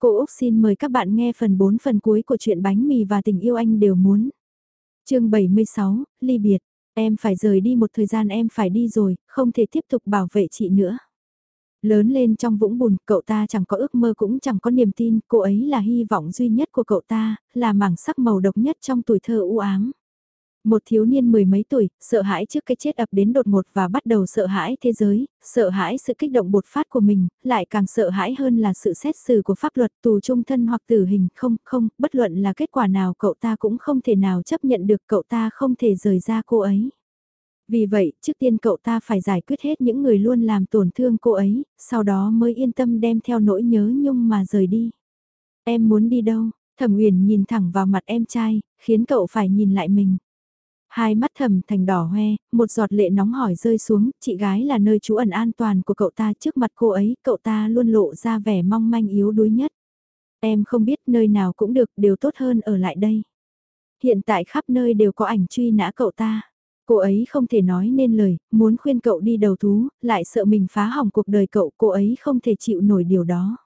Cô Úc xin mời các bạn nghe phần 4 phần cuối của truyện bánh mì và tình yêu anh đều muốn. chương 76, ly biệt. Em phải rời đi một thời gian em phải đi rồi, không thể tiếp tục bảo vệ chị nữa. Lớn lên trong vũng bùn, cậu ta chẳng có ước mơ cũng chẳng có niềm tin, cô ấy là hy vọng duy nhất của cậu ta, là mảng sắc màu độc nhất trong tuổi thơ u ám. Một thiếu niên mười mấy tuổi, sợ hãi trước cái chết ập đến đột ngột và bắt đầu sợ hãi thế giới, sợ hãi sự kích động bột phát của mình, lại càng sợ hãi hơn là sự xét xử của pháp luật tù trung thân hoặc tử hình. Không, không, bất luận là kết quả nào cậu ta cũng không thể nào chấp nhận được cậu ta không thể rời ra cô ấy. Vì vậy, trước tiên cậu ta phải giải quyết hết những người luôn làm tổn thương cô ấy, sau đó mới yên tâm đem theo nỗi nhớ nhung mà rời đi. Em muốn đi đâu? Thẩm Uyển nhìn thẳng vào mặt em trai, khiến cậu phải nhìn lại mình. Hai mắt thầm thành đỏ hoe, một giọt lệ nóng hỏi rơi xuống, chị gái là nơi trú ẩn an toàn của cậu ta trước mặt cô ấy, cậu ta luôn lộ ra vẻ mong manh yếu đuối nhất. Em không biết nơi nào cũng được, đều tốt hơn ở lại đây. Hiện tại khắp nơi đều có ảnh truy nã cậu ta. Cô ấy không thể nói nên lời, muốn khuyên cậu đi đầu thú, lại sợ mình phá hỏng cuộc đời cậu, cô ấy không thể chịu nổi điều đó.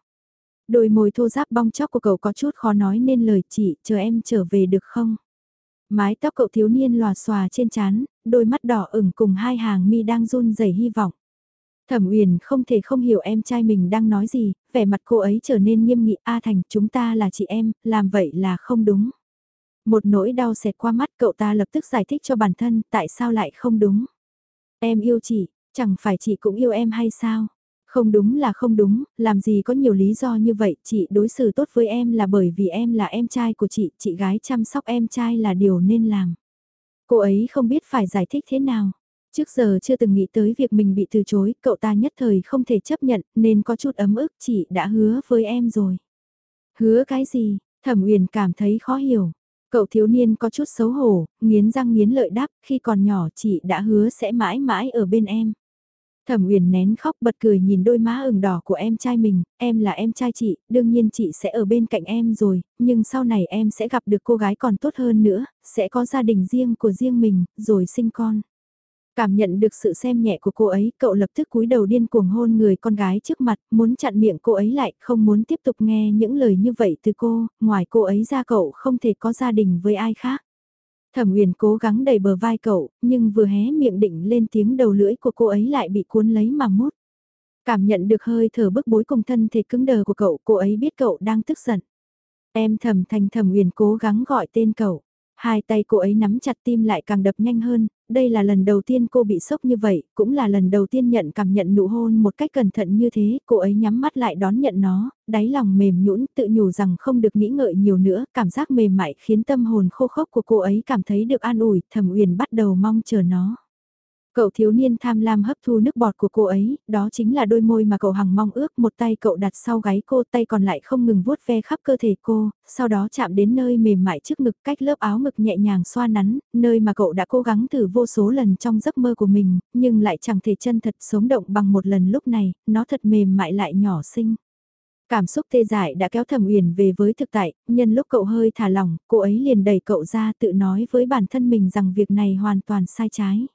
Đôi môi thô giáp bong chóc của cậu có chút khó nói nên lời chị, chờ em trở về được không? Mái tóc cậu thiếu niên lòa xòa trên trán, đôi mắt đỏ ửng cùng hai hàng mi đang run rẩy hy vọng. Thẩm Uyển không thể không hiểu em trai mình đang nói gì, vẻ mặt cô ấy trở nên nghiêm nghị, "A Thành, chúng ta là chị em, làm vậy là không đúng." Một nỗi đau xẹt qua mắt cậu ta lập tức giải thích cho bản thân, tại sao lại không đúng? Em yêu chị, chẳng phải chị cũng yêu em hay sao? Không đúng là không đúng, làm gì có nhiều lý do như vậy, chị đối xử tốt với em là bởi vì em là em trai của chị, chị gái chăm sóc em trai là điều nên làm. Cô ấy không biết phải giải thích thế nào. Trước giờ chưa từng nghĩ tới việc mình bị từ chối, cậu ta nhất thời không thể chấp nhận, nên có chút ấm ức chị đã hứa với em rồi. Hứa cái gì? Thẩm Uyển cảm thấy khó hiểu. Cậu thiếu niên có chút xấu hổ, nghiến răng nghiến lợi đáp, khi còn nhỏ chị đã hứa sẽ mãi mãi ở bên em. Thẩm Uyển nén khóc bật cười nhìn đôi má ửng đỏ của em trai mình, em là em trai chị, đương nhiên chị sẽ ở bên cạnh em rồi, nhưng sau này em sẽ gặp được cô gái còn tốt hơn nữa, sẽ có gia đình riêng của riêng mình, rồi sinh con. Cảm nhận được sự xem nhẹ của cô ấy, cậu lập tức cúi đầu điên cuồng hôn người con gái trước mặt, muốn chặn miệng cô ấy lại, không muốn tiếp tục nghe những lời như vậy từ cô, ngoài cô ấy ra cậu không thể có gia đình với ai khác. Thẩm Uyển cố gắng đẩy bờ vai cậu, nhưng vừa hé miệng định lên tiếng đầu lưỡi của cô ấy lại bị cuốn lấy mà mút. Cảm nhận được hơi thở bức bối cùng thân thể cứng đờ của cậu, cô ấy biết cậu đang tức giận. Em Thẩm thành thẩm Uyển cố gắng gọi tên cậu. Hai tay cô ấy nắm chặt tim lại càng đập nhanh hơn, đây là lần đầu tiên cô bị sốc như vậy, cũng là lần đầu tiên nhận cảm nhận nụ hôn một cách cẩn thận như thế, cô ấy nhắm mắt lại đón nhận nó, đáy lòng mềm nhũn tự nhủ rằng không được nghĩ ngợi nhiều nữa, cảm giác mềm mại khiến tâm hồn khô khốc của cô ấy cảm thấy được an ủi, thầm uyển bắt đầu mong chờ nó. Cậu thiếu niên tham lam hấp thu nước bọt của cô ấy, đó chính là đôi môi mà cậu hằng mong ước, một tay cậu đặt sau gáy cô, tay còn lại không ngừng vuốt ve khắp cơ thể cô, sau đó chạm đến nơi mềm mại trước ngực cách lớp áo ngực nhẹ nhàng xoa nắn, nơi mà cậu đã cố gắng thử vô số lần trong giấc mơ của mình, nhưng lại chẳng thể chân thật sống động bằng một lần lúc này, nó thật mềm mại lại nhỏ xinh. Cảm xúc tê dại đã kéo Thẩm Uyển về với thực tại, nhân lúc cậu hơi thả lỏng, cô ấy liền đẩy cậu ra tự nói với bản thân mình rằng việc này hoàn toàn sai trái.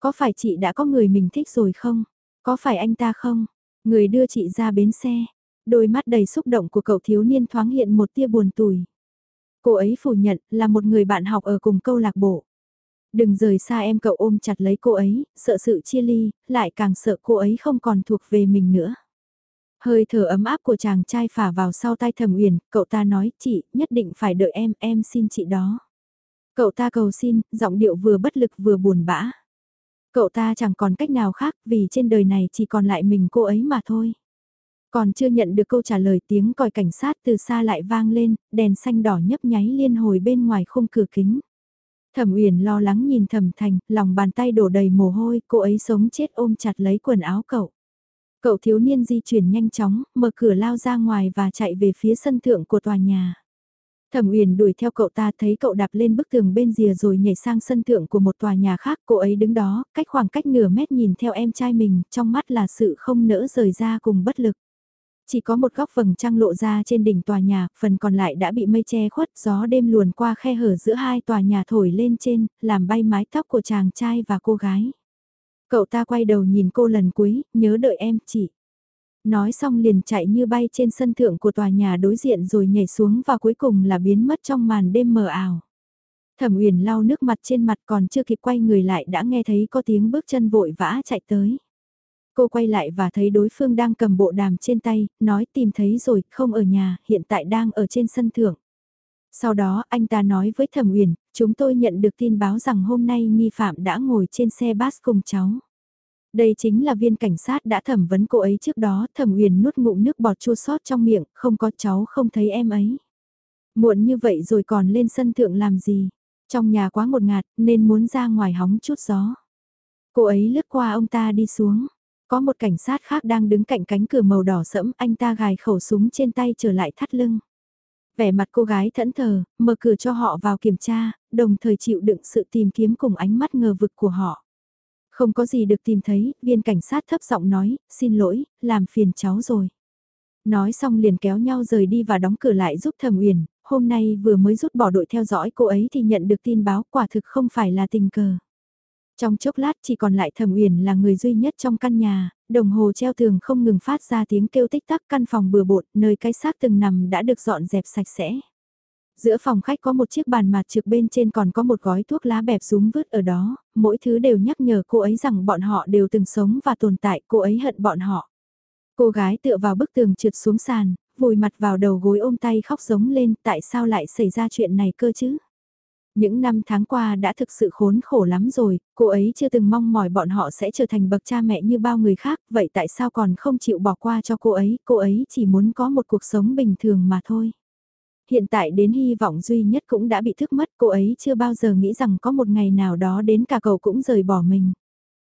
Có phải chị đã có người mình thích rồi không? Có phải anh ta không? Người đưa chị ra bến xe. Đôi mắt đầy xúc động của cậu thiếu niên thoáng hiện một tia buồn tủi. Cô ấy phủ nhận là một người bạn học ở cùng câu lạc bộ. Đừng rời xa em cậu ôm chặt lấy cô ấy, sợ sự chia ly, lại càng sợ cô ấy không còn thuộc về mình nữa. Hơi thở ấm áp của chàng trai phả vào sau tai thầm uyển, cậu ta nói chị nhất định phải đợi em, em xin chị đó. Cậu ta cầu xin, giọng điệu vừa bất lực vừa buồn bã. Cậu ta chẳng còn cách nào khác vì trên đời này chỉ còn lại mình cô ấy mà thôi. Còn chưa nhận được câu trả lời tiếng còi cảnh sát từ xa lại vang lên, đèn xanh đỏ nhấp nháy liên hồi bên ngoài khung cửa kính. Thẩm Uyển lo lắng nhìn Thẩm Thành, lòng bàn tay đổ đầy mồ hôi, cô ấy sống chết ôm chặt lấy quần áo cậu. Cậu thiếu niên di chuyển nhanh chóng, mở cửa lao ra ngoài và chạy về phía sân thượng của tòa nhà. Thẩm Uyển đuổi theo cậu ta thấy cậu đạp lên bức tường bên rìa rồi nhảy sang sân thượng của một tòa nhà khác, cô ấy đứng đó, cách khoảng cách nửa mét nhìn theo em trai mình, trong mắt là sự không nỡ rời ra cùng bất lực. Chỉ có một góc vầng trăng lộ ra trên đỉnh tòa nhà, phần còn lại đã bị mây che khuất, gió đêm luồn qua khe hở giữa hai tòa nhà thổi lên trên, làm bay mái tóc của chàng trai và cô gái. Cậu ta quay đầu nhìn cô lần cuối, nhớ đợi em chị. Nói xong liền chạy như bay trên sân thượng của tòa nhà đối diện rồi nhảy xuống và cuối cùng là biến mất trong màn đêm mờ ảo. Thẩm Uyển lau nước mặt trên mặt còn chưa kịp quay người lại đã nghe thấy có tiếng bước chân vội vã chạy tới. Cô quay lại và thấy đối phương đang cầm bộ đàm trên tay, nói tìm thấy rồi, không ở nhà, hiện tại đang ở trên sân thượng. Sau đó anh ta nói với Thẩm Uyển, chúng tôi nhận được tin báo rằng hôm nay nghi phạm đã ngồi trên xe bus cùng cháu. Đây chính là viên cảnh sát đã thẩm vấn cô ấy trước đó, Thẩm Uyển nuốt ngụm nước bọt chua sót trong miệng, không có cháu không thấy em ấy. Muộn như vậy rồi còn lên sân thượng làm gì? Trong nhà quá ngột ngạt nên muốn ra ngoài hóng chút gió. Cô ấy lướt qua ông ta đi xuống. Có một cảnh sát khác đang đứng cạnh cánh cửa màu đỏ sẫm, anh ta gài khẩu súng trên tay trở lại thắt lưng. Vẻ mặt cô gái thẫn thờ, mở cửa cho họ vào kiểm tra, đồng thời chịu đựng sự tìm kiếm cùng ánh mắt ngờ vực của họ. Không có gì được tìm thấy, viên cảnh sát thấp giọng nói, xin lỗi, làm phiền cháu rồi. Nói xong liền kéo nhau rời đi và đóng cửa lại giúp Thẩm Uyển, hôm nay vừa mới rút bỏ đội theo dõi cô ấy thì nhận được tin báo quả thực không phải là tình cờ. Trong chốc lát chỉ còn lại Thẩm Uyển là người duy nhất trong căn nhà, đồng hồ treo tường không ngừng phát ra tiếng kêu tích tắc căn phòng bừa bộn, nơi cái xác từng nằm đã được dọn dẹp sạch sẽ. Giữa phòng khách có một chiếc bàn mặt trực bên trên còn có một gói thuốc lá bẹp rúm vứt ở đó, mỗi thứ đều nhắc nhở cô ấy rằng bọn họ đều từng sống và tồn tại, cô ấy hận bọn họ. Cô gái tựa vào bức tường trượt xuống sàn, vùi mặt vào đầu gối ôm tay khóc giống lên tại sao lại xảy ra chuyện này cơ chứ. Những năm tháng qua đã thực sự khốn khổ lắm rồi, cô ấy chưa từng mong mỏi bọn họ sẽ trở thành bậc cha mẹ như bao người khác, vậy tại sao còn không chịu bỏ qua cho cô ấy, cô ấy chỉ muốn có một cuộc sống bình thường mà thôi. Hiện tại đến hy vọng duy nhất cũng đã bị thức mất, cô ấy chưa bao giờ nghĩ rằng có một ngày nào đó đến cả cậu cũng rời bỏ mình.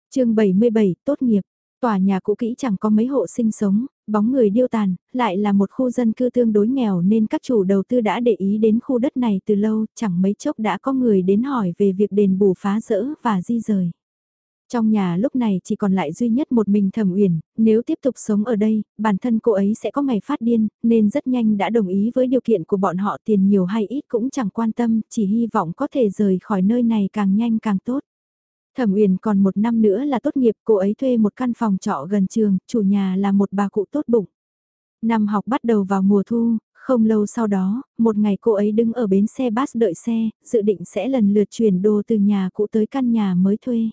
chương 77, tốt nghiệp. Tòa nhà cũ kỹ chẳng có mấy hộ sinh sống, bóng người điêu tàn, lại là một khu dân cư tương đối nghèo nên các chủ đầu tư đã để ý đến khu đất này từ lâu, chẳng mấy chốc đã có người đến hỏi về việc đền bù phá rỡ và di rời. Trong nhà lúc này chỉ còn lại duy nhất một mình Thẩm Uyển, nếu tiếp tục sống ở đây, bản thân cô ấy sẽ có ngày phát điên, nên rất nhanh đã đồng ý với điều kiện của bọn họ tiền nhiều hay ít cũng chẳng quan tâm, chỉ hy vọng có thể rời khỏi nơi này càng nhanh càng tốt. Thẩm Uyển còn một năm nữa là tốt nghiệp, cô ấy thuê một căn phòng trọ gần trường, chủ nhà là một bà cụ tốt bụng. Năm học bắt đầu vào mùa thu, không lâu sau đó, một ngày cô ấy đứng ở bến xe bus đợi xe, dự định sẽ lần lượt chuyển đồ từ nhà cũ tới căn nhà mới thuê.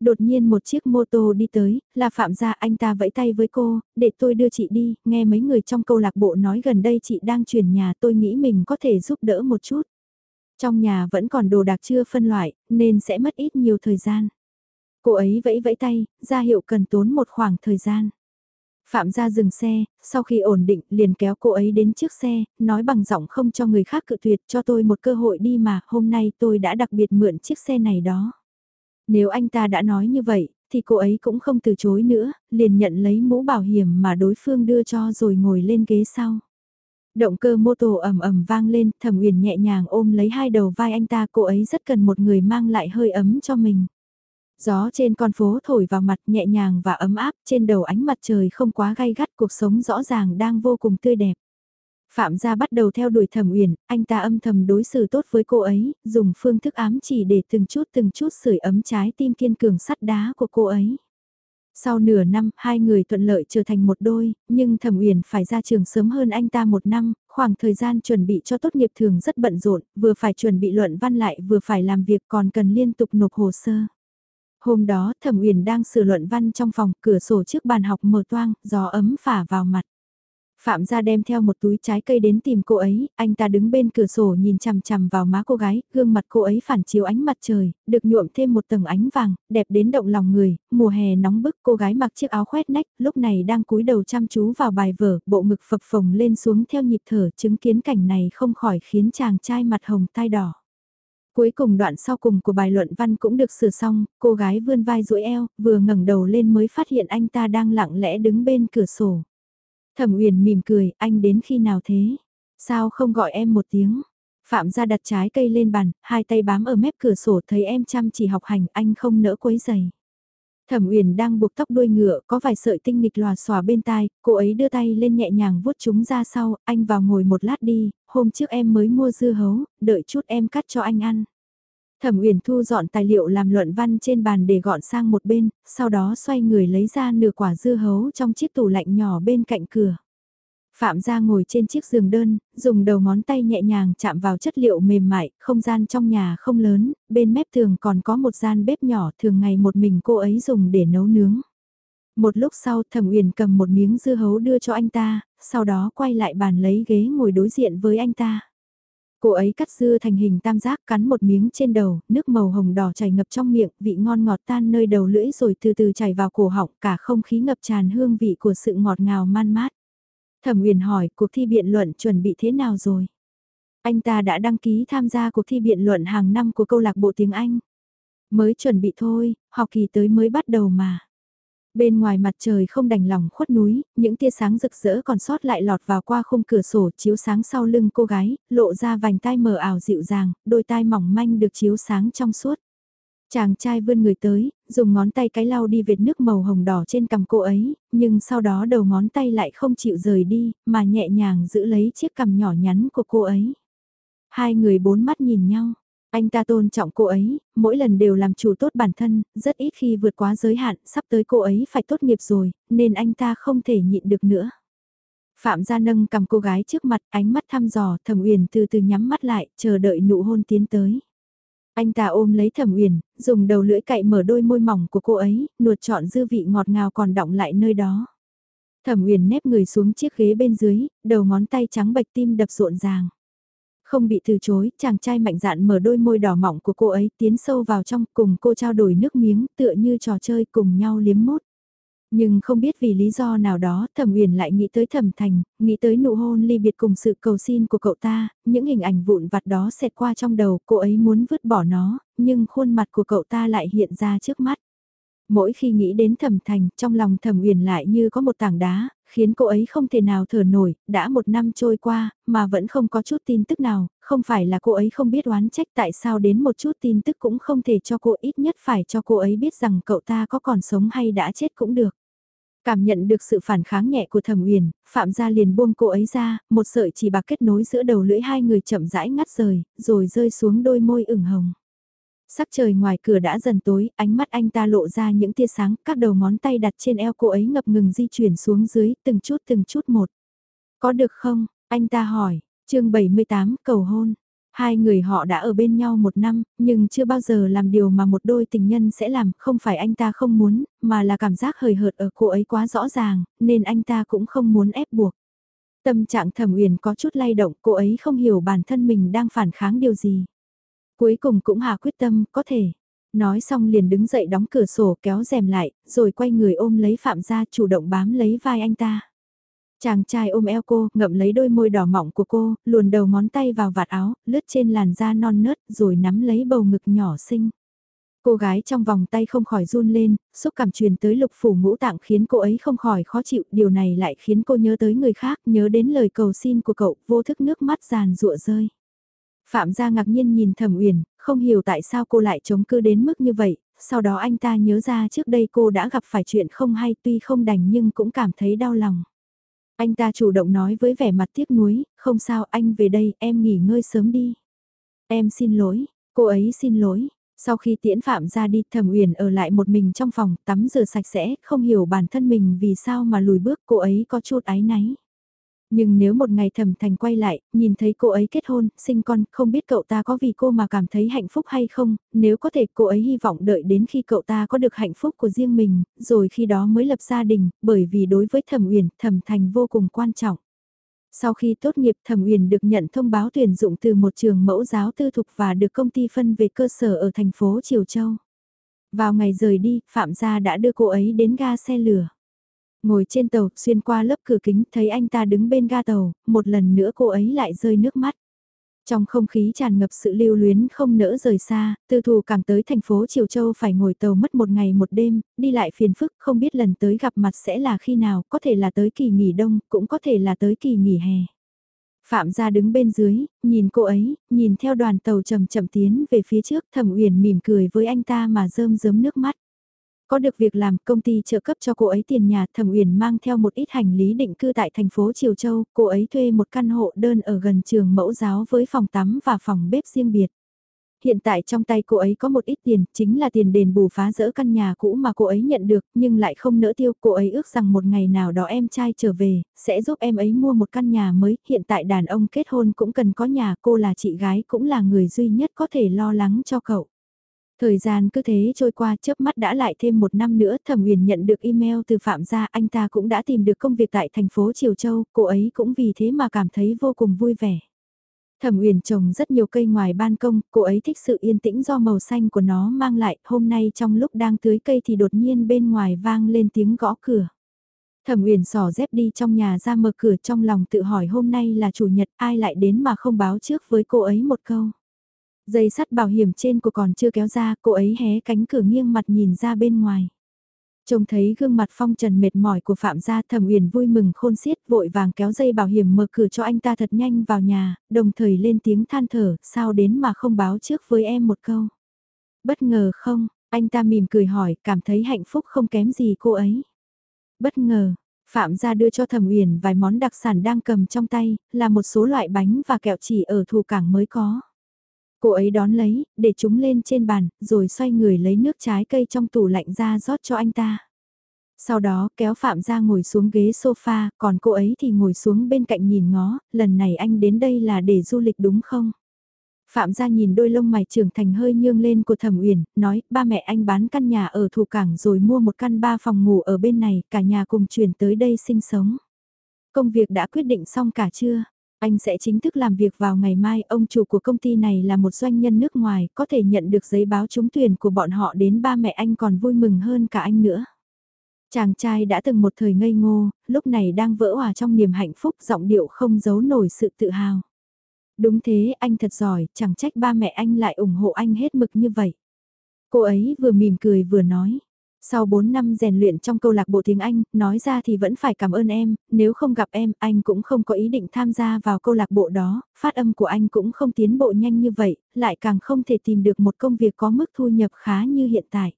Đột nhiên một chiếc mô tô đi tới, là Phạm gia anh ta vẫy tay với cô, để tôi đưa chị đi, nghe mấy người trong câu lạc bộ nói gần đây chị đang chuyển nhà tôi nghĩ mình có thể giúp đỡ một chút. Trong nhà vẫn còn đồ đạc chưa phân loại, nên sẽ mất ít nhiều thời gian. Cô ấy vẫy vẫy tay, ra hiệu cần tốn một khoảng thời gian. Phạm gia dừng xe, sau khi ổn định liền kéo cô ấy đến trước xe, nói bằng giọng không cho người khác cự tuyệt cho tôi một cơ hội đi mà hôm nay tôi đã đặc biệt mượn chiếc xe này đó. Nếu anh ta đã nói như vậy, thì cô ấy cũng không từ chối nữa, liền nhận lấy mũ bảo hiểm mà đối phương đưa cho rồi ngồi lên ghế sau. Động cơ mô tô ầm ầm vang lên, Thẩm Uyển nhẹ nhàng ôm lấy hai đầu vai anh ta, cô ấy rất cần một người mang lại hơi ấm cho mình. Gió trên con phố thổi vào mặt nhẹ nhàng và ấm áp, trên đầu ánh mặt trời không quá gay gắt, cuộc sống rõ ràng đang vô cùng tươi đẹp. Phạm gia bắt đầu theo đuổi Thẩm Uyển, anh ta âm thầm đối xử tốt với cô ấy, dùng phương thức ám chỉ để từng chút từng chút sưởi ấm trái tim kiên cường sắt đá của cô ấy. Sau nửa năm, hai người thuận lợi trở thành một đôi, nhưng Thẩm Uyển phải ra trường sớm hơn anh ta một năm, khoảng thời gian chuẩn bị cho tốt nghiệp thường rất bận rộn, vừa phải chuẩn bị luận văn lại vừa phải làm việc còn cần liên tục nộp hồ sơ. Hôm đó, Thẩm Uyển đang sửa luận văn trong phòng, cửa sổ trước bàn học mở toang, gió ấm phả vào mặt. Phạm gia đem theo một túi trái cây đến tìm cô ấy, anh ta đứng bên cửa sổ nhìn chằm chằm vào má cô gái, gương mặt cô ấy phản chiếu ánh mặt trời, được nhuộm thêm một tầng ánh vàng, đẹp đến động lòng người, mùa hè nóng bức cô gái mặc chiếc áo khoét nách, lúc này đang cúi đầu chăm chú vào bài vở, bộ ngực phập phồng lên xuống theo nhịp thở, chứng kiến cảnh này không khỏi khiến chàng trai mặt hồng tai đỏ. Cuối cùng đoạn sau cùng của bài luận văn cũng được sửa xong, cô gái vươn vai duỗi eo, vừa ngẩng đầu lên mới phát hiện anh ta đang lặng lẽ đứng bên cửa sổ. Thẩm Uyển mỉm cười, anh đến khi nào thế? Sao không gọi em một tiếng? Phạm gia đặt trái cây lên bàn, hai tay bám ở mép cửa sổ thấy em chăm chỉ học hành, anh không nỡ quấy giày. Thẩm Uyển đang buộc tóc đuôi ngựa, có vài sợi tinh nghịch lòa xòa bên tai, cô ấy đưa tay lên nhẹ nhàng vuốt chúng ra sau, anh vào ngồi một lát đi, hôm trước em mới mua dưa hấu, đợi chút em cắt cho anh ăn. Thẩm Uyển thu dọn tài liệu làm luận văn trên bàn để gọn sang một bên, sau đó xoay người lấy ra nửa quả dưa hấu trong chiếc tủ lạnh nhỏ bên cạnh cửa. Phạm gia ngồi trên chiếc giường đơn, dùng đầu ngón tay nhẹ nhàng chạm vào chất liệu mềm mại, không gian trong nhà không lớn, bên mép tường còn có một gian bếp nhỏ thường ngày một mình cô ấy dùng để nấu nướng. Một lúc sau Thẩm Uyển cầm một miếng dưa hấu đưa cho anh ta, sau đó quay lại bàn lấy ghế ngồi đối diện với anh ta. Cô ấy cắt dưa thành hình tam giác cắn một miếng trên đầu, nước màu hồng đỏ chảy ngập trong miệng, vị ngon ngọt tan nơi đầu lưỡi rồi từ từ chảy vào cổ họng, cả không khí ngập tràn hương vị của sự ngọt ngào man mát. Thẩm Uyển hỏi, cuộc thi biện luận chuẩn bị thế nào rồi? Anh ta đã đăng ký tham gia cuộc thi biện luận hàng năm của câu lạc bộ tiếng Anh. Mới chuẩn bị thôi, học kỳ tới mới bắt đầu mà. Bên ngoài mặt trời không đành lòng khuất núi, những tia sáng rực rỡ còn sót lại lọt vào qua khung cửa sổ chiếu sáng sau lưng cô gái, lộ ra vành tai mờ ảo dịu dàng, đôi tai mỏng manh được chiếu sáng trong suốt. Chàng trai vươn người tới, dùng ngón tay cái lau đi vệt nước màu hồng đỏ trên cằm cô ấy, nhưng sau đó đầu ngón tay lại không chịu rời đi, mà nhẹ nhàng giữ lấy chiếc cằm nhỏ nhắn của cô ấy. Hai người bốn mắt nhìn nhau, anh ta tôn trọng cô ấy, mỗi lần đều làm chủ tốt bản thân, rất ít khi vượt quá giới hạn, sắp tới cô ấy phải tốt nghiệp rồi, nên anh ta không thể nhịn được nữa. Phạm gia nâng cầm cô gái trước mặt, ánh mắt thăm dò, thẩm uyển từ từ nhắm mắt lại, chờ đợi nụ hôn tiến tới. Anh ta ôm lấy thẩm uyển, dùng đầu lưỡi cạy mở đôi môi mỏng của cô ấy, nuột trọn dư vị ngọt ngào còn đọng lại nơi đó. Thẩm uyển nép người xuống chiếc ghế bên dưới, đầu ngón tay trắng bạch tim đập rộn ràng. Không bị từ chối, chàng trai mạnh dạn mở đôi môi đỏ mỏng của cô ấy tiến sâu vào trong cùng cô trao đổi nước miếng tựa như trò chơi cùng nhau liếm mút. Nhưng không biết vì lý do nào đó, Thẩm Uyển lại nghĩ tới Thẩm Thành, nghĩ tới nụ hôn ly biệt cùng sự cầu xin của cậu ta, những hình ảnh vụn vặt đó xẹt qua trong đầu, cô ấy muốn vứt bỏ nó, nhưng khuôn mặt của cậu ta lại hiện ra trước mắt. Mỗi khi nghĩ đến Thẩm Thành, trong lòng Thẩm Uyển lại như có một tảng đá, khiến cô ấy không thể nào thở nổi, đã một năm trôi qua, mà vẫn không có chút tin tức nào, không phải là cô ấy không biết oán trách tại sao đến một chút tin tức cũng không thể cho cô ít nhất phải cho cô ấy biết rằng cậu ta có còn sống hay đã chết cũng được. Cảm nhận được sự phản kháng nhẹ của Thẩm Uyển, Phạm gia liền buông cô ấy ra, một sợi chỉ bạc kết nối giữa đầu lưỡi hai người chậm rãi ngắt rời, rồi rơi xuống đôi môi ửng hồng. Sắc trời ngoài cửa đã dần tối, ánh mắt anh ta lộ ra những tia sáng, các đầu ngón tay đặt trên eo cô ấy ngập ngừng di chuyển xuống dưới, từng chút từng chút một. Có được không? Anh ta hỏi, chương 78, cầu hôn. Hai người họ đã ở bên nhau một năm, nhưng chưa bao giờ làm điều mà một đôi tình nhân sẽ làm, không phải anh ta không muốn, mà là cảm giác hời hợt ở cô ấy quá rõ ràng, nên anh ta cũng không muốn ép buộc. Tâm trạng thẩm uyển có chút lay động, cô ấy không hiểu bản thân mình đang phản kháng điều gì. Cuối cùng cũng hạ quyết tâm, có thể. Nói xong liền đứng dậy đóng cửa sổ kéo rèm lại, rồi quay người ôm lấy Phạm gia chủ động bám lấy vai anh ta. Chàng trai ôm eo cô, ngậm lấy đôi môi đỏ mọng của cô, luồn đầu ngón tay vào vạt áo, lướt trên làn da non nớt, rồi nắm lấy bầu ngực nhỏ xinh. Cô gái trong vòng tay không khỏi run lên, xúc cảm truyền tới lục phủ ngũ tạng khiến cô ấy không khỏi khó chịu, điều này lại khiến cô nhớ tới người khác, nhớ đến lời cầu xin của cậu, vô thức nước mắt giàn rụa rơi. Phạm gia ngạc nhiên nhìn Thẩm Uyển, không hiểu tại sao cô lại chống cư đến mức như vậy, sau đó anh ta nhớ ra trước đây cô đã gặp phải chuyện không hay tuy không đành nhưng cũng cảm thấy đau lòng. Anh ta chủ động nói với vẻ mặt tiếc nuối, không sao anh về đây em nghỉ ngơi sớm đi. Em xin lỗi, cô ấy xin lỗi. Sau khi tiễn Phạm ra đi Thẩm Uyển ở lại một mình trong phòng tắm rửa sạch sẽ, không hiểu bản thân mình vì sao mà lùi bước cô ấy có chút áy náy. Nhưng nếu một ngày thẩm thành quay lại, nhìn thấy cô ấy kết hôn, sinh con, không biết cậu ta có vì cô mà cảm thấy hạnh phúc hay không, nếu có thể cô ấy hy vọng đợi đến khi cậu ta có được hạnh phúc của riêng mình, rồi khi đó mới lập gia đình, bởi vì đối với thẩm uyển, thẩm thành vô cùng quan trọng. Sau khi tốt nghiệp Thẩm Uyển được nhận thông báo tuyển dụng từ một trường mẫu giáo tư thục và được công ty phân về cơ sở ở thành phố Triều Châu. Vào ngày rời đi, Phạm Gia đã đưa cô ấy đến ga xe lửa. Ngồi trên tàu, xuyên qua lớp cửa kính, thấy anh ta đứng bên ga tàu, một lần nữa cô ấy lại rơi nước mắt. Trong không khí tràn ngập sự lưu luyến không nỡ rời xa, tư thù càng tới thành phố Triều Châu phải ngồi tàu mất một ngày một đêm, đi lại phiền phức, không biết lần tới gặp mặt sẽ là khi nào, có thể là tới kỳ nghỉ đông, cũng có thể là tới kỳ nghỉ hè. Phạm gia đứng bên dưới, nhìn cô ấy, nhìn theo đoàn tàu chậm chậm tiến về phía trước, Thẩm Uyển mỉm cười với anh ta mà rơm rớm nước mắt. Có được việc làm, công ty trợ cấp cho cô ấy tiền nhà, Thẩm Uyển mang theo một ít hành lý định cư tại thành phố Triều Châu, cô ấy thuê một căn hộ đơn ở gần trường mẫu giáo với phòng tắm và phòng bếp riêng biệt. hiện tại trong tay cô ấy có một ít tiền, chính là tiền đền bù phá rỡ căn nhà cũ mà cô ấy nhận được, nhưng lại không nỡ tiêu. Cô ấy ước rằng một ngày nào đó em trai trở về, sẽ giúp em ấy mua một căn nhà mới. Hiện tại đàn ông kết hôn cũng cần có nhà, cô là chị gái cũng là người duy nhất có thể lo lắng cho cậu. Thời gian cứ thế trôi qua chớp mắt đã lại thêm một năm nữa Thẩm Uyển nhận được email từ Phạm gia anh ta cũng đã tìm được công việc tại thành phố Triều Châu, cô ấy cũng vì thế mà cảm thấy vô cùng vui vẻ. Thẩm Uyển trồng rất nhiều cây ngoài ban công, cô ấy thích sự yên tĩnh do màu xanh của nó mang lại, hôm nay trong lúc đang tưới cây thì đột nhiên bên ngoài vang lên tiếng gõ cửa. Thẩm Uyển sỏ dép đi trong nhà ra mở cửa trong lòng tự hỏi hôm nay là chủ nhật ai lại đến mà không báo trước với cô ấy một câu. Dây sắt bảo hiểm trên của còn chưa kéo ra, cô ấy hé cánh cửa nghiêng mặt nhìn ra bên ngoài. Trông thấy gương mặt phong trần mệt mỏi của Phạm gia thẩm uyển vui mừng khôn xiết vội vàng kéo dây bảo hiểm mở cửa cho anh ta thật nhanh vào nhà, đồng thời lên tiếng than thở, sao đến mà không báo trước với em một câu. Bất ngờ không, anh ta mỉm cười hỏi, cảm thấy hạnh phúc không kém gì cô ấy. Bất ngờ, Phạm gia đưa cho Thẩm Uyển vài món đặc sản đang cầm trong tay, là một số loại bánh và kẹo chỉ ở thủ cảng mới có. Cô ấy đón lấy, để chúng lên trên bàn, rồi xoay người lấy nước trái cây trong tủ lạnh ra rót cho anh ta. Sau đó kéo Phạm ra ngồi xuống ghế sofa, còn cô ấy thì ngồi xuống bên cạnh nhìn ngó, lần này anh đến đây là để du lịch đúng không? Phạm ra nhìn đôi lông mày trưởng thành hơi nhương lên của Thẩm Uyển, nói, ba mẹ anh bán căn nhà ở thủ cảng rồi mua một căn ba phòng ngủ ở bên này, cả nhà cùng chuyển tới đây sinh sống. Công việc đã quyết định xong cả chưa? Anh sẽ chính thức làm việc vào ngày mai, ông chủ của công ty này là một doanh nhân nước ngoài, có thể nhận được giấy báo trúng tuyển của bọn họ đến ba mẹ anh còn vui mừng hơn cả anh nữa. Chàng trai đã từng một thời ngây ngô, lúc này đang vỡ hòa trong niềm hạnh phúc giọng điệu không giấu nổi sự tự hào. Đúng thế, anh thật giỏi, chẳng trách ba mẹ anh lại ủng hộ anh hết mực như vậy. Cô ấy vừa mỉm cười vừa nói. Sau 4 năm rèn luyện trong câu lạc bộ tiếng Anh, nói ra thì vẫn phải cảm ơn em, nếu không gặp em, anh cũng không có ý định tham gia vào câu lạc bộ đó, phát âm của anh cũng không tiến bộ nhanh như vậy, lại càng không thể tìm được một công việc có mức thu nhập khá như hiện tại.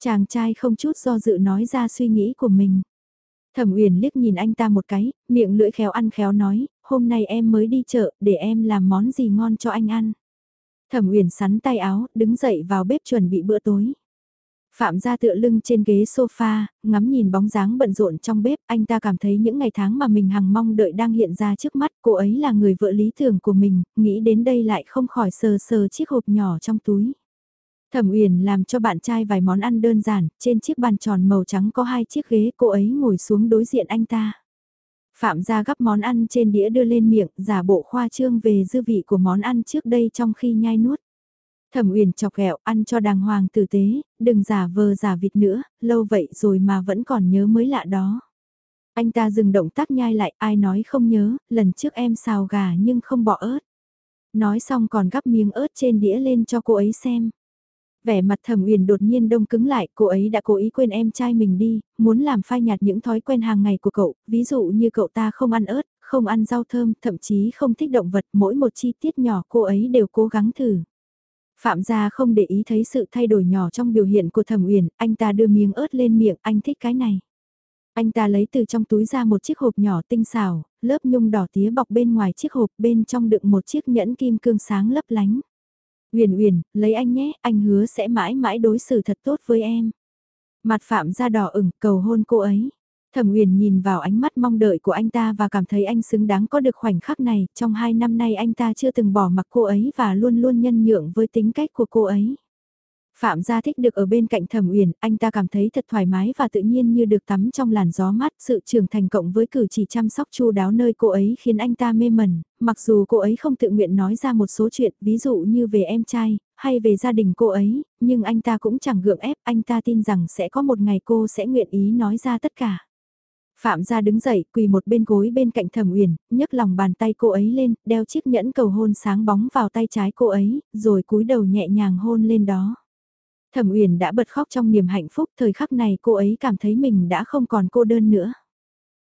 Chàng trai không chút do dự nói ra suy nghĩ của mình. Thẩm Uyển liếc nhìn anh ta một cái, miệng lưỡi khéo ăn khéo nói, hôm nay em mới đi chợ, để em làm món gì ngon cho anh ăn. Thẩm Uyển sắn tay áo, đứng dậy vào bếp chuẩn bị bữa tối. Phạm Gia tựa lưng trên ghế sofa, ngắm nhìn bóng dáng bận rộn trong bếp, anh ta cảm thấy những ngày tháng mà mình hằng mong đợi đang hiện ra trước mắt, cô ấy là người vợ lý tưởng của mình, nghĩ đến đây lại không khỏi sờ sờ chiếc hộp nhỏ trong túi. Thẩm Uyển làm cho bạn trai vài món ăn đơn giản, trên chiếc bàn tròn màu trắng có hai chiếc ghế, cô ấy ngồi xuống đối diện anh ta. Phạm Gia gắp món ăn trên đĩa đưa lên miệng, giả bộ khoa trương về dư vị của món ăn trước đây trong khi nhai nuốt. Thẩm Uyển chọc ghẹo ăn cho đàng hoàng tử tế, đừng giả vờ giả vịt nữa, lâu vậy rồi mà vẫn còn nhớ mới lạ đó. Anh ta dừng động tác nhai lại, ai nói không nhớ, lần trước em xào gà nhưng không bỏ ớt. Nói xong còn gắp miếng ớt trên đĩa lên cho cô ấy xem. Vẻ mặt thẩm uyển đột nhiên đông cứng lại, cô ấy đã cố ý quên em trai mình đi, muốn làm phai nhạt những thói quen hàng ngày của cậu, ví dụ như cậu ta không ăn ớt, không ăn rau thơm, thậm chí không thích động vật, mỗi một chi tiết nhỏ cô ấy đều cố gắng thử. Phạm gia không để ý thấy sự thay đổi nhỏ trong biểu hiện của thẩm uyển, anh ta đưa miếng ớt lên miệng, anh thích cái này. Anh ta lấy từ trong túi ra một chiếc hộp nhỏ tinh xảo, lớp nhung đỏ tía bọc bên ngoài chiếc hộp bên trong đựng một chiếc nhẫn kim cương sáng lấp lánh. Uyển Uyển, lấy anh nhé, anh hứa sẽ mãi mãi đối xử thật tốt với em. Mặt Phạm gia đỏ ửng, cầu hôn cô ấy. Thẩm Uyển nhìn vào ánh mắt mong đợi của anh ta và cảm thấy anh xứng đáng có được khoảnh khắc này, trong hai năm nay anh ta chưa từng bỏ mặc cô ấy và luôn luôn nhân nhượng với tính cách của cô ấy. Phạm gia thích được ở bên cạnh Thẩm Uyển, anh ta cảm thấy thật thoải mái và tự nhiên như được tắm trong làn gió mát, sự trưởng thành cộng với cử chỉ chăm sóc chu đáo nơi cô ấy khiến anh ta mê mẩn, mặc dù cô ấy không tự nguyện nói ra một số chuyện, ví dụ như về em trai, hay về gia đình cô ấy, nhưng anh ta cũng chẳng gượng ép, anh ta tin rằng sẽ có một ngày cô sẽ nguyện ý nói ra tất cả. Phạm gia đứng dậy, quỳ một bên gối bên cạnh Thẩm Uyển, nhấc lòng bàn tay cô ấy lên, đeo chiếc nhẫn cầu hôn sáng bóng vào tay trái cô ấy, rồi cúi đầu nhẹ nhàng hôn lên đó. Thẩm Uyển đã bật khóc trong niềm hạnh phúc, thời khắc này cô ấy cảm thấy mình đã không còn cô đơn nữa.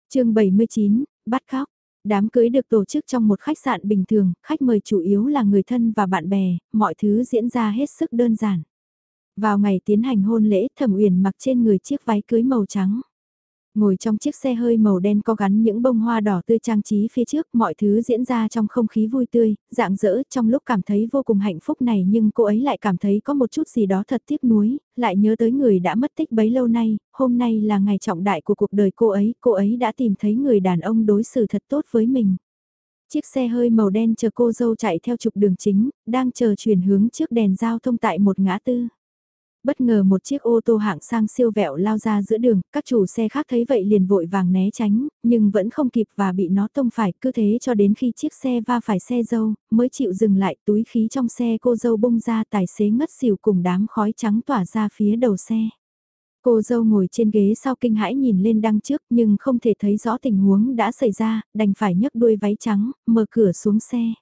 Chương 79, bắt khóc. Đám cưới được tổ chức trong một khách sạn bình thường, khách mời chủ yếu là người thân và bạn bè, mọi thứ diễn ra hết sức đơn giản. Vào ngày tiến hành hôn lễ, Thẩm Uyển mặc trên người chiếc váy cưới màu trắng. Ngồi trong chiếc xe hơi màu đen có gắn những bông hoa đỏ tươi trang trí phía trước, mọi thứ diễn ra trong không khí vui tươi, dạng dỡ trong lúc cảm thấy vô cùng hạnh phúc này nhưng cô ấy lại cảm thấy có một chút gì đó thật tiếc nuối, lại nhớ tới người đã mất tích bấy lâu nay, hôm nay là ngày trọng đại của cuộc đời cô ấy, cô ấy đã tìm thấy người đàn ông đối xử thật tốt với mình. Chiếc xe hơi màu đen chờ cô dâu chạy theo trục đường chính, đang chờ chuyển hướng trước đèn giao thông tại một ngã tư bất ngờ một chiếc ô tô hạng sang siêu vẹo lao ra giữa đường, các chủ xe khác thấy vậy liền vội vàng né tránh, nhưng vẫn không kịp và bị nó tông phải, cứ thế cho đến khi chiếc xe va phải xe dâu, mới chịu dừng lại túi khí trong xe cô dâu bung ra tài xế ngất xỉu cùng đám khói trắng tỏa ra phía đầu xe. Cô dâu ngồi trên ghế sau kinh hãi nhìn lên đăng trước nhưng không thể thấy rõ tình huống đã xảy ra, đành phải nhấc đuôi váy trắng, mở cửa xuống xe.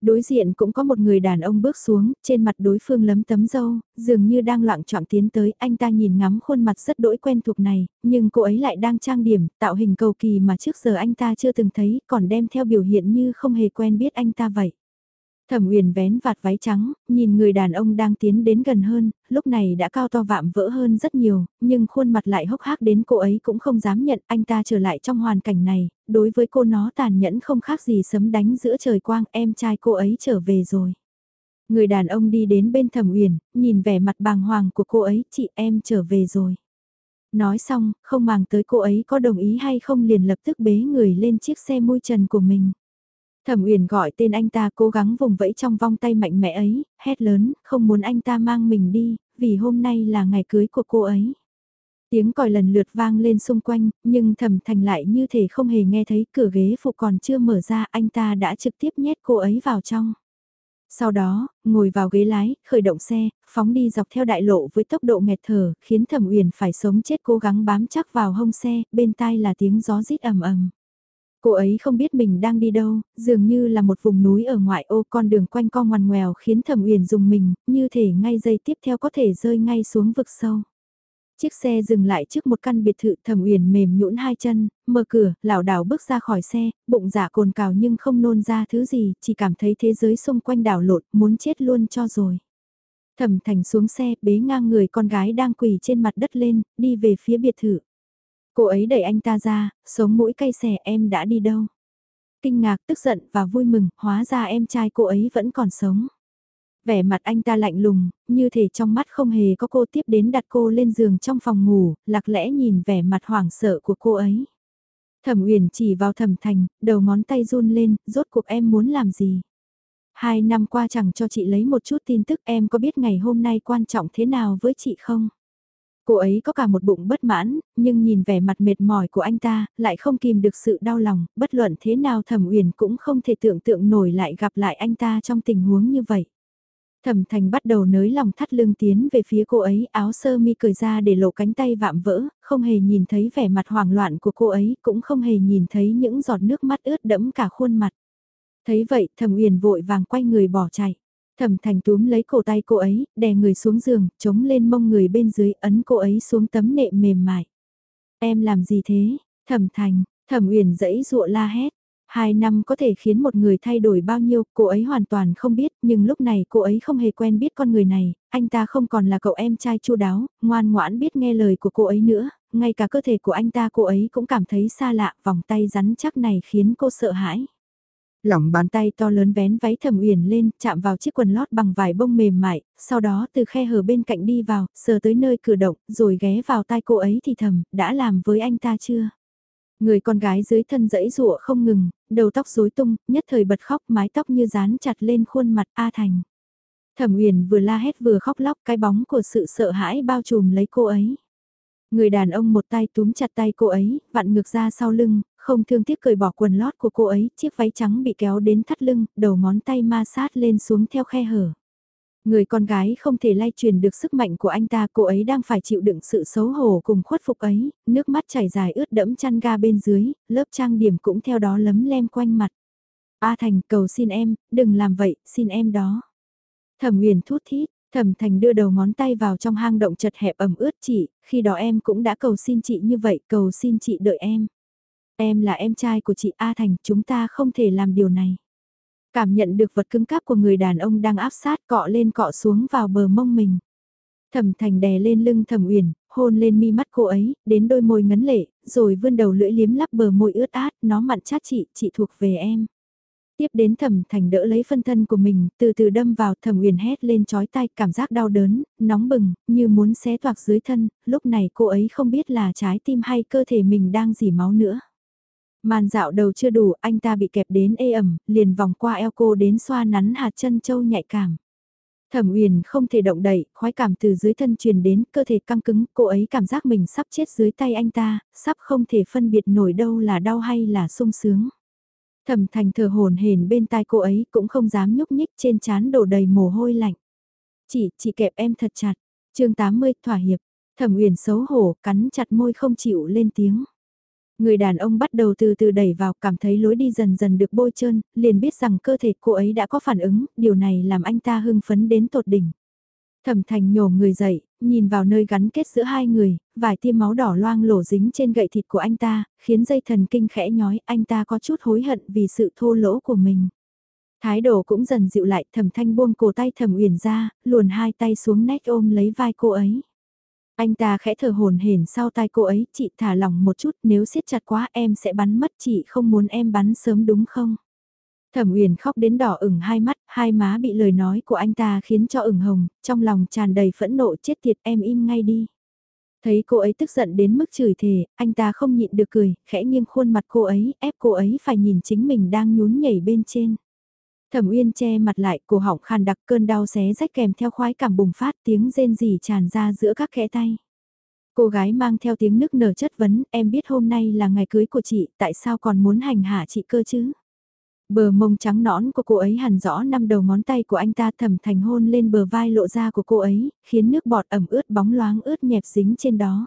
Đối diện cũng có một người đàn ông bước xuống, trên mặt đối phương lấm tấm dâu, dường như đang loạn trọng tiến tới, anh ta nhìn ngắm khuôn mặt rất đỗi quen thuộc này, nhưng cô ấy lại đang trang điểm, tạo hình cầu kỳ mà trước giờ anh ta chưa từng thấy, còn đem theo biểu hiện như không hề quen biết anh ta vậy. Thẩm Uyển vén vạt váy trắng, nhìn người đàn ông đang tiến đến gần hơn, lúc này đã cao to vạm vỡ hơn rất nhiều, nhưng khuôn mặt lại hốc hác đến cô ấy cũng không dám nhận anh ta trở lại trong hoàn cảnh này, đối với cô nó tàn nhẫn không khác gì sấm đánh giữa trời quang em trai cô ấy trở về rồi. Người đàn ông đi đến bên Thẩm Uyển, nhìn vẻ mặt bàng hoàng của cô ấy, chị em trở về rồi. Nói xong, không màng tới cô ấy có đồng ý hay không liền lập tức bế người lên chiếc xe môi trần của mình. Thẩm Uyển gọi tên anh ta cố gắng vùng vẫy trong vòng tay mạnh mẽ ấy, hét lớn, không muốn anh ta mang mình đi, vì hôm nay là ngày cưới của cô ấy. Tiếng còi lần lượt vang lên xung quanh, nhưng Thẩm Thành lại như thể không hề nghe thấy cửa ghế phụ còn chưa mở ra, anh ta đã trực tiếp nhét cô ấy vào trong. Sau đó, ngồi vào ghế lái, khởi động xe, phóng đi dọc theo đại lộ với tốc độ nghẹt thở, khiến Thẩm Uyển phải sống chết cố gắng bám chắc vào hông xe, bên tai là tiếng gió rít ầm ầm. Cô ấy không biết mình đang đi đâu, dường như là một vùng núi ở ngoại ô con đường quanh co ngoằn ngoèo khiến Thẩm Uyển dùng mình, như thể ngay giây tiếp theo có thể rơi ngay xuống vực sâu. Chiếc xe dừng lại trước một căn biệt thự Thẩm Uyển mềm nhũn hai chân, mở cửa, lảo đảo bước ra khỏi xe, bụng dạ cồn cào nhưng không nôn ra thứ gì, chỉ cảm thấy thế giới xung quanh đảo lộn, muốn chết luôn cho rồi. Thẩm Thành xuống xe, bế ngang người con gái đang quỳ trên mặt đất lên, đi về phía biệt thự. Cô ấy đẩy anh ta ra, sống mũi cay xẻ em đã đi đâu. Kinh ngạc, tức giận và vui mừng, hóa ra em trai cô ấy vẫn còn sống. Vẻ mặt anh ta lạnh lùng, như thể trong mắt không hề có cô tiếp đến đặt cô lên giường trong phòng ngủ, lạc lẽ nhìn vẻ mặt hoảng sợ của cô ấy. Thẩm Uyển chỉ vào Thẩm Thành, đầu ngón tay run lên, rốt cuộc em muốn làm gì? Hai năm qua chẳng cho chị lấy một chút tin tức em có biết ngày hôm nay quan trọng thế nào với chị không? Cô ấy có cả một bụng bất mãn, nhưng nhìn vẻ mặt mệt mỏi của anh ta, lại không kìm được sự đau lòng, bất luận thế nào Thẩm Uyển cũng không thể tưởng tượng nổi lại gặp lại anh ta trong tình huống như vậy. Thẩm Thành bắt đầu nới lòng thắt lưng tiến về phía cô ấy, áo sơ mi cởi ra để lộ cánh tay vạm vỡ, không hề nhìn thấy vẻ mặt hoảng loạn của cô ấy, cũng không hề nhìn thấy những giọt nước mắt ướt đẫm cả khuôn mặt. Thấy vậy, Thẩm Uyển vội vàng quay người bỏ chạy. Thẩm Thành túm lấy cổ tay cô ấy, đè người xuống giường, chống lên mông người bên dưới, ấn cô ấy xuống tấm nệm mềm mại. Em làm gì thế? Thẩm Thành, Thẩm Uyển dẫy dụa la hét. Hai năm có thể khiến một người thay đổi bao nhiêu, cô ấy hoàn toàn không biết, nhưng lúc này cô ấy không hề quen biết con người này, anh ta không còn là cậu em trai chu đáo, ngoan ngoãn biết nghe lời của cô ấy nữa, ngay cả cơ thể của anh ta cô ấy cũng cảm thấy xa lạ, vòng tay rắn chắc này khiến cô sợ hãi. Lỏng bàn tay to lớn vén váy thẩm uyển lên, chạm vào chiếc quần lót bằng vải bông mềm mại, sau đó từ khe hở bên cạnh đi vào, sờ tới nơi cửa động, rồi ghé vào tai cô ấy thì thầm, đã làm với anh ta chưa? Người con gái dưới thân dãy rụa không ngừng, đầu tóc rối tung, nhất thời bật khóc mái tóc như dán chặt lên khuôn mặt A Thành. Thẩm Uyển vừa la hét vừa khóc lóc cái bóng của sự sợ hãi bao trùm lấy cô ấy. Người đàn ông một tay túm chặt tay cô ấy, vặn ngược ra sau lưng, không thương tiếc cởi bỏ quần lót của cô ấy, chiếc váy trắng bị kéo đến thắt lưng, đầu ngón tay ma sát lên xuống theo khe hở. Người con gái không thể lay truyền được sức mạnh của anh ta, cô ấy đang phải chịu đựng sự xấu hổ cùng khuất phục ấy, nước mắt chảy dài ướt đẫm chăn ga bên dưới, lớp trang điểm cũng theo đó lấm lem quanh mặt. A Thành cầu xin em, đừng làm vậy, xin em đó. Thẩm Huyền thút thít, Thẩm Thành đưa đầu ngón tay vào trong hang động chật hẹp ẩm ướt chị, khi đó em cũng đã cầu xin chị như vậy, cầu xin chị đợi em. Em là em trai của chị A Thành, chúng ta không thể làm điều này. Cảm nhận được vật cứng cáp của người đàn ông đang áp sát cọ lên cọ xuống vào bờ mông mình. Thẩm Thành đè lên lưng Thẩm Uyển, hôn lên mi mắt cô ấy, đến đôi môi ngấn lệ, rồi vươn đầu lưỡi liếm lắp bờ môi ướt át, nó mặn chát chị, chị thuộc về em. Tiếp đến thẩm thành đỡ lấy phân thân của mình, từ từ đâm vào thẩm uyển hét lên chói tai, cảm giác đau đớn, nóng bừng, như muốn xé toạc dưới thân, lúc này cô ấy không biết là trái tim hay cơ thể mình đang dỉ máu nữa. Màn dạo đầu chưa đủ, anh ta bị kẹp đến ê ẩm, liền vòng qua eo cô đến xoa nắn hạt chân châu nhạy cảm. Thẩm Uyển không thể động đậy, khoái cảm từ dưới thân truyền đến, cơ thể căng cứng, cô ấy cảm giác mình sắp chết dưới tay anh ta, sắp không thể phân biệt nổi đâu là đau hay là sung sướng. Thẩm Thành thở hồn hển bên tai cô ấy, cũng không dám nhúc nhích trên trán đổ đầy mồ hôi lạnh. Chị, chị kẹp em thật chặt. Chương 80, thỏa hiệp. Thẩm Uyển xấu hổ, cắn chặt môi không chịu lên tiếng. Người đàn ông bắt đầu từ từ đẩy vào, cảm thấy lối đi dần dần được bôi trơn, liền biết rằng cơ thể cô ấy đã có phản ứng, điều này làm anh ta hưng phấn đến tột đỉnh. Thẩm thành nhổ người dậy, nhìn vào nơi gắn kết giữa hai người, vài tiêm máu đỏ loang lổ dính trên gậy thịt của anh ta, khiến dây thần kinh khẽ nhói, anh ta có chút hối hận vì sự thô lỗ của mình. Thái độ cũng dần dịu lại, thẩm thanh buông cổ tay thẩm uyển ra, luồn hai tay xuống nách ôm lấy vai cô ấy. Anh ta khẽ thở hồn hển sau tai cô ấy, chị thả lỏng một chút, nếu siết chặt quá em sẽ bắn mất chị không muốn em bắn sớm đúng không? Thẩm Uyển khóc đến đỏ ửng hai mắt, hai má bị lời nói của anh ta khiến cho ửng hồng, trong lòng tràn đầy phẫn nộ chết tiệt em im ngay đi. Thấy cô ấy tức giận đến mức chửi thề, anh ta không nhịn được cười, khẽ nghiêng khuôn mặt cô ấy, ép cô ấy phải nhìn chính mình đang nhún nhảy bên trên. Thẩm Uyên che mặt lại, cổ họng khàn đặc cơn đau xé rách kèm theo khoái cảm bùng phát tiếng rên rỉ tràn ra giữa các khẽ tay. Cô gái mang theo tiếng nức nở chất vấn, em biết hôm nay là ngày cưới của chị, tại sao còn muốn hành hạ chị cơ chứ? Bờ mông trắng nõn của cô ấy hẳn rõ năm đầu ngón tay của anh ta thầm thành hôn lên bờ vai lộ ra của cô ấy, khiến nước bọt ẩm ướt bóng loáng ướt nhẹp dính trên đó.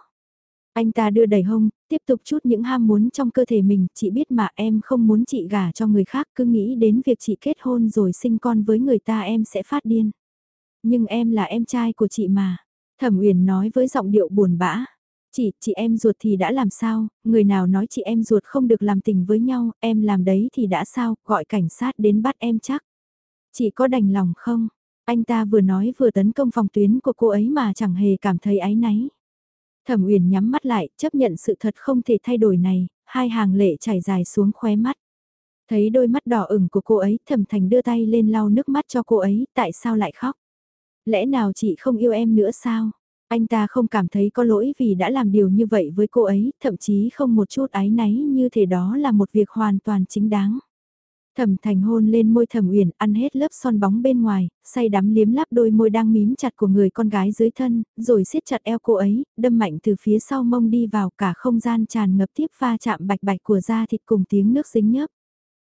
Anh ta đưa đẩy hông, tiếp tục chút những ham muốn trong cơ thể mình, chị biết mà em không muốn chị gả cho người khác, cứ nghĩ đến việc chị kết hôn rồi sinh con với người ta em sẽ phát điên. Nhưng em là em trai của chị mà, Thẩm Uyển nói với giọng điệu buồn bã. Chị, chị em ruột thì đã làm sao, người nào nói chị em ruột không được làm tình với nhau, em làm đấy thì đã sao, gọi cảnh sát đến bắt em chắc. Chị có đành lòng không? Anh ta vừa nói vừa tấn công phòng tuyến của cô ấy mà chẳng hề cảm thấy áy náy. Thẩm Uyển nhắm mắt lại, chấp nhận sự thật không thể thay đổi này, hai hàng lệ chảy dài xuống khóe mắt. Thấy đôi mắt đỏ ửng của cô ấy, Thẩm Thành đưa tay lên lau nước mắt cho cô ấy, tại sao lại khóc? Lẽ nào chị không yêu em nữa sao? Anh ta không cảm thấy có lỗi vì đã làm điều như vậy với cô ấy, thậm chí không một chút ái náy như thể đó là một việc hoàn toàn chính đáng. Thẩm thành hôn lên môi thẩm uyển ăn hết lớp son bóng bên ngoài, say đắm liếm lắp đôi môi đang mím chặt của người con gái dưới thân, rồi siết chặt eo cô ấy, đâm mạnh từ phía sau mông đi vào cả không gian tràn ngập tiếp pha chạm bạch bạch của da thịt cùng tiếng nước dính nhớp.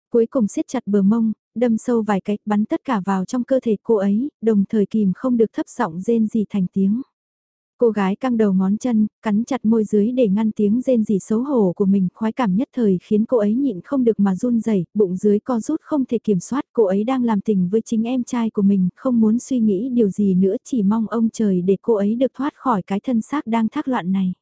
Cuối cùng siết chặt bờ mông, đâm sâu vài cách bắn tất cả vào trong cơ thể cô ấy, đồng thời kìm không được thấp giọng rên gì thành tiếng. Cô gái căng đầu ngón chân, cắn chặt môi dưới để ngăn tiếng rên rỉ xấu hổ của mình, khoái cảm nhất thời khiến cô ấy nhịn không được mà run rẩy, bụng dưới co rút không thể kiểm soát, cô ấy đang làm tình với chính em trai của mình, không muốn suy nghĩ điều gì nữa, chỉ mong ông trời để cô ấy được thoát khỏi cái thân xác đang thác loạn này.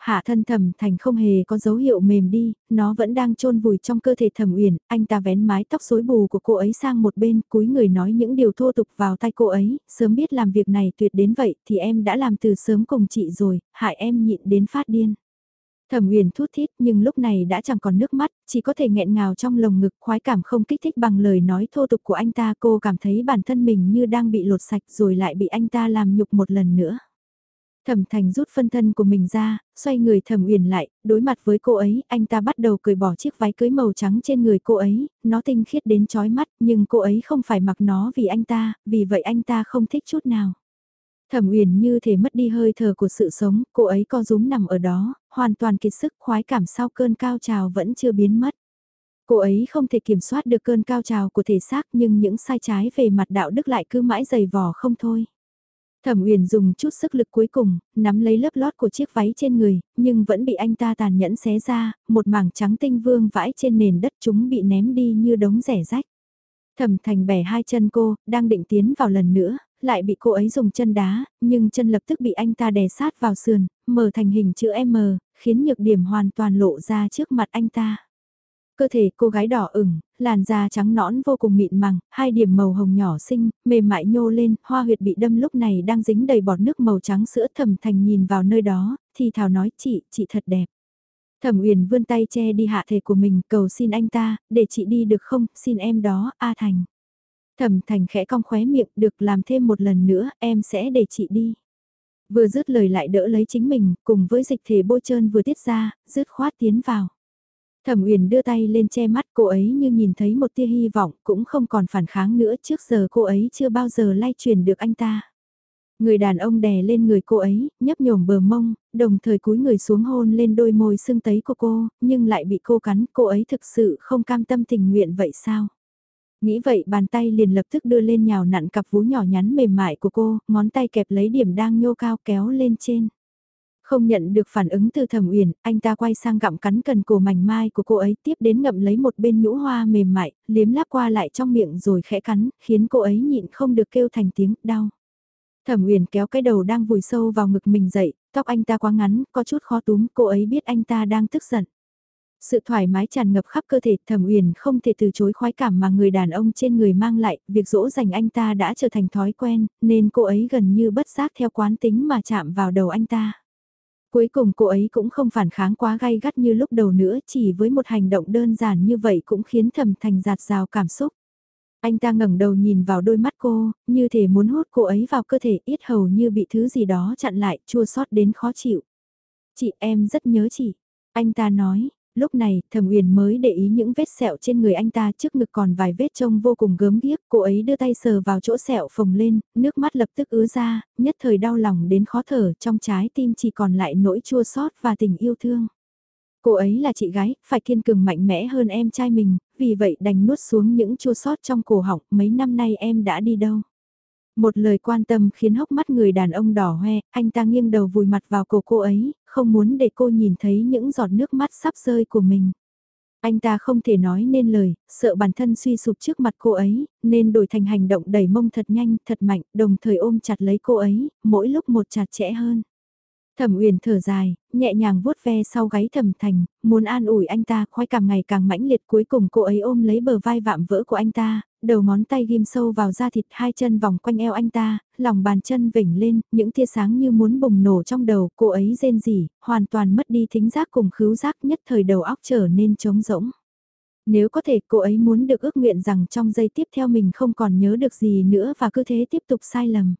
Hạ thân thẩm thành không hề có dấu hiệu mềm đi, nó vẫn đang chôn vùi trong cơ thể thẩm uyển, anh ta vén mái tóc rối bù của cô ấy sang một bên, cúi người nói những điều thô tục vào tay cô ấy, sớm biết làm việc này tuyệt đến vậy thì em đã làm từ sớm cùng chị rồi, hại em nhịn đến phát điên. Thẩm Uyển thút thít nhưng lúc này đã chẳng còn nước mắt, chỉ có thể nghẹn ngào trong lồng ngực khoái cảm không kích thích bằng lời nói thô tục của anh ta cô cảm thấy bản thân mình như đang bị lột sạch rồi lại bị anh ta làm nhục một lần nữa. Thẩm Thành rút phân thân của mình ra, xoay người Thẩm Uyển lại, đối mặt với cô ấy, anh ta bắt đầu cởi bỏ chiếc váy cưới màu trắng trên người cô ấy, nó tinh khiết đến chói mắt, nhưng cô ấy không phải mặc nó vì anh ta, vì vậy anh ta không thích chút nào. Thẩm Uyển như thể mất đi hơi thở của sự sống, cô ấy co rúm nằm ở đó, hoàn toàn kiệt sức khoái cảm sau cơn cao trào vẫn chưa biến mất. Cô ấy không thể kiểm soát được cơn cao trào của thể xác nhưng những sai trái về mặt đạo đức lại cứ mãi dày vò không thôi. Thẩm Uyển dùng chút sức lực cuối cùng, nắm lấy lớp lót của chiếc váy trên người, nhưng vẫn bị anh ta tàn nhẫn xé ra, một mảng trắng tinh vương vãi trên nền đất chúng bị ném đi như đống rẻ rách. Thẩm Thành bẻ hai chân cô, đang định tiến vào lần nữa, lại bị cô ấy dùng chân đá, nhưng chân lập tức bị anh ta đè sát vào sườn, mở thành hình chữ M, khiến nhược điểm hoàn toàn lộ ra trước mặt anh ta. Cơ thể cô gái đỏ ửng, làn da trắng nõn vô cùng mịn màng, hai điểm màu hồng nhỏ xinh, mềm mại nhô lên, hoa huyệt bị đâm lúc này đang dính đầy bọt nước màu trắng sữa thầm thành nhìn vào nơi đó, thì thảo nói chị, chị thật đẹp. Thẩm Uyển vươn tay che đi hạ thể của mình, cầu xin anh ta, để chị đi được không, xin em đó, A Thành. Thẩm Thành khẽ cong khóe miệng, được làm thêm một lần nữa, em sẽ để chị đi. Vừa dứt lời lại đỡ lấy chính mình, cùng với dịch thể bôi trơn vừa tiết ra, dứt khoát tiến vào. Thẩm Uyển đưa tay lên che mắt cô ấy như nhìn thấy một tia hy vọng, cũng không còn phản kháng nữa, trước giờ cô ấy chưa bao giờ lay truyền được anh ta. Người đàn ông đè lên người cô ấy, nhấp nhổm bờ mông, đồng thời cúi người xuống hôn lên đôi môi sưng tấy của cô, nhưng lại bị cô cắn, cô ấy thực sự không cam tâm tình nguyện vậy sao? Nghĩ vậy bàn tay liền lập tức đưa lên nhào nặn cặp vú nhỏ nhắn mềm mại của cô, ngón tay kẹp lấy điểm đang nhô cao kéo lên trên. Không nhận được phản ứng từ thẩm uyển, anh ta quay sang gặm cắn cần cổ mảnh mai của cô ấy tiếp đến ngậm lấy một bên nhũ hoa mềm mại, liếm láp qua lại trong miệng rồi khẽ cắn, khiến cô ấy nhịn không được kêu thành tiếng đau. Thẩm Uyển kéo cái đầu đang vùi sâu vào ngực mình dậy, tóc anh ta quá ngắn, có chút khó túm, cô ấy biết anh ta đang tức giận. Sự thoải mái tràn ngập khắp cơ thể Thẩm Uyển không thể từ chối khoái cảm mà người đàn ông trên người mang lại, việc dỗ dành anh ta đã trở thành thói quen, nên cô ấy gần như bất giác theo quán tính mà chạm vào đầu anh ta. Cuối cùng cô ấy cũng không phản kháng quá gay gắt như lúc đầu nữa, chỉ với một hành động đơn giản như vậy cũng khiến Thẩm Thành giạt rào cảm xúc. Anh ta ngẩng đầu nhìn vào đôi mắt cô, như thể muốn hút cô ấy vào cơ thể ít hầu như bị thứ gì đó chặn lại, chua xót đến khó chịu. Chị em rất nhớ chị. Anh ta nói, lúc này thẩm uyển mới để ý những vết sẹo trên người anh ta trước ngực còn vài vết trông vô cùng gớm ghiếc. Cô ấy đưa tay sờ vào chỗ sẹo phồng lên, nước mắt lập tức ứa ra, nhất thời đau lòng đến khó thở trong trái tim chỉ còn lại nỗi chua xót và tình yêu thương. Cô ấy là chị gái, phải kiên cường mạnh mẽ hơn em trai mình, vì vậy đành nuốt xuống những chua xót trong cổ họng, mấy năm nay em đã đi đâu. Một lời quan tâm khiến hốc mắt người đàn ông đỏ hoe, anh ta nghiêng đầu vùi mặt vào cổ cô ấy, không muốn để cô nhìn thấy những giọt nước mắt sắp rơi của mình. Anh ta không thể nói nên lời, sợ bản thân suy sụp trước mặt cô ấy, nên đổi thành hành động đẩy mông thật nhanh, thật mạnh, đồng thời ôm chặt lấy cô ấy, mỗi lúc một chặt chẽ hơn. Thẩm Uyển thở dài, nhẹ nhàng vuốt ve sau gáy Thẩm Thành, muốn an ủi anh ta, khoái cảm ngày càng mãnh liệt cuối cùng cô ấy ôm lấy bờ vai vạm vỡ của anh ta, đầu ngón tay ghim sâu vào da thịt hai chân vòng quanh eo anh ta, lòng bàn chân vểnh lên, những tia sáng như muốn bùng nổ trong đầu, cô ấy rên rỉ, hoàn toàn mất đi thính giác cùng khứu giác nhất thời đầu óc trở nên trống rỗng. Nếu có thể cô ấy muốn được ước nguyện rằng trong giây tiếp theo mình không còn nhớ được gì nữa và cứ thế tiếp tục sai lầm.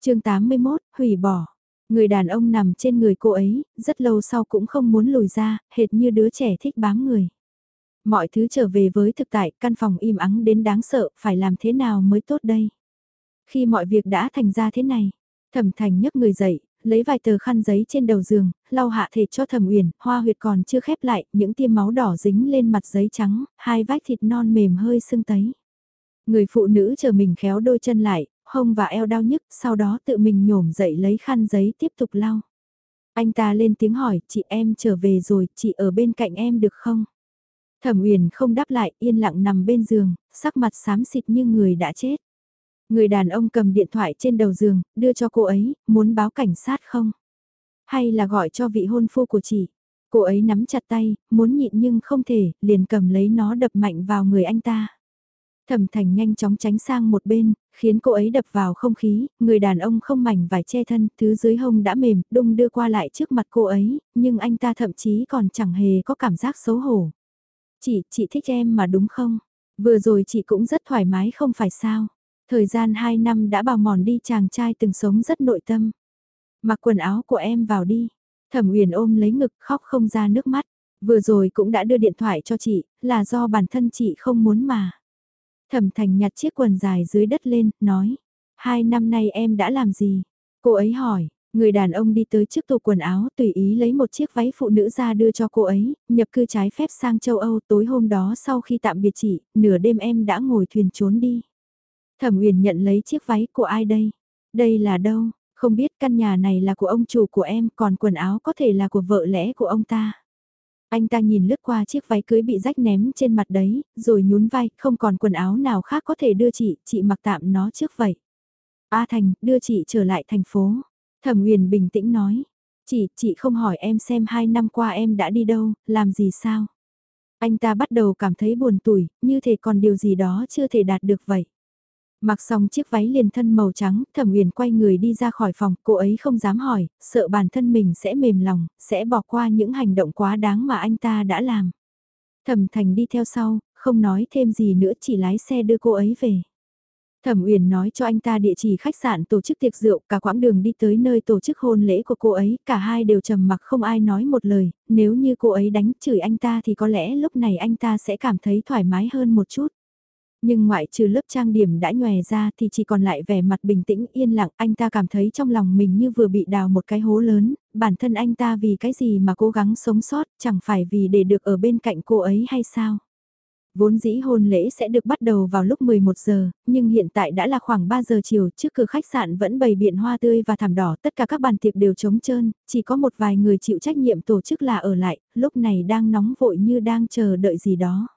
chương 81, hủy bỏ. Người đàn ông nằm trên người cô ấy, rất lâu sau cũng không muốn lùi ra, hệt như đứa trẻ thích bám người. Mọi thứ trở về với thực tại, căn phòng im ắng đến đáng sợ, phải làm thế nào mới tốt đây? Khi mọi việc đã thành ra thế này, thẩm thành nhấc người dậy, lấy vài tờ khăn giấy trên đầu giường, lau hạ thể cho thẩm uyển, hoa huyệt còn chưa khép lại, những tiêm máu đỏ dính lên mặt giấy trắng, hai vách thịt non mềm hơi sưng tấy. Người phụ nữ chờ mình khéo đôi chân lại, hông và eo đau nhức, sau đó tự mình nhổm dậy lấy khăn giấy tiếp tục lau. Anh ta lên tiếng hỏi, chị em trở về rồi, chị ở bên cạnh em được không? Thẩm Uyển không đáp lại, yên lặng nằm bên giường, sắc mặt xám xịt như người đã chết. Người đàn ông cầm điện thoại trên đầu giường, đưa cho cô ấy, muốn báo cảnh sát không? Hay là gọi cho vị hôn phu của chị? Cô ấy nắm chặt tay, muốn nhịn nhưng không thể, liền cầm lấy nó đập mạnh vào người anh ta. Thẩm Thành nhanh chóng tránh sang một bên, khiến cô ấy đập vào không khí, người đàn ông không mảnh vải che thân, thứ dưới hông đã mềm, đung đưa qua lại trước mặt cô ấy, nhưng anh ta thậm chí còn chẳng hề có cảm giác xấu hổ. Chị, chị thích em mà đúng không? Vừa rồi chị cũng rất thoải mái không phải sao? Thời gian 2 năm đã bào mòn đi chàng trai từng sống rất nội tâm. Mặc quần áo của em vào đi. Thẩm Uyển ôm lấy ngực khóc không ra nước mắt. Vừa rồi cũng đã đưa điện thoại cho chị, là do bản thân chị không muốn mà. Thẩm Thành nhặt chiếc quần dài dưới đất lên, nói. Hai năm nay em đã làm gì? Cô ấy hỏi, người đàn ông đi tới trước tủ quần áo tùy ý lấy một chiếc váy phụ nữ ra đưa cho cô ấy, nhập cư trái phép sang châu Âu tối hôm đó sau khi tạm biệt chị, nửa đêm em đã ngồi thuyền trốn đi. Thẩm Uyển nhận lấy chiếc váy của ai đây? Đây là đâu? Không biết căn nhà này là của ông chủ của em, còn quần áo có thể là của vợ lẽ của ông ta. Anh ta nhìn lướt qua chiếc váy cưới bị rách ném trên mặt đấy, rồi nhún vai, không còn quần áo nào khác có thể đưa chị, chị mặc tạm nó trước vậy. A Thành, đưa chị trở lại thành phố. Thẩm Huyền bình tĩnh nói. Chị, chị không hỏi em xem hai năm qua em đã đi đâu, làm gì sao. Anh ta bắt đầu cảm thấy buồn tủi, như thể còn điều gì đó chưa thể đạt được vậy. Mặc xong chiếc váy liền thân màu trắng, Thẩm Uyển quay người đi ra khỏi phòng, cô ấy không dám hỏi, sợ bản thân mình sẽ mềm lòng, sẽ bỏ qua những hành động quá đáng mà anh ta đã làm. Thẩm Thành đi theo sau, không nói thêm gì nữa chỉ lái xe đưa cô ấy về. Thẩm Uyển nói cho anh ta địa chỉ khách sạn tổ chức tiệc rượu, cả quãng đường đi tới nơi tổ chức hôn lễ của cô ấy, cả hai đều trầm mặc không ai nói một lời, nếu như cô ấy đánh chửi anh ta thì có lẽ lúc này anh ta sẽ cảm thấy thoải mái hơn một chút. Nhưng ngoại trừ lớp trang điểm đã nhòe ra thì chỉ còn lại vẻ mặt bình tĩnh yên lặng, anh ta cảm thấy trong lòng mình như vừa bị đào một cái hố lớn, bản thân anh ta vì cái gì mà cố gắng sống sót, chẳng phải vì để được ở bên cạnh cô ấy hay sao? Vốn dĩ hôn lễ sẽ được bắt đầu vào lúc 11 giờ, nhưng hiện tại đã là khoảng 3 giờ chiều trước cửa khách sạn vẫn bày biện hoa tươi và thảm đỏ, tất cả các bàn tiệc đều trống trơn, chỉ có một vài người chịu trách nhiệm tổ chức là ở lại, lúc này đang nóng vội như đang chờ đợi gì đó.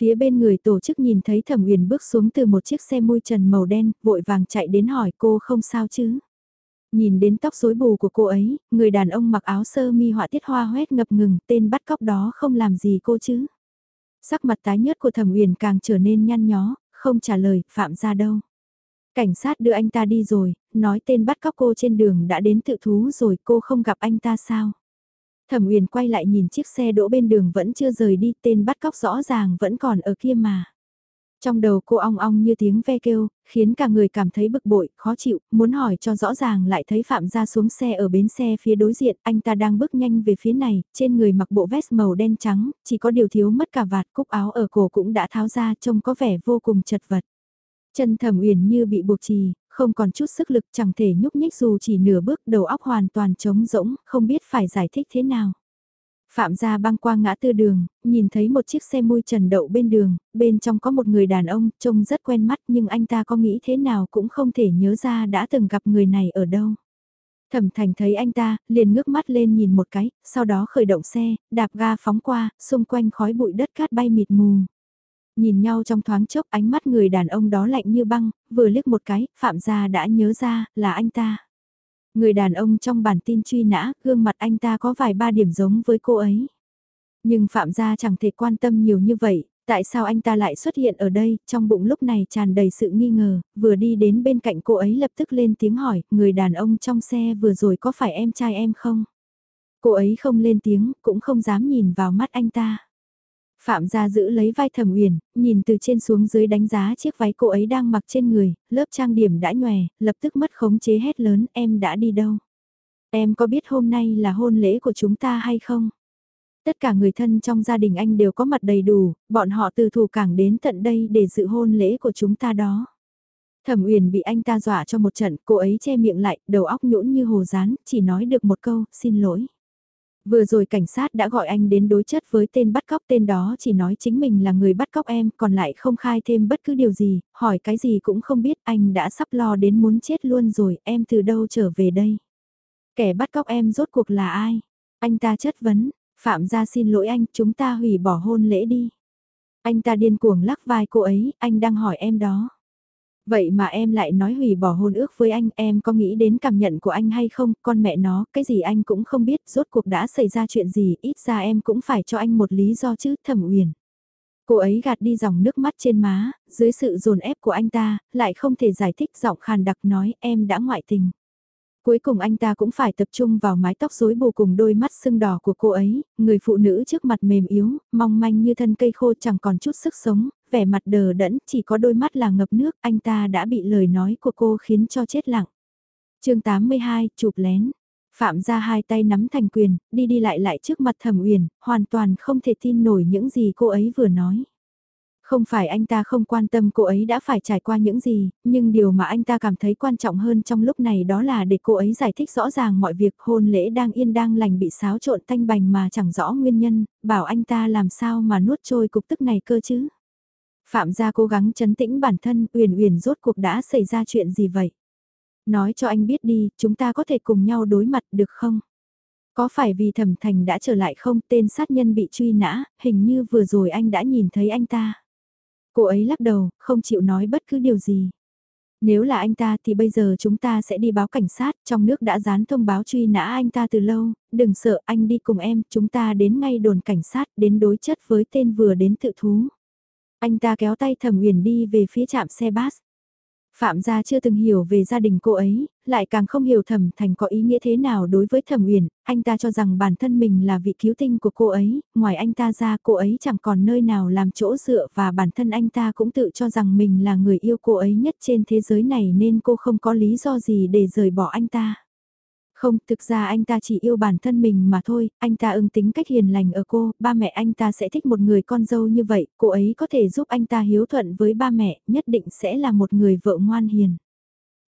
Phía bên người tổ chức nhìn thấy Thẩm Uyển bước xuống từ một chiếc xe mui trần màu đen, vội vàng chạy đến hỏi cô không sao chứ. Nhìn đến tóc rối bù của cô ấy, người đàn ông mặc áo sơ mi họa tiết hoa hoét ngập ngừng, tên bắt cóc đó không làm gì cô chứ. Sắc mặt tái nhớt của Thẩm Uyển càng trở nên nhăn nhó, không trả lời, phạm ra đâu. Cảnh sát đưa anh ta đi rồi, nói tên bắt cóc cô trên đường đã đến tự thú rồi cô không gặp anh ta sao. Thẩm Uyển quay lại nhìn chiếc xe đỗ bên đường vẫn chưa rời đi, tên bắt cóc rõ ràng vẫn còn ở kia mà. Trong đầu cô ong ong như tiếng ve kêu, khiến cả người cảm thấy bực bội, khó chịu, muốn hỏi cho rõ ràng lại thấy Phạm gia xuống xe ở bến xe phía đối diện, anh ta đang bước nhanh về phía này, trên người mặc bộ vest màu đen trắng, chỉ có điều thiếu mất cả vạt cúc áo ở cổ cũng đã tháo ra trông có vẻ vô cùng chật vật. Chân thẩm uyển như bị buộc trì, không còn chút sức lực chẳng thể nhúc nhích dù chỉ nửa bước đầu óc hoàn toàn trống rỗng, không biết phải giải thích thế nào. Phạm gia băng qua ngã tư đường, nhìn thấy một chiếc xe mui trần đậu bên đường, bên trong có một người đàn ông, trông rất quen mắt nhưng anh ta có nghĩ thế nào cũng không thể nhớ ra đã từng gặp người này ở đâu. Thẩm thành thấy anh ta, liền ngước mắt lên nhìn một cái, sau đó khởi động xe, đạp ga phóng qua, xung quanh khói bụi đất cát bay mịt mù. Nhìn nhau trong thoáng chốc ánh mắt người đàn ông đó lạnh như băng, vừa liếc một cái, Phạm gia đã nhớ ra, là anh ta. Người đàn ông trong bản tin truy nã, gương mặt anh ta có vài ba điểm giống với cô ấy. Nhưng Phạm gia chẳng thể quan tâm nhiều như vậy, tại sao anh ta lại xuất hiện ở đây, trong bụng lúc này tràn đầy sự nghi ngờ, vừa đi đến bên cạnh cô ấy lập tức lên tiếng hỏi, người đàn ông trong xe vừa rồi có phải em trai em không? Cô ấy không lên tiếng, cũng không dám nhìn vào mắt anh ta. Phạm gia giữ lấy vai thẩm uyển, nhìn từ trên xuống dưới đánh giá chiếc váy cô ấy đang mặc trên người, lớp trang điểm đã nhòe, lập tức mất khống chế hét lớn em đã đi đâu. Em có biết hôm nay là hôn lễ của chúng ta hay không? Tất cả người thân trong gia đình anh đều có mặt đầy đủ, bọn họ từ thủ cảng đến tận đây để dự hôn lễ của chúng ta đó. Thẩm Uyển bị anh ta dọa cho một trận, cô ấy che miệng lại, đầu óc nhũn như hồ rán, chỉ nói được một câu, xin lỗi. Vừa rồi cảnh sát đã gọi anh đến đối chất với tên bắt cóc tên đó chỉ nói chính mình là người bắt cóc em còn lại không khai thêm bất cứ điều gì, hỏi cái gì cũng không biết anh đã sắp lo đến muốn chết luôn rồi em từ đâu trở về đây. Kẻ bắt cóc em rốt cuộc là ai? Anh ta chất vấn, Phạm gia xin lỗi anh chúng ta hủy bỏ hôn lễ đi. Anh ta điên cuồng lắc vai cô ấy, anh đang hỏi em đó. Vậy mà em lại nói hủy bỏ hôn ước với anh, em có nghĩ đến cảm nhận của anh hay không, con mẹ nó, cái gì anh cũng không biết, rốt cuộc đã xảy ra chuyện gì, ít ra em cũng phải cho anh một lý do chứ, thẩm uyển. Cô ấy gạt đi dòng nước mắt trên má, dưới sự dồn ép của anh ta, lại không thể giải thích giọng khàn đặc nói em đã ngoại tình. Cuối cùng anh ta cũng phải tập trung vào mái tóc rối bù cùng đôi mắt sưng đỏ của cô ấy, người phụ nữ trước mặt mềm yếu, mong manh như thân cây khô chẳng còn chút sức sống, vẻ mặt đờ đẫn, chỉ có đôi mắt là ngập nước, anh ta đã bị lời nói của cô khiến cho chết lặng. chương 82, chụp lén. Phạm ra hai tay nắm thành quyền, đi đi lại lại trước mặt thẩm uyển, hoàn toàn không thể tin nổi những gì cô ấy vừa nói. Không phải anh ta không quan tâm cô ấy đã phải trải qua những gì, nhưng điều mà anh ta cảm thấy quan trọng hơn trong lúc này đó là để cô ấy giải thích rõ ràng mọi việc hôn lễ đang yên đang lành bị xáo trộn thanh bành mà chẳng rõ nguyên nhân, bảo anh ta làm sao mà nuốt trôi cục tức này cơ chứ. Phạm gia cố gắng chấn tĩnh bản thân, Uyển Uyển rốt cuộc đã xảy ra chuyện gì vậy? Nói cho anh biết đi, chúng ta có thể cùng nhau đối mặt được không? Có phải vì thẩm thành đã trở lại không tên sát nhân bị truy nã, hình như vừa rồi anh đã nhìn thấy anh ta. Cô ấy lắc đầu, không chịu nói bất cứ điều gì. Nếu là anh ta thì bây giờ chúng ta sẽ đi báo cảnh sát, trong nước đã dán thông báo truy nã anh ta từ lâu, đừng sợ anh đi cùng em, chúng ta đến ngay đồn cảnh sát, đến đối chất với tên vừa đến tự thú. Anh ta kéo tay Thẩm Uyển đi về phía trạm xe bus. Phạm gia chưa từng hiểu về gia đình cô ấy, lại càng không hiểu thẩm thành có ý nghĩa thế nào đối với thẩm uyển, anh ta cho rằng bản thân mình là vị cứu tinh của cô ấy, ngoài anh ta ra cô ấy chẳng còn nơi nào làm chỗ dựa và bản thân anh ta cũng tự cho rằng mình là người yêu cô ấy nhất trên thế giới này nên cô không có lý do gì để rời bỏ anh ta. Không, thực ra anh ta chỉ yêu bản thân mình mà thôi, anh ta ưng tính cách hiền lành ở cô, ba mẹ anh ta sẽ thích một người con dâu như vậy, cô ấy có thể giúp anh ta hiếu thuận với ba mẹ, nhất định sẽ là một người vợ ngoan hiền.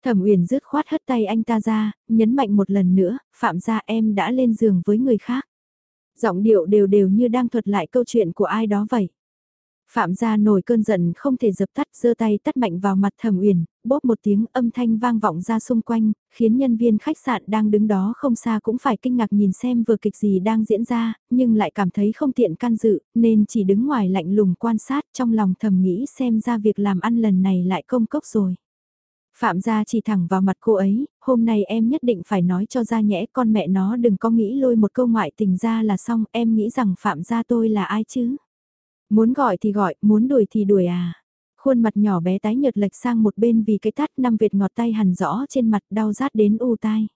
Thẩm Uyển dứt khoát hất tay anh ta ra, nhấn mạnh một lần nữa, phạm gia em đã lên giường với người khác. Giọng điệu đều đều như đang thuật lại câu chuyện của ai đó vậy. Phạm gia nổi cơn giận không thể dập tắt, giơ tay tắt mạnh vào mặt Thẩm Uyển, bóp một tiếng âm thanh vang vọng ra xung quanh, khiến nhân viên khách sạn đang đứng đó không xa cũng phải kinh ngạc nhìn xem vừa kịch gì đang diễn ra, nhưng lại cảm thấy không tiện can dự, nên chỉ đứng ngoài lạnh lùng quan sát trong lòng thầm nghĩ xem ra việc làm ăn lần này lại công cốc rồi. Phạm gia chỉ thẳng vào mặt cô ấy, hôm nay em nhất định phải nói cho ra nhẽ con mẹ nó đừng có nghĩ lôi một câu ngoại tình ra là xong, em nghĩ rằng Phạm gia tôi là ai chứ? Muốn gọi thì gọi, muốn đuổi thì đuổi à. Khuôn mặt nhỏ bé tái nhợt lệch sang một bên vì cái tát năm vệt ngọt tay hằn rõ trên mặt đau rát đến u tai.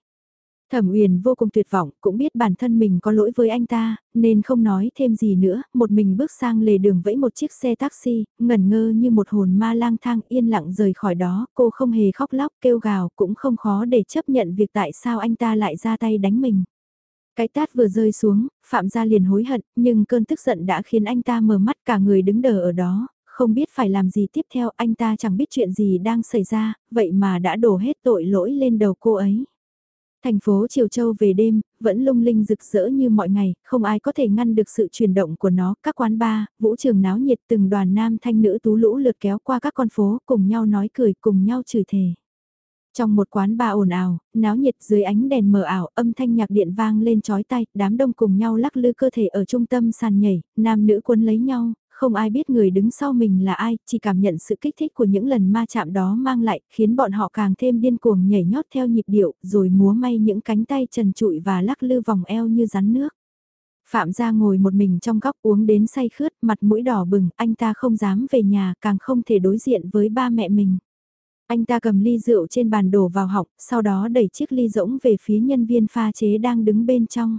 Thẩm Uyển vô cùng tuyệt vọng, cũng biết bản thân mình có lỗi với anh ta, nên không nói thêm gì nữa, một mình bước sang lề đường vẫy một chiếc xe taxi, ngẩn ngơ như một hồn ma lang thang yên lặng rời khỏi đó, cô không hề khóc lóc kêu gào, cũng không khó để chấp nhận việc tại sao anh ta lại ra tay đánh mình. Cái tát vừa rơi xuống, Phạm gia liền hối hận, nhưng cơn tức giận đã khiến anh ta mở mắt cả người đứng đờ ở đó, không biết phải làm gì tiếp theo, anh ta chẳng biết chuyện gì đang xảy ra, vậy mà đã đổ hết tội lỗi lên đầu cô ấy. Thành phố Triều Châu về đêm, vẫn lung linh rực rỡ như mọi ngày, không ai có thể ngăn được sự chuyển động của nó. Các quán bar, vũ trường náo nhiệt từng đoàn nam thanh nữ tú lũ lượt kéo qua các con phố, cùng nhau nói cười, cùng nhau chửi thề. Trong một quán ba ồn ào, náo nhiệt dưới ánh đèn mờ ảo, âm thanh nhạc điện vang lên chói tai, đám đông cùng nhau lắc lư cơ thể ở trung tâm sàn nhảy, nam nữ quân lấy nhau, không ai biết người đứng sau mình là ai, chỉ cảm nhận sự kích thích của những lần ma chạm đó mang lại, khiến bọn họ càng thêm điên cuồng nhảy nhót theo nhịp điệu, rồi múa may những cánh tay trần trụi và lắc lư vòng eo như rắn nước. Phạm gia ngồi một mình trong góc uống đến say khướt, mặt mũi đỏ bừng, anh ta không dám về nhà, càng không thể đối diện với ba mẹ mình. Anh ta cầm ly rượu trên bàn đổ vào học, sau đó đẩy chiếc ly rỗng về phía nhân viên pha chế đang đứng bên trong.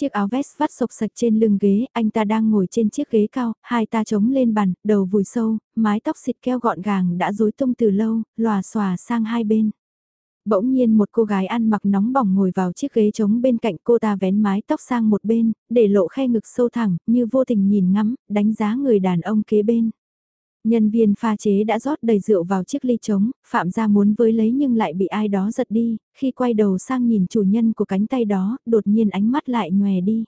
Chiếc áo vest vắt sộc sạch trên lưng ghế, anh ta đang ngồi trên chiếc ghế cao, hai ta chống lên bàn, đầu vùi sâu, mái tóc xịt keo gọn gàng đã rối tung từ lâu, lòa xòa sang hai bên. Bỗng nhiên một cô gái ăn mặc nóng bỏng ngồi vào chiếc ghế trống bên cạnh cô ta vén mái tóc sang một bên, để lộ khe ngực sâu thẳng, như vô tình nhìn ngắm, đánh giá người đàn ông kế bên. Nhân viên pha chế đã rót đầy rượu vào chiếc ly trống, Phạm gia muốn với lấy nhưng lại bị ai đó giật đi, khi quay đầu sang nhìn chủ nhân của cánh tay đó, đột nhiên ánh mắt lại nhòe đi.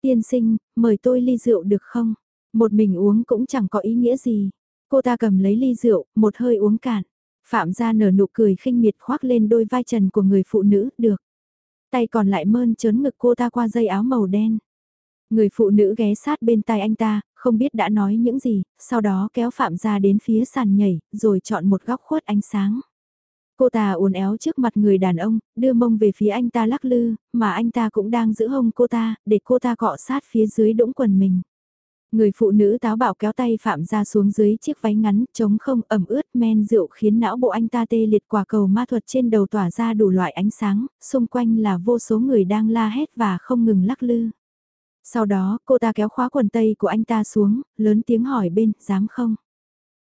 Tiên sinh, mời tôi ly rượu được không? Một mình uống cũng chẳng có ý nghĩa gì. Cô ta cầm lấy ly rượu, một hơi uống cạn. Phạm gia nở nụ cười khinh miệt khoác lên đôi vai trần của người phụ nữ, được. Tay còn lại mơn trớn ngực cô ta qua dây áo màu đen. Người phụ nữ ghé sát bên tai anh ta, không biết đã nói những gì, sau đó kéo Phạm ra đến phía sàn nhảy, rồi chọn một góc khuất ánh sáng. Cô ta uốn éo trước mặt người đàn ông, đưa mông về phía anh ta lắc lư, mà anh ta cũng đang giữ hông cô ta, để cô ta cọ sát phía dưới đũng quần mình. Người phụ nữ táo bạo kéo tay Phạm ra xuống dưới chiếc váy ngắn, trống không ẩm ướt men rượu khiến não bộ anh ta tê liệt quả cầu ma thuật trên đầu tỏa ra đủ loại ánh sáng, xung quanh là vô số người đang la hét và không ngừng lắc lư. Sau đó, cô ta kéo khóa quần tây của anh ta xuống, lớn tiếng hỏi bên, dám không?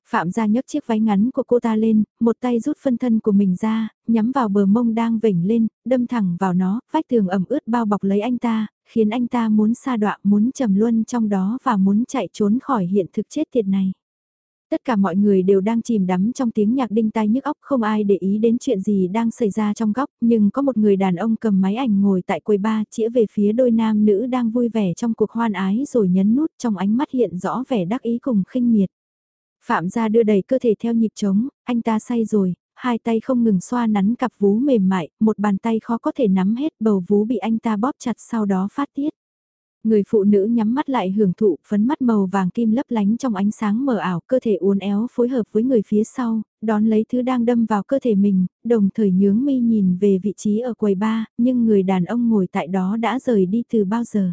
Phạm gia nhấc chiếc váy ngắn của cô ta lên, một tay rút phân thân của mình ra, nhắm vào bờ mông đang vểnh lên, đâm thẳng vào nó, vách tường ẩm ướt bao bọc lấy anh ta, khiến anh ta muốn xa đoạn, muốn trầm luân trong đó và muốn chạy trốn khỏi hiện thực chết tiệt này. Tất cả mọi người đều đang chìm đắm trong tiếng nhạc đinh tai nhức óc không ai để ý đến chuyện gì đang xảy ra trong góc, nhưng có một người đàn ông cầm máy ảnh ngồi tại quầy ba chĩa về phía đôi nam nữ đang vui vẻ trong cuộc hoan ái rồi nhấn nút trong ánh mắt hiện rõ vẻ đắc ý cùng khinh miệt. Phạm gia đưa đầy cơ thể theo nhịp trống, anh ta say rồi, hai tay không ngừng xoa nắn cặp vú mềm mại, một bàn tay khó có thể nắm hết bầu vú bị anh ta bóp chặt sau đó phát tiết. Người phụ nữ nhắm mắt lại hưởng thụ phấn mắt màu vàng kim lấp lánh trong ánh sáng mờ ảo, cơ thể uốn éo phối hợp với người phía sau, đón lấy thứ đang đâm vào cơ thể mình, đồng thời nhướng mi nhìn về vị trí ở quầy ba, nhưng người đàn ông ngồi tại đó đã rời đi từ bao giờ.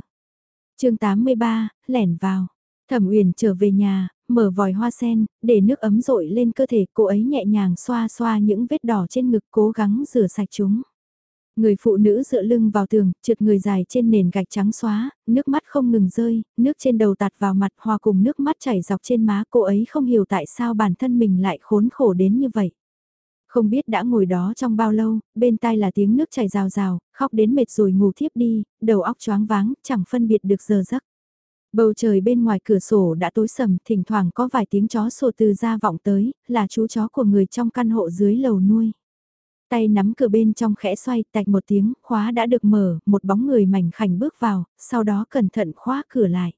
chương 83, lẻn vào. Thẩm Uyển trở về nhà, mở vòi hoa sen, để nước ấm rội lên cơ thể, cô ấy nhẹ nhàng xoa xoa những vết đỏ trên ngực cố gắng rửa sạch chúng. Người phụ nữ dựa lưng vào tường, trượt người dài trên nền gạch trắng xóa, nước mắt không ngừng rơi, nước trên đầu tạt vào mặt hòa cùng nước mắt chảy dọc trên má cô ấy không hiểu tại sao bản thân mình lại khốn khổ đến như vậy. Không biết đã ngồi đó trong bao lâu, bên tai là tiếng nước chảy rào rào, khóc đến mệt rồi ngủ thiếp đi, đầu óc choáng váng, chẳng phân biệt được giờ giấc. Bầu trời bên ngoài cửa sổ đã tối sầm, thỉnh thoảng có vài tiếng chó sổ từ ra vọng tới, là chú chó của người trong căn hộ dưới lầu nuôi. Tay nắm cửa bên trong khẽ xoay, tạch một tiếng, khóa đã được mở, một bóng người mảnh khảnh bước vào, sau đó cẩn thận khóa cửa lại.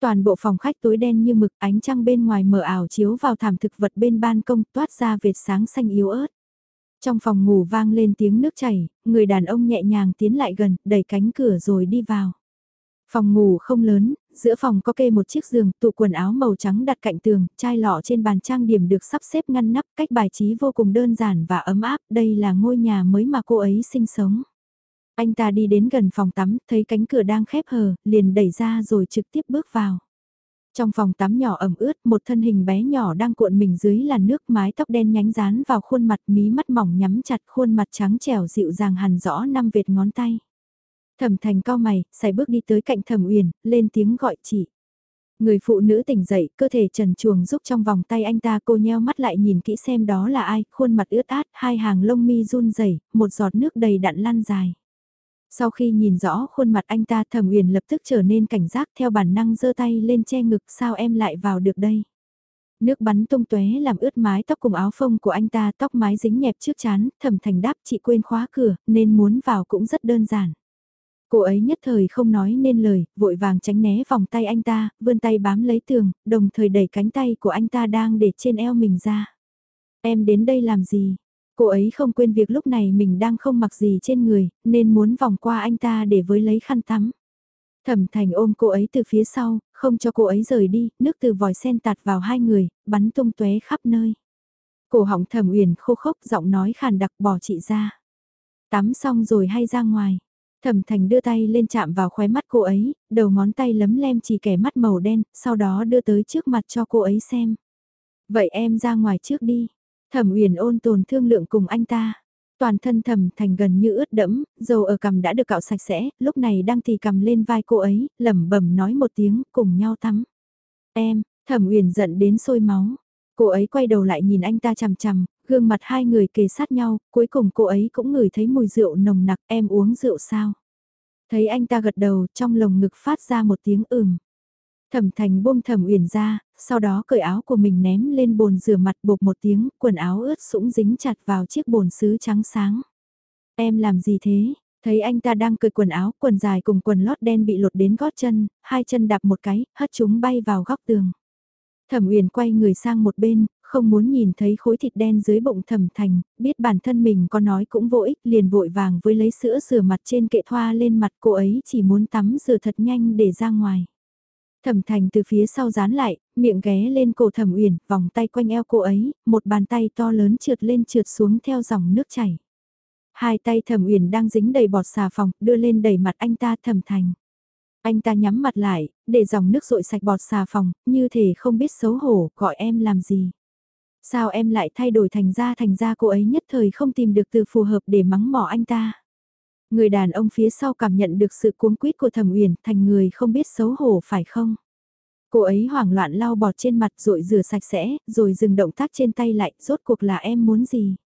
Toàn bộ phòng khách tối đen như mực, ánh trăng bên ngoài mờ ảo chiếu vào thảm thực vật bên ban công toát ra vệt sáng xanh yếu ớt. Trong phòng ngủ vang lên tiếng nước chảy, người đàn ông nhẹ nhàng tiến lại gần, đẩy cánh cửa rồi đi vào. Phòng ngủ không lớn, giữa phòng có kê một chiếc giường, tủ quần áo màu trắng đặt cạnh tường, chai lọ trên bàn trang điểm được sắp xếp ngăn nắp, cách bài trí vô cùng đơn giản và ấm áp, đây là ngôi nhà mới mà cô ấy sinh sống. Anh ta đi đến gần phòng tắm, thấy cánh cửa đang khép hờ, liền đẩy ra rồi trực tiếp bước vào. Trong phòng tắm nhỏ ẩm ướt, một thân hình bé nhỏ đang cuộn mình dưới làn nước mái tóc đen nhánh dán vào khuôn mặt mí mắt mỏng nhắm chặt khuôn mặt trắng trẻo dịu dàng hằn rõ năm vệt ngón tay. Thẩm thành cao mày, xài bước đi tới cạnh thẩm uyển, lên tiếng gọi chị. Người phụ nữ tỉnh dậy, cơ thể trần chuồng giúp trong vòng tay anh ta cô nheo mắt lại nhìn kỹ xem đó là ai, khuôn mặt ướt át, hai hàng lông mi run rẩy, một giọt nước đầy đặn lăn dài. Sau khi nhìn rõ khuôn mặt anh ta thẩm uyển lập tức trở nên cảnh giác theo bản năng giơ tay lên che ngực sao em lại vào được đây. Nước bắn tung tóe làm ướt mái tóc cùng áo phông của anh ta tóc mái dính nhẹp trước chán, thẩm thành đáp chị quên khóa cửa nên muốn vào cũng rất đơn giản. Cô ấy nhất thời không nói nên lời, vội vàng tránh né vòng tay anh ta, vươn tay bám lấy tường, đồng thời đẩy cánh tay của anh ta đang để trên eo mình ra. Em đến đây làm gì? Cô ấy không quên việc lúc này mình đang không mặc gì trên người, nên muốn vòng qua anh ta để với lấy khăn tắm. Thẩm thành ôm cô ấy từ phía sau, không cho cô ấy rời đi, nước từ vòi sen tạt vào hai người, bắn tung tóe khắp nơi. Cổ họng thẩm uyển khô khốc giọng nói khàn đặc bỏ chị ra. Tắm xong rồi hay ra ngoài. Thẩm thành đưa tay lên chạm vào khóe mắt cô ấy, đầu ngón tay lấm lem chỉ kẻ mắt màu đen, sau đó đưa tới trước mặt cho cô ấy xem. Vậy em ra ngoài trước đi. Thẩm Uyển ôn tồn thương lượng cùng anh ta. Toàn thân thẩm thành gần như ướt đẫm, dầu ở cằm đã được cạo sạch sẽ, lúc này đang thì cầm lên vai cô ấy, lẩm bẩm nói một tiếng, cùng nhau tắm. Em, thẩm Uyển giận đến sôi máu. Cô ấy quay đầu lại nhìn anh ta chằm chằm, gương mặt hai người kề sát nhau, cuối cùng cô ấy cũng ngửi thấy mùi rượu nồng nặc, em uống rượu sao? Thấy anh ta gật đầu, trong lồng ngực phát ra một tiếng ừm. Thẩm thành buông thẩm uyển ra, sau đó cởi áo của mình ném lên bồn rửa mặt bột một tiếng, quần áo ướt sũng dính chặt vào chiếc bồn sứ trắng sáng. Em làm gì thế? Thấy anh ta đang cởi quần áo, quần dài cùng quần lót đen bị lột đến gót chân, hai chân đạp một cái, hất chúng bay vào góc tường. Thẩm Uyển quay người sang một bên, không muốn nhìn thấy khối thịt đen dưới bụng Thẩm Thành, biết bản thân mình có nói cũng vô ích, liền vội vàng với lấy sữa rửa mặt trên kệ thoa lên mặt cô ấy chỉ muốn tắm rửa thật nhanh để ra ngoài. Thẩm Thành từ phía sau dán lại, miệng ghé lên cổ Thẩm Uyển, vòng tay quanh eo cô ấy, một bàn tay to lớn trượt lên trượt xuống theo dòng nước chảy. Hai tay Thẩm Uyển đang dính đầy bọt xà phòng, đưa lên đẩy mặt anh ta Thẩm Thành. Anh ta nhắm mặt lại, để dòng nước rội sạch bọt xà phòng, như thể không biết xấu hổ, gọi em làm gì. Sao em lại thay đổi thành ra thành ra cô ấy nhất thời không tìm được từ phù hợp để mắng mỏ anh ta. Người đàn ông phía sau cảm nhận được sự cuống quýt của thẩm uyển thành người không biết xấu hổ phải không? Cô ấy hoảng loạn lau bọt trên mặt rồi rửa sạch sẽ, rồi dừng động tác trên tay lại, rốt cuộc là em muốn gì?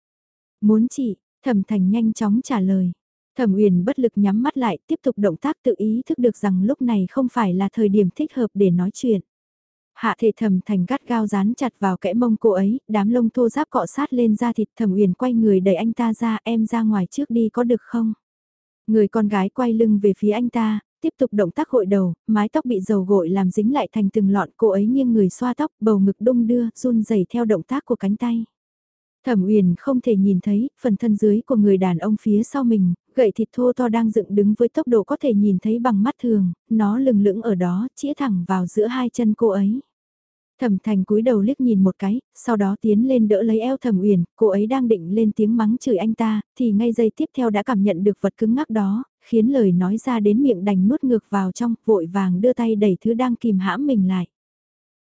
Muốn chị, thẩm thành nhanh chóng trả lời. Thẩm Uyển bất lực nhắm mắt lại, tiếp tục động tác tự ý thức được rằng lúc này không phải là thời điểm thích hợp để nói chuyện. Hạ thể thầm thành gắt gao dán chặt vào kẽ mông cô ấy, đám lông thô giáp cọ sát lên da thịt thẩm Uyển quay người đẩy anh ta ra, em ra ngoài trước đi có được không? Người con gái quay lưng về phía anh ta, tiếp tục động tác hội đầu, mái tóc bị dầu gội làm dính lại thành từng lọn cô ấy nghiêng người xoa tóc, bầu ngực đung đưa, run rẩy theo động tác của cánh tay. Thẩm Uyển không thể nhìn thấy phần thân dưới của người đàn ông phía sau mình, gậy thịt thô to đang dựng đứng với tốc độ có thể nhìn thấy bằng mắt thường, nó lừng lững ở đó, chĩa thẳng vào giữa hai chân cô ấy. Thẩm Thành cúi đầu liếc nhìn một cái, sau đó tiến lên đỡ lấy eo Thẩm Uyển, cô ấy đang định lên tiếng mắng chửi anh ta, thì ngay giây tiếp theo đã cảm nhận được vật cứng ngắc đó, khiến lời nói ra đến miệng đành nuốt ngược vào trong, vội vàng đưa tay đẩy thứ đang kìm hãm mình lại.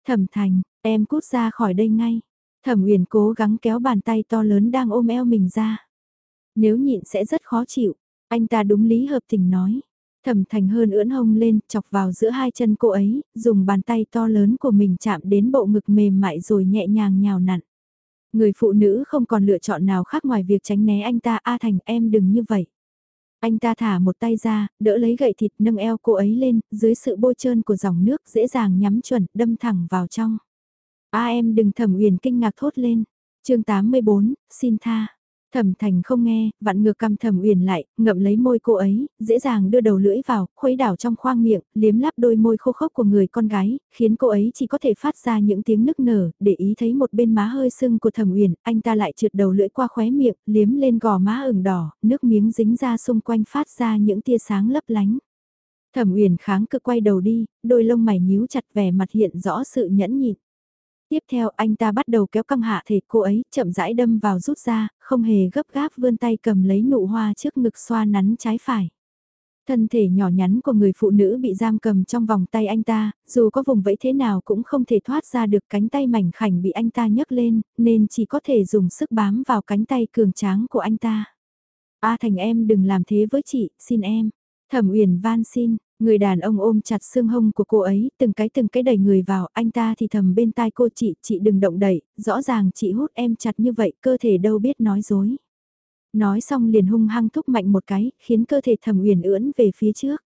Thẩm thành, em cút ra khỏi đây ngay. Thẩm Uyển cố gắng kéo bàn tay to lớn đang ôm eo mình ra. Nếu nhịn sẽ rất khó chịu, anh ta đúng lý hợp tình nói. Thẩm thành hơn ưỡn hông lên, chọc vào giữa hai chân cô ấy, dùng bàn tay to lớn của mình chạm đến bộ ngực mềm mại rồi nhẹ nhàng nhào nặn. Người phụ nữ không còn lựa chọn nào khác ngoài việc tránh né anh ta A Thành em đừng như vậy. Anh ta thả một tay ra, đỡ lấy gậy thịt nâng eo cô ấy lên, dưới sự bôi trơn của dòng nước dễ dàng nhắm chuẩn, đâm thẳng vào trong. A em đừng thẩm uyển kinh ngạc thốt lên. chương 84, xin tha. Thẩm thành không nghe, vặn ngược cằm thẩm uyển lại, ngậm lấy môi cô ấy, dễ dàng đưa đầu lưỡi vào, khuấy đảo trong khoang miệng, liếm láp đôi môi khô khốc của người con gái, khiến cô ấy chỉ có thể phát ra những tiếng nức nở, để ý thấy một bên má hơi sưng của thẩm uyển, anh ta lại trượt đầu lưỡi qua khóe miệng, liếm lên gò má ửng đỏ, nước miếng dính ra xung quanh phát ra những tia sáng lấp lánh. Thẩm uyển kháng cự quay đầu đi, đôi lông mày nhíu chặt vẻ mặt hiện rõ sự nhẫn nhịn. Tiếp theo anh ta bắt đầu kéo căng hạ thể cô ấy, chậm rãi đâm vào rút ra, không hề gấp gáp vươn tay cầm lấy nụ hoa trước ngực xoa nắn trái phải. Thân thể nhỏ nhắn của người phụ nữ bị giam cầm trong vòng tay anh ta, dù có vùng vẫy thế nào cũng không thể thoát ra được cánh tay mảnh khảnh bị anh ta nhấc lên, nên chỉ có thể dùng sức bám vào cánh tay cường tráng của anh ta. A Thành em đừng làm thế với chị, xin em. Thẩm Uyển van xin, Người đàn ông ôm chặt xương hông của cô ấy, từng cái từng cái đẩy người vào, anh ta thì thầm bên tai cô chị, chị đừng động đẩy, rõ ràng chị hút em chặt như vậy, cơ thể đâu biết nói dối. Nói xong liền hung hăng thúc mạnh một cái, khiến cơ thể thầm uyển ưỡn về phía trước.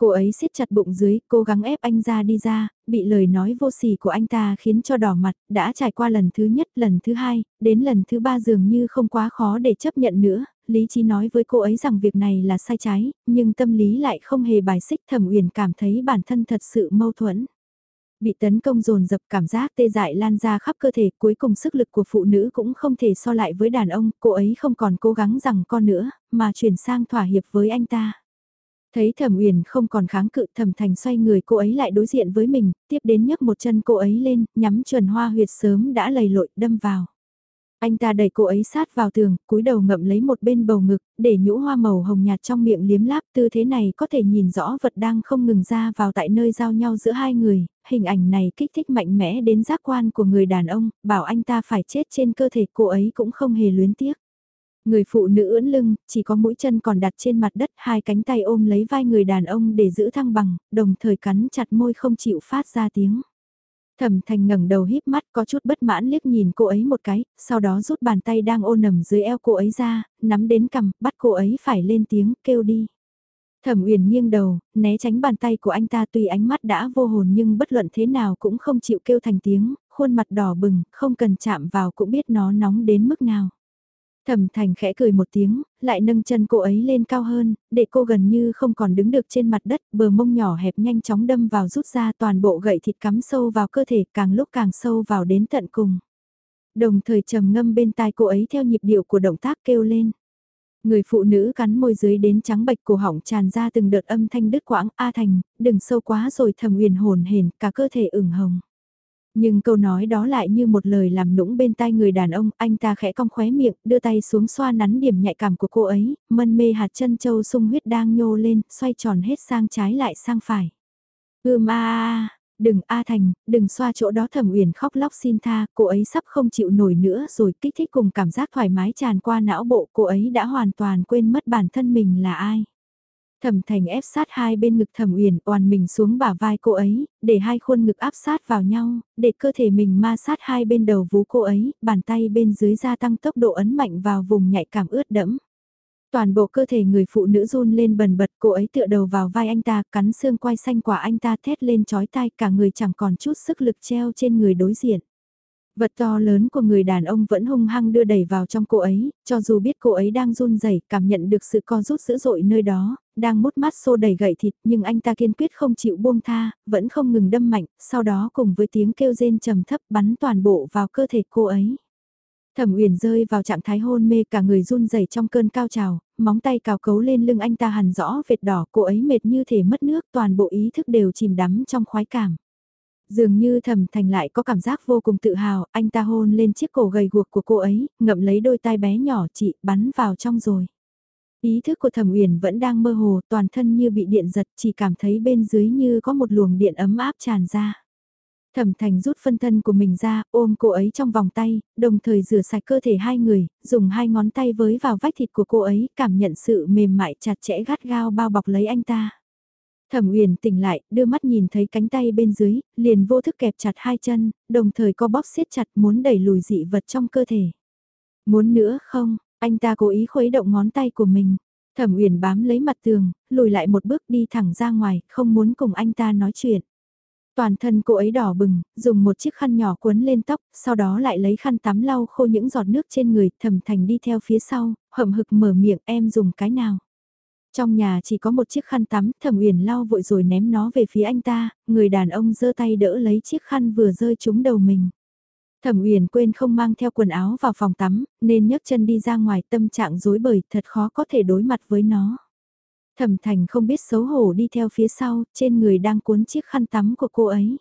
Cô ấy siết chặt bụng dưới, cố gắng ép anh ra đi ra, bị lời nói vô sỉ của anh ta khiến cho đỏ mặt, đã trải qua lần thứ nhất, lần thứ hai, đến lần thứ ba dường như không quá khó để chấp nhận nữa, lý trí nói với cô ấy rằng việc này là sai trái, nhưng tâm lý lại không hề bài xích thẩm uyển cảm thấy bản thân thật sự mâu thuẫn. Bị tấn công dồn dập cảm giác tê dại lan ra khắp cơ thể cuối cùng sức lực của phụ nữ cũng không thể so lại với đàn ông, cô ấy không còn cố gắng rằng con nữa, mà chuyển sang thỏa hiệp với anh ta. Thấy thẩm uyển không còn kháng cự thẩm thành xoay người cô ấy lại đối diện với mình, tiếp đến nhấc một chân cô ấy lên, nhắm chuẩn hoa huyệt sớm đã lầy lội đâm vào. Anh ta đẩy cô ấy sát vào tường, cúi đầu ngậm lấy một bên bầu ngực, để nhũ hoa màu hồng nhạt trong miệng liếm láp tư thế này có thể nhìn rõ vật đang không ngừng ra vào tại nơi giao nhau giữa hai người, hình ảnh này kích thích mạnh mẽ đến giác quan của người đàn ông, bảo anh ta phải chết trên cơ thể cô ấy cũng không hề luyến tiếc. Người phụ nữ ưỡn lưng, chỉ có mũi chân còn đặt trên mặt đất, hai cánh tay ôm lấy vai người đàn ông để giữ thăng bằng, đồng thời cắn chặt môi không chịu phát ra tiếng. Thẩm thành ngẩng đầu híp mắt có chút bất mãn liếc nhìn cô ấy một cái, sau đó rút bàn tay đang ô nằm dưới eo cô ấy ra, nắm đến cầm, bắt cô ấy phải lên tiếng, kêu đi. Thẩm Uyển nghiêng đầu, né tránh bàn tay của anh ta tuy ánh mắt đã vô hồn nhưng bất luận thế nào cũng không chịu kêu thành tiếng, khuôn mặt đỏ bừng, không cần chạm vào cũng biết nó nóng đến mức nào. Thẩm Thành khẽ cười một tiếng, lại nâng chân cô ấy lên cao hơn, để cô gần như không còn đứng được trên mặt đất, bờ mông nhỏ hẹp nhanh chóng đâm vào rút ra toàn bộ gậy thịt cắm sâu vào cơ thể càng lúc càng sâu vào đến tận cùng. Đồng thời trầm ngâm bên tai cô ấy theo nhịp điệu của động tác kêu lên. Người phụ nữ cắn môi dưới đến trắng bạch cổ họng tràn ra từng đợt âm thanh đứt quãng A Thành, đừng sâu quá rồi thầm uyển hồn hển, cả cơ thể ửng hồng. Nhưng câu nói đó lại như một lời làm nũng bên tai người đàn ông, anh ta khẽ cong khóe miệng, đưa tay xuống xoa nắn điểm nhạy cảm của cô ấy, mân mê hạt chân châu sung huyết đang nhô lên, xoay tròn hết sang trái lại sang phải. Ưm a a đừng A Thành, đừng xoa chỗ đó thẩm uyển khóc lóc xin tha, cô ấy sắp không chịu nổi nữa rồi kích thích cùng cảm giác thoải mái tràn qua não bộ cô ấy đã hoàn toàn quên mất bản thân mình là ai. Thẩm thành ép sát hai bên ngực thẩm uyển oàn mình xuống bả vai cô ấy, để hai khuôn ngực áp sát vào nhau, để cơ thể mình ma sát hai bên đầu vú cô ấy, bàn tay bên dưới gia tăng tốc độ ấn mạnh vào vùng nhạy cảm ướt đẫm. Toàn bộ cơ thể người phụ nữ run lên bần bật cô ấy tựa đầu vào vai anh ta, cắn xương quai xanh quả anh ta thét lên chói tai cả người chẳng còn chút sức lực treo trên người đối diện. Vật to lớn của người đàn ông vẫn hung hăng đưa đẩy vào trong cô ấy, cho dù biết cô ấy đang run rẩy, cảm nhận được sự co rút dữ dội nơi đó, đang mút mắt xô đẩy gậy thịt nhưng anh ta kiên quyết không chịu buông tha, vẫn không ngừng đâm mạnh, sau đó cùng với tiếng kêu rên trầm thấp bắn toàn bộ vào cơ thể cô ấy. Thẩm Uyển rơi vào trạng thái hôn mê cả người run rẩy trong cơn cao trào, móng tay cào cấu lên lưng anh ta hằn rõ vệt đỏ, cô ấy mệt như thể mất nước, toàn bộ ý thức đều chìm đắm trong khoái cảm. Dường như thẩm thành lại có cảm giác vô cùng tự hào, anh ta hôn lên chiếc cổ gầy guộc của cô ấy, ngậm lấy đôi tai bé nhỏ chị bắn vào trong rồi. Ý thức của thẩm uyển vẫn đang mơ hồ, toàn thân như bị điện giật, chỉ cảm thấy bên dưới như có một luồng điện ấm áp tràn ra. Thẩm Thành rút phân thân của mình ra, ôm cô ấy trong vòng tay, đồng thời rửa sạch cơ thể hai người, dùng hai ngón tay với vào vách thịt của cô ấy, cảm nhận sự mềm mại chặt chẽ gắt gao bao bọc lấy anh ta. Thẩm Uyển tỉnh lại, đưa mắt nhìn thấy cánh tay bên dưới, liền vô thức kẹp chặt hai chân, đồng thời co bóp siết chặt muốn đẩy lùi dị vật trong cơ thể. Muốn nữa không, anh ta cố ý khuấy động ngón tay của mình. Thẩm Uyển bám lấy mặt tường, lùi lại một bước đi thẳng ra ngoài, không muốn cùng anh ta nói chuyện. Toàn thân cô ấy đỏ bừng, dùng một chiếc khăn nhỏ cuốn lên tóc, sau đó lại lấy khăn tắm lau khô những giọt nước trên người, thẩm thành đi theo phía sau, hậm hực mở miệng em dùng cái nào. Trong nhà chỉ có một chiếc khăn tắm, thẩm uyển lau vội rồi ném nó về phía anh ta, người đàn ông giơ tay đỡ lấy chiếc khăn vừa rơi trúng đầu mình. Thẩm Uyển quên không mang theo quần áo vào phòng tắm, nên nhấc chân đi ra ngoài tâm trạng rối bời, thật khó có thể đối mặt với nó. Thẩm Thành không biết xấu hổ đi theo phía sau, trên người đang cuốn chiếc khăn tắm của cô ấy.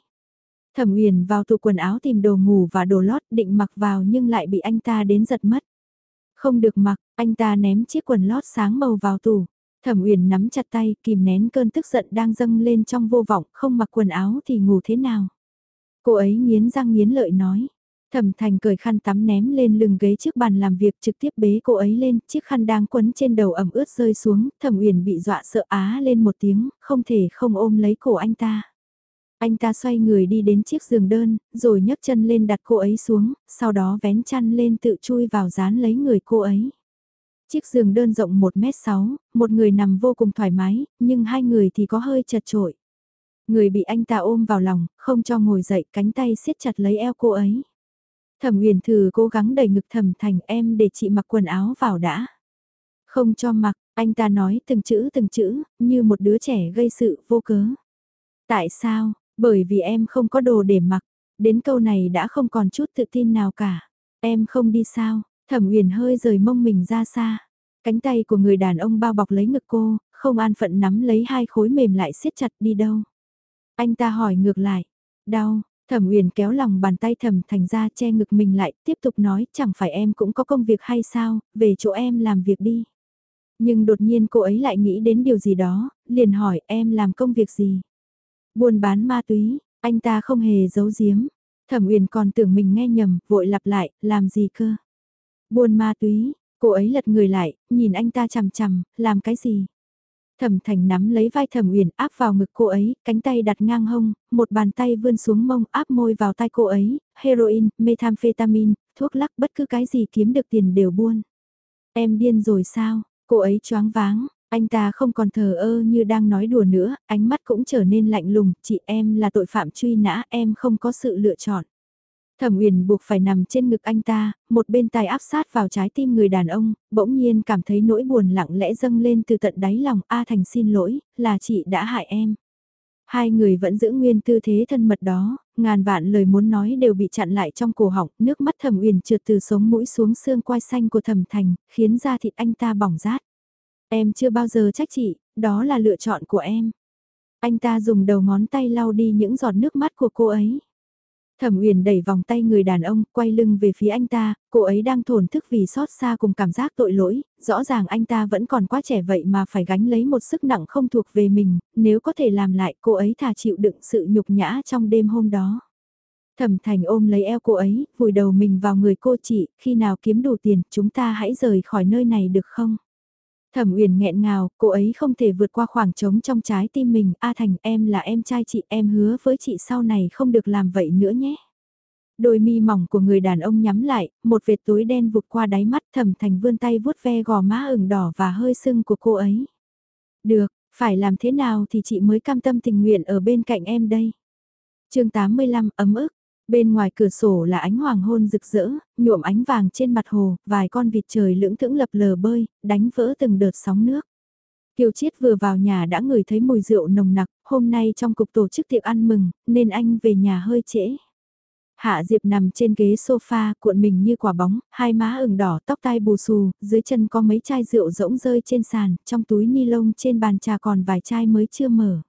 Thẩm Uyển vào tủ quần áo tìm đồ ngủ và đồ lót định mặc vào nhưng lại bị anh ta đến giật mất. Không được mặc, anh ta ném chiếc quần lót sáng màu vào tủ. Thẩm Uyển nắm chặt tay, kìm nén cơn tức giận đang dâng lên trong vô vọng, không mặc quần áo thì ngủ thế nào. Cô ấy nghiến răng nghiến lợi nói. Thẩm Thành cởi khăn tắm ném lên lưng ghế trước bàn làm việc trực tiếp bế cô ấy lên, chiếc khăn đang quấn trên đầu ẩm ướt rơi xuống, Thẩm Uyển bị dọa sợ á lên một tiếng, không thể không ôm lấy cổ anh ta. Anh ta xoay người đi đến chiếc giường đơn, rồi nhấc chân lên đặt cô ấy xuống, sau đó vén chăn lên tự chui vào dán lấy người cô ấy. Chiếc giường đơn rộng 1m6, một người nằm vô cùng thoải mái, nhưng hai người thì có hơi chật trội. Người bị anh ta ôm vào lòng, không cho ngồi dậy, cánh tay siết chặt lấy eo cô ấy. Thẩm Uyển thử cố gắng đẩy ngực Thẩm Thành em để chị mặc quần áo vào đã. Không cho mặc, anh ta nói từng chữ từng chữ, như một đứa trẻ gây sự vô cớ. Tại sao? Bởi vì em không có đồ để mặc. Đến câu này đã không còn chút tự tin nào cả. Em không đi sao? Thẩm Uyển hơi rời mông mình ra xa. Cánh tay của người đàn ông bao bọc lấy ngực cô, không an phận nắm lấy hai khối mềm lại siết chặt đi đâu. Anh ta hỏi ngược lại. Đau, Thẩm Uyển kéo lòng bàn tay Thẩm Thành ra che ngực mình lại, tiếp tục nói, chẳng phải em cũng có công việc hay sao, về chỗ em làm việc đi. Nhưng đột nhiên cô ấy lại nghĩ đến điều gì đó, liền hỏi em làm công việc gì. Buôn bán ma túy, anh ta không hề giấu giếm. Thẩm Uyển còn tưởng mình nghe nhầm, vội lặp lại, làm gì cơ? Buôn ma túy, cô ấy lật người lại, nhìn anh ta chằm chằm, làm cái gì? Thẩm Thành nắm lấy vai Thẩm Uyển áp vào ngực cô ấy, cánh tay đặt ngang hông, một bàn tay vươn xuống mông áp môi vào tai cô ấy, heroin, methamphetamine, thuốc lắc bất cứ cái gì kiếm được tiền đều buôn. Em điên rồi sao? Cô ấy choáng váng, anh ta không còn thờ ơ như đang nói đùa nữa, ánh mắt cũng trở nên lạnh lùng, chị em là tội phạm truy nã, em không có sự lựa chọn. Thẩm Uyển buộc phải nằm trên ngực anh ta, một bên tai áp sát vào trái tim người đàn ông, bỗng nhiên cảm thấy nỗi buồn lặng lẽ dâng lên từ tận đáy lòng, A Thành xin lỗi, là chị đã hại em. Hai người vẫn giữ nguyên tư thế thân mật đó, ngàn vạn lời muốn nói đều bị chặn lại trong cổ họng, nước mắt Thẩm Uyển trượt từ sống mũi xuống xương quai xanh của Thẩm Thành, khiến da thịt anh ta bỏng rát. Em chưa bao giờ trách chị, đó là lựa chọn của em. Anh ta dùng đầu ngón tay lau đi những giọt nước mắt của cô ấy. Thẩm Uyển đẩy vòng tay người đàn ông, quay lưng về phía anh ta, cô ấy đang thổn thức vì xót xa cùng cảm giác tội lỗi, rõ ràng anh ta vẫn còn quá trẻ vậy mà phải gánh lấy một sức nặng không thuộc về mình, nếu có thể làm lại cô ấy thà chịu đựng sự nhục nhã trong đêm hôm đó. Thẩm Thành ôm lấy eo cô ấy, vùi đầu mình vào người cô chị, khi nào kiếm đủ tiền, chúng ta hãy rời khỏi nơi này được không? Thẩm Uyển nghẹn ngào, cô ấy không thể vượt qua khoảng trống trong trái tim mình, A Thành em là em trai chị, em hứa với chị sau này không được làm vậy nữa nhé. Đôi mi mỏng của người đàn ông nhắm lại, một vệt tối đen vụt qua đáy mắt Thẩm Thành vươn tay vuốt ve gò má ửng đỏ và hơi sưng của cô ấy. Được, phải làm thế nào thì chị mới cam tâm tình nguyện ở bên cạnh em đây. chương 85 ấm ức, Bên ngoài cửa sổ là ánh hoàng hôn rực rỡ, nhuộm ánh vàng trên mặt hồ, vài con vịt trời lưỡng thững lập lờ bơi, đánh vỡ từng đợt sóng nước. Kiều Chiết vừa vào nhà đã ngửi thấy mùi rượu nồng nặc, hôm nay trong cục tổ chức tiệc ăn mừng, nên anh về nhà hơi trễ. Hạ Diệp nằm trên ghế sofa, cuộn mình như quả bóng, hai má ửng đỏ, tóc tai bù xù, dưới chân có mấy chai rượu rỗng rơi trên sàn, trong túi ni lông trên bàn trà còn vài chai mới chưa mở.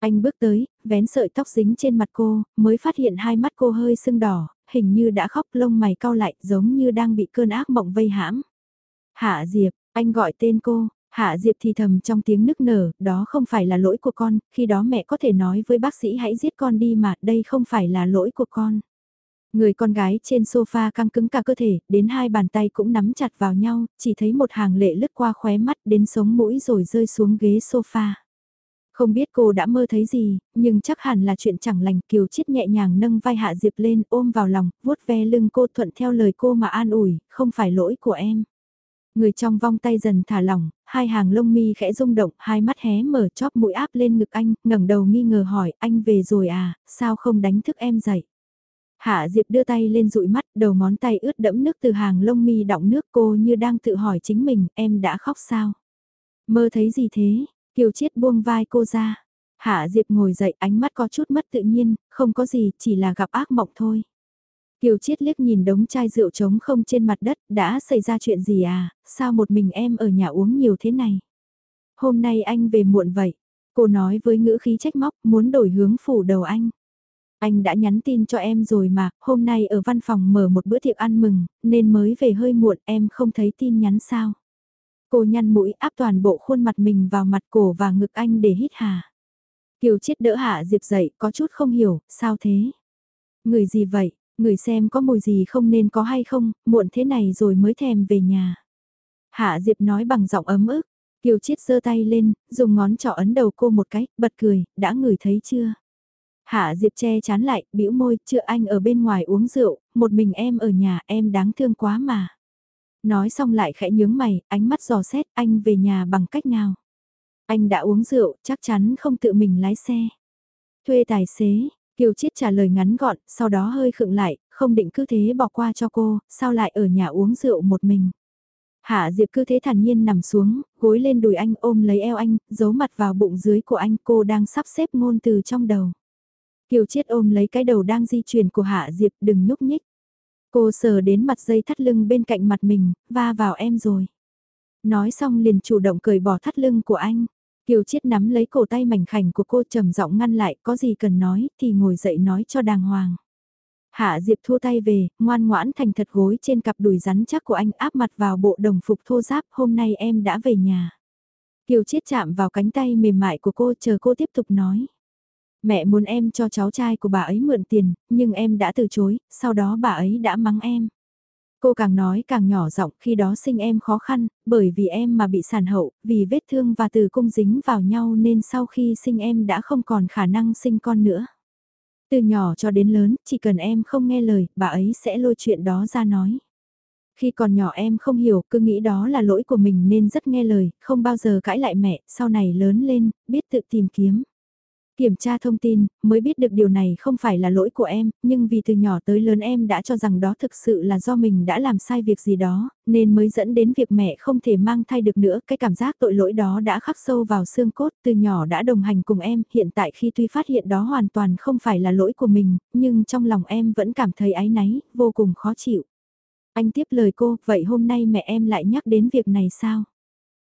Anh bước tới, vén sợi tóc dính trên mặt cô, mới phát hiện hai mắt cô hơi sưng đỏ, hình như đã khóc lông mày cau lại giống như đang bị cơn ác mộng vây hãm. Hạ Diệp, anh gọi tên cô, Hạ Diệp thì thầm trong tiếng nức nở, đó không phải là lỗi của con, khi đó mẹ có thể nói với bác sĩ hãy giết con đi mà, đây không phải là lỗi của con. Người con gái trên sofa căng cứng cả cơ thể, đến hai bàn tay cũng nắm chặt vào nhau, chỉ thấy một hàng lệ lướt qua khóe mắt đến sống mũi rồi rơi xuống ghế sofa. Không biết cô đã mơ thấy gì, nhưng chắc hẳn là chuyện chẳng lành Kiều Chiết nhẹ nhàng nâng vai Hạ Diệp lên ôm vào lòng, vuốt ve lưng cô thuận theo lời cô mà an ủi, không phải lỗi của em. Người trong vong tay dần thả lỏng, hai hàng lông mi khẽ rung động, hai mắt hé mở chóp mũi áp lên ngực anh, ngẩng đầu nghi ngờ hỏi, anh về rồi à, sao không đánh thức em dậy? Hạ Diệp đưa tay lên dụi mắt, đầu ngón tay ướt đẫm nước từ hàng lông mi đọng nước cô như đang tự hỏi chính mình, em đã khóc sao? Mơ thấy gì thế? Kiều Chiết buông vai cô ra. Hạ Diệp ngồi dậy ánh mắt có chút mất tự nhiên, không có gì, chỉ là gặp ác mộng thôi. Kiều Chiết liếc nhìn đống chai rượu trống không trên mặt đất, đã xảy ra chuyện gì à, sao một mình em ở nhà uống nhiều thế này? Hôm nay anh về muộn vậy. Cô nói với ngữ khí trách móc, muốn đổi hướng phủ đầu anh. Anh đã nhắn tin cho em rồi mà, hôm nay ở văn phòng mở một bữa tiệc ăn mừng, nên mới về hơi muộn em không thấy tin nhắn sao. Cô nhăn mũi áp toàn bộ khuôn mặt mình vào mặt cổ và ngực anh để hít hà. Kiều chết đỡ Hạ Diệp dậy, có chút không hiểu, sao thế? Người gì vậy? Người xem có mùi gì không nên có hay không, muộn thế này rồi mới thèm về nhà. Hạ Diệp nói bằng giọng ấm ức, Kiều Chiết giơ tay lên, dùng ngón trỏ ấn đầu cô một cái, bật cười, đã ngửi thấy chưa? Hạ Diệp che chán lại, bĩu môi, chưa anh ở bên ngoài uống rượu, một mình em ở nhà, em đáng thương quá mà. Nói xong lại khẽ nhướng mày, ánh mắt dò xét, anh về nhà bằng cách nào? Anh đã uống rượu, chắc chắn không tự mình lái xe. Thuê tài xế, Kiều Chiết trả lời ngắn gọn, sau đó hơi khựng lại, không định cứ thế bỏ qua cho cô, sao lại ở nhà uống rượu một mình. Hạ Diệp cứ thế thản nhiên nằm xuống, gối lên đùi anh ôm lấy eo anh, giấu mặt vào bụng dưới của anh cô đang sắp xếp ngôn từ trong đầu. Kiều Chiết ôm lấy cái đầu đang di chuyển của Hạ Diệp đừng nhúc nhích. Cô sờ đến mặt dây thắt lưng bên cạnh mặt mình, va vào em rồi. Nói xong liền chủ động cởi bỏ thắt lưng của anh. Kiều Chiết nắm lấy cổ tay mảnh khảnh của cô trầm giọng ngăn lại, có gì cần nói thì ngồi dậy nói cho đàng hoàng. Hạ Diệp thua tay về, ngoan ngoãn thành thật gối trên cặp đùi rắn chắc của anh áp mặt vào bộ đồng phục thô giáp, hôm nay em đã về nhà. Kiều Chiết chạm vào cánh tay mềm mại của cô chờ cô tiếp tục nói. Mẹ muốn em cho cháu trai của bà ấy mượn tiền, nhưng em đã từ chối, sau đó bà ấy đã mắng em. Cô càng nói càng nhỏ giọng khi đó sinh em khó khăn, bởi vì em mà bị sản hậu, vì vết thương và từ cung dính vào nhau nên sau khi sinh em đã không còn khả năng sinh con nữa. Từ nhỏ cho đến lớn, chỉ cần em không nghe lời, bà ấy sẽ lôi chuyện đó ra nói. Khi còn nhỏ em không hiểu, cứ nghĩ đó là lỗi của mình nên rất nghe lời, không bao giờ cãi lại mẹ, sau này lớn lên, biết tự tìm kiếm. Kiểm tra thông tin, mới biết được điều này không phải là lỗi của em, nhưng vì từ nhỏ tới lớn em đã cho rằng đó thực sự là do mình đã làm sai việc gì đó, nên mới dẫn đến việc mẹ không thể mang thai được nữa. Cái cảm giác tội lỗi đó đã khắc sâu vào xương cốt, từ nhỏ đã đồng hành cùng em, hiện tại khi tuy phát hiện đó hoàn toàn không phải là lỗi của mình, nhưng trong lòng em vẫn cảm thấy áy náy, vô cùng khó chịu. Anh tiếp lời cô, vậy hôm nay mẹ em lại nhắc đến việc này sao?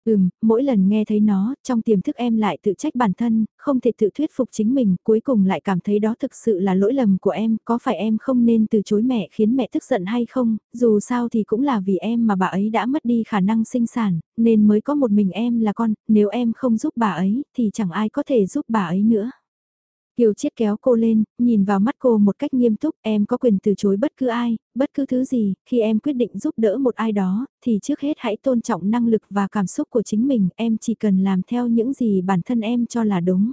Ừm, mỗi lần nghe thấy nó, trong tiềm thức em lại tự trách bản thân, không thể tự thuyết phục chính mình, cuối cùng lại cảm thấy đó thực sự là lỗi lầm của em, có phải em không nên từ chối mẹ khiến mẹ tức giận hay không, dù sao thì cũng là vì em mà bà ấy đã mất đi khả năng sinh sản, nên mới có một mình em là con, nếu em không giúp bà ấy, thì chẳng ai có thể giúp bà ấy nữa. Kiều Chiết kéo cô lên, nhìn vào mắt cô một cách nghiêm túc, em có quyền từ chối bất cứ ai, bất cứ thứ gì, khi em quyết định giúp đỡ một ai đó, thì trước hết hãy tôn trọng năng lực và cảm xúc của chính mình, em chỉ cần làm theo những gì bản thân em cho là đúng.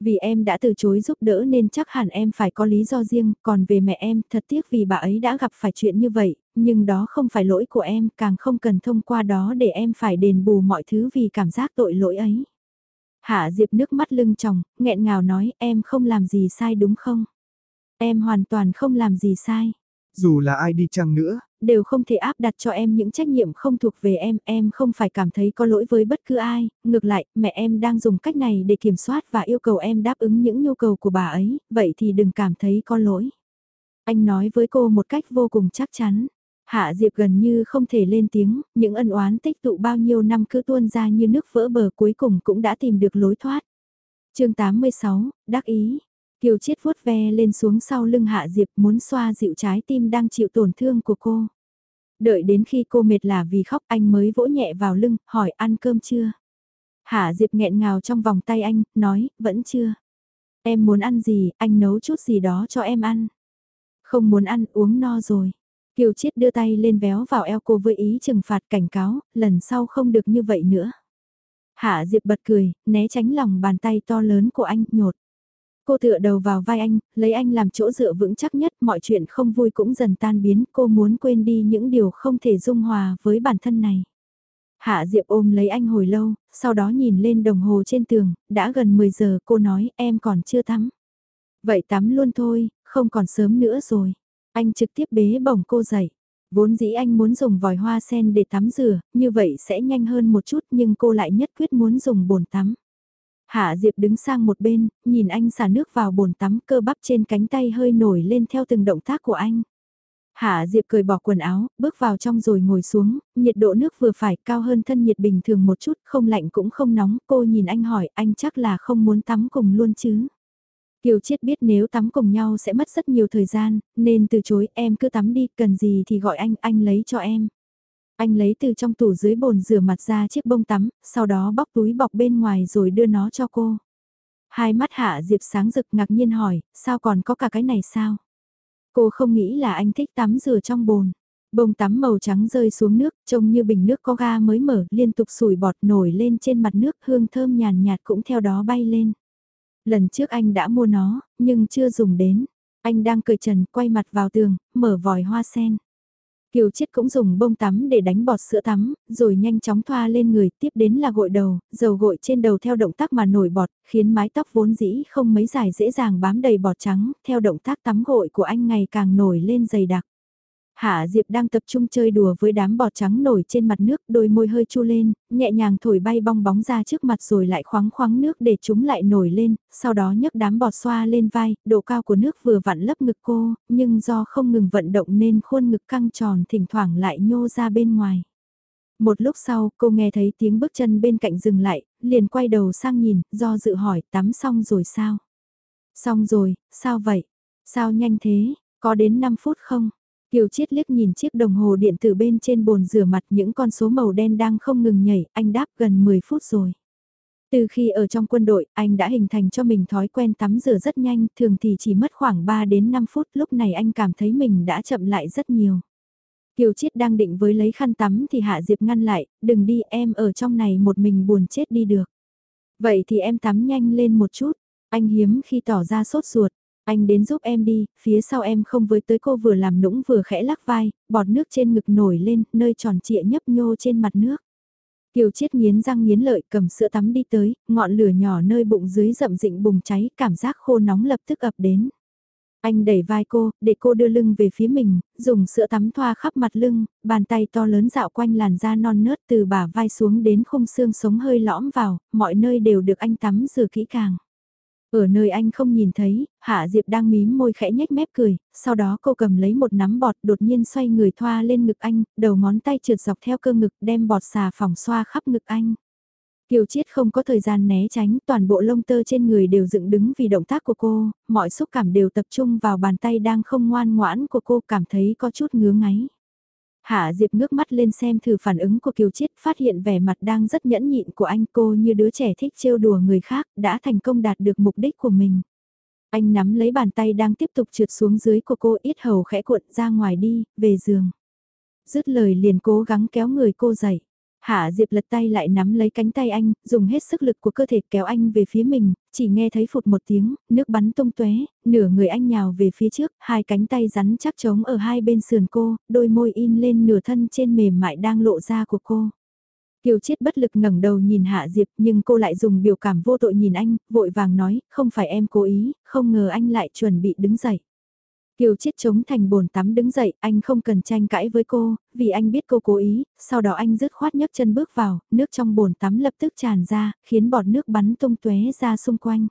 Vì em đã từ chối giúp đỡ nên chắc hẳn em phải có lý do riêng, còn về mẹ em, thật tiếc vì bà ấy đã gặp phải chuyện như vậy, nhưng đó không phải lỗi của em, càng không cần thông qua đó để em phải đền bù mọi thứ vì cảm giác tội lỗi ấy. Hạ Diệp nước mắt lưng tròng, nghẹn ngào nói em không làm gì sai đúng không? Em hoàn toàn không làm gì sai. Dù là ai đi chăng nữa, đều không thể áp đặt cho em những trách nhiệm không thuộc về em, em không phải cảm thấy có lỗi với bất cứ ai, ngược lại, mẹ em đang dùng cách này để kiểm soát và yêu cầu em đáp ứng những nhu cầu của bà ấy, vậy thì đừng cảm thấy có lỗi. Anh nói với cô một cách vô cùng chắc chắn. Hạ Diệp gần như không thể lên tiếng, những ân oán tích tụ bao nhiêu năm cứ tuôn ra như nước vỡ bờ cuối cùng cũng đã tìm được lối thoát. chương 86, đắc ý. Kiều Chiết vuốt ve lên xuống sau lưng Hạ Diệp muốn xoa dịu trái tim đang chịu tổn thương của cô. Đợi đến khi cô mệt là vì khóc anh mới vỗ nhẹ vào lưng, hỏi ăn cơm chưa? Hạ Diệp nghẹn ngào trong vòng tay anh, nói, vẫn chưa. Em muốn ăn gì, anh nấu chút gì đó cho em ăn. Không muốn ăn, uống no rồi. Kiều Chiết đưa tay lên véo vào eo cô với ý trừng phạt cảnh cáo, lần sau không được như vậy nữa. Hạ Diệp bật cười, né tránh lòng bàn tay to lớn của anh, nhột. Cô tựa đầu vào vai anh, lấy anh làm chỗ dựa vững chắc nhất, mọi chuyện không vui cũng dần tan biến, cô muốn quên đi những điều không thể dung hòa với bản thân này. Hạ Diệp ôm lấy anh hồi lâu, sau đó nhìn lên đồng hồ trên tường, đã gần 10 giờ cô nói em còn chưa tắm. Vậy tắm luôn thôi, không còn sớm nữa rồi. Anh trực tiếp bế bổng cô dậy. Vốn dĩ anh muốn dùng vòi hoa sen để tắm rửa, như vậy sẽ nhanh hơn một chút nhưng cô lại nhất quyết muốn dùng bồn tắm. Hạ Diệp đứng sang một bên, nhìn anh xả nước vào bồn tắm cơ bắp trên cánh tay hơi nổi lên theo từng động tác của anh. Hạ Diệp cười bỏ quần áo, bước vào trong rồi ngồi xuống, nhiệt độ nước vừa phải cao hơn thân nhiệt bình thường một chút, không lạnh cũng không nóng, cô nhìn anh hỏi anh chắc là không muốn tắm cùng luôn chứ. Kiều Chiết biết nếu tắm cùng nhau sẽ mất rất nhiều thời gian, nên từ chối em cứ tắm đi, cần gì thì gọi anh, anh lấy cho em. Anh lấy từ trong tủ dưới bồn rửa mặt ra chiếc bông tắm, sau đó bóc túi bọc bên ngoài rồi đưa nó cho cô. Hai mắt Hạ Diệp sáng rực ngạc nhiên hỏi, sao còn có cả cái này sao? Cô không nghĩ là anh thích tắm rửa trong bồn. Bông tắm màu trắng rơi xuống nước, trông như bình nước có ga mới mở, liên tục sủi bọt nổi lên trên mặt nước, hương thơm nhàn nhạt cũng theo đó bay lên. Lần trước anh đã mua nó, nhưng chưa dùng đến. Anh đang cười trần, quay mặt vào tường, mở vòi hoa sen. Kiều Chiết cũng dùng bông tắm để đánh bọt sữa tắm, rồi nhanh chóng thoa lên người, tiếp đến là gội đầu, dầu gội trên đầu theo động tác mà nổi bọt, khiến mái tóc vốn dĩ không mấy dài dễ dàng bám đầy bọt trắng, theo động tác tắm gội của anh ngày càng nổi lên dày đặc. Hạ Diệp đang tập trung chơi đùa với đám bọt trắng nổi trên mặt nước, đôi môi hơi chu lên, nhẹ nhàng thổi bay bong bóng ra trước mặt rồi lại khoáng khoáng nước để chúng lại nổi lên, sau đó nhấc đám bọt xoa lên vai, độ cao của nước vừa vặn lấp ngực cô, nhưng do không ngừng vận động nên khuôn ngực căng tròn thỉnh thoảng lại nhô ra bên ngoài. Một lúc sau, cô nghe thấy tiếng bước chân bên cạnh dừng lại, liền quay đầu sang nhìn, do dự hỏi tắm xong rồi sao? Xong rồi, sao vậy? Sao nhanh thế? Có đến 5 phút không? Kiều Chiết liếc nhìn chiếc đồng hồ điện tử bên trên bồn rửa mặt những con số màu đen đang không ngừng nhảy, anh đáp gần 10 phút rồi. Từ khi ở trong quân đội, anh đã hình thành cho mình thói quen tắm rửa rất nhanh, thường thì chỉ mất khoảng 3 đến 5 phút, lúc này anh cảm thấy mình đã chậm lại rất nhiều. Kiều Chiết đang định với lấy khăn tắm thì Hạ Diệp ngăn lại, đừng đi em ở trong này một mình buồn chết đi được. Vậy thì em tắm nhanh lên một chút, anh hiếm khi tỏ ra sốt ruột, anh đến giúp em đi, phía sau em không với tới cô vừa làm nũng vừa khẽ lắc vai, bọt nước trên ngực nổi lên, nơi tròn trịa nhấp nhô trên mặt nước. Kiều Chiết nghiến răng nghiến lợi cầm sữa tắm đi tới, ngọn lửa nhỏ nơi bụng dưới rậm rịnh bùng cháy, cảm giác khô nóng lập tức ập đến. Anh đẩy vai cô, để cô đưa lưng về phía mình, dùng sữa tắm thoa khắp mặt lưng, bàn tay to lớn dạo quanh làn da non nớt từ bả vai xuống đến khung xương sống hơi lõm vào, mọi nơi đều được anh tắm rửa kỹ càng. Ở nơi anh không nhìn thấy, Hạ Diệp đang mím môi khẽ nhếch mép cười, sau đó cô cầm lấy một nắm bọt đột nhiên xoay người thoa lên ngực anh, đầu ngón tay trượt dọc theo cơ ngực đem bọt xà phòng xoa khắp ngực anh. Kiều Chiết không có thời gian né tránh, toàn bộ lông tơ trên người đều dựng đứng vì động tác của cô, mọi xúc cảm đều tập trung vào bàn tay đang không ngoan ngoãn của cô cảm thấy có chút ngứa ngáy. Hạ Diệp ngước mắt lên xem thử phản ứng của Kiều Chiết, phát hiện vẻ mặt đang rất nhẫn nhịn của anh cô như đứa trẻ thích trêu đùa người khác, đã thành công đạt được mục đích của mình. Anh nắm lấy bàn tay đang tiếp tục trượt xuống dưới của cô ít hầu khẽ cuộn ra ngoài đi, về giường. Dứt lời liền cố gắng kéo người cô dậy. Hạ Diệp lật tay lại nắm lấy cánh tay anh, dùng hết sức lực của cơ thể kéo anh về phía mình, chỉ nghe thấy phụt một tiếng, nước bắn tung tóe, nửa người anh nhào về phía trước, hai cánh tay rắn chắc trống ở hai bên sườn cô, đôi môi in lên nửa thân trên mềm mại đang lộ ra của cô. Kiều Chiết bất lực ngẩng đầu nhìn Hạ Diệp nhưng cô lại dùng biểu cảm vô tội nhìn anh, vội vàng nói, không phải em cố ý, không ngờ anh lại chuẩn bị đứng dậy. Kiều Chiết chống thành bồn tắm đứng dậy, anh không cần tranh cãi với cô, vì anh biết cô cố ý, sau đó anh dứt khoát nhấc chân bước vào, nước trong bồn tắm lập tức tràn ra, khiến bọt nước bắn tung tóe ra xung quanh.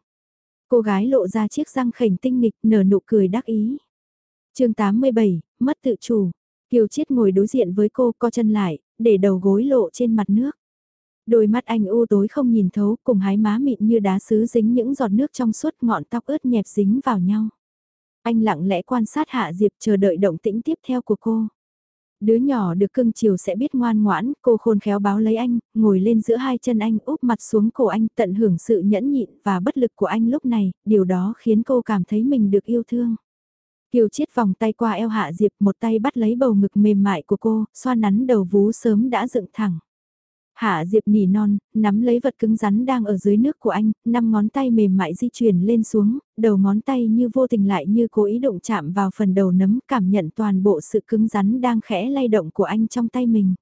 Cô gái lộ ra chiếc răng khỉnh tinh nghịch, nở nụ cười đắc ý. chương 87, mất tự chủ. Kiều Chiết ngồi đối diện với cô, co chân lại, để đầu gối lộ trên mặt nước. Đôi mắt anh u tối không nhìn thấu, cùng hái má mịn như đá sứ dính những giọt nước trong suốt ngọn tóc ướt nhẹp dính vào nhau. Anh lặng lẽ quan sát Hạ Diệp chờ đợi động tĩnh tiếp theo của cô. Đứa nhỏ được cưng chiều sẽ biết ngoan ngoãn, cô khôn khéo báo lấy anh, ngồi lên giữa hai chân anh úp mặt xuống cổ anh tận hưởng sự nhẫn nhịn và bất lực của anh lúc này, điều đó khiến cô cảm thấy mình được yêu thương. Kiều chiết vòng tay qua eo Hạ Diệp một tay bắt lấy bầu ngực mềm mại của cô, xoa nắn đầu vú sớm đã dựng thẳng. Hạ Diệp nỉ non, nắm lấy vật cứng rắn đang ở dưới nước của anh, năm ngón tay mềm mại di chuyển lên xuống, đầu ngón tay như vô tình lại như cố ý động chạm vào phần đầu nấm cảm nhận toàn bộ sự cứng rắn đang khẽ lay động của anh trong tay mình.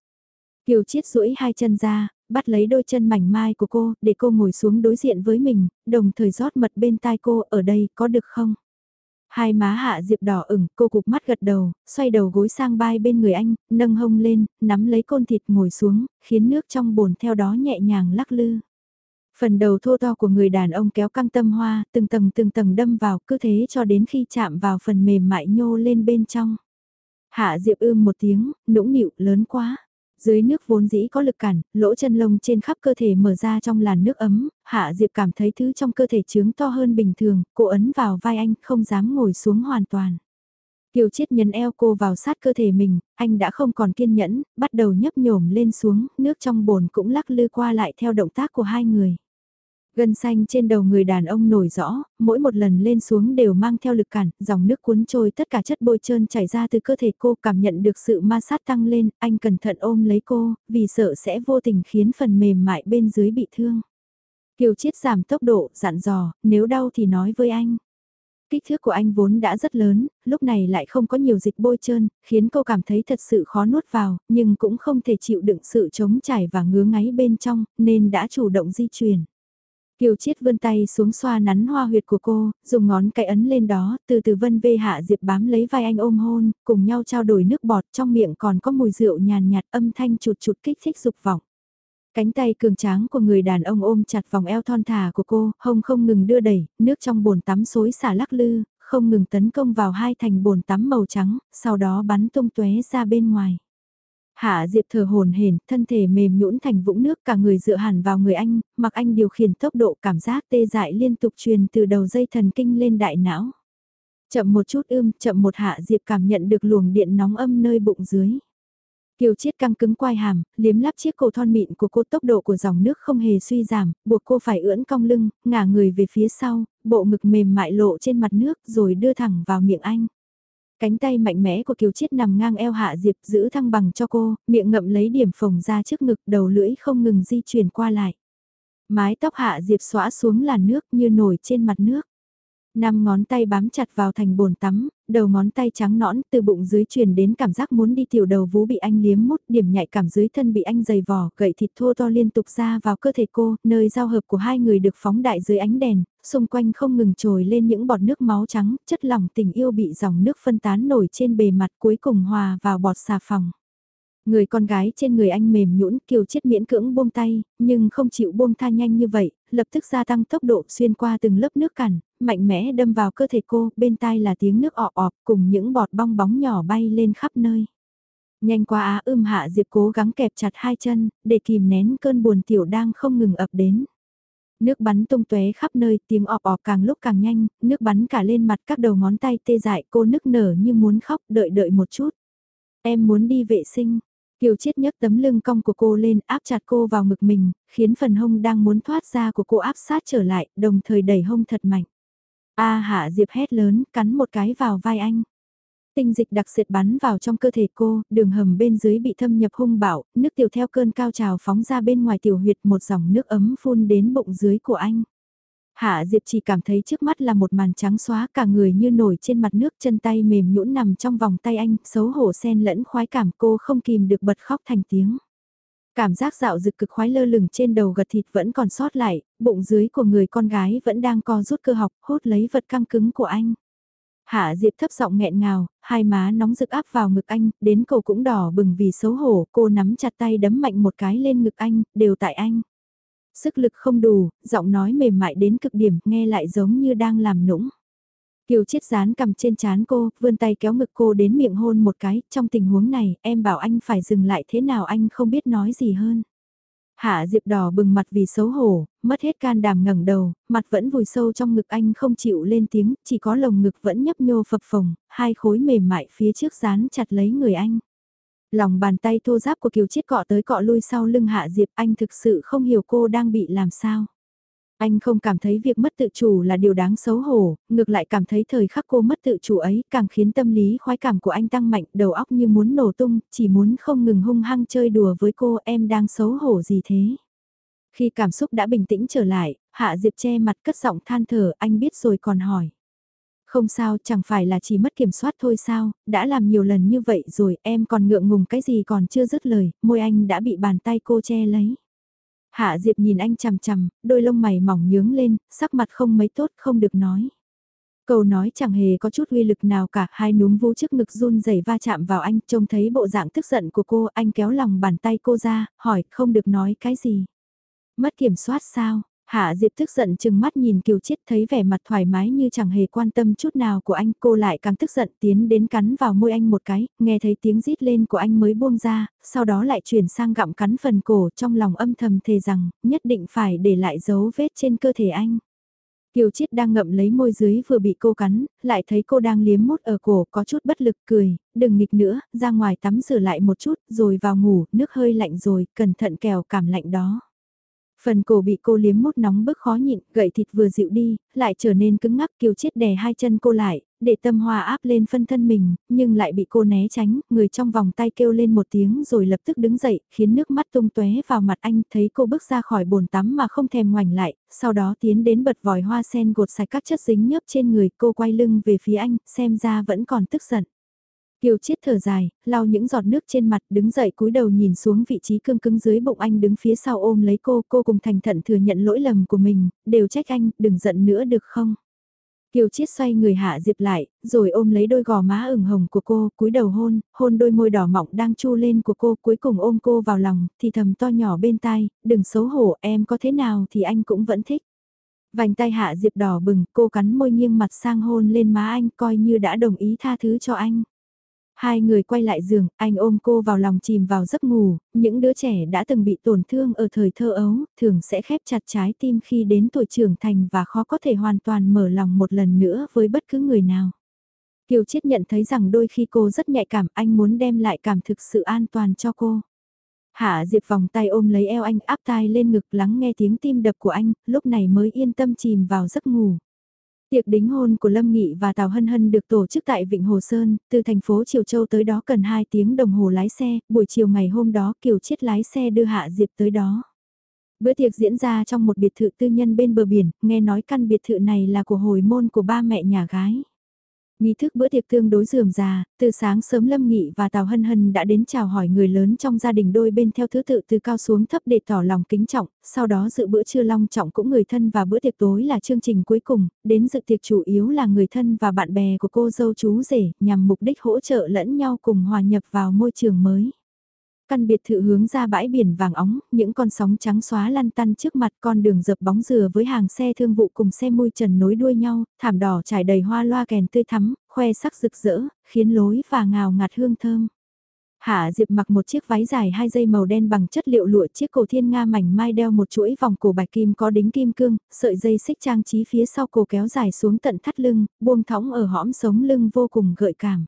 Kiều Chiết duỗi hai chân ra, bắt lấy đôi chân mảnh mai của cô, để cô ngồi xuống đối diện với mình, đồng thời rót mật bên tai cô, ở đây có được không? Hai má hạ diệp đỏ ửng, cô cục mắt gật đầu, xoay đầu gối sang vai bên người anh, nâng hông lên, nắm lấy côn thịt ngồi xuống, khiến nước trong bồn theo đó nhẹ nhàng lắc lư. Phần đầu thô to của người đàn ông kéo căng tâm hoa, từng tầng từng tầng đâm vào, cứ thế cho đến khi chạm vào phần mềm mại nhô lên bên trong. Hạ Diệp ưm một tiếng, nũng nịu, lớn quá. Dưới nước vốn dĩ có lực cản, lỗ chân lông trên khắp cơ thể mở ra trong làn nước ấm, Hạ Diệp cảm thấy thứ trong cơ thể trướng to hơn bình thường, cô ấn vào vai anh, không dám ngồi xuống hoàn toàn. Kiều Chiết nhấn eo cô vào sát cơ thể mình, anh đã không còn kiên nhẫn, bắt đầu nhấp nhổm lên xuống, nước trong bồn cũng lắc lư qua lại theo động tác của hai người. Gân xanh trên đầu người đàn ông nổi rõ, mỗi một lần lên xuống đều mang theo lực cản, dòng nước cuốn trôi tất cả chất bôi trơn chảy ra từ cơ thể cô cảm nhận được sự ma sát tăng lên, anh cẩn thận ôm lấy cô, vì sợ sẽ vô tình khiến phần mềm mại bên dưới bị thương. Kiều Chiết giảm tốc độ, dặn dò, nếu đau thì nói với anh. Kích thước của anh vốn đã rất lớn, lúc này lại không có nhiều dịch bôi trơn, khiến cô cảm thấy thật sự khó nuốt vào, nhưng cũng không thể chịu đựng sự chống chảy và ngứa ngáy bên trong, nên đã chủ động di chuyển. Kiều Chiết vươn tay xuống xoa nắn hoa huyệt của cô, dùng ngón cái ấn lên đó, từ từ vân vê hạ diệp bám lấy vai anh ôm hôn, cùng nhau trao đổi nước bọt trong miệng còn có mùi rượu nhàn nhạt âm thanh chụt chụt kích thích dục vọng. Cánh tay cường tráng của người đàn ông ôm chặt vòng eo thon thả của cô, hông không ngừng đưa đẩy, nước trong bồn tắm xối xả lắc lư, không ngừng tấn công vào hai thành bồn tắm màu trắng, sau đó bắn tung tóe ra bên ngoài. Hạ Diệp thở hồn hển, thân thể mềm nhũn thành vũng nước cả người dựa hẳn vào người anh, mặc anh điều khiển tốc độ cảm giác tê dại liên tục truyền từ đầu dây thần kinh lên đại não. Chậm một chút ưm, chậm một Hạ Diệp cảm nhận được luồng điện nóng âm nơi bụng dưới. Kiều Chiết căng cứng quai hàm, liếm lắp chiếc cổ thon mịn của cô tốc độ của dòng nước không hề suy giảm, buộc cô phải ưỡn cong lưng, ngả người về phía sau, bộ ngực mềm mại lộ trên mặt nước rồi đưa thẳng vào miệng anh. Cánh tay mạnh mẽ của Kiều Chiết nằm ngang eo Hạ Diệp giữ thăng bằng cho cô, miệng ngậm lấy điểm phồng ra trước ngực đầu lưỡi không ngừng di chuyển qua lại. Mái tóc Hạ Diệp xõa xuống làn nước như nổi trên mặt nước. Năm ngón tay bám chặt vào thành bồn tắm, đầu ngón tay trắng nõn từ bụng dưới truyền đến cảm giác muốn đi tiểu đầu vú bị anh liếm mút, điểm nhạy cảm dưới thân bị anh dày vò, gậy thịt thô to liên tục ra vào cơ thể cô, nơi giao hợp của hai người được phóng đại dưới ánh đèn, xung quanh không ngừng trồi lên những bọt nước máu trắng, chất lỏng tình yêu bị dòng nước phân tán nổi trên bề mặt cuối cùng hòa vào bọt xà phòng. Người con gái trên người anh mềm nhũn kiều chết miễn cưỡng buông tay, nhưng không chịu buông tha nhanh như vậy, lập tức gia tăng tốc độ xuyên qua từng lớp nước cằn, mạnh mẽ đâm vào cơ thể cô, bên tai là tiếng nước ọp ọp cùng những bọt bong bóng nhỏ bay lên khắp nơi. Nhanh qua á ưm hạ Diệp cố gắng kẹp chặt hai chân, để kìm nén cơn buồn tiểu đang không ngừng ập đến. Nước bắn tung tóe khắp nơi, tiếng ọp ọp càng lúc càng nhanh, nước bắn cả lên mặt các đầu ngón tay tê dại cô nức nở như muốn khóc, đợi đợi một chút. Em muốn đi vệ sinh, Kiều Chiết nhấc tấm lưng cong của cô lên áp chặt cô vào ngực mình, khiến phần hông đang muốn thoát ra của cô áp sát trở lại, đồng thời đẩy hông thật mạnh. A Hạ Diệp hét lớn, cắn một cái vào vai anh. Tinh dịch đặc sệt bắn vào trong cơ thể cô, đường hầm bên dưới bị thâm nhập hung bạo, nước tiểu theo cơn cao trào phóng ra bên ngoài tiểu huyệt một dòng nước ấm phun đến bụng dưới của anh. Hạ Diệp chỉ cảm thấy trước mắt là một màn trắng xóa cả người như nổi trên mặt nước chân tay mềm nhũn nằm trong vòng tay anh, xấu hổ sen lẫn khoái cảm cô không kìm được bật khóc thành tiếng. Cảm giác dạo dực cực khoái lơ lửng trên đầu gật thịt vẫn còn sót lại, bụng dưới của người con gái vẫn đang co rút cơ học hút lấy vật căng cứng của anh. Hạ Diệp thấp giọng nghẹn ngào, hai má nóng rực áp vào ngực anh, đến cổ cũng đỏ bừng vì xấu hổ, cô nắm chặt tay đấm mạnh một cái lên ngực anh, đều tại anh. Sức lực không đủ, giọng nói mềm mại đến cực điểm, nghe lại giống như đang làm nũng. Kiều chiết dán cầm trên chán cô, vươn tay kéo ngực cô đến miệng hôn một cái, trong tình huống này, em bảo anh phải dừng lại thế nào anh không biết nói gì hơn. Hạ Diệp đỏ bừng mặt vì xấu hổ, mất hết can đảm ngẩng đầu, mặt vẫn vùi sâu trong ngực anh không chịu lên tiếng, chỉ có lồng ngực vẫn nhấp nhô phập phồng, hai khối mềm mại phía trước dán chặt lấy người anh. Lòng bàn tay thô giáp của Kiều Chiết cọ tới cọ lui sau lưng Hạ Diệp anh thực sự không hiểu cô đang bị làm sao. Anh không cảm thấy việc mất tự chủ là điều đáng xấu hổ, ngược lại cảm thấy thời khắc cô mất tự chủ ấy càng khiến tâm lý khoái cảm của anh tăng mạnh, đầu óc như muốn nổ tung, chỉ muốn không ngừng hung hăng chơi đùa với cô em đang xấu hổ gì thế. Khi cảm xúc đã bình tĩnh trở lại, Hạ Diệp che mặt cất giọng than thở anh biết rồi còn hỏi. Không sao, chẳng phải là chỉ mất kiểm soát thôi sao, đã làm nhiều lần như vậy rồi, em còn ngượng ngùng cái gì còn chưa dứt lời, môi anh đã bị bàn tay cô che lấy. Hạ Diệp nhìn anh chằm chằm, đôi lông mày mỏng nhướng lên, sắc mặt không mấy tốt không được nói. Câu nói chẳng hề có chút uy lực nào cả, hai núm vú trước ngực run rẩy va chạm vào anh, trông thấy bộ dạng tức giận của cô, anh kéo lòng bàn tay cô ra, hỏi không được nói cái gì. Mất kiểm soát sao? Hạ Diệp tức giận chừng mắt nhìn Kiều Chiết thấy vẻ mặt thoải mái như chẳng hề quan tâm chút nào của anh, cô lại càng tức giận tiến đến cắn vào môi anh một cái, nghe thấy tiếng rít lên của anh mới buông ra, sau đó lại chuyển sang gặm cắn phần cổ trong lòng âm thầm thề rằng, nhất định phải để lại dấu vết trên cơ thể anh. Kiều Chiết đang ngậm lấy môi dưới vừa bị cô cắn, lại thấy cô đang liếm mút ở cổ có chút bất lực cười, đừng nghịch nữa, ra ngoài tắm rửa lại một chút, rồi vào ngủ, nước hơi lạnh rồi, cẩn thận kèo cảm lạnh đó. Phần cổ bị cô liếm mút nóng bức khó nhịn, gậy thịt vừa dịu đi, lại trở nên cứng ngắc kiều chết đè hai chân cô lại, để tâm hoa áp lên phân thân mình, nhưng lại bị cô né tránh, người trong vòng tay kêu lên một tiếng rồi lập tức đứng dậy, khiến nước mắt tung tóe vào mặt anh, thấy cô bước ra khỏi bồn tắm mà không thèm ngoảnh lại, sau đó tiến đến bật vòi hoa sen gột sạch các chất dính nhớp trên người, cô quay lưng về phía anh, xem ra vẫn còn tức giận. Kiều Chiết thở dài, lau những giọt nước trên mặt, đứng dậy cúi đầu nhìn xuống vị trí cương cứng dưới bụng anh đứng phía sau ôm lấy cô, cô cùng thành thận thừa nhận lỗi lầm của mình, đều trách anh, đừng giận nữa được không? Kiều Chiết xoay người hạ Diệp lại, rồi ôm lấy đôi gò má ửng hồng của cô, cúi đầu hôn, hôn đôi môi đỏ mọng đang chu lên của cô, cuối cùng ôm cô vào lòng, thì thầm to nhỏ bên tai, đừng xấu hổ, em có thế nào thì anh cũng vẫn thích. Vành tay hạ Diệp đỏ bừng, cô cắn môi nghiêng mặt sang hôn lên má anh, coi như đã đồng ý tha thứ cho anh. Hai người quay lại giường, anh ôm cô vào lòng chìm vào giấc ngủ, những đứa trẻ đã từng bị tổn thương ở thời thơ ấu, thường sẽ khép chặt trái tim khi đến tuổi trưởng thành và khó có thể hoàn toàn mở lòng một lần nữa với bất cứ người nào. Kiều Chiết nhận thấy rằng đôi khi cô rất nhạy cảm, anh muốn đem lại cảm thực sự an toàn cho cô. Hạ Diệp vòng tay ôm lấy eo anh áp tai lên ngực lắng nghe tiếng tim đập của anh, lúc này mới yên tâm chìm vào giấc ngủ. Tiệc đính hôn của Lâm Nghị và Tào Hân Hân được tổ chức tại Vịnh Hồ Sơn, từ thành phố Triều Châu tới đó cần 2 tiếng đồng hồ lái xe, buổi chiều ngày hôm đó Kiều Chiết lái xe đưa Hạ Diệp tới đó. Bữa tiệc diễn ra trong một biệt thự tư nhân bên bờ biển, nghe nói căn biệt thự này là của hồi môn của ba mẹ nhà gái. Nghi thức bữa tiệc tương đối dườm già, từ sáng sớm Lâm Nghị và Tào Hân Hân đã đến chào hỏi người lớn trong gia đình đôi bên theo thứ tự từ cao xuống thấp để tỏ lòng kính trọng, sau đó dự bữa trưa long trọng cũng người thân và bữa tiệc tối là chương trình cuối cùng, đến dự tiệc chủ yếu là người thân và bạn bè của cô dâu chú rể, nhằm mục đích hỗ trợ lẫn nhau cùng hòa nhập vào môi trường mới căn biệt thự hướng ra bãi biển vàng óng, những con sóng trắng xóa lăn tăn trước mặt con đường dập bóng dừa với hàng xe thương vụ cùng xe môi trần nối đuôi nhau, thảm đỏ trải đầy hoa loa kèn tươi thắm, khoe sắc rực rỡ, khiến lối và ngào ngạt hương thơm. Hạ Diệp mặc một chiếc váy dài hai dây màu đen bằng chất liệu lụa chiếc cổ thiên nga mảnh mai đeo một chuỗi vòng cổ bạch kim có đính kim cương, sợi dây xích trang trí phía sau cổ kéo dài xuống tận thắt lưng, buông thõng ở hõm sống lưng vô cùng gợi cảm.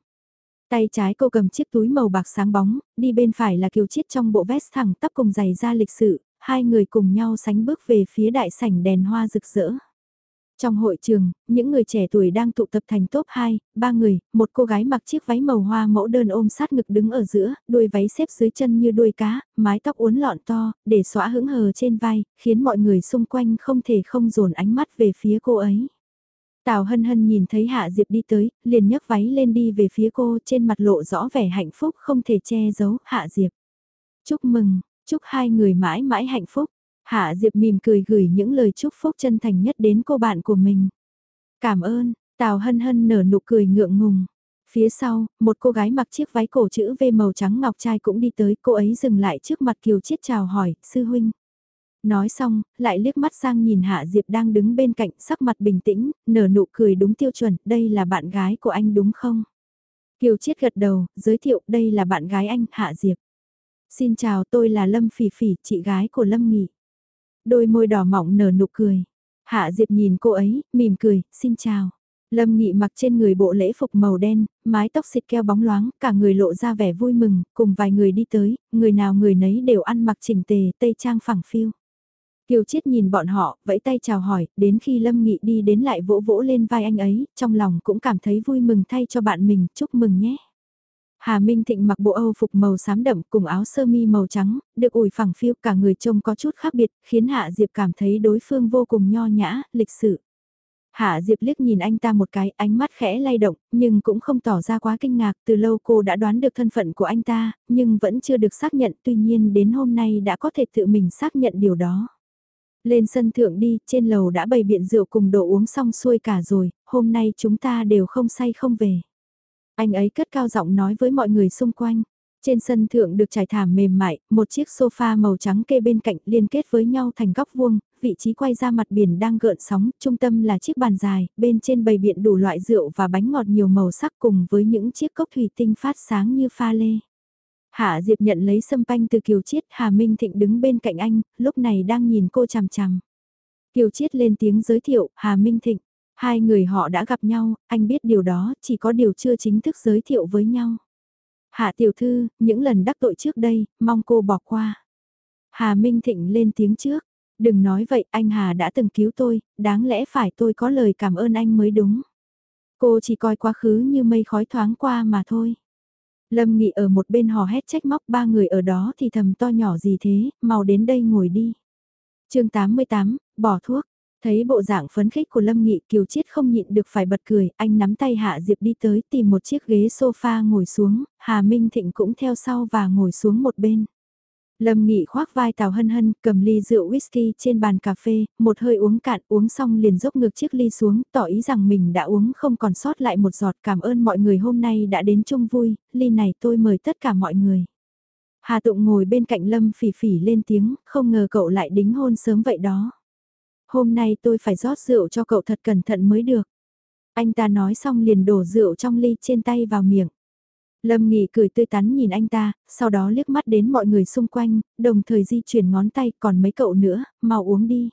Tay trái cô cầm chiếc túi màu bạc sáng bóng, đi bên phải là Kiều Chiết trong bộ vest thẳng tắp cùng giày da lịch sự, hai người cùng nhau sánh bước về phía đại sảnh đèn hoa rực rỡ. Trong hội trường, những người trẻ tuổi đang tụ tập thành top 2, ba người, một cô gái mặc chiếc váy màu hoa mẫu đơn ôm sát ngực đứng ở giữa, đuôi váy xếp dưới chân như đuôi cá, mái tóc uốn lọn to, để xóa hững hờ trên vai, khiến mọi người xung quanh không thể không dồn ánh mắt về phía cô ấy. Tào hân hân nhìn thấy Hạ Diệp đi tới, liền nhấc váy lên đi về phía cô trên mặt lộ rõ vẻ hạnh phúc không thể che giấu Hạ Diệp. Chúc mừng, chúc hai người mãi mãi hạnh phúc. Hạ Diệp mỉm cười gửi những lời chúc phúc chân thành nhất đến cô bạn của mình. Cảm ơn, Tào hân hân nở nụ cười ngượng ngùng. Phía sau, một cô gái mặc chiếc váy cổ chữ V màu trắng ngọc trai cũng đi tới, cô ấy dừng lại trước mặt Kiều Chiết chào hỏi, sư huynh. Nói xong, lại liếc mắt sang nhìn Hạ Diệp đang đứng bên cạnh sắc mặt bình tĩnh, nở nụ cười đúng tiêu chuẩn, đây là bạn gái của anh đúng không? Kiều Chiết gật đầu, giới thiệu đây là bạn gái anh, Hạ Diệp. Xin chào tôi là Lâm Phỉ Phỉ, chị gái của Lâm Nghị. Đôi môi đỏ mọng nở nụ cười. Hạ Diệp nhìn cô ấy, mỉm cười, xin chào. Lâm Nghị mặc trên người bộ lễ phục màu đen, mái tóc xịt keo bóng loáng, cả người lộ ra vẻ vui mừng, cùng vài người đi tới, người nào người nấy đều ăn mặc chỉnh tề, tây trang phẳng phiu. Kiều Chiết nhìn bọn họ, vẫy tay chào hỏi, đến khi Lâm Nghị đi đến lại vỗ vỗ lên vai anh ấy, trong lòng cũng cảm thấy vui mừng thay cho bạn mình, chúc mừng nhé. Hà Minh Thịnh mặc bộ Âu phục màu xám đậm cùng áo sơ mi màu trắng, được ủi phẳng phiu cả người trông có chút khác biệt, khiến Hạ Diệp cảm thấy đối phương vô cùng nho nhã, lịch sự. Hạ Diệp liếc nhìn anh ta một cái, ánh mắt khẽ lay động, nhưng cũng không tỏ ra quá kinh ngạc, từ lâu cô đã đoán được thân phận của anh ta, nhưng vẫn chưa được xác nhận, tuy nhiên đến hôm nay đã có thể tự mình xác nhận điều đó. Lên sân thượng đi, trên lầu đã bày biện rượu cùng đồ uống xong xuôi cả rồi, hôm nay chúng ta đều không say không về. Anh ấy cất cao giọng nói với mọi người xung quanh. Trên sân thượng được trải thảm mềm mại, một chiếc sofa màu trắng kê bên cạnh liên kết với nhau thành góc vuông, vị trí quay ra mặt biển đang gợn sóng, trung tâm là chiếc bàn dài, bên trên bày biện đủ loại rượu và bánh ngọt nhiều màu sắc cùng với những chiếc cốc thủy tinh phát sáng như pha lê. Hạ Diệp nhận lấy sâm panh từ Kiều Chiết, Hà Minh Thịnh đứng bên cạnh anh, lúc này đang nhìn cô chằm chằm. Kiều Chiết lên tiếng giới thiệu, Hà Minh Thịnh. Hai người họ đã gặp nhau, anh biết điều đó, chỉ có điều chưa chính thức giới thiệu với nhau. Hạ tiểu thư, những lần đắc tội trước đây, mong cô bỏ qua. Hà Minh Thịnh lên tiếng trước, đừng nói vậy, anh Hà đã từng cứu tôi, đáng lẽ phải tôi có lời cảm ơn anh mới đúng. Cô chỉ coi quá khứ như mây khói thoáng qua mà thôi. Lâm Nghị ở một bên hò hét trách móc ba người ở đó thì thầm to nhỏ gì thế, mau đến đây ngồi đi. chương 88, bỏ thuốc. Thấy bộ dạng phấn khích của Lâm Nghị Kiều Chiết không nhịn được phải bật cười, anh nắm tay Hạ Diệp đi tới tìm một chiếc ghế sofa ngồi xuống, Hà Minh Thịnh cũng theo sau và ngồi xuống một bên. Lâm Nghị khoác vai Tào Hân Hân, cầm ly rượu whisky trên bàn cà phê, một hơi uống cạn, uống xong liền dốc ngược chiếc ly xuống, tỏ ý rằng mình đã uống không còn sót lại một giọt cảm ơn mọi người hôm nay đã đến chung vui, ly này tôi mời tất cả mọi người. Hà Tụng ngồi bên cạnh Lâm phỉ phỉ lên tiếng, không ngờ cậu lại đính hôn sớm vậy đó. Hôm nay tôi phải rót rượu cho cậu thật cẩn thận mới được. Anh ta nói xong liền đổ rượu trong ly trên tay vào miệng. Lâm Nghị cười tươi tắn nhìn anh ta, sau đó liếc mắt đến mọi người xung quanh, đồng thời di chuyển ngón tay còn mấy cậu nữa, mau uống đi.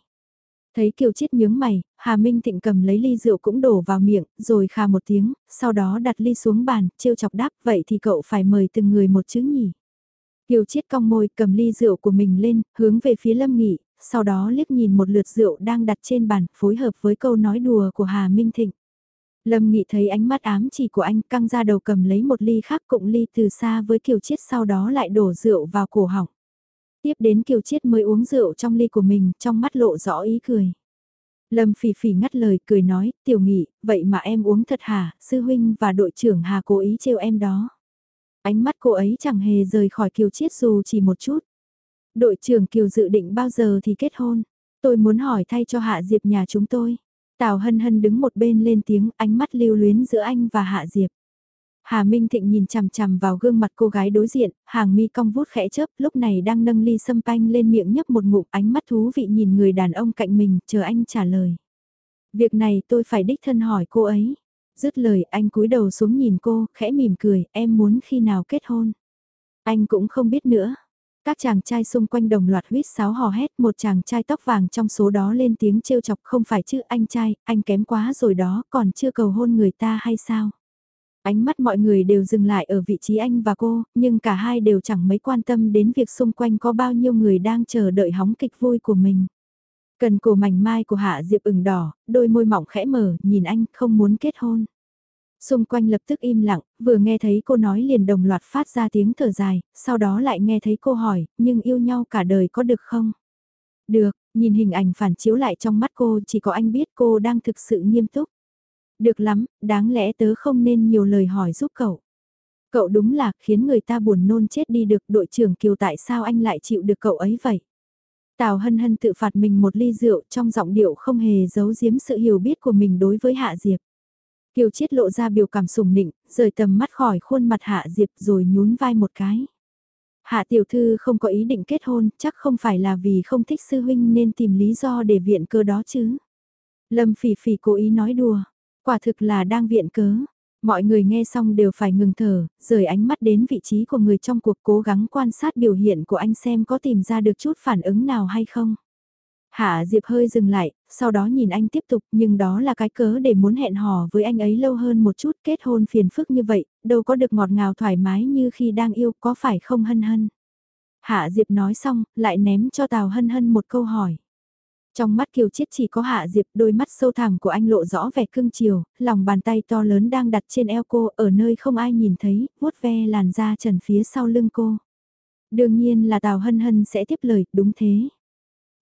Thấy Kiều Chiết nhướng mày, Hà Minh Thịnh cầm lấy ly rượu cũng đổ vào miệng, rồi khà một tiếng, sau đó đặt ly xuống bàn, trêu chọc đáp vậy thì cậu phải mời từng người một chứ nhỉ. Kiều Chiết cong môi cầm ly rượu của mình lên, hướng về phía Lâm Nghị, sau đó liếc nhìn một lượt rượu đang đặt trên bàn, phối hợp với câu nói đùa của Hà Minh Thịnh. Lâm Nghị thấy ánh mắt ám chỉ của anh căng ra đầu cầm lấy một ly khác cụng ly từ xa với Kiều Chiết sau đó lại đổ rượu vào cổ họng. Tiếp đến Kiều Chiết mới uống rượu trong ly của mình, trong mắt lộ rõ ý cười. Lâm phỉ phỉ ngắt lời cười nói, tiểu nghị, vậy mà em uống thật hả, sư huynh và đội trưởng Hà cố ý trêu em đó. Ánh mắt cô ấy chẳng hề rời khỏi Kiều Chiết dù chỉ một chút. Đội trưởng Kiều dự định bao giờ thì kết hôn? Tôi muốn hỏi thay cho Hạ Diệp nhà chúng tôi. Tào Hân Hân đứng một bên lên tiếng ánh mắt lưu luyến giữa anh và Hạ Diệp. Hà Minh Thịnh nhìn chằm chằm vào gương mặt cô gái đối diện, hàng mi cong vút khẽ chớp, lúc này đang nâng ly sâm panh lên miệng nhấp một ngụm ánh mắt thú vị nhìn người đàn ông cạnh mình, chờ anh trả lời. Việc này tôi phải đích thân hỏi cô ấy. Dứt lời anh cúi đầu xuống nhìn cô, khẽ mỉm cười, em muốn khi nào kết hôn. Anh cũng không biết nữa. Các chàng trai xung quanh đồng loạt huýt sáo hò hét một chàng trai tóc vàng trong số đó lên tiếng trêu chọc không phải chứ anh trai, anh kém quá rồi đó còn chưa cầu hôn người ta hay sao? Ánh mắt mọi người đều dừng lại ở vị trí anh và cô, nhưng cả hai đều chẳng mấy quan tâm đến việc xung quanh có bao nhiêu người đang chờ đợi hóng kịch vui của mình. Cần cổ mảnh mai của Hạ Diệp ửng đỏ, đôi môi mỏng khẽ mở, nhìn anh không muốn kết hôn. Xung quanh lập tức im lặng, vừa nghe thấy cô nói liền đồng loạt phát ra tiếng thở dài, sau đó lại nghe thấy cô hỏi, nhưng yêu nhau cả đời có được không? Được, nhìn hình ảnh phản chiếu lại trong mắt cô chỉ có anh biết cô đang thực sự nghiêm túc. Được lắm, đáng lẽ tớ không nên nhiều lời hỏi giúp cậu. Cậu đúng là khiến người ta buồn nôn chết đi được đội trưởng Kiều tại sao anh lại chịu được cậu ấy vậy? Tào hân hân tự phạt mình một ly rượu trong giọng điệu không hề giấu giếm sự hiểu biết của mình đối với Hạ Diệp. Kiều Chiết lộ ra biểu cảm sùng nịnh, rời tầm mắt khỏi khuôn mặt Hạ Diệp rồi nhún vai một cái. Hạ tiểu thư không có ý định kết hôn, chắc không phải là vì không thích sư huynh nên tìm lý do để viện cơ đó chứ. Lâm phỉ phỉ cố ý nói đùa, quả thực là đang viện cớ. Mọi người nghe xong đều phải ngừng thở, rời ánh mắt đến vị trí của người trong cuộc cố gắng quan sát biểu hiện của anh xem có tìm ra được chút phản ứng nào hay không. Hạ Diệp hơi dừng lại, sau đó nhìn anh tiếp tục nhưng đó là cái cớ để muốn hẹn hò với anh ấy lâu hơn một chút kết hôn phiền phức như vậy, đâu có được ngọt ngào thoải mái như khi đang yêu có phải không hân hân. Hạ Diệp nói xong, lại ném cho Tào hân hân một câu hỏi. Trong mắt Kiều Chiết chỉ có Hạ Diệp, đôi mắt sâu thẳm của anh lộ rõ vẻ cưng chiều, lòng bàn tay to lớn đang đặt trên eo cô, ở nơi không ai nhìn thấy, vuốt ve làn da trần phía sau lưng cô. Đương nhiên là Tào Hân Hân sẽ tiếp lời, đúng thế.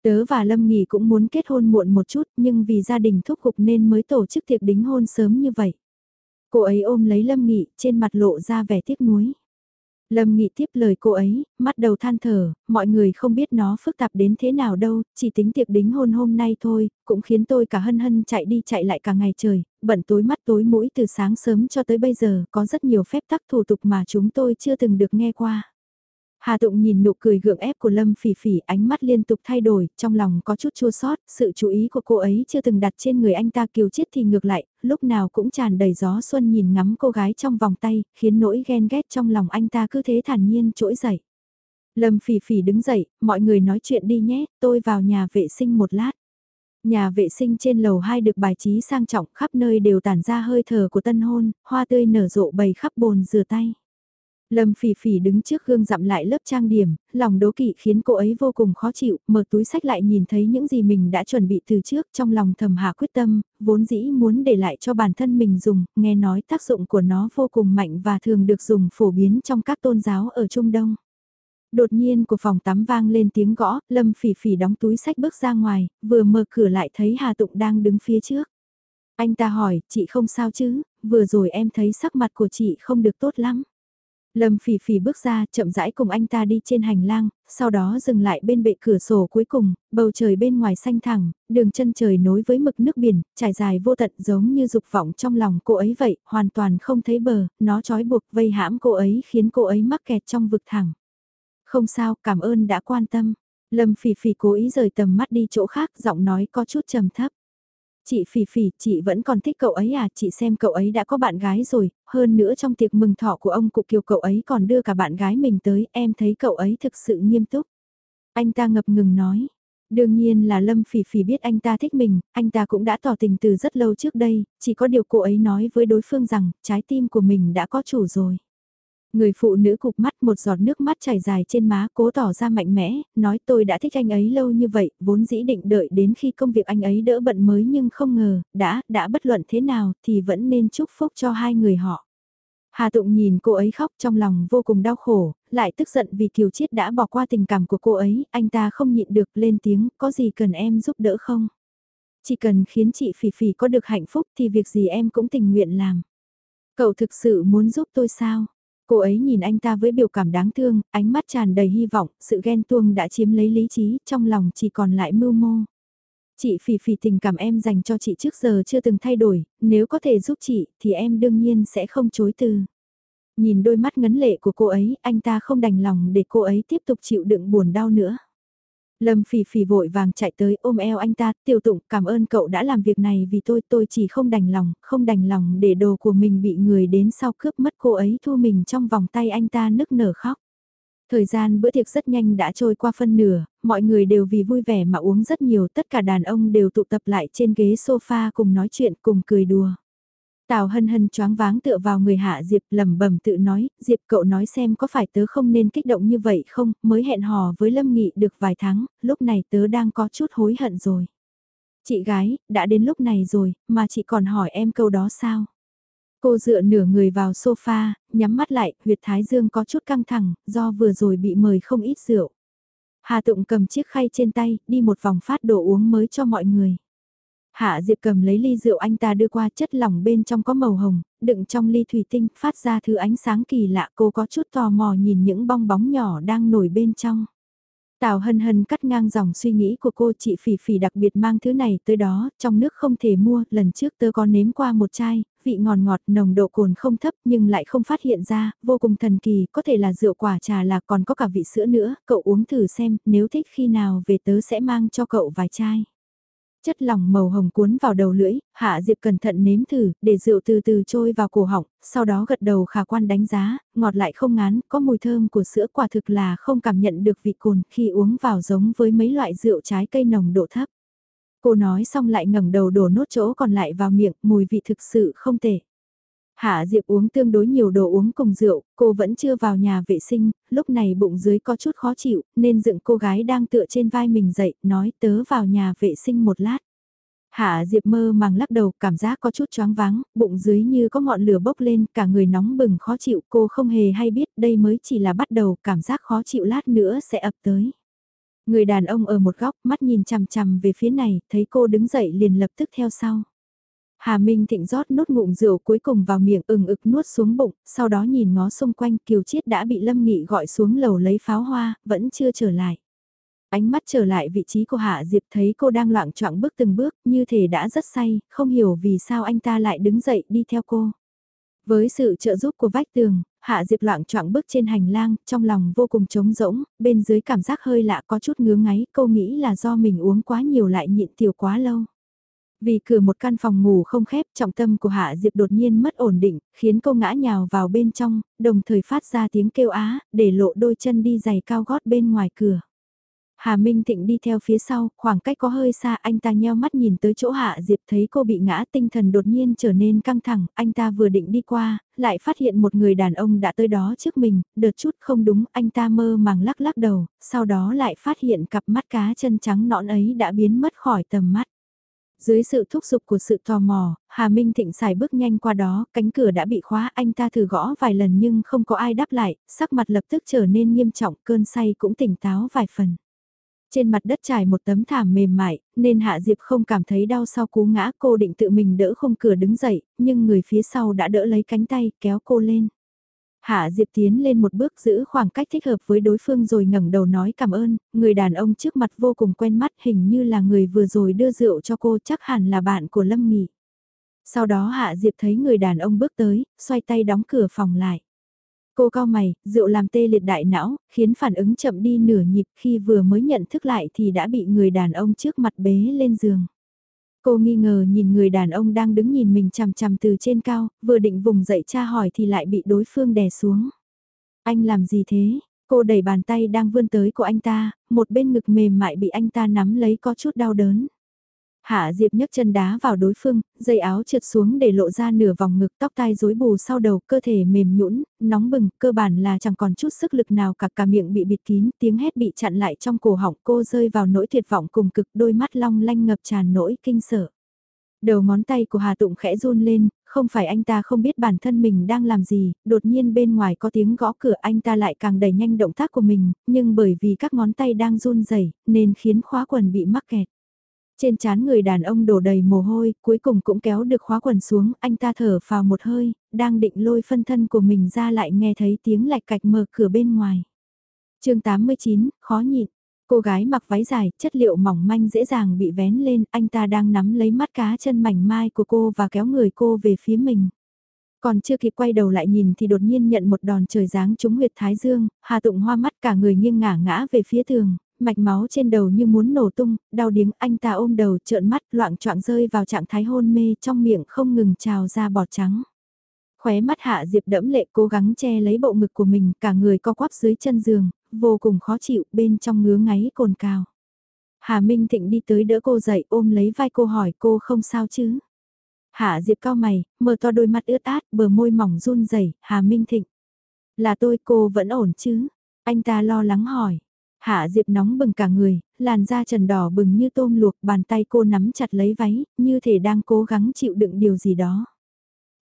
Tớ và Lâm Nghỉ cũng muốn kết hôn muộn một chút, nhưng vì gia đình thúc giục nên mới tổ chức tiệc đính hôn sớm như vậy. Cô ấy ôm lấy Lâm Nghị, trên mặt lộ ra vẻ tiếc nuối. Lâm Nghị tiếp lời cô ấy, mắt đầu than thở, mọi người không biết nó phức tạp đến thế nào đâu, chỉ tính tiệc đính hôn hôm nay thôi, cũng khiến tôi cả hân hân chạy đi chạy lại cả ngày trời, bận tối mắt tối mũi từ sáng sớm cho tới bây giờ, có rất nhiều phép tắc thủ tục mà chúng tôi chưa từng được nghe qua. Hà Tụng nhìn nụ cười gượng ép của Lâm Phỉ Phỉ, ánh mắt liên tục thay đổi, trong lòng có chút chua xót, sự chú ý của cô ấy chưa từng đặt trên người anh ta kiều chết thì ngược lại, lúc nào cũng tràn đầy gió xuân nhìn ngắm cô gái trong vòng tay, khiến nỗi ghen ghét trong lòng anh ta cứ thế thản nhiên trỗi dậy. Lâm Phỉ Phỉ đứng dậy, mọi người nói chuyện đi nhé, tôi vào nhà vệ sinh một lát. Nhà vệ sinh trên lầu 2 được bài trí sang trọng khắp nơi đều tản ra hơi thở của tân hôn, hoa tươi nở rộ bầy khắp bồn rửa tay. Lâm Phỉ Phỉ đứng trước gương dặm lại lớp trang điểm, lòng đố kỵ khiến cô ấy vô cùng khó chịu, mở túi sách lại nhìn thấy những gì mình đã chuẩn bị từ trước trong lòng thầm hạ quyết tâm, vốn dĩ muốn để lại cho bản thân mình dùng, nghe nói tác dụng của nó vô cùng mạnh và thường được dùng phổ biến trong các tôn giáo ở Trung Đông. Đột nhiên của phòng tắm vang lên tiếng gõ, Lâm Phỉ Phỉ đóng túi sách bước ra ngoài, vừa mở cửa lại thấy Hà Tụng đang đứng phía trước. Anh ta hỏi, chị không sao chứ, vừa rồi em thấy sắc mặt của chị không được tốt lắm. Lâm Phỉ Phỉ bước ra, chậm rãi cùng anh ta đi trên hành lang, sau đó dừng lại bên bệ cửa sổ cuối cùng, bầu trời bên ngoài xanh thẳng, đường chân trời nối với mực nước biển, trải dài vô tận giống như dục vọng trong lòng cô ấy vậy, hoàn toàn không thấy bờ, nó trói buộc vây hãm cô ấy khiến cô ấy mắc kẹt trong vực thẳng. Không sao, cảm ơn đã quan tâm. Lâm Phỉ Phỉ cố ý rời tầm mắt đi chỗ khác, giọng nói có chút trầm thấp. Chị Phỉ Phỉ, chị vẫn còn thích cậu ấy à, chị xem cậu ấy đã có bạn gái rồi, hơn nữa trong tiệc mừng thọ của ông cụ kiều cậu ấy còn đưa cả bạn gái mình tới, em thấy cậu ấy thực sự nghiêm túc. Anh ta ngập ngừng nói. Đương nhiên là Lâm Phỉ Phỉ biết anh ta thích mình, anh ta cũng đã tỏ tình từ rất lâu trước đây, chỉ có điều cô ấy nói với đối phương rằng trái tim của mình đã có chủ rồi. Người phụ nữ cục mắt một giọt nước mắt chảy dài trên má cố tỏ ra mạnh mẽ, nói tôi đã thích anh ấy lâu như vậy, vốn dĩ định đợi đến khi công việc anh ấy đỡ bận mới nhưng không ngờ, đã, đã bất luận thế nào thì vẫn nên chúc phúc cho hai người họ. Hà Tụng nhìn cô ấy khóc trong lòng vô cùng đau khổ, lại tức giận vì Kiều Chiết đã bỏ qua tình cảm của cô ấy, anh ta không nhịn được lên tiếng, có gì cần em giúp đỡ không? Chỉ cần khiến chị Phỉ Phỉ có được hạnh phúc thì việc gì em cũng tình nguyện làm. Cậu thực sự muốn giúp tôi sao? Cô ấy nhìn anh ta với biểu cảm đáng thương, ánh mắt tràn đầy hy vọng, sự ghen tuông đã chiếm lấy lý trí, trong lòng chỉ còn lại mưu mô. Chị phỉ phỉ tình cảm em dành cho chị trước giờ chưa từng thay đổi, nếu có thể giúp chị thì em đương nhiên sẽ không chối từ. Nhìn đôi mắt ngấn lệ của cô ấy, anh ta không đành lòng để cô ấy tiếp tục chịu đựng buồn đau nữa. Lâm phỉ phỉ vội vàng chạy tới ôm eo anh ta, tiểu tụng cảm ơn cậu đã làm việc này vì tôi, tôi chỉ không đành lòng, không đành lòng để đồ của mình bị người đến sau cướp mất cô ấy thu mình trong vòng tay anh ta nức nở khóc. Thời gian bữa tiệc rất nhanh đã trôi qua phân nửa, mọi người đều vì vui vẻ mà uống rất nhiều, tất cả đàn ông đều tụ tập lại trên ghế sofa cùng nói chuyện cùng cười đùa. Tào hân hân choáng váng tựa vào người hạ Diệp lẩm bẩm tự nói, Diệp cậu nói xem có phải tớ không nên kích động như vậy không, mới hẹn hò với Lâm Nghị được vài tháng, lúc này tớ đang có chút hối hận rồi. Chị gái, đã đến lúc này rồi, mà chị còn hỏi em câu đó sao? Cô dựa nửa người vào sofa, nhắm mắt lại, huyệt thái dương có chút căng thẳng, do vừa rồi bị mời không ít rượu. Hà Tụng cầm chiếc khay trên tay, đi một vòng phát đồ uống mới cho mọi người. Hạ Diệp cầm lấy ly rượu anh ta đưa qua chất lỏng bên trong có màu hồng, đựng trong ly thủy tinh, phát ra thứ ánh sáng kỳ lạ cô có chút tò mò nhìn những bong bóng nhỏ đang nổi bên trong. Tào hân hân cắt ngang dòng suy nghĩ của cô chị phỉ phỉ đặc biệt mang thứ này tới đó, trong nước không thể mua, lần trước tớ có nếm qua một chai, vị ngọt ngọt nồng độ cồn không thấp nhưng lại không phát hiện ra, vô cùng thần kỳ, có thể là rượu quả trà là còn có cả vị sữa nữa, cậu uống thử xem, nếu thích khi nào về tớ sẽ mang cho cậu vài chai chất lỏng màu hồng cuốn vào đầu lưỡi, Hạ Diệp cẩn thận nếm thử, để rượu từ từ trôi vào cổ họng, sau đó gật đầu khả quan đánh giá, ngọt lại không ngán, có mùi thơm của sữa quả thực là không cảm nhận được vị cồn khi uống vào giống với mấy loại rượu trái cây nồng độ thấp. Cô nói xong lại ngẩng đầu đổ nốt chỗ còn lại vào miệng, mùi vị thực sự không tệ. Hạ Diệp uống tương đối nhiều đồ uống cùng rượu, cô vẫn chưa vào nhà vệ sinh, lúc này bụng dưới có chút khó chịu, nên dựng cô gái đang tựa trên vai mình dậy, nói tớ vào nhà vệ sinh một lát. Hạ Diệp mơ màng lắc đầu, cảm giác có chút choáng váng, bụng dưới như có ngọn lửa bốc lên, cả người nóng bừng khó chịu, cô không hề hay biết đây mới chỉ là bắt đầu, cảm giác khó chịu lát nữa sẽ ập tới. Người đàn ông ở một góc, mắt nhìn chằm chằm về phía này, thấy cô đứng dậy liền lập tức theo sau. Hà Minh Thịnh rót nốt ngụm rượu cuối cùng vào miệng ừng ực nuốt xuống bụng, sau đó nhìn ngó xung quanh Kiều Chiết đã bị Lâm Nghị gọi xuống lầu lấy pháo hoa, vẫn chưa trở lại. Ánh mắt trở lại vị trí của Hạ Diệp thấy cô đang loạn choạng bước từng bước như thể đã rất say, không hiểu vì sao anh ta lại đứng dậy đi theo cô. Với sự trợ giúp của vách tường, Hạ Diệp loạn choạng bước trên hành lang, trong lòng vô cùng trống rỗng, bên dưới cảm giác hơi lạ có chút ngứa ngáy, cô nghĩ là do mình uống quá nhiều lại nhịn tiểu quá lâu. Vì cửa một căn phòng ngủ không khép, trọng tâm của Hạ Diệp đột nhiên mất ổn định, khiến cô ngã nhào vào bên trong, đồng thời phát ra tiếng kêu á, để lộ đôi chân đi giày cao gót bên ngoài cửa. Hà Minh Thịnh đi theo phía sau, khoảng cách có hơi xa, anh ta nheo mắt nhìn tới chỗ Hạ Diệp thấy cô bị ngã tinh thần đột nhiên trở nên căng thẳng, anh ta vừa định đi qua, lại phát hiện một người đàn ông đã tới đó trước mình, đợt chút không đúng, anh ta mơ màng lắc lắc đầu, sau đó lại phát hiện cặp mắt cá chân trắng nõn ấy đã biến mất khỏi tầm mắt. Dưới sự thúc giục của sự tò mò, Hà Minh Thịnh xài bước nhanh qua đó, cánh cửa đã bị khóa, anh ta thử gõ vài lần nhưng không có ai đáp lại, sắc mặt lập tức trở nên nghiêm trọng, cơn say cũng tỉnh táo vài phần. Trên mặt đất trải một tấm thảm mềm mại, nên Hạ Diệp không cảm thấy đau sau cú ngã cô định tự mình đỡ không cửa đứng dậy, nhưng người phía sau đã đỡ lấy cánh tay kéo cô lên. Hạ Diệp tiến lên một bước giữ khoảng cách thích hợp với đối phương rồi ngẩng đầu nói cảm ơn, người đàn ông trước mặt vô cùng quen mắt hình như là người vừa rồi đưa rượu cho cô chắc hẳn là bạn của Lâm Nghị. Sau đó Hạ Diệp thấy người đàn ông bước tới, xoay tay đóng cửa phòng lại. Cô cao mày, rượu làm tê liệt đại não, khiến phản ứng chậm đi nửa nhịp khi vừa mới nhận thức lại thì đã bị người đàn ông trước mặt bế lên giường. Cô nghi ngờ nhìn người đàn ông đang đứng nhìn mình chằm chằm từ trên cao, vừa định vùng dậy tra hỏi thì lại bị đối phương đè xuống. Anh làm gì thế? Cô đẩy bàn tay đang vươn tới của anh ta, một bên ngực mềm mại bị anh ta nắm lấy có chút đau đớn. Hạ Diệp nhấc chân đá vào đối phương, dây áo trượt xuống để lộ ra nửa vòng ngực tóc tai rối bù sau đầu, cơ thể mềm nhũn, nóng bừng, cơ bản là chẳng còn chút sức lực nào cả cả miệng bị bịt kín, tiếng hét bị chặn lại trong cổ họng cô rơi vào nỗi tuyệt vọng cùng cực đôi mắt long lanh ngập tràn nỗi kinh sợ. Đầu ngón tay của Hà Tụng khẽ run lên, không phải anh ta không biết bản thân mình đang làm gì, đột nhiên bên ngoài có tiếng gõ cửa anh ta lại càng đẩy nhanh động tác của mình, nhưng bởi vì các ngón tay đang run rẩy nên khiến khóa quần bị mắc kẹt. Trên chán người đàn ông đổ đầy mồ hôi, cuối cùng cũng kéo được khóa quần xuống, anh ta thở vào một hơi, đang định lôi phân thân của mình ra lại nghe thấy tiếng lạch cạch mở cửa bên ngoài. chương 89, khó nhịn. Cô gái mặc váy dài, chất liệu mỏng manh dễ dàng bị vén lên, anh ta đang nắm lấy mắt cá chân mảnh mai của cô và kéo người cô về phía mình. Còn chưa kịp quay đầu lại nhìn thì đột nhiên nhận một đòn trời giáng trúng huyệt thái dương, Hà Tụng hoa mắt cả người nghiêng ngả ngã về phía tường, mạch máu trên đầu như muốn nổ tung, đau điếng anh ta ôm đầu trợn mắt loạn choạng rơi vào trạng thái hôn mê trong miệng không ngừng trào ra bọt trắng. Khóe mắt hạ diệp đẫm lệ cố gắng che lấy bộ ngực của mình cả người co quắp dưới chân giường, vô cùng khó chịu bên trong ngứa ngáy cồn cào. Hà Minh Thịnh đi tới đỡ cô dậy ôm lấy vai cô hỏi cô không sao chứ. Hạ Diệp cao mày, mở to đôi mắt ướt át, bờ môi mỏng run rẩy. Hà Minh Thịnh. Là tôi cô vẫn ổn chứ? Anh ta lo lắng hỏi. Hạ Diệp nóng bừng cả người, làn da trần đỏ bừng như tôm luộc, bàn tay cô nắm chặt lấy váy, như thể đang cố gắng chịu đựng điều gì đó.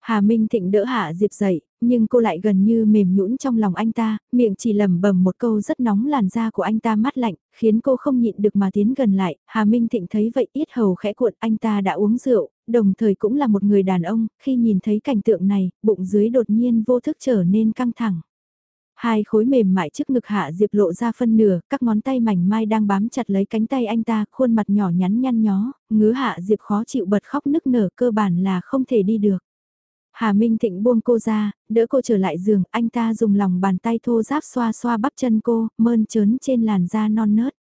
Hà Minh Thịnh đỡ Hạ Diệp dậy, nhưng cô lại gần như mềm nhũn trong lòng anh ta, miệng chỉ lẩm bẩm một câu rất nóng làn da của anh ta mát lạnh, khiến cô không nhịn được mà tiến gần lại. Hà Minh Thịnh thấy vậy ít hầu khẽ cuộn anh ta đã uống rượu, đồng thời cũng là một người đàn ông, khi nhìn thấy cảnh tượng này, bụng dưới đột nhiên vô thức trở nên căng thẳng. Hai khối mềm mại trước ngực hạ Diệp lộ ra phân nửa, các ngón tay mảnh mai đang bám chặt lấy cánh tay anh ta, khuôn mặt nhỏ nhắn nhăn nhó, ngứa hạ Diệp khó chịu bật khóc nức nở cơ bản là không thể đi được. Hà Minh Thịnh buông cô ra, đỡ cô trở lại giường, anh ta dùng lòng bàn tay thô ráp xoa xoa bắp chân cô, mơn trớn trên làn da non nớt.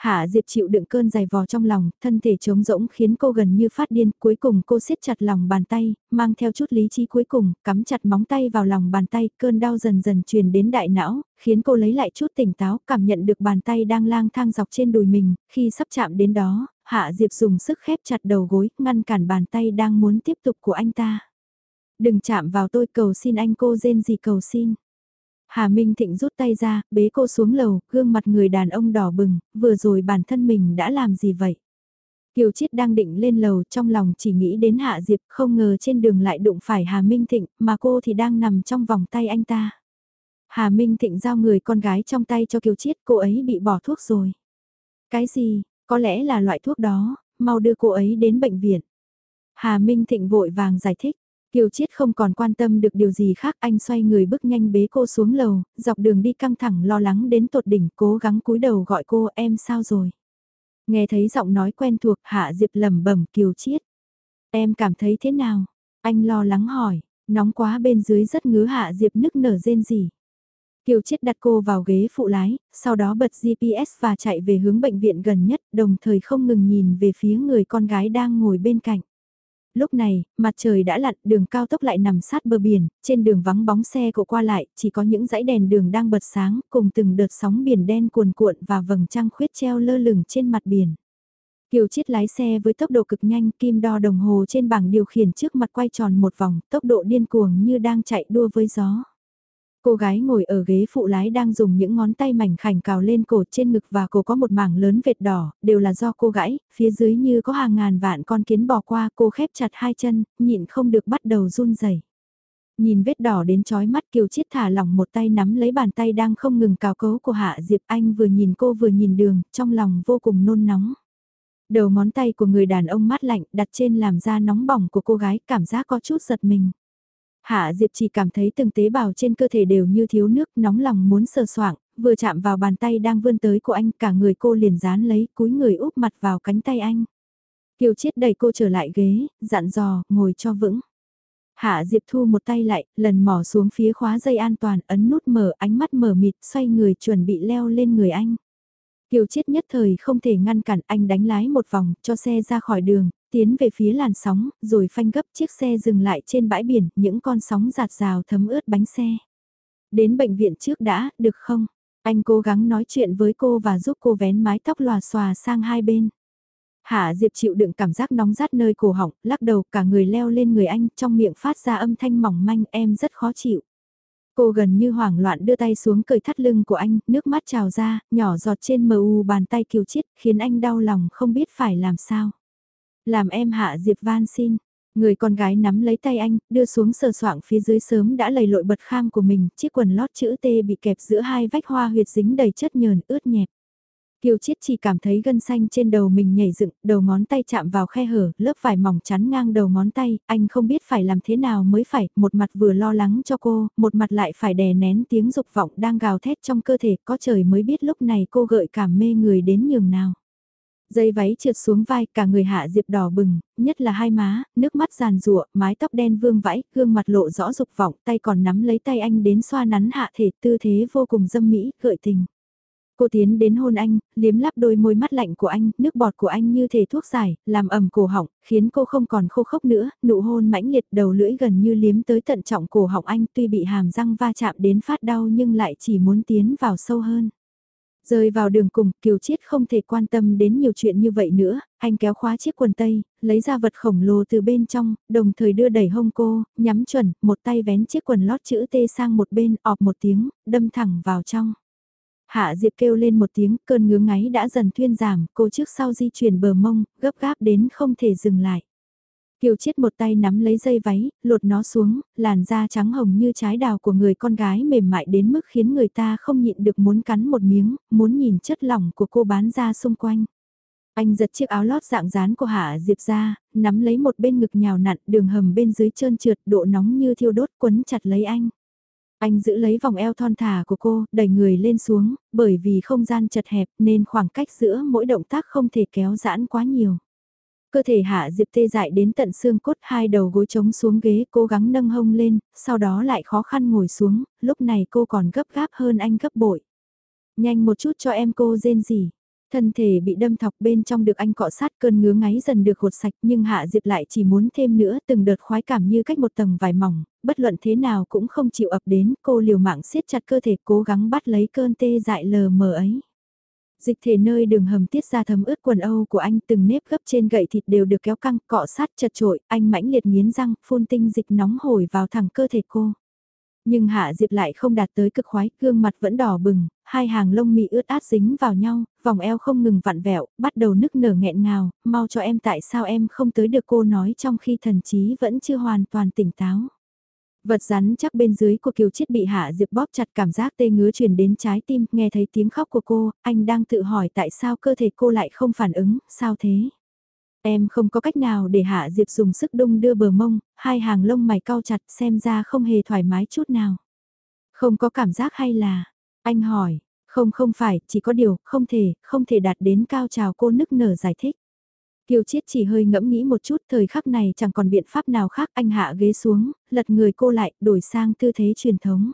Hạ Diệp chịu đựng cơn dày vò trong lòng, thân thể trống rỗng khiến cô gần như phát điên, cuối cùng cô siết chặt lòng bàn tay, mang theo chút lý trí cuối cùng, cắm chặt móng tay vào lòng bàn tay, cơn đau dần dần truyền đến đại não, khiến cô lấy lại chút tỉnh táo, cảm nhận được bàn tay đang lang thang dọc trên đùi mình, khi sắp chạm đến đó, Hạ Diệp dùng sức khép chặt đầu gối, ngăn cản bàn tay đang muốn tiếp tục của anh ta. Đừng chạm vào tôi cầu xin anh cô rên gì cầu xin. Hà Minh Thịnh rút tay ra, bế cô xuống lầu, gương mặt người đàn ông đỏ bừng, vừa rồi bản thân mình đã làm gì vậy? Kiều Chiết đang định lên lầu trong lòng chỉ nghĩ đến Hạ Diệp không ngờ trên đường lại đụng phải Hà Minh Thịnh mà cô thì đang nằm trong vòng tay anh ta. Hà Minh Thịnh giao người con gái trong tay cho Kiều Chiết cô ấy bị bỏ thuốc rồi. Cái gì, có lẽ là loại thuốc đó, mau đưa cô ấy đến bệnh viện. Hà Minh Thịnh vội vàng giải thích, Kiều Chiết không còn quan tâm được điều gì khác, anh xoay người bước nhanh bế cô xuống lầu, dọc đường đi căng thẳng lo lắng đến tột đỉnh, cố gắng cúi đầu gọi cô em sao rồi. Nghe thấy giọng nói quen thuộc, Hạ Diệp lẩm bẩm Kiều Chiết. Em cảm thấy thế nào? Anh lo lắng hỏi, nóng quá bên dưới rất ngứa Hạ Diệp nức nở rên gì. Kiều Chiết đặt cô vào ghế phụ lái, sau đó bật GPS và chạy về hướng bệnh viện gần nhất, đồng thời không ngừng nhìn về phía người con gái đang ngồi bên cạnh. Lúc này, mặt trời đã lặn, đường cao tốc lại nằm sát bờ biển, trên đường vắng bóng xe cộ qua lại, chỉ có những dãy đèn đường đang bật sáng, cùng từng đợt sóng biển đen cuồn cuộn và vầng trăng khuyết treo lơ lửng trên mặt biển. Kiều Chiết lái xe với tốc độ cực nhanh, kim đo đồng hồ trên bảng điều khiển trước mặt quay tròn một vòng, tốc độ điên cuồng như đang chạy đua với gió. Cô gái ngồi ở ghế phụ lái đang dùng những ngón tay mảnh khảnh cào lên cổ trên ngực và cổ có một mảng lớn vệt đỏ, đều là do cô gãy, phía dưới như có hàng ngàn vạn con kiến bò qua cô khép chặt hai chân, nhịn không được bắt đầu run rẩy. Nhìn vết đỏ đến chói mắt Kiều Chiết thả lỏng một tay nắm lấy bàn tay đang không ngừng cào cấu của Hạ Diệp Anh vừa nhìn cô vừa nhìn đường, trong lòng vô cùng nôn nóng. Đầu ngón tay của người đàn ông mát lạnh đặt trên làm da nóng bỏng của cô gái cảm giác có chút giật mình. Hạ Diệp chỉ cảm thấy từng tế bào trên cơ thể đều như thiếu nước, nóng lòng muốn sờ soạng, vừa chạm vào bàn tay đang vươn tới của anh, cả người cô liền dán lấy, cúi người úp mặt vào cánh tay anh. Kiều Chiết đẩy cô trở lại ghế, dặn dò, ngồi cho vững. Hạ Diệp thu một tay lại, lần mỏ xuống phía khóa dây an toàn, ấn nút mở, ánh mắt mở mịt, xoay người chuẩn bị leo lên người anh. Kiều Chiết nhất thời không thể ngăn cản anh đánh lái một vòng, cho xe ra khỏi đường, tiến về phía làn sóng, rồi phanh gấp chiếc xe dừng lại trên bãi biển, những con sóng giạt rào thấm ướt bánh xe. Đến bệnh viện trước đã, được không? Anh cố gắng nói chuyện với cô và giúp cô vén mái tóc lòa xòa sang hai bên. Hạ Diệp chịu đựng cảm giác nóng rát nơi cổ họng, lắc đầu cả người leo lên người anh trong miệng phát ra âm thanh mỏng manh em rất khó chịu. Cô gần như hoảng loạn đưa tay xuống cởi thắt lưng của anh, nước mắt trào ra, nhỏ giọt trên mờ u bàn tay kiều chiết, khiến anh đau lòng không biết phải làm sao. Làm em hạ Diệp van xin. Người con gái nắm lấy tay anh, đưa xuống sờ soạng phía dưới sớm đã lầy lội bật kham của mình, chiếc quần lót chữ T bị kẹp giữa hai vách hoa huyệt dính đầy chất nhờn ướt nhẹp. Kiều Chiết chỉ cảm thấy gân xanh trên đầu mình nhảy dựng, đầu ngón tay chạm vào khe hở, lớp vải mỏng chắn ngang đầu ngón tay, anh không biết phải làm thế nào mới phải, một mặt vừa lo lắng cho cô, một mặt lại phải đè nén tiếng dục vọng đang gào thét trong cơ thể, có trời mới biết lúc này cô gợi cảm mê người đến nhường nào. Dây váy trượt xuống vai, cả người hạ diệp đỏ bừng, nhất là hai má, nước mắt giàn rụa, mái tóc đen vương vãi, gương mặt lộ rõ dục vọng, tay còn nắm lấy tay anh đến xoa nắn hạ thể, tư thế vô cùng dâm mỹ, gợi tình. Cô tiến đến hôn anh, liếm lắp đôi môi mắt lạnh của anh, nước bọt của anh như thể thuốc giải, làm ẩm cổ họng, khiến cô không còn khô khốc nữa, nụ hôn mãnh liệt đầu lưỡi gần như liếm tới tận trọng cổ họng anh tuy bị hàm răng va chạm đến phát đau nhưng lại chỉ muốn tiến vào sâu hơn. Rơi vào đường cùng, Kiều Chiết không thể quan tâm đến nhiều chuyện như vậy nữa, anh kéo khóa chiếc quần tây, lấy ra vật khổng lồ từ bên trong, đồng thời đưa đẩy hông cô, nhắm chuẩn, một tay vén chiếc quần lót chữ T sang một bên, ọp một tiếng, đâm thẳng vào trong. Hạ Diệp kêu lên một tiếng, cơn ngứa ngáy đã dần thuyên giảm, cô trước sau di chuyển bờ mông, gấp gáp đến không thể dừng lại. Kiều Chiết một tay nắm lấy dây váy, lột nó xuống, làn da trắng hồng như trái đào của người con gái mềm mại đến mức khiến người ta không nhịn được muốn cắn một miếng, muốn nhìn chất lỏng của cô bán ra xung quanh. Anh giật chiếc áo lót dạng dán của Hạ Diệp ra, nắm lấy một bên ngực nhào nặn, đường hầm bên dưới trơn trượt, độ nóng như thiêu đốt quấn chặt lấy anh. Anh giữ lấy vòng eo thon thả của cô, đẩy người lên xuống, bởi vì không gian chật hẹp nên khoảng cách giữa mỗi động tác không thể kéo giãn quá nhiều. Cơ thể hạ diệp tê dại đến tận xương cốt hai đầu gối trống xuống ghế cố gắng nâng hông lên, sau đó lại khó khăn ngồi xuống, lúc này cô còn gấp gáp hơn anh gấp bội. Nhanh một chút cho em cô rên gì. Thân thể bị đâm thọc bên trong được anh cọ sát cơn ngứa ngáy dần được hột sạch nhưng Hạ Diệp lại chỉ muốn thêm nữa từng đợt khoái cảm như cách một tầng vải mỏng, bất luận thế nào cũng không chịu ập đến cô liều mạng siết chặt cơ thể cố gắng bắt lấy cơn tê dại lờ mờ ấy. Dịch thể nơi đường hầm tiết ra thấm ướt quần Âu của anh từng nếp gấp trên gậy thịt đều được kéo căng cọ sát chật trội, anh mãnh liệt nghiến răng, phun tinh dịch nóng hổi vào thẳng cơ thể cô. Nhưng Hạ Diệp lại không đạt tới cực khoái, gương mặt vẫn đỏ bừng, hai hàng lông mị ướt át dính vào nhau, vòng eo không ngừng vặn vẹo, bắt đầu nức nở nghẹn ngào, mau cho em tại sao em không tới được cô nói trong khi thần trí vẫn chưa hoàn toàn tỉnh táo. Vật rắn chắc bên dưới của Kiều chết bị Hạ Diệp bóp chặt cảm giác tê ngứa truyền đến trái tim, nghe thấy tiếng khóc của cô, anh đang tự hỏi tại sao cơ thể cô lại không phản ứng, sao thế? Em không có cách nào để Hạ Diệp dùng sức đung đưa bờ mông, hai hàng lông mày cau chặt xem ra không hề thoải mái chút nào. Không có cảm giác hay là, anh hỏi, không không phải, chỉ có điều, không thể, không thể đạt đến cao trào cô nức nở giải thích. Kiều Chiết chỉ hơi ngẫm nghĩ một chút, thời khắc này chẳng còn biện pháp nào khác, anh hạ ghế xuống, lật người cô lại, đổi sang tư thế truyền thống.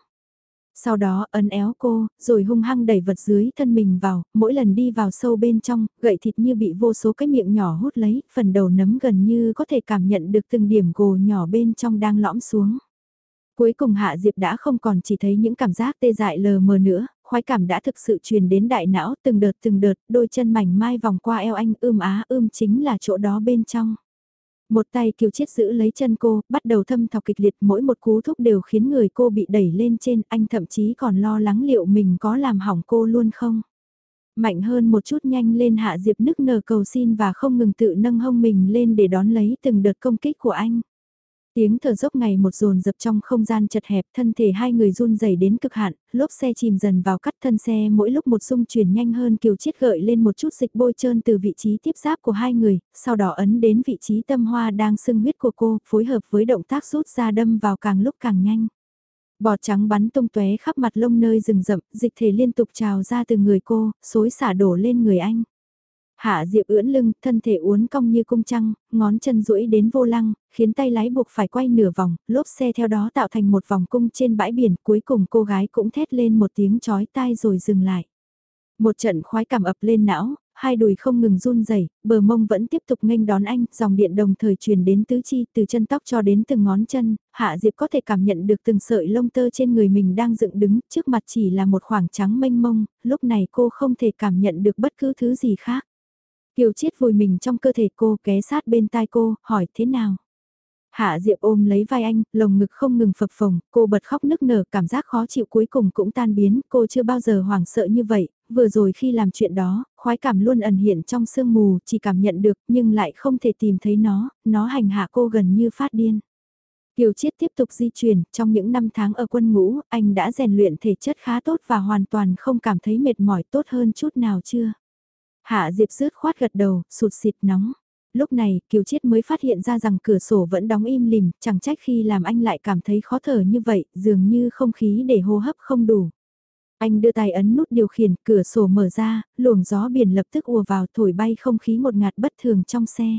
Sau đó ấn éo cô, rồi hung hăng đẩy vật dưới thân mình vào, mỗi lần đi vào sâu bên trong, gậy thịt như bị vô số cái miệng nhỏ hút lấy, phần đầu nấm gần như có thể cảm nhận được từng điểm gồ nhỏ bên trong đang lõm xuống. Cuối cùng Hạ Diệp đã không còn chỉ thấy những cảm giác tê dại lờ mờ nữa, khoái cảm đã thực sự truyền đến đại não từng đợt từng đợt, đôi chân mảnh mai vòng qua eo anh ươm á ươm chính là chỗ đó bên trong. Một tay kiều chiết giữ lấy chân cô, bắt đầu thâm thọc kịch liệt mỗi một cú thúc đều khiến người cô bị đẩy lên trên, anh thậm chí còn lo lắng liệu mình có làm hỏng cô luôn không. Mạnh hơn một chút nhanh lên hạ diệp nức nở cầu xin và không ngừng tự nâng hông mình lên để đón lấy từng đợt công kích của anh. Tiếng thở dốc ngày một dồn dập trong không gian chật hẹp thân thể hai người run rẩy đến cực hạn, lốp xe chìm dần vào cắt thân xe mỗi lúc một xung chuyển nhanh hơn kiều chiết gợi lên một chút dịch bôi trơn từ vị trí tiếp giáp của hai người, sau đó ấn đến vị trí tâm hoa đang sưng huyết của cô, phối hợp với động tác rút ra đâm vào càng lúc càng nhanh. Bọt trắng bắn tung tóe khắp mặt lông nơi rừng rậm, dịch thể liên tục trào ra từ người cô, xối xả đổ lên người anh. Hạ Diệp ưỡn lưng, thân thể uốn cong như cung trăng, ngón chân duỗi đến vô lăng, khiến tay lái buộc phải quay nửa vòng, lốp xe theo đó tạo thành một vòng cung trên bãi biển, cuối cùng cô gái cũng thét lên một tiếng chói tai rồi dừng lại. Một trận khoái cảm ập lên não, hai đùi không ngừng run rẩy, bờ mông vẫn tiếp tục nghênh đón anh, dòng điện đồng thời truyền đến tứ chi từ chân tóc cho đến từng ngón chân, Hạ Diệp có thể cảm nhận được từng sợi lông tơ trên người mình đang dựng đứng, trước mặt chỉ là một khoảng trắng mênh mông, lúc này cô không thể cảm nhận được bất cứ thứ gì khác. Kiều Chiết vùi mình trong cơ thể cô ké sát bên tai cô, hỏi thế nào? Hạ Diệp ôm lấy vai anh, lồng ngực không ngừng phập phồng, cô bật khóc nức nở, cảm giác khó chịu cuối cùng cũng tan biến, cô chưa bao giờ hoảng sợ như vậy, vừa rồi khi làm chuyện đó, khoái cảm luôn ẩn hiện trong sương mù, chỉ cảm nhận được nhưng lại không thể tìm thấy nó, nó hành hạ cô gần như phát điên. Kiều Chiết tiếp tục di chuyển, trong những năm tháng ở quân ngũ, anh đã rèn luyện thể chất khá tốt và hoàn toàn không cảm thấy mệt mỏi tốt hơn chút nào chưa? Hạ Diệp rứt khoát gật đầu, sụt xịt nóng. Lúc này, Kiều Chiết mới phát hiện ra rằng cửa sổ vẫn đóng im lìm, chẳng trách khi làm anh lại cảm thấy khó thở như vậy, dường như không khí để hô hấp không đủ. Anh đưa tay ấn nút điều khiển, cửa sổ mở ra, luồng gió biển lập tức ùa vào thổi bay không khí một ngạt bất thường trong xe.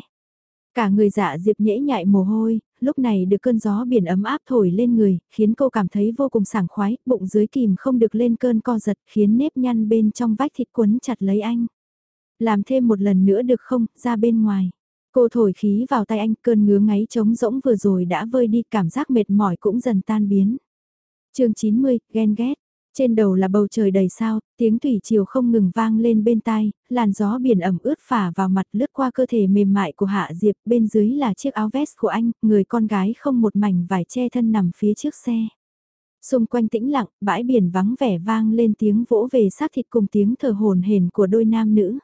Cả người dạ diệp nhễ nhại mồ hôi, lúc này được cơn gió biển ấm áp thổi lên người, khiến cô cảm thấy vô cùng sảng khoái, bụng dưới kìm không được lên cơn co giật, khiến nếp nhăn bên trong vách thịt quấn chặt lấy anh. Làm thêm một lần nữa được không, ra bên ngoài. Cô thổi khí vào tay anh, cơn ngứa ngáy trống rỗng vừa rồi đã vơi đi, cảm giác mệt mỏi cũng dần tan biến. chương 90, ghen ghét. Trên đầu là bầu trời đầy sao, tiếng thủy chiều không ngừng vang lên bên tai, làn gió biển ẩm ướt phả vào mặt lướt qua cơ thể mềm mại của Hạ Diệp, bên dưới là chiếc áo vest của anh, người con gái không một mảnh vải che thân nằm phía trước xe. Xung quanh tĩnh lặng, bãi biển vắng vẻ vang lên tiếng vỗ về xác thịt cùng tiếng thở hồn hển của đôi nam nữ.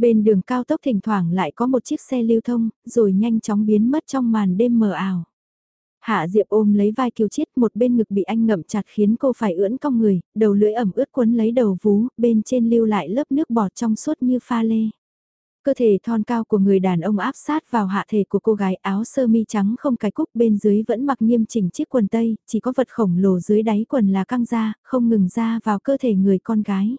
Bên đường cao tốc thỉnh thoảng lại có một chiếc xe lưu thông, rồi nhanh chóng biến mất trong màn đêm mờ ảo. Hạ Diệp ôm lấy vai Kiều Chiết một bên ngực bị anh ngậm chặt khiến cô phải ưỡn cong người, đầu lưỡi ẩm ướt quấn lấy đầu vú, bên trên lưu lại lớp nước bọt trong suốt như pha lê. Cơ thể thon cao của người đàn ông áp sát vào hạ thể của cô gái áo sơ mi trắng không cái cúc bên dưới vẫn mặc nghiêm chỉnh chiếc quần tây, chỉ có vật khổng lồ dưới đáy quần là căng ra, không ngừng ra vào cơ thể người con gái.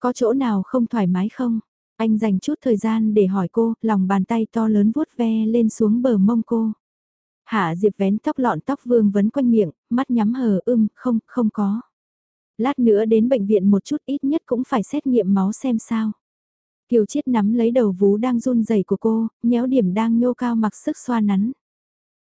Có chỗ nào không thoải mái không? Anh dành chút thời gian để hỏi cô, lòng bàn tay to lớn vuốt ve lên xuống bờ mông cô. Hạ Diệp vén tóc lọn tóc vương vấn quanh miệng, mắt nhắm hờ ưm, không, không có. Lát nữa đến bệnh viện một chút ít nhất cũng phải xét nghiệm máu xem sao. Kiều Chiết nắm lấy đầu vú đang run rẩy của cô, nhéo điểm đang nhô cao mặc sức xoa nắn.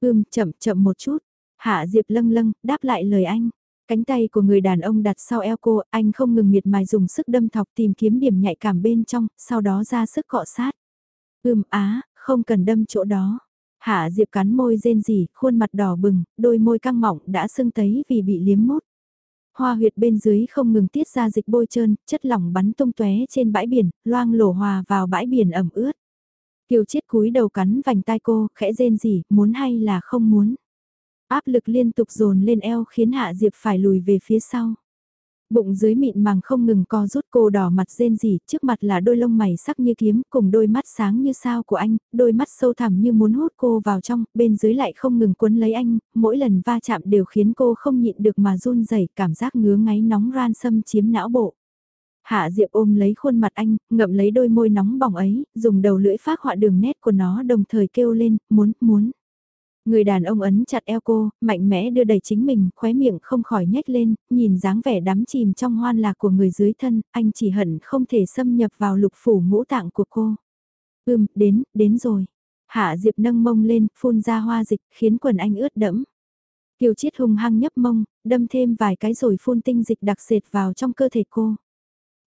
Ưm, chậm chậm một chút. Hạ Diệp lâng lâng, đáp lại lời anh. Cánh tay của người đàn ông đặt sau eo cô, anh không ngừng miệt mài dùng sức đâm thọc tìm kiếm điểm nhạy cảm bên trong, sau đó ra sức cọ sát. Ưm á, không cần đâm chỗ đó. Hạ Diệp cắn môi rên rỉ, khuôn mặt đỏ bừng, đôi môi căng mọng đã sưng tấy vì bị liếm mút. Hoa huyệt bên dưới không ngừng tiết ra dịch bôi trơn, chất lỏng bắn tung tóe trên bãi biển, loang lổ hòa vào bãi biển ẩm ướt. Kiều chết cúi đầu cắn vành tai cô, khẽ rên rỉ, muốn hay là không muốn. Áp lực liên tục dồn lên eo khiến Hạ Diệp phải lùi về phía sau. Bụng dưới mịn màng không ngừng co rút cô đỏ mặt rên rỉ, trước mặt là đôi lông mày sắc như kiếm, cùng đôi mắt sáng như sao của anh, đôi mắt sâu thẳm như muốn hút cô vào trong, bên dưới lại không ngừng cuốn lấy anh, mỗi lần va chạm đều khiến cô không nhịn được mà run rẩy, cảm giác ngứa ngáy nóng ran xâm chiếm não bộ. Hạ Diệp ôm lấy khuôn mặt anh, ngậm lấy đôi môi nóng bỏng ấy, dùng đầu lưỡi phác họa đường nét của nó đồng thời kêu lên, muốn, muốn. Người đàn ông ấn chặt eo cô, mạnh mẽ đưa đẩy chính mình, khóe miệng không khỏi nhếch lên, nhìn dáng vẻ đắm chìm trong hoan lạc của người dưới thân, anh chỉ hận không thể xâm nhập vào lục phủ ngũ tạng của cô. Ừm, đến, đến rồi. Hạ Diệp nâng mông lên, phun ra hoa dịch, khiến quần anh ướt đẫm. Kiều Chiết hung hăng nhấp mông, đâm thêm vài cái rồi phun tinh dịch đặc sệt vào trong cơ thể cô.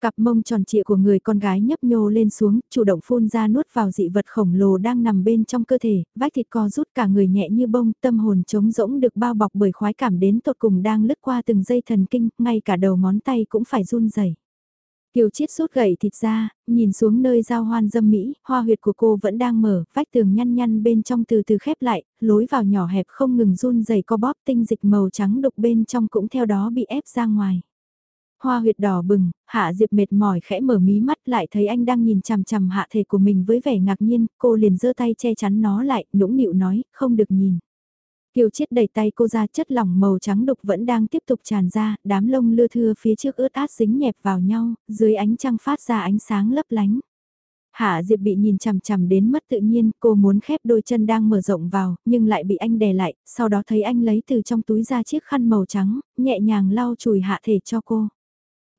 Cặp mông tròn trịa của người con gái nhấp nhô lên xuống, chủ động phun ra nuốt vào dị vật khổng lồ đang nằm bên trong cơ thể, vách thịt co rút cả người nhẹ như bông, tâm hồn trống rỗng được bao bọc bởi khoái cảm đến tột cùng đang lướt qua từng dây thần kinh, ngay cả đầu ngón tay cũng phải run rẩy. Kiều Chiết rút gậy thịt ra, nhìn xuống nơi giao hoan dâm mỹ, hoa huyệt của cô vẫn đang mở, vách tường nhăn nhăn bên trong từ từ khép lại, lối vào nhỏ hẹp không ngừng run rẩy co bóp tinh dịch màu trắng đục bên trong cũng theo đó bị ép ra ngoài. Hoa huyệt đỏ bừng, Hạ Diệp mệt mỏi khẽ mở mí mắt lại thấy anh đang nhìn chằm chằm hạ thể của mình với vẻ ngạc nhiên, cô liền giơ tay che chắn nó lại, nũng nịu nói, không được nhìn. Kiều Chiết đẩy tay cô ra chất lỏng màu trắng đục vẫn đang tiếp tục tràn ra, đám lông lưa thưa phía trước ướt át dính nhẹp vào nhau, dưới ánh trăng phát ra ánh sáng lấp lánh. Hạ Diệp bị nhìn chằm chằm đến mất tự nhiên, cô muốn khép đôi chân đang mở rộng vào, nhưng lại bị anh đè lại, sau đó thấy anh lấy từ trong túi ra chiếc khăn màu trắng, nhẹ nhàng lau chùi hạ thể cho cô.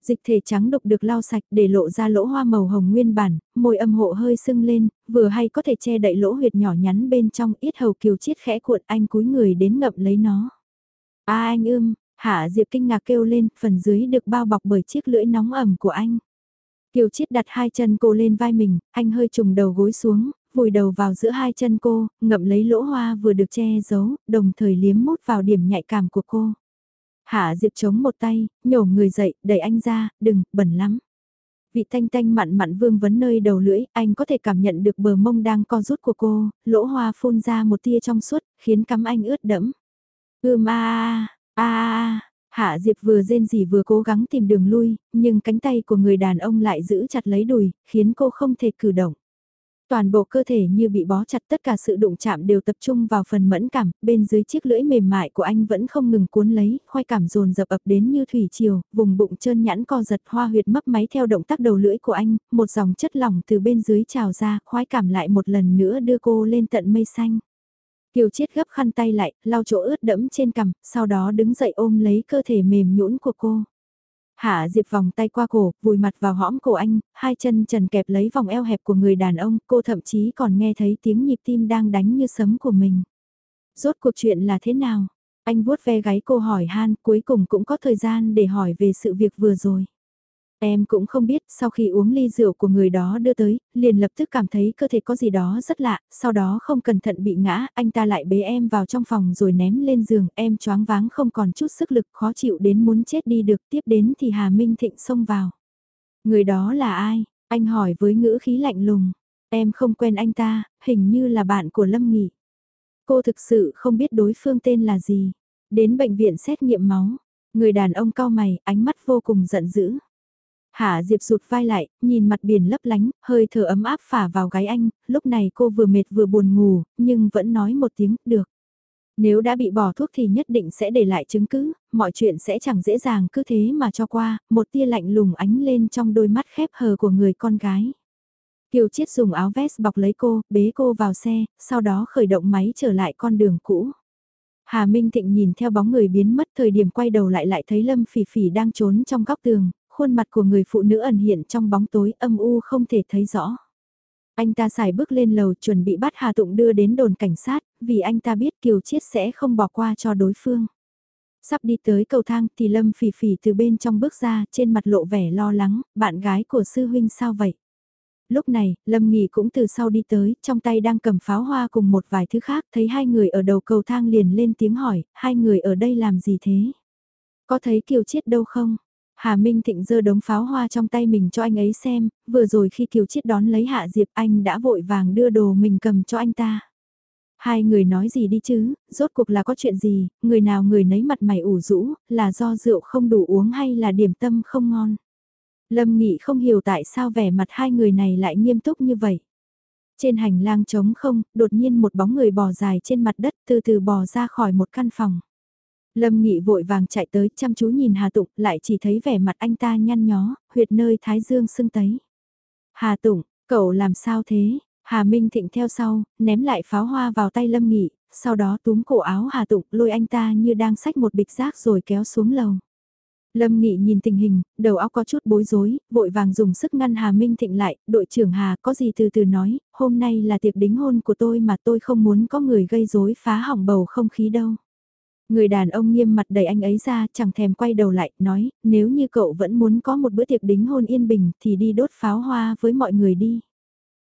Dịch thể trắng đục được lau sạch để lộ ra lỗ hoa màu hồng nguyên bản, môi âm hộ hơi sưng lên, vừa hay có thể che đậy lỗ huyệt nhỏ nhắn bên trong ít hầu kiều chiết khẽ cuộn anh cúi người đến ngậm lấy nó. a anh ưm, hạ diệp kinh ngạc kêu lên, phần dưới được bao bọc bởi chiếc lưỡi nóng ẩm của anh. Kiều chiết đặt hai chân cô lên vai mình, anh hơi trùng đầu gối xuống, vùi đầu vào giữa hai chân cô, ngậm lấy lỗ hoa vừa được che giấu, đồng thời liếm mút vào điểm nhạy cảm của cô. Hạ Diệp chống một tay, nhổ người dậy, đẩy anh ra, đừng, bẩn lắm. Vị thanh thanh mặn mặn vương vấn nơi đầu lưỡi, anh có thể cảm nhận được bờ mông đang co rút của cô, lỗ hoa phun ra một tia trong suốt, khiến cắm anh ướt đẫm. Ưm a a a Hạ Diệp vừa rên rỉ vừa cố gắng tìm đường lui, nhưng cánh tay của người đàn ông lại giữ chặt lấy đùi, khiến cô không thể cử động. Toàn bộ cơ thể như bị bó chặt tất cả sự đụng chạm đều tập trung vào phần mẫn cảm, bên dưới chiếc lưỡi mềm mại của anh vẫn không ngừng cuốn lấy, khoai cảm dồn dập ập đến như thủy triều, vùng bụng trơn nhẵn co giật hoa huyệt mấp máy theo động tác đầu lưỡi của anh, một dòng chất lỏng từ bên dưới trào ra, khoái cảm lại một lần nữa đưa cô lên tận mây xanh. Kiều Chiết gấp khăn tay lại, lau chỗ ướt đẫm trên cằm, sau đó đứng dậy ôm lấy cơ thể mềm nhũn của cô. Hạ Diệp vòng tay qua cổ, vùi mặt vào hõm cổ anh, hai chân trần kẹp lấy vòng eo hẹp của người đàn ông, cô thậm chí còn nghe thấy tiếng nhịp tim đang đánh như sấm của mình. Rốt cuộc chuyện là thế nào? Anh vuốt ve gáy cô hỏi han, cuối cùng cũng có thời gian để hỏi về sự việc vừa rồi. Em cũng không biết, sau khi uống ly rượu của người đó đưa tới, liền lập tức cảm thấy cơ thể có gì đó rất lạ, sau đó không cẩn thận bị ngã, anh ta lại bế em vào trong phòng rồi ném lên giường, em choáng váng không còn chút sức lực khó chịu đến muốn chết đi được, tiếp đến thì Hà Minh Thịnh xông vào. Người đó là ai? Anh hỏi với ngữ khí lạnh lùng. Em không quen anh ta, hình như là bạn của Lâm Nghị. Cô thực sự không biết đối phương tên là gì. Đến bệnh viện xét nghiệm máu, người đàn ông cao mày, ánh mắt vô cùng giận dữ. Hạ Diệp rụt vai lại, nhìn mặt biển lấp lánh, hơi thở ấm áp phả vào gái anh, lúc này cô vừa mệt vừa buồn ngủ, nhưng vẫn nói một tiếng, được. Nếu đã bị bỏ thuốc thì nhất định sẽ để lại chứng cứ, mọi chuyện sẽ chẳng dễ dàng cứ thế mà cho qua, một tia lạnh lùng ánh lên trong đôi mắt khép hờ của người con gái. Kiều Chiết dùng áo vest bọc lấy cô, bế cô vào xe, sau đó khởi động máy trở lại con đường cũ. Hà Minh Thịnh nhìn theo bóng người biến mất thời điểm quay đầu lại lại thấy Lâm Phỉ Phỉ đang trốn trong góc tường, khuôn mặt của người phụ nữ ẩn hiện trong bóng tối âm u không thể thấy rõ. Anh ta xài bước lên lầu chuẩn bị bắt Hà Tụng đưa đến đồn cảnh sát, vì anh ta biết Kiều Chiết sẽ không bỏ qua cho đối phương. Sắp đi tới cầu thang thì Lâm Phỉ Phỉ từ bên trong bước ra trên mặt lộ vẻ lo lắng, bạn gái của sư huynh sao vậy? Lúc này, Lâm Nghị cũng từ sau đi tới, trong tay đang cầm pháo hoa cùng một vài thứ khác, thấy hai người ở đầu cầu thang liền lên tiếng hỏi, hai người ở đây làm gì thế? Có thấy Kiều Chiết đâu không? Hà Minh Thịnh giơ đống pháo hoa trong tay mình cho anh ấy xem, vừa rồi khi Kiều Chiết đón lấy Hạ Diệp anh đã vội vàng đưa đồ mình cầm cho anh ta. Hai người nói gì đi chứ, rốt cuộc là có chuyện gì, người nào người nấy mặt mày ủ rũ, là do rượu không đủ uống hay là điểm tâm không ngon. Lâm Nghị không hiểu tại sao vẻ mặt hai người này lại nghiêm túc như vậy. Trên hành lang trống không, đột nhiên một bóng người bò dài trên mặt đất từ từ bò ra khỏi một căn phòng. Lâm Nghị vội vàng chạy tới chăm chú nhìn Hà Tụng lại chỉ thấy vẻ mặt anh ta nhăn nhó, huyệt nơi thái dương sưng tấy. Hà Tụng, cậu làm sao thế? Hà Minh Thịnh theo sau, ném lại pháo hoa vào tay Lâm Nghị, sau đó túm cổ áo Hà Tụng lôi anh ta như đang xách một bịch rác rồi kéo xuống lầu. Lâm Nghị nhìn tình hình, đầu óc có chút bối rối, vội vàng dùng sức ngăn Hà Minh Thịnh lại, đội trưởng Hà có gì từ từ nói, hôm nay là tiệc đính hôn của tôi mà tôi không muốn có người gây rối phá hỏng bầu không khí đâu. Người đàn ông nghiêm mặt đẩy anh ấy ra, chẳng thèm quay đầu lại, nói, nếu như cậu vẫn muốn có một bữa tiệc đính hôn yên bình thì đi đốt pháo hoa với mọi người đi.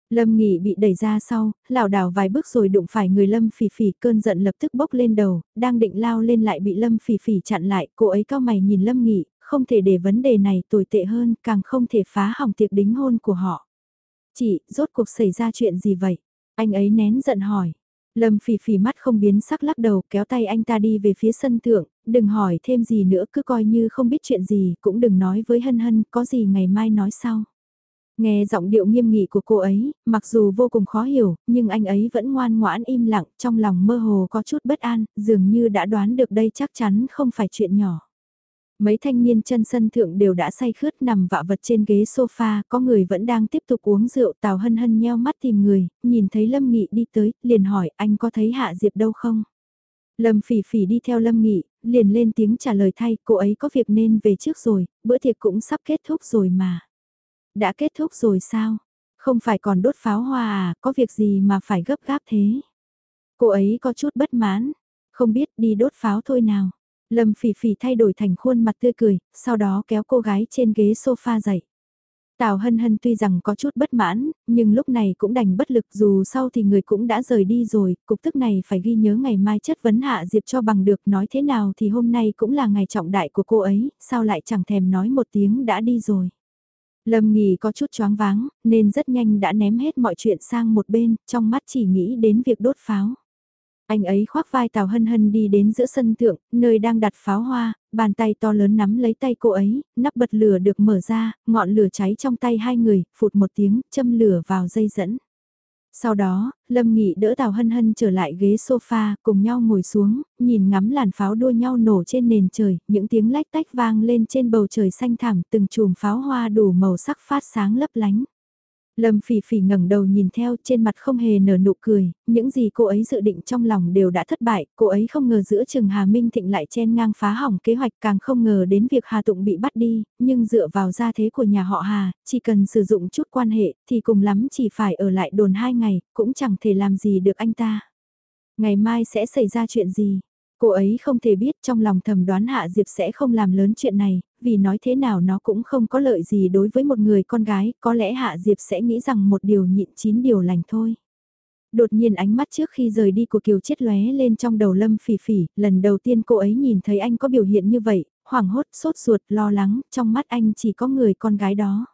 Lâm Nghị bị đẩy ra sau, lảo đảo vài bước rồi đụng phải người Lâm Phỉ Phỉ, cơn giận lập tức bốc lên đầu, đang định lao lên lại bị Lâm Phỉ Phỉ chặn lại, cô ấy cao mày nhìn Lâm Nghị, không thể để vấn đề này tồi tệ hơn, càng không thể phá hỏng tiệc đính hôn của họ. Chị, rốt cuộc xảy ra chuyện gì vậy? Anh ấy nén giận hỏi. Lâm Phỉ Phỉ mắt không biến sắc lắc đầu kéo tay anh ta đi về phía sân thượng, đừng hỏi thêm gì nữa cứ coi như không biết chuyện gì, cũng đừng nói với Hân Hân, có gì ngày mai nói sau. Nghe giọng điệu nghiêm nghị của cô ấy, mặc dù vô cùng khó hiểu, nhưng anh ấy vẫn ngoan ngoãn im lặng, trong lòng mơ hồ có chút bất an, dường như đã đoán được đây chắc chắn không phải chuyện nhỏ. Mấy thanh niên chân sân thượng đều đã say khướt nằm vạ vật trên ghế sofa, có người vẫn đang tiếp tục uống rượu, Tào Hân Hân nheo mắt tìm người, nhìn thấy Lâm Nghị đi tới, liền hỏi anh có thấy Hạ Diệp đâu không? Lâm Phỉ Phỉ đi theo Lâm Nghị, liền lên tiếng trả lời thay, cô ấy có việc nên về trước rồi, bữa tiệc cũng sắp kết thúc rồi mà. Đã kết thúc rồi sao? Không phải còn đốt pháo hoa à, có việc gì mà phải gấp gáp thế? Cô ấy có chút bất mãn, không biết đi đốt pháo thôi nào. Lâm phỉ phỉ thay đổi thành khuôn mặt tươi cười, sau đó kéo cô gái trên ghế sofa dậy. Tào hân hân tuy rằng có chút bất mãn, nhưng lúc này cũng đành bất lực dù sau thì người cũng đã rời đi rồi, cục tức này phải ghi nhớ ngày mai chất vấn hạ Diệp cho bằng được nói thế nào thì hôm nay cũng là ngày trọng đại của cô ấy, sao lại chẳng thèm nói một tiếng đã đi rồi. Lâm nghỉ có chút choáng váng, nên rất nhanh đã ném hết mọi chuyện sang một bên, trong mắt chỉ nghĩ đến việc đốt pháo. Anh ấy khoác vai Tào Hân Hân đi đến giữa sân thượng, nơi đang đặt pháo hoa, bàn tay to lớn nắm lấy tay cô ấy, nắp bật lửa được mở ra, ngọn lửa cháy trong tay hai người, phụt một tiếng, châm lửa vào dây dẫn. Sau đó, Lâm Nghị đỡ Tào Hân Hân trở lại ghế sofa, cùng nhau ngồi xuống, nhìn ngắm làn pháo đua nhau nổ trên nền trời, những tiếng lách tách vang lên trên bầu trời xanh thẳm, từng chùm pháo hoa đủ màu sắc phát sáng lấp lánh. Lâm Phỉ Phỉ ngẩng đầu nhìn theo trên mặt không hề nở nụ cười, những gì cô ấy dự định trong lòng đều đã thất bại, cô ấy không ngờ giữa trường Hà Minh Thịnh lại chen ngang phá hỏng kế hoạch càng không ngờ đến việc Hà Tụng bị bắt đi, nhưng dựa vào gia thế của nhà họ Hà, chỉ cần sử dụng chút quan hệ thì cùng lắm chỉ phải ở lại đồn hai ngày, cũng chẳng thể làm gì được anh ta. Ngày mai sẽ xảy ra chuyện gì? Cô ấy không thể biết trong lòng thầm đoán Hạ Diệp sẽ không làm lớn chuyện này, vì nói thế nào nó cũng không có lợi gì đối với một người con gái, có lẽ Hạ Diệp sẽ nghĩ rằng một điều nhịn chín điều lành thôi. Đột nhiên ánh mắt trước khi rời đi của Kiều chết lóe lên trong đầu Lâm Phỉ Phỉ, lần đầu tiên cô ấy nhìn thấy anh có biểu hiện như vậy, hoảng hốt, sốt ruột, lo lắng, trong mắt anh chỉ có người con gái đó.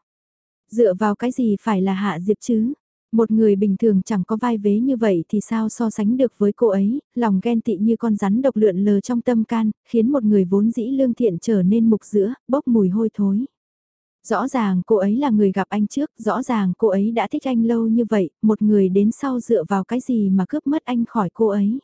Dựa vào cái gì phải là Hạ Diệp chứ? Một người bình thường chẳng có vai vế như vậy thì sao so sánh được với cô ấy, lòng ghen tị như con rắn độc lượn lờ trong tâm can, khiến một người vốn dĩ lương thiện trở nên mục giữa, bốc mùi hôi thối. Rõ ràng cô ấy là người gặp anh trước, rõ ràng cô ấy đã thích anh lâu như vậy, một người đến sau dựa vào cái gì mà cướp mất anh khỏi cô ấy.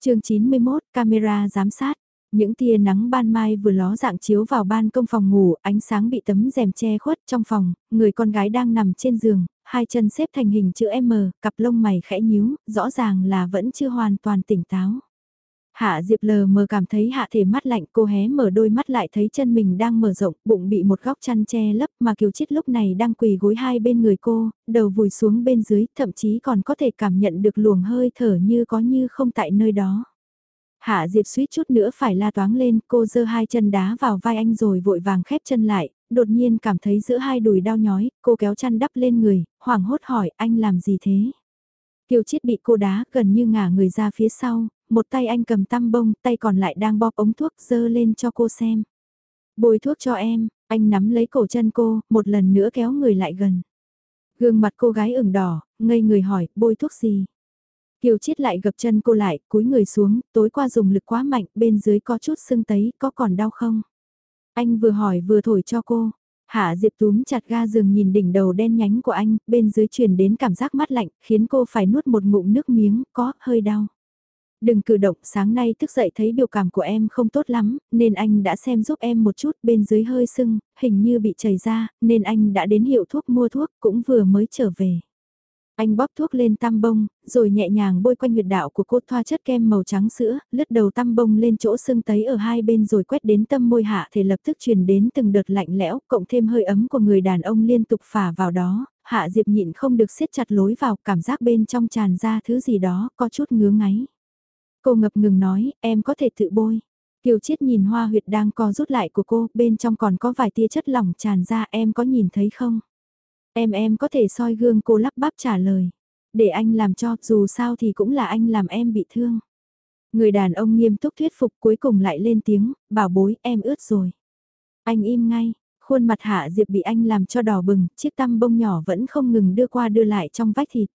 chương 91, camera giám sát. Những tia nắng ban mai vừa ló dạng chiếu vào ban công phòng ngủ, ánh sáng bị tấm rèm che khuất trong phòng, người con gái đang nằm trên giường, hai chân xếp thành hình chữ M, cặp lông mày khẽ nhíu, rõ ràng là vẫn chưa hoàn toàn tỉnh táo. Hạ Diệp lờ mờ cảm thấy hạ thể mắt lạnh cô hé mở đôi mắt lại thấy chân mình đang mở rộng, bụng bị một góc chăn che lấp mà Kiều Chiết lúc này đang quỳ gối hai bên người cô, đầu vùi xuống bên dưới, thậm chí còn có thể cảm nhận được luồng hơi thở như có như không tại nơi đó. Hạ Diệp suýt chút nữa phải la toáng lên, cô giơ hai chân đá vào vai anh rồi vội vàng khép chân lại, đột nhiên cảm thấy giữa hai đùi đau nhói, cô kéo chăn đắp lên người, hoảng hốt hỏi anh làm gì thế? Kiều Chiết bị cô đá gần như ngả người ra phía sau, một tay anh cầm tăm bông, tay còn lại đang bóp ống thuốc dơ lên cho cô xem. Bôi thuốc cho em, anh nắm lấy cổ chân cô, một lần nữa kéo người lại gần. Gương mặt cô gái ửng đỏ, ngây người hỏi, bôi thuốc gì? Kiều Chiết lại gập chân cô lại, cúi người xuống, tối qua dùng lực quá mạnh, bên dưới có chút sưng tấy, có còn đau không? Anh vừa hỏi vừa thổi cho cô. Hạ Diệp túm chặt ga giường nhìn đỉnh đầu đen nhánh của anh, bên dưới truyền đến cảm giác mát lạnh, khiến cô phải nuốt một ngụm nước miếng, có, hơi đau. Đừng cử động, sáng nay thức dậy thấy biểu cảm của em không tốt lắm, nên anh đã xem giúp em một chút bên dưới hơi sưng, hình như bị chảy ra, nên anh đã đến hiệu thuốc mua thuốc, cũng vừa mới trở về. Anh bóp thuốc lên tăm bông, rồi nhẹ nhàng bôi quanh huyệt đạo của cô thoa chất kem màu trắng sữa, lướt đầu tăm bông lên chỗ sưng tấy ở hai bên rồi quét đến tâm môi hạ thể lập tức truyền đến từng đợt lạnh lẽo, cộng thêm hơi ấm của người đàn ông liên tục phả vào đó, hạ diệp nhịn không được siết chặt lối vào, cảm giác bên trong tràn ra thứ gì đó, có chút ngứa ngáy. Cô ngập ngừng nói, em có thể tự bôi. Kiều Chiết nhìn hoa huyệt đang co rút lại của cô, bên trong còn có vài tia chất lỏng tràn ra, em có nhìn thấy không? Em em có thể soi gương cô lắp bắp trả lời. Để anh làm cho, dù sao thì cũng là anh làm em bị thương. Người đàn ông nghiêm túc thuyết phục cuối cùng lại lên tiếng, bảo bối em ướt rồi. Anh im ngay, khuôn mặt hạ diệp bị anh làm cho đỏ bừng, chiếc tăm bông nhỏ vẫn không ngừng đưa qua đưa lại trong vách thịt.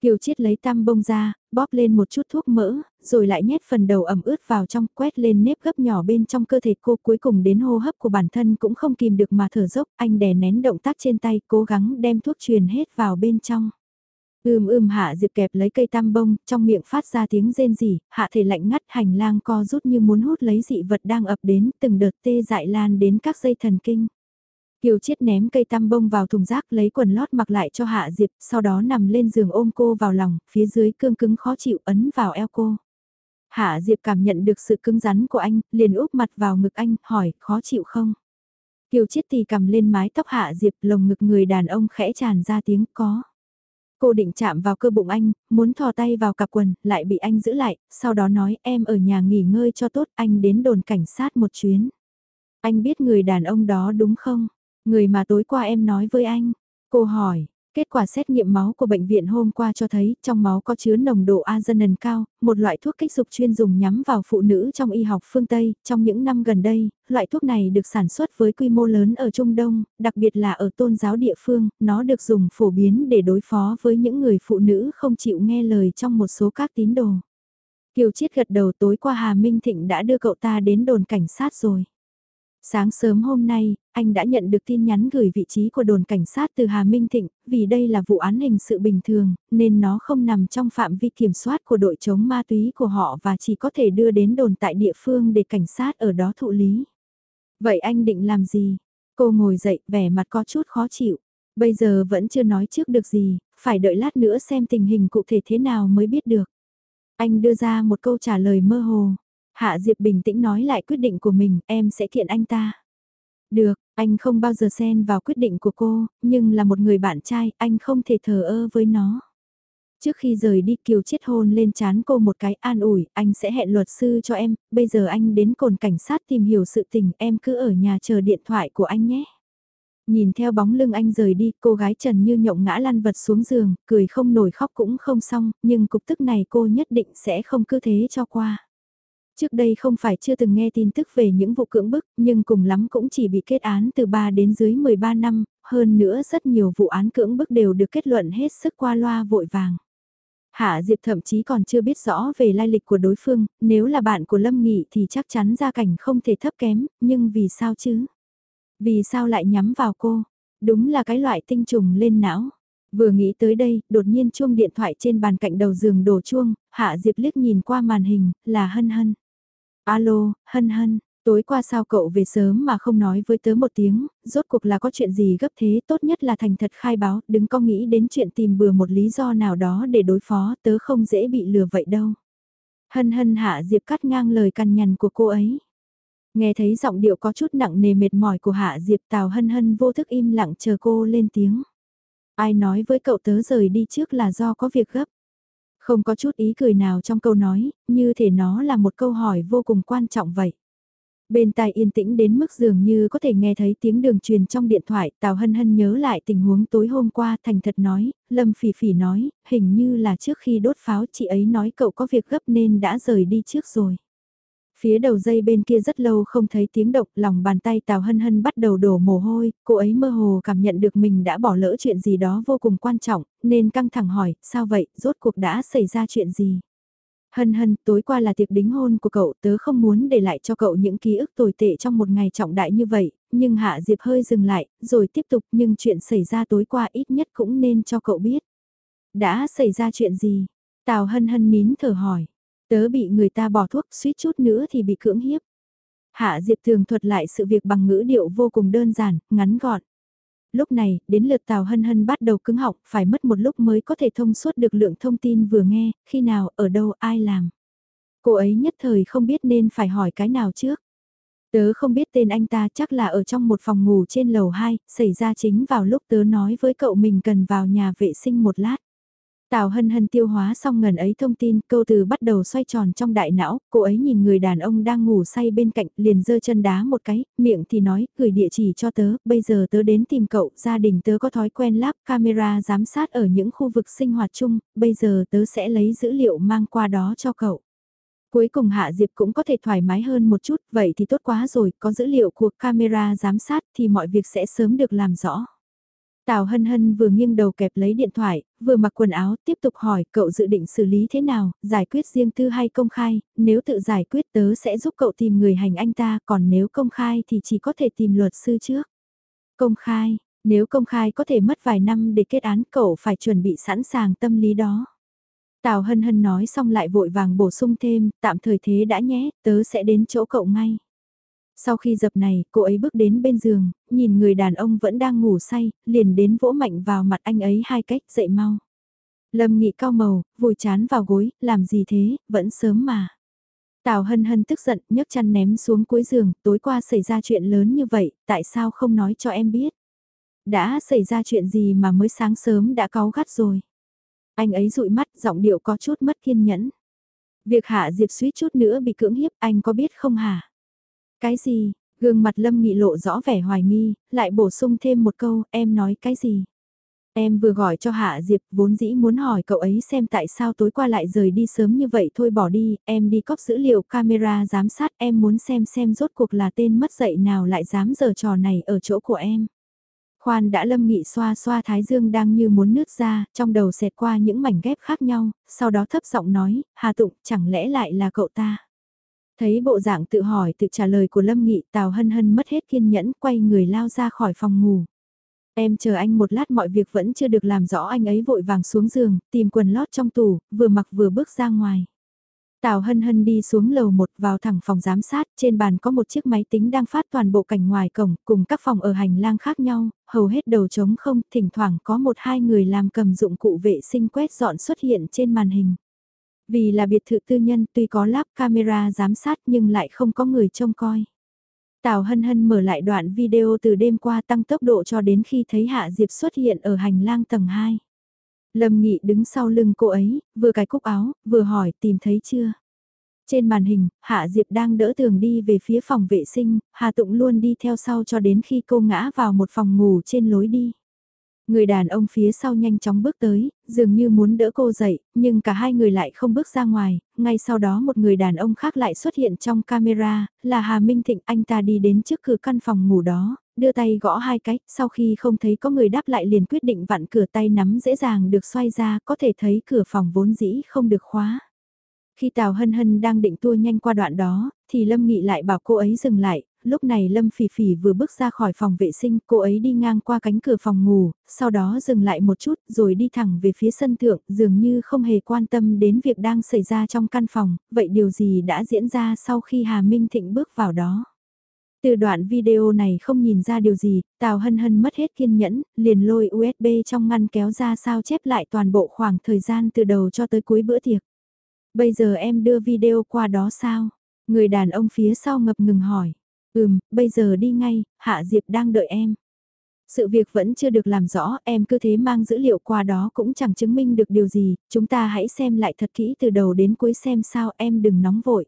Kiều Chiết lấy tam bông ra, bóp lên một chút thuốc mỡ, rồi lại nhét phần đầu ẩm ướt vào trong, quét lên nếp gấp nhỏ bên trong cơ thể cô cuối cùng đến hô hấp của bản thân cũng không kìm được mà thở dốc, anh đè nén động tác trên tay, cố gắng đem thuốc truyền hết vào bên trong. Ưm ưm hạ diệp kẹp lấy cây tam bông, trong miệng phát ra tiếng rên rỉ, hạ thể lạnh ngắt hành lang co rút như muốn hút lấy dị vật đang ập đến, từng đợt tê dại lan đến các dây thần kinh. Kiều Chiết ném cây tăm bông vào thùng rác lấy quần lót mặc lại cho Hạ Diệp, sau đó nằm lên giường ôm cô vào lòng, phía dưới cương cứng khó chịu ấn vào eo cô. Hạ Diệp cảm nhận được sự cứng rắn của anh, liền úp mặt vào ngực anh, hỏi, khó chịu không? Kiều Chiết thì cầm lên mái tóc Hạ Diệp, lồng ngực người đàn ông khẽ tràn ra tiếng có. Cô định chạm vào cơ bụng anh, muốn thò tay vào cặp quần, lại bị anh giữ lại, sau đó nói em ở nhà nghỉ ngơi cho tốt, anh đến đồn cảnh sát một chuyến. Anh biết người đàn ông đó đúng không? Người mà tối qua em nói với anh, cô hỏi, kết quả xét nghiệm máu của bệnh viện hôm qua cho thấy trong máu có chứa nồng độ azanin cao, một loại thuốc kích dục chuyên dùng nhắm vào phụ nữ trong y học phương Tây. Trong những năm gần đây, loại thuốc này được sản xuất với quy mô lớn ở Trung Đông, đặc biệt là ở tôn giáo địa phương, nó được dùng phổ biến để đối phó với những người phụ nữ không chịu nghe lời trong một số các tín đồ. Kiều Chiết gật đầu tối qua Hà Minh Thịnh đã đưa cậu ta đến đồn cảnh sát rồi. Sáng sớm hôm nay, anh đã nhận được tin nhắn gửi vị trí của đồn cảnh sát từ Hà Minh Thịnh, vì đây là vụ án hình sự bình thường, nên nó không nằm trong phạm vi kiểm soát của đội chống ma túy của họ và chỉ có thể đưa đến đồn tại địa phương để cảnh sát ở đó thụ lý. Vậy anh định làm gì? Cô ngồi dậy, vẻ mặt có chút khó chịu. Bây giờ vẫn chưa nói trước được gì, phải đợi lát nữa xem tình hình cụ thể thế nào mới biết được. Anh đưa ra một câu trả lời mơ hồ. Hạ Diệp bình tĩnh nói lại quyết định của mình, em sẽ kiện anh ta. Được, anh không bao giờ xen vào quyết định của cô, nhưng là một người bạn trai, anh không thể thờ ơ với nó. Trước khi rời đi Kiều chết hôn lên chán cô một cái an ủi, anh sẽ hẹn luật sư cho em, bây giờ anh đến cồn cảnh sát tìm hiểu sự tình, em cứ ở nhà chờ điện thoại của anh nhé. Nhìn theo bóng lưng anh rời đi, cô gái trần như nhộng ngã lăn vật xuống giường, cười không nổi khóc cũng không xong, nhưng cục tức này cô nhất định sẽ không cứ thế cho qua. Trước đây không phải chưa từng nghe tin tức về những vụ cưỡng bức, nhưng cùng lắm cũng chỉ bị kết án từ 3 đến dưới 13 năm, hơn nữa rất nhiều vụ án cưỡng bức đều được kết luận hết sức qua loa vội vàng. Hạ Diệp thậm chí còn chưa biết rõ về lai lịch của đối phương, nếu là bạn của Lâm Nghị thì chắc chắn gia cảnh không thể thấp kém, nhưng vì sao chứ? Vì sao lại nhắm vào cô? Đúng là cái loại tinh trùng lên não. Vừa nghĩ tới đây, đột nhiên chuông điện thoại trên bàn cạnh đầu giường đổ chuông, Hạ Diệp liếc nhìn qua màn hình, là hân hân. Alo, hân hân, tối qua sao cậu về sớm mà không nói với tớ một tiếng, rốt cuộc là có chuyện gì gấp thế, tốt nhất là thành thật khai báo, đừng có nghĩ đến chuyện tìm bừa một lý do nào đó để đối phó, tớ không dễ bị lừa vậy đâu. Hân hân hạ Diệp cắt ngang lời cằn nhằn của cô ấy. Nghe thấy giọng điệu có chút nặng nề mệt mỏi của hạ Diệp Tào hân hân vô thức im lặng chờ cô lên tiếng. Ai nói với cậu tớ rời đi trước là do có việc gấp. Không có chút ý cười nào trong câu nói, như thể nó là một câu hỏi vô cùng quan trọng vậy. Bên tai yên tĩnh đến mức dường như có thể nghe thấy tiếng đường truyền trong điện thoại, Tào Hân Hân nhớ lại tình huống tối hôm qua thành thật nói, Lâm Phỉ Phỉ nói, hình như là trước khi đốt pháo chị ấy nói cậu có việc gấp nên đã rời đi trước rồi. Phía đầu dây bên kia rất lâu không thấy tiếng động, lòng bàn tay Tào Hân Hân bắt đầu đổ mồ hôi, cô ấy mơ hồ cảm nhận được mình đã bỏ lỡ chuyện gì đó vô cùng quan trọng, nên căng thẳng hỏi, sao vậy, rốt cuộc đã xảy ra chuyện gì? Hân hân, tối qua là tiệc đính hôn của cậu, tớ không muốn để lại cho cậu những ký ức tồi tệ trong một ngày trọng đại như vậy, nhưng Hạ Diệp hơi dừng lại, rồi tiếp tục, nhưng chuyện xảy ra tối qua ít nhất cũng nên cho cậu biết. Đã xảy ra chuyện gì? Tào hân hân nín thở hỏi. Tớ bị người ta bỏ thuốc suýt chút nữa thì bị cưỡng hiếp. Hạ Diệp thường thuật lại sự việc bằng ngữ điệu vô cùng đơn giản, ngắn gọn. Lúc này, đến lượt Tào Hân Hân bắt đầu cứng họng, phải mất một lúc mới có thể thông suốt được lượng thông tin vừa nghe, khi nào, ở đâu, ai làm. Cô ấy nhất thời không biết nên phải hỏi cái nào trước. Tớ không biết tên anh ta chắc là ở trong một phòng ngủ trên lầu 2, xảy ra chính vào lúc tớ nói với cậu mình cần vào nhà vệ sinh một lát. Tào hân hân tiêu hóa xong ngần ấy thông tin, câu từ bắt đầu xoay tròn trong đại não, cô ấy nhìn người đàn ông đang ngủ say bên cạnh, liền giơ chân đá một cái, miệng thì nói, gửi địa chỉ cho tớ, bây giờ tớ đến tìm cậu, gia đình tớ có thói quen lắp camera giám sát ở những khu vực sinh hoạt chung, bây giờ tớ sẽ lấy dữ liệu mang qua đó cho cậu. Cuối cùng Hạ Diệp cũng có thể thoải mái hơn một chút, vậy thì tốt quá rồi, có dữ liệu của camera giám sát thì mọi việc sẽ sớm được làm rõ. Tào Hân Hân vừa nghiêng đầu kẹp lấy điện thoại, vừa mặc quần áo, tiếp tục hỏi cậu dự định xử lý thế nào, giải quyết riêng tư hay công khai, nếu tự giải quyết tớ sẽ giúp cậu tìm người hành anh ta, còn nếu công khai thì chỉ có thể tìm luật sư trước. Công khai, nếu công khai có thể mất vài năm để kết án cậu phải chuẩn bị sẵn sàng tâm lý đó. Tào Hân Hân nói xong lại vội vàng bổ sung thêm, tạm thời thế đã nhé, tớ sẽ đến chỗ cậu ngay. Sau khi dập này, cô ấy bước đến bên giường, nhìn người đàn ông vẫn đang ngủ say, liền đến vỗ mạnh vào mặt anh ấy hai cách, dậy mau. Lâm nghị cao màu, vùi chán vào gối, làm gì thế, vẫn sớm mà. Tào hân hân tức giận, nhấc chăn ném xuống cuối giường, tối qua xảy ra chuyện lớn như vậy, tại sao không nói cho em biết? Đã xảy ra chuyện gì mà mới sáng sớm đã cáu gắt rồi? Anh ấy dụi mắt, giọng điệu có chút mất kiên nhẫn. Việc hạ Diệp suýt chút nữa bị cưỡng hiếp, anh có biết không hả? Cái gì? Gương mặt Lâm Nghị lộ rõ vẻ hoài nghi, lại bổ sung thêm một câu, em nói cái gì? Em vừa gọi cho Hạ Diệp, vốn dĩ muốn hỏi cậu ấy xem tại sao tối qua lại rời đi sớm như vậy thôi bỏ đi, em đi cóp dữ liệu camera giám sát, em muốn xem xem rốt cuộc là tên mất dạy nào lại dám giở trò này ở chỗ của em. Khoan đã lâm nghị xoa xoa thái dương đang như muốn nứt ra, trong đầu xẹt qua những mảnh ghép khác nhau, sau đó thấp giọng nói, Hà Tụng, chẳng lẽ lại là cậu ta? Thấy bộ dạng tự hỏi tự trả lời của Lâm Nghị Tào Hân Hân mất hết kiên nhẫn quay người lao ra khỏi phòng ngủ. Em chờ anh một lát mọi việc vẫn chưa được làm rõ anh ấy vội vàng xuống giường, tìm quần lót trong tủ, vừa mặc vừa bước ra ngoài. Tào Hân Hân đi xuống lầu một vào thẳng phòng giám sát, trên bàn có một chiếc máy tính đang phát toàn bộ cảnh ngoài cổng, cùng các phòng ở hành lang khác nhau, hầu hết đầu trống không, thỉnh thoảng có một hai người làm cầm dụng cụ vệ sinh quét dọn xuất hiện trên màn hình. Vì là biệt thự tư nhân tuy có lắp camera giám sát nhưng lại không có người trông coi. Tào Hân Hân mở lại đoạn video từ đêm qua tăng tốc độ cho đến khi thấy Hạ Diệp xuất hiện ở hành lang tầng 2. Lâm Nghị đứng sau lưng cô ấy, vừa cài cúc áo, vừa hỏi tìm thấy chưa. Trên màn hình, Hạ Diệp đang đỡ tường đi về phía phòng vệ sinh, Hà Tụng luôn đi theo sau cho đến khi cô ngã vào một phòng ngủ trên lối đi. Người đàn ông phía sau nhanh chóng bước tới, dường như muốn đỡ cô dậy, nhưng cả hai người lại không bước ra ngoài, ngay sau đó một người đàn ông khác lại xuất hiện trong camera, là Hà Minh Thịnh, anh ta đi đến trước cửa căn phòng ngủ đó, đưa tay gõ hai cách, sau khi không thấy có người đáp lại liền quyết định vặn cửa tay nắm dễ dàng được xoay ra, có thể thấy cửa phòng vốn dĩ không được khóa. Khi Tào Hân Hân đang định tua nhanh qua đoạn đó, thì Lâm Nghị lại bảo cô ấy dừng lại, lúc này Lâm Phỉ Phỉ vừa bước ra khỏi phòng vệ sinh, cô ấy đi ngang qua cánh cửa phòng ngủ, sau đó dừng lại một chút rồi đi thẳng về phía sân thượng, dường như không hề quan tâm đến việc đang xảy ra trong căn phòng, vậy điều gì đã diễn ra sau khi Hà Minh Thịnh bước vào đó. Từ đoạn video này không nhìn ra điều gì, Tào Hân Hân mất hết kiên nhẫn, liền lôi USB trong ngăn kéo ra sao chép lại toàn bộ khoảng thời gian từ đầu cho tới cuối bữa tiệc. Bây giờ em đưa video qua đó sao? Người đàn ông phía sau ngập ngừng hỏi. Ừm, bây giờ đi ngay, Hạ Diệp đang đợi em. Sự việc vẫn chưa được làm rõ, em cứ thế mang dữ liệu qua đó cũng chẳng chứng minh được điều gì, chúng ta hãy xem lại thật kỹ từ đầu đến cuối xem sao em đừng nóng vội.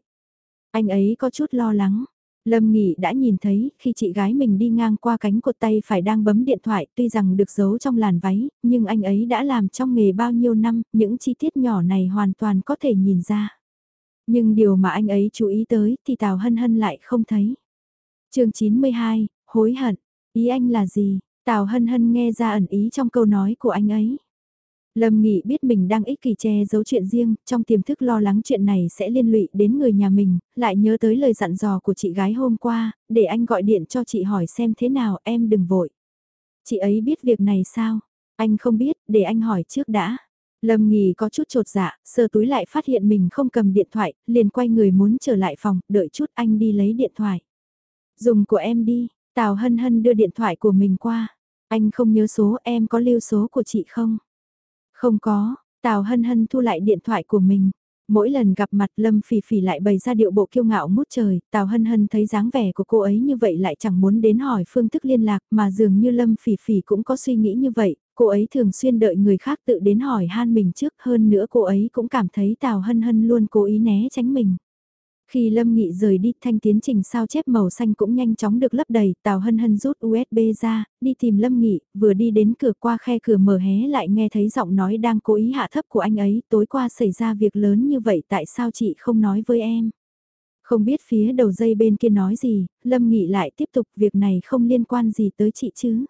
Anh ấy có chút lo lắng. Lâm Nghị đã nhìn thấy khi chị gái mình đi ngang qua cánh cột tay phải đang bấm điện thoại tuy rằng được giấu trong làn váy, nhưng anh ấy đã làm trong nghề bao nhiêu năm, những chi tiết nhỏ này hoàn toàn có thể nhìn ra. Nhưng điều mà anh ấy chú ý tới thì Tào Hân Hân lại không thấy chương 92, hối hận, ý anh là gì? Tào Hân Hân nghe ra ẩn ý trong câu nói của anh ấy. Lâm Nghị biết mình đang ích kỷ che giấu chuyện riêng, trong tiềm thức lo lắng chuyện này sẽ liên lụy đến người nhà mình, lại nhớ tới lời dặn dò của chị gái hôm qua, để anh gọi điện cho chị hỏi xem thế nào em đừng vội. Chị ấy biết việc này sao? Anh không biết, để anh hỏi trước đã. Lâm Nghị có chút trột dạ, sơ túi lại phát hiện mình không cầm điện thoại, liền quay người muốn trở lại phòng, đợi chút anh đi lấy điện thoại. Dùng của em đi, Tào Hân Hân đưa điện thoại của mình qua. Anh không nhớ số em có lưu số của chị không? Không có, Tào Hân Hân thu lại điện thoại của mình. Mỗi lần gặp mặt Lâm Phỉ Phỉ lại bày ra điệu bộ kiêu ngạo mút trời, Tào Hân Hân thấy dáng vẻ của cô ấy như vậy lại chẳng muốn đến hỏi phương thức liên lạc mà dường như Lâm Phỉ Phỉ cũng có suy nghĩ như vậy, cô ấy thường xuyên đợi người khác tự đến hỏi han mình trước hơn nữa cô ấy cũng cảm thấy Tào Hân Hân luôn cố ý né tránh mình. Khi Lâm Nghị rời đi, thanh tiến trình sao chép màu xanh cũng nhanh chóng được lấp đầy, Tào Hân Hân rút USB ra, đi tìm Lâm Nghị, vừa đi đến cửa qua khe cửa mở hé lại nghe thấy giọng nói đang cố ý hạ thấp của anh ấy, tối qua xảy ra việc lớn như vậy tại sao chị không nói với em? Không biết phía đầu dây bên kia nói gì, Lâm Nghị lại tiếp tục việc này không liên quan gì tới chị chứ.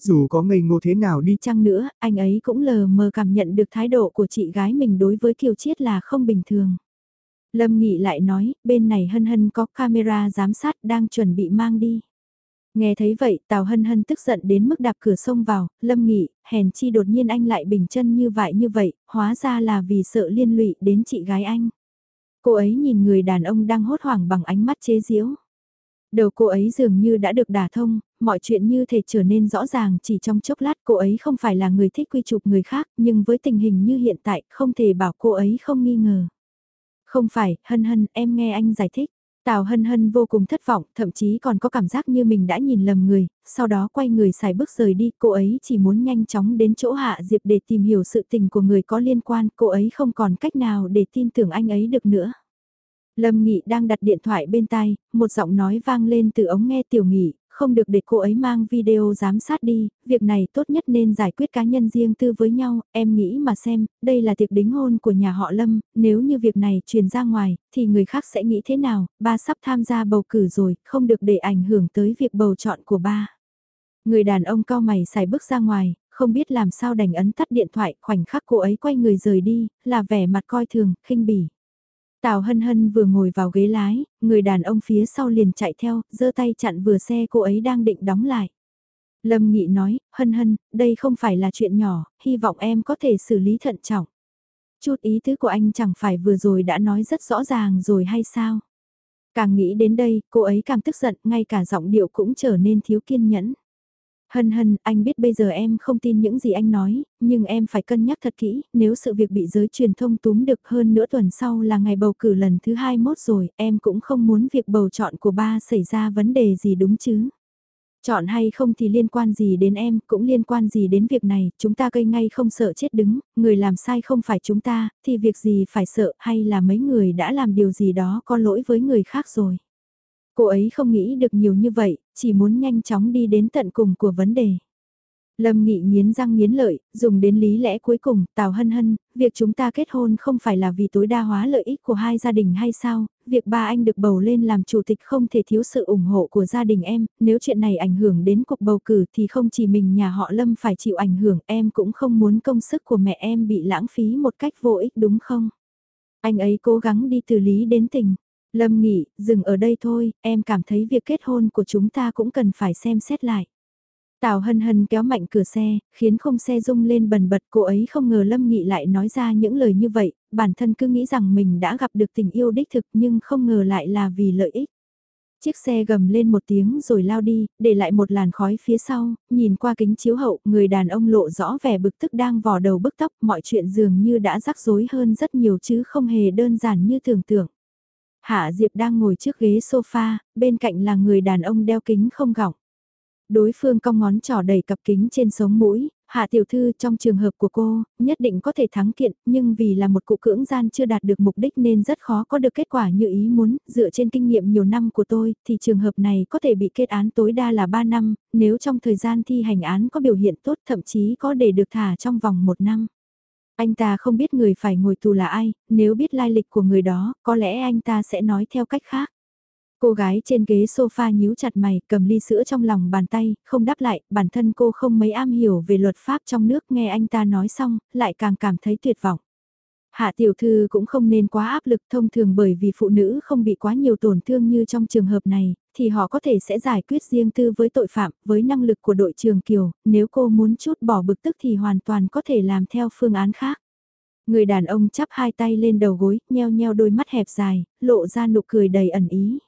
Dù có ngây ngô thế nào đi chăng nữa, anh ấy cũng lờ mờ cảm nhận được thái độ của chị gái mình đối với Kiều Chiết là không bình thường. Lâm Nghị lại nói, bên này hân hân có camera giám sát đang chuẩn bị mang đi. Nghe thấy vậy, Tào Hân Hân tức giận đến mức đạp cửa sông vào, Lâm Nghị, hèn chi đột nhiên anh lại bình chân như vậy như vậy, hóa ra là vì sợ liên lụy đến chị gái anh. Cô ấy nhìn người đàn ông đang hốt hoảng bằng ánh mắt chế giễu. Đầu cô ấy dường như đã được đả thông, mọi chuyện như thể trở nên rõ ràng chỉ trong chốc lát cô ấy không phải là người thích quy chụp người khác nhưng với tình hình như hiện tại không thể bảo cô ấy không nghi ngờ. Không phải, hân hân, em nghe anh giải thích. Tào hân hân vô cùng thất vọng, thậm chí còn có cảm giác như mình đã nhìn lầm người, sau đó quay người xài bước rời đi, cô ấy chỉ muốn nhanh chóng đến chỗ Hạ Diệp để tìm hiểu sự tình của người có liên quan, cô ấy không còn cách nào để tin tưởng anh ấy được nữa. Lâm Nghị đang đặt điện thoại bên tai, một giọng nói vang lên từ ống nghe tiểu nghị, không được để cô ấy mang video giám sát đi, việc này tốt nhất nên giải quyết cá nhân riêng tư với nhau, em nghĩ mà xem, đây là tiệc đính hôn của nhà họ Lâm, nếu như việc này truyền ra ngoài, thì người khác sẽ nghĩ thế nào, ba sắp tham gia bầu cử rồi, không được để ảnh hưởng tới việc bầu chọn của ba. Người đàn ông cao mày xài bước ra ngoài, không biết làm sao đành ấn tắt điện thoại, khoảnh khắc cô ấy quay người rời đi, là vẻ mặt coi thường, khinh bỉ. Tào Hân Hân vừa ngồi vào ghế lái, người đàn ông phía sau liền chạy theo, giơ tay chặn vừa xe cô ấy đang định đóng lại. Lâm Nghị nói, Hân Hân, đây không phải là chuyện nhỏ, hy vọng em có thể xử lý thận trọng. Chút ý tứ của anh chẳng phải vừa rồi đã nói rất rõ ràng rồi hay sao? Càng nghĩ đến đây, cô ấy càng tức giận, ngay cả giọng điệu cũng trở nên thiếu kiên nhẫn. Hân hân, anh biết bây giờ em không tin những gì anh nói, nhưng em phải cân nhắc thật kỹ, nếu sự việc bị giới truyền thông túm được hơn nửa tuần sau là ngày bầu cử lần thứ 21 rồi, em cũng không muốn việc bầu chọn của ba xảy ra vấn đề gì đúng chứ. Chọn hay không thì liên quan gì đến em, cũng liên quan gì đến việc này, chúng ta cây ngay không sợ chết đứng, người làm sai không phải chúng ta, thì việc gì phải sợ hay là mấy người đã làm điều gì đó có lỗi với người khác rồi. Cô ấy không nghĩ được nhiều như vậy, chỉ muốn nhanh chóng đi đến tận cùng của vấn đề. Lâm Nghị nghiến răng nghiến lợi, dùng đến lý lẽ cuối cùng, Tào Hân Hân, việc chúng ta kết hôn không phải là vì tối đa hóa lợi ích của hai gia đình hay sao, việc ba anh được bầu lên làm chủ tịch không thể thiếu sự ủng hộ của gia đình em, nếu chuyện này ảnh hưởng đến cuộc bầu cử thì không chỉ mình nhà họ Lâm phải chịu ảnh hưởng, em cũng không muốn công sức của mẹ em bị lãng phí một cách vô ích đúng không? Anh ấy cố gắng đi từ lý đến tình. Lâm Nghị, dừng ở đây thôi, em cảm thấy việc kết hôn của chúng ta cũng cần phải xem xét lại. Tào hân hân kéo mạnh cửa xe, khiến không xe rung lên bần bật cô ấy không ngờ Lâm Nghị lại nói ra những lời như vậy, bản thân cứ nghĩ rằng mình đã gặp được tình yêu đích thực nhưng không ngờ lại là vì lợi ích. Chiếc xe gầm lên một tiếng rồi lao đi, để lại một làn khói phía sau, nhìn qua kính chiếu hậu, người đàn ông lộ rõ vẻ bực tức đang vò đầu bức tóc, mọi chuyện dường như đã rắc rối hơn rất nhiều chứ không hề đơn giản như tưởng tượng. Hạ Diệp đang ngồi trước ghế sofa, bên cạnh là người đàn ông đeo kính không gọng. Đối phương cong ngón trỏ đầy cặp kính trên sống mũi, Hạ tiểu thư trong trường hợp của cô, nhất định có thể thắng kiện, nhưng vì là một cụ cưỡng gian chưa đạt được mục đích nên rất khó có được kết quả như ý muốn, dựa trên kinh nghiệm nhiều năm của tôi, thì trường hợp này có thể bị kết án tối đa là 3 năm, nếu trong thời gian thi hành án có biểu hiện tốt thậm chí có để được thả trong vòng 1 năm. Anh ta không biết người phải ngồi tù là ai, nếu biết lai lịch của người đó, có lẽ anh ta sẽ nói theo cách khác. Cô gái trên ghế sofa nhíu chặt mày, cầm ly sữa trong lòng bàn tay, không đáp lại, bản thân cô không mấy am hiểu về luật pháp trong nước nghe anh ta nói xong, lại càng cảm thấy tuyệt vọng. Hạ tiểu thư cũng không nên quá áp lực thông thường bởi vì phụ nữ không bị quá nhiều tổn thương như trong trường hợp này, thì họ có thể sẽ giải quyết riêng tư với tội phạm, với năng lực của đội trường Kiều, nếu cô muốn chút bỏ bực tức thì hoàn toàn có thể làm theo phương án khác. Người đàn ông chắp hai tay lên đầu gối, nheo nheo đôi mắt hẹp dài, lộ ra nụ cười đầy ẩn ý.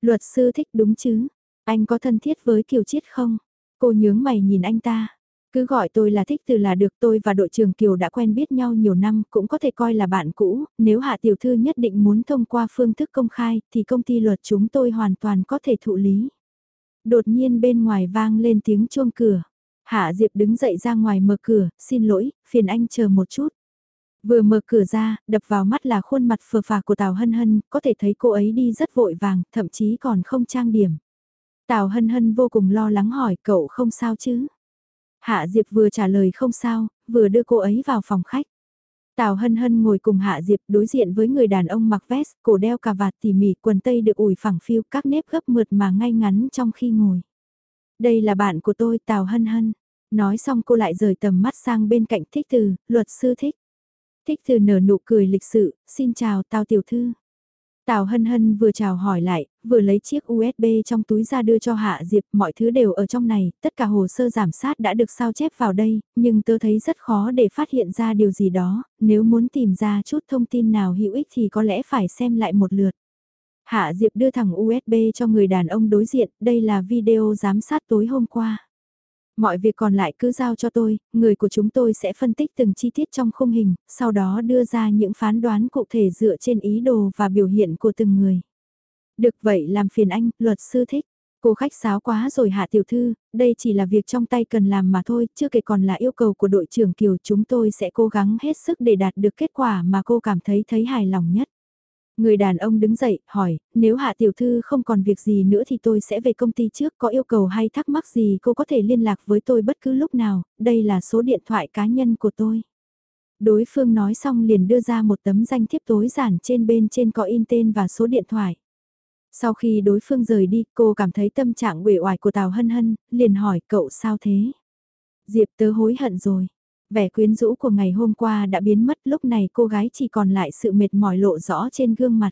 Luật sư thích đúng chứ? Anh có thân thiết với Kiều Chiết không? Cô nhướng mày nhìn anh ta. Cứ gọi tôi là thích từ là được tôi và đội trưởng Kiều đã quen biết nhau nhiều năm cũng có thể coi là bạn cũ, nếu hạ tiểu thư nhất định muốn thông qua phương thức công khai thì công ty luật chúng tôi hoàn toàn có thể thụ lý. Đột nhiên bên ngoài vang lên tiếng chuông cửa. Hạ Diệp đứng dậy ra ngoài mở cửa, xin lỗi, phiền anh chờ một chút. Vừa mở cửa ra, đập vào mắt là khuôn mặt phờ phà của Tào Hân Hân, có thể thấy cô ấy đi rất vội vàng, thậm chí còn không trang điểm. Tào Hân Hân vô cùng lo lắng hỏi cậu không sao chứ? Hạ Diệp vừa trả lời không sao, vừa đưa cô ấy vào phòng khách. Tào Hân Hân ngồi cùng Hạ Diệp đối diện với người đàn ông mặc vest, cổ đeo cà vạt tỉ mỉ, quần tây được ủi phẳng phiu các nếp gấp mượt mà ngay ngắn trong khi ngồi. Đây là bạn của tôi Tào Hân Hân. Nói xong cô lại rời tầm mắt sang bên cạnh thích từ, luật sư thích. Thích từ nở nụ cười lịch sự, xin chào Tào tiểu thư. Tào Hân Hân vừa chào hỏi lại, vừa lấy chiếc USB trong túi ra đưa cho Hạ Diệp, mọi thứ đều ở trong này, tất cả hồ sơ giảm sát đã được sao chép vào đây, nhưng tớ thấy rất khó để phát hiện ra điều gì đó, nếu muốn tìm ra chút thông tin nào hữu ích thì có lẽ phải xem lại một lượt. Hạ Diệp đưa thẳng USB cho người đàn ông đối diện, đây là video giám sát tối hôm qua. Mọi việc còn lại cứ giao cho tôi, người của chúng tôi sẽ phân tích từng chi tiết trong khung hình, sau đó đưa ra những phán đoán cụ thể dựa trên ý đồ và biểu hiện của từng người. Được vậy làm phiền anh, luật sư thích. Cô khách sáo quá rồi hạ tiểu thư, đây chỉ là việc trong tay cần làm mà thôi, chưa kể còn là yêu cầu của đội trưởng Kiều chúng tôi sẽ cố gắng hết sức để đạt được kết quả mà cô cảm thấy thấy hài lòng nhất. Người đàn ông đứng dậy, hỏi, nếu hạ tiểu thư không còn việc gì nữa thì tôi sẽ về công ty trước, có yêu cầu hay thắc mắc gì cô có thể liên lạc với tôi bất cứ lúc nào, đây là số điện thoại cá nhân của tôi. Đối phương nói xong liền đưa ra một tấm danh thiếp tối giản trên bên trên có in tên và số điện thoại. Sau khi đối phương rời đi, cô cảm thấy tâm trạng uể oải của Tào Hân Hân, liền hỏi cậu sao thế? Diệp tớ hối hận rồi. Vẻ quyến rũ của ngày hôm qua đã biến mất lúc này cô gái chỉ còn lại sự mệt mỏi lộ rõ trên gương mặt.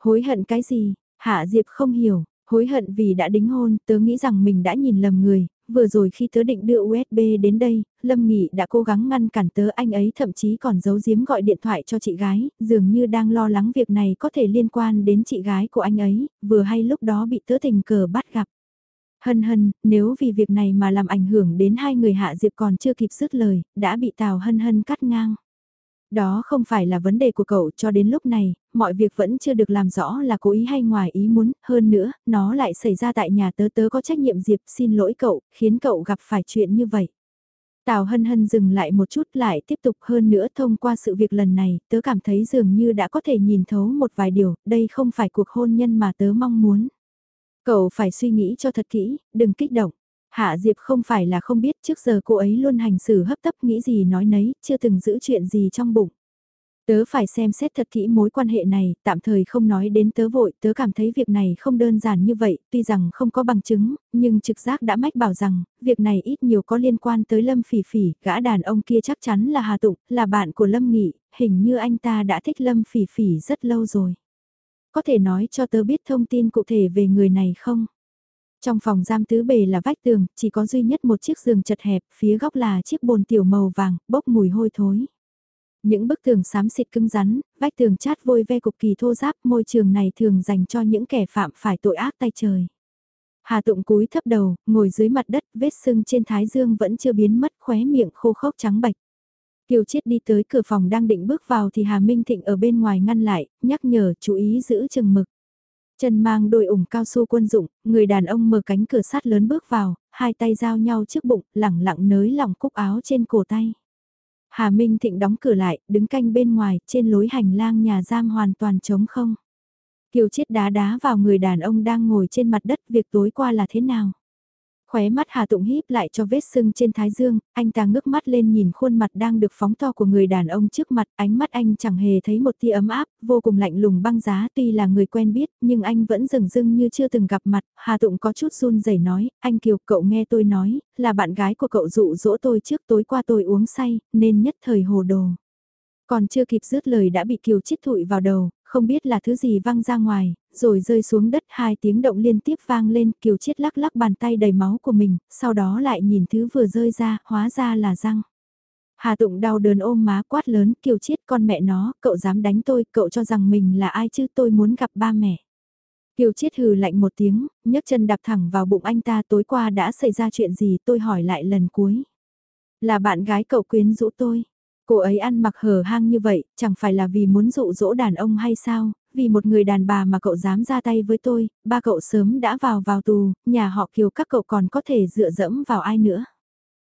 Hối hận cái gì? Hạ Diệp không hiểu, hối hận vì đã đính hôn, tớ nghĩ rằng mình đã nhìn lầm người, vừa rồi khi tớ định đưa USB đến đây, Lâm Nghị đã cố gắng ngăn cản tớ anh ấy thậm chí còn giấu giếm gọi điện thoại cho chị gái, dường như đang lo lắng việc này có thể liên quan đến chị gái của anh ấy, vừa hay lúc đó bị tớ tình cờ bắt gặp. Hân hân, nếu vì việc này mà làm ảnh hưởng đến hai người hạ diệp còn chưa kịp dứt lời, đã bị Tào hân hân cắt ngang. Đó không phải là vấn đề của cậu cho đến lúc này, mọi việc vẫn chưa được làm rõ là cố ý hay ngoài ý muốn, hơn nữa, nó lại xảy ra tại nhà tớ tớ có trách nhiệm Diệp xin lỗi cậu, khiến cậu gặp phải chuyện như vậy. Tào hân hân dừng lại một chút lại tiếp tục hơn nữa thông qua sự việc lần này, tớ cảm thấy dường như đã có thể nhìn thấu một vài điều, đây không phải cuộc hôn nhân mà tớ mong muốn. Cậu phải suy nghĩ cho thật kỹ, đừng kích động. Hạ Diệp không phải là không biết trước giờ cô ấy luôn hành xử hấp tấp nghĩ gì nói nấy, chưa từng giữ chuyện gì trong bụng. Tớ phải xem xét thật kỹ mối quan hệ này, tạm thời không nói đến tớ vội, tớ cảm thấy việc này không đơn giản như vậy, tuy rằng không có bằng chứng, nhưng trực giác đã mách bảo rằng, việc này ít nhiều có liên quan tới Lâm Phỉ Phỉ, gã đàn ông kia chắc chắn là Hà Tụng, là bạn của Lâm Nghị, hình như anh ta đã thích Lâm Phỉ Phỉ rất lâu rồi. Có thể nói cho tớ biết thông tin cụ thể về người này không? Trong phòng giam tứ bề là vách tường, chỉ có duy nhất một chiếc giường chật hẹp, phía góc là chiếc bồn tiểu màu vàng, bốc mùi hôi thối. Những bức tường xám xịt cứng rắn, vách tường chát vôi ve cục kỳ thô giáp, môi trường này thường dành cho những kẻ phạm phải tội ác tay trời. Hà Tụng cúi thấp đầu, ngồi dưới mặt đất, vết sưng trên thái dương vẫn chưa biến mất, khóe miệng khô khốc trắng bạch. Kiều Chiết đi tới cửa phòng đang định bước vào thì Hà Minh Thịnh ở bên ngoài ngăn lại, nhắc nhở chú ý giữ chừng mực. Trần mang đôi ủng cao su quân dụng, người đàn ông mở cánh cửa sắt lớn bước vào, hai tay giao nhau trước bụng, lẳng lặng nới lỏng cúc áo trên cổ tay. Hà Minh Thịnh đóng cửa lại, đứng canh bên ngoài, trên lối hành lang nhà giam hoàn toàn trống không. Kiều Chiết đá đá vào người đàn ông đang ngồi trên mặt đất, việc tối qua là thế nào? Khóe mắt Hà Tụng híp lại cho vết sưng trên thái dương, anh ta ngước mắt lên nhìn khuôn mặt đang được phóng to của người đàn ông trước mặt, ánh mắt anh chẳng hề thấy một tia ấm áp, vô cùng lạnh lùng băng giá tuy là người quen biết, nhưng anh vẫn rừng rưng như chưa từng gặp mặt, Hà Tụng có chút run rẩy nói, anh Kiều cậu nghe tôi nói, là bạn gái của cậu dụ dỗ tôi trước tối qua tôi uống say, nên nhất thời hồ đồ. Còn chưa kịp dứt lời đã bị Kiều chiết thụi vào đầu, không biết là thứ gì văng ra ngoài, rồi rơi xuống đất hai tiếng động liên tiếp vang lên, Kiều Chiết lắc lắc bàn tay đầy máu của mình, sau đó lại nhìn thứ vừa rơi ra, hóa ra là răng. Hà Tụng đau đớn ôm má quát lớn, Kiều Chiết con mẹ nó, cậu dám đánh tôi, cậu cho rằng mình là ai chứ tôi muốn gặp ba mẹ. Kiều Chiết hừ lạnh một tiếng, nhấc chân đạp thẳng vào bụng anh ta tối qua đã xảy ra chuyện gì tôi hỏi lại lần cuối. Là bạn gái cậu quyến rũ tôi. Cô ấy ăn mặc hở hang như vậy, chẳng phải là vì muốn dụ dỗ đàn ông hay sao, vì một người đàn bà mà cậu dám ra tay với tôi, ba cậu sớm đã vào vào tù, nhà họ kiều các cậu còn có thể dựa dẫm vào ai nữa.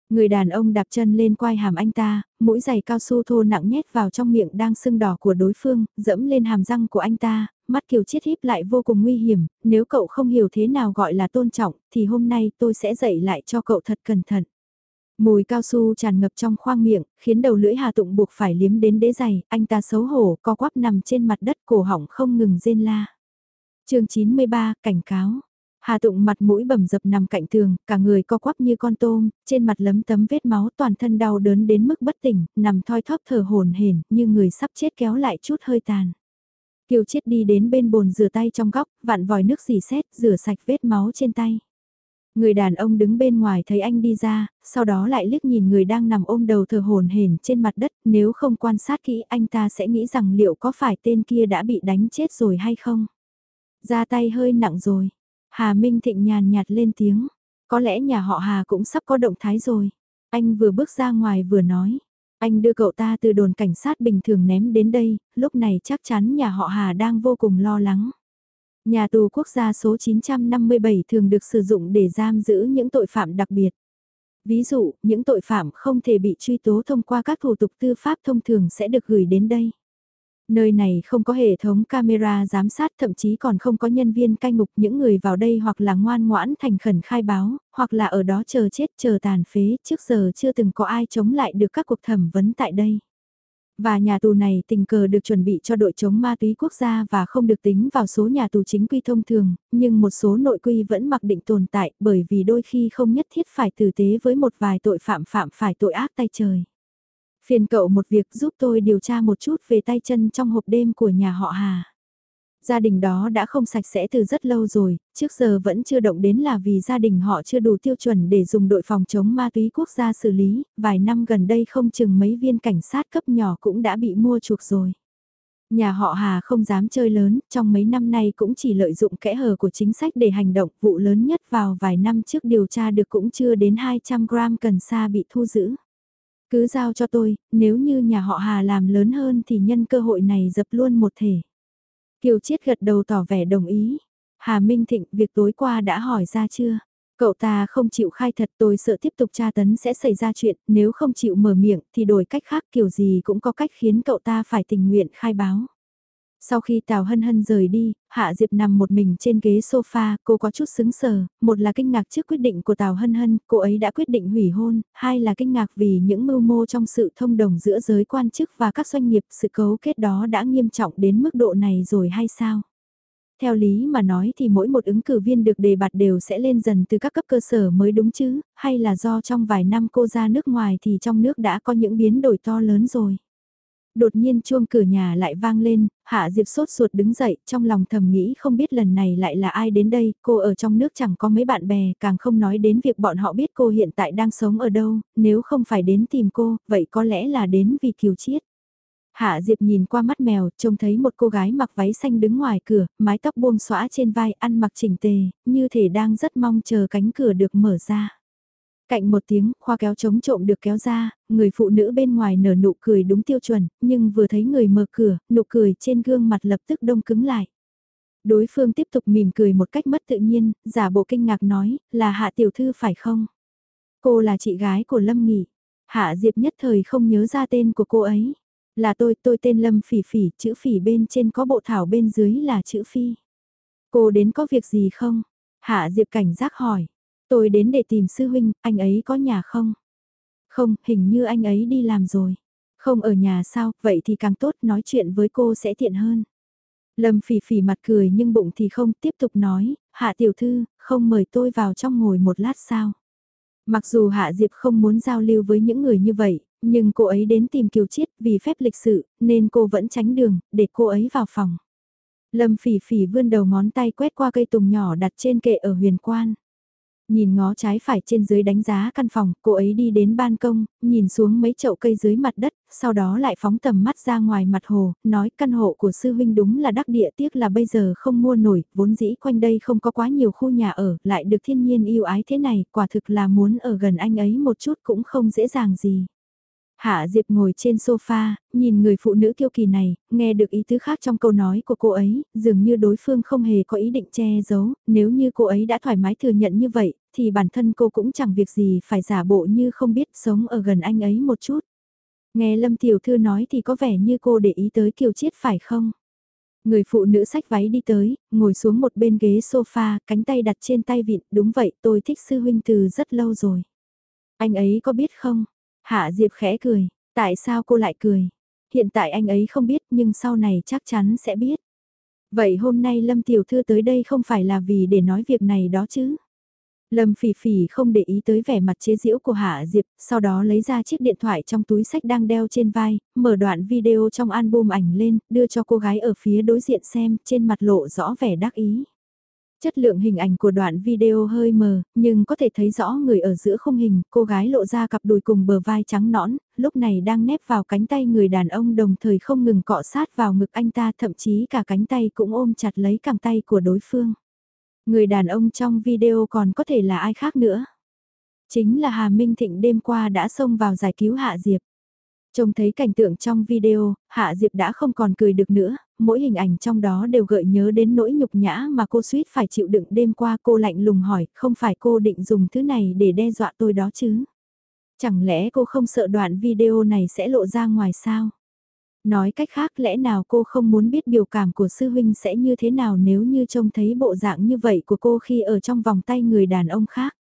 Người đàn ông đạp chân lên quai hàm anh ta, mũi giày cao su thô nặng nhét vào trong miệng đang sưng đỏ của đối phương, dẫm lên hàm răng của anh ta, mắt kiều chiết híp lại vô cùng nguy hiểm, nếu cậu không hiểu thế nào gọi là tôn trọng, thì hôm nay tôi sẽ dạy lại cho cậu thật cẩn thận. Mùi cao su tràn ngập trong khoang miệng, khiến đầu lưỡi Hà Tụng buộc phải liếm đến đế giày, anh ta xấu hổ, co quắp nằm trên mặt đất cổ họng không ngừng rên la. chương 93, cảnh cáo. Hà Tụng mặt mũi bầm dập nằm cạnh tường, cả người co quắp như con tôm, trên mặt lấm tấm vết máu toàn thân đau đớn đến mức bất tỉnh, nằm thoi thóp thở hồn hển như người sắp chết kéo lại chút hơi tàn. Kiều chết đi đến bên bồn rửa tay trong góc, vặn vòi nước dì xét, rửa sạch vết máu trên tay. Người đàn ông đứng bên ngoài thấy anh đi ra, sau đó lại liếc nhìn người đang nằm ôm đầu thờ hồn hển trên mặt đất, nếu không quan sát kỹ anh ta sẽ nghĩ rằng liệu có phải tên kia đã bị đánh chết rồi hay không. Ra tay hơi nặng rồi. Hà Minh Thịnh nhàn nhạt lên tiếng. Có lẽ nhà họ Hà cũng sắp có động thái rồi. Anh vừa bước ra ngoài vừa nói. Anh đưa cậu ta từ đồn cảnh sát bình thường ném đến đây, lúc này chắc chắn nhà họ Hà đang vô cùng lo lắng. Nhà tù quốc gia số 957 thường được sử dụng để giam giữ những tội phạm đặc biệt. Ví dụ, những tội phạm không thể bị truy tố thông qua các thủ tục tư pháp thông thường sẽ được gửi đến đây. Nơi này không có hệ thống camera giám sát thậm chí còn không có nhân viên canh ngục những người vào đây hoặc là ngoan ngoãn thành khẩn khai báo, hoặc là ở đó chờ chết chờ tàn phế, trước giờ chưa từng có ai chống lại được các cuộc thẩm vấn tại đây. Và nhà tù này tình cờ được chuẩn bị cho đội chống ma túy quốc gia và không được tính vào số nhà tù chính quy thông thường, nhưng một số nội quy vẫn mặc định tồn tại bởi vì đôi khi không nhất thiết phải tử tế với một vài tội phạm phạm phải tội ác tay trời. Phiền cậu một việc giúp tôi điều tra một chút về tay chân trong hộp đêm của nhà họ Hà. Gia đình đó đã không sạch sẽ từ rất lâu rồi, trước giờ vẫn chưa động đến là vì gia đình họ chưa đủ tiêu chuẩn để dùng đội phòng chống ma túy quốc gia xử lý, vài năm gần đây không chừng mấy viên cảnh sát cấp nhỏ cũng đã bị mua chuộc rồi. Nhà họ Hà không dám chơi lớn, trong mấy năm nay cũng chỉ lợi dụng kẽ hở của chính sách để hành động, vụ lớn nhất vào vài năm trước điều tra được cũng chưa đến 200 gram cần sa bị thu giữ. Cứ giao cho tôi, nếu như nhà họ Hà làm lớn hơn thì nhân cơ hội này dập luôn một thể. Kiều Chiết gật đầu tỏ vẻ đồng ý. Hà Minh Thịnh, việc tối qua đã hỏi ra chưa? Cậu ta không chịu khai thật tôi sợ tiếp tục tra tấn sẽ xảy ra chuyện, nếu không chịu mở miệng thì đổi cách khác kiểu gì cũng có cách khiến cậu ta phải tình nguyện khai báo. Sau khi Tào Hân Hân rời đi, Hạ Diệp nằm một mình trên ghế sofa, cô có chút sững sờ, một là kinh ngạc trước quyết định của Tào Hân Hân, cô ấy đã quyết định hủy hôn, hai là kinh ngạc vì những mưu mô trong sự thông đồng giữa giới quan chức và các doanh nghiệp, sự cấu kết đó đã nghiêm trọng đến mức độ này rồi hay sao? Theo lý mà nói thì mỗi một ứng cử viên được đề bạt đều sẽ lên dần từ các cấp cơ sở mới đúng chứ, hay là do trong vài năm cô ra nước ngoài thì trong nước đã có những biến đổi to lớn rồi đột nhiên chuông cửa nhà lại vang lên, Hạ Diệp sốt ruột đứng dậy, trong lòng thầm nghĩ không biết lần này lại là ai đến đây, cô ở trong nước chẳng có mấy bạn bè, càng không nói đến việc bọn họ biết cô hiện tại đang sống ở đâu, nếu không phải đến tìm cô, vậy có lẽ là đến vì kiều chiết. Hạ Diệp nhìn qua mắt mèo, trông thấy một cô gái mặc váy xanh đứng ngoài cửa, mái tóc buông xõa trên vai, ăn mặc chỉnh tề, như thể đang rất mong chờ cánh cửa được mở ra. Cạnh một tiếng, khoa kéo chống trộm được kéo ra, người phụ nữ bên ngoài nở nụ cười đúng tiêu chuẩn, nhưng vừa thấy người mở cửa, nụ cười trên gương mặt lập tức đông cứng lại. Đối phương tiếp tục mỉm cười một cách mất tự nhiên, giả bộ kinh ngạc nói, là hạ tiểu thư phải không? Cô là chị gái của Lâm Nghị. Hạ Diệp nhất thời không nhớ ra tên của cô ấy. Là tôi, tôi tên Lâm Phỉ Phỉ, chữ Phỉ bên trên có bộ thảo bên dưới là chữ Phi. Cô đến có việc gì không? Hạ Diệp cảnh giác hỏi. Tôi đến để tìm sư huynh, anh ấy có nhà không? Không, hình như anh ấy đi làm rồi. Không ở nhà sao, vậy thì càng tốt, nói chuyện với cô sẽ tiện hơn. Lâm phỉ phỉ mặt cười nhưng bụng thì không tiếp tục nói, hạ tiểu thư, không mời tôi vào trong ngồi một lát sao. Mặc dù Hạ Diệp không muốn giao lưu với những người như vậy, nhưng cô ấy đến tìm Kiều Chiết vì phép lịch sự, nên cô vẫn tránh đường, để cô ấy vào phòng. Lâm phỉ phỉ vươn đầu ngón tay quét qua cây tùng nhỏ đặt trên kệ ở huyền quan. Nhìn ngó trái phải trên dưới đánh giá căn phòng, cô ấy đi đến ban công, nhìn xuống mấy chậu cây dưới mặt đất, sau đó lại phóng tầm mắt ra ngoài mặt hồ, nói căn hộ của sư huynh đúng là đắc địa tiếc là bây giờ không mua nổi, vốn dĩ quanh đây không có quá nhiều khu nhà ở, lại được thiên nhiên yêu ái thế này, quả thực là muốn ở gần anh ấy một chút cũng không dễ dàng gì. Hạ Diệp ngồi trên sofa, nhìn người phụ nữ kiêu kỳ này, nghe được ý tứ khác trong câu nói của cô ấy, dường như đối phương không hề có ý định che giấu, nếu như cô ấy đã thoải mái thừa nhận như vậy, thì bản thân cô cũng chẳng việc gì phải giả bộ như không biết sống ở gần anh ấy một chút. Nghe Lâm Tiểu Thư nói thì có vẻ như cô để ý tới Kiều Chiết phải không? Người phụ nữ sách váy đi tới, ngồi xuống một bên ghế sofa, cánh tay đặt trên tay vịn, đúng vậy tôi thích sư huynh từ rất lâu rồi. Anh ấy có biết không? Hạ Diệp khẽ cười, tại sao cô lại cười? Hiện tại anh ấy không biết nhưng sau này chắc chắn sẽ biết. Vậy hôm nay Lâm Tiểu Thư tới đây không phải là vì để nói việc này đó chứ? Lâm Phỉ Phỉ không để ý tới vẻ mặt chế giễu của Hạ Diệp, sau đó lấy ra chiếc điện thoại trong túi sách đang đeo trên vai, mở đoạn video trong album ảnh lên, đưa cho cô gái ở phía đối diện xem, trên mặt lộ rõ vẻ đắc ý. Chất lượng hình ảnh của đoạn video hơi mờ, nhưng có thể thấy rõ người ở giữa khung hình, cô gái lộ ra cặp đùi cùng bờ vai trắng nõn, lúc này đang nép vào cánh tay người đàn ông đồng thời không ngừng cọ sát vào ngực anh ta thậm chí cả cánh tay cũng ôm chặt lấy cẳng tay của đối phương. Người đàn ông trong video còn có thể là ai khác nữa. Chính là Hà Minh Thịnh đêm qua đã xông vào giải cứu Hạ Diệp. Trông thấy cảnh tượng trong video, Hạ Diệp đã không còn cười được nữa, mỗi hình ảnh trong đó đều gợi nhớ đến nỗi nhục nhã mà cô suýt phải chịu đựng đêm qua cô lạnh lùng hỏi, không phải cô định dùng thứ này để đe dọa tôi đó chứ? Chẳng lẽ cô không sợ đoạn video này sẽ lộ ra ngoài sao? Nói cách khác lẽ nào cô không muốn biết biểu cảm của sư huynh sẽ như thế nào nếu như trông thấy bộ dạng như vậy của cô khi ở trong vòng tay người đàn ông khác?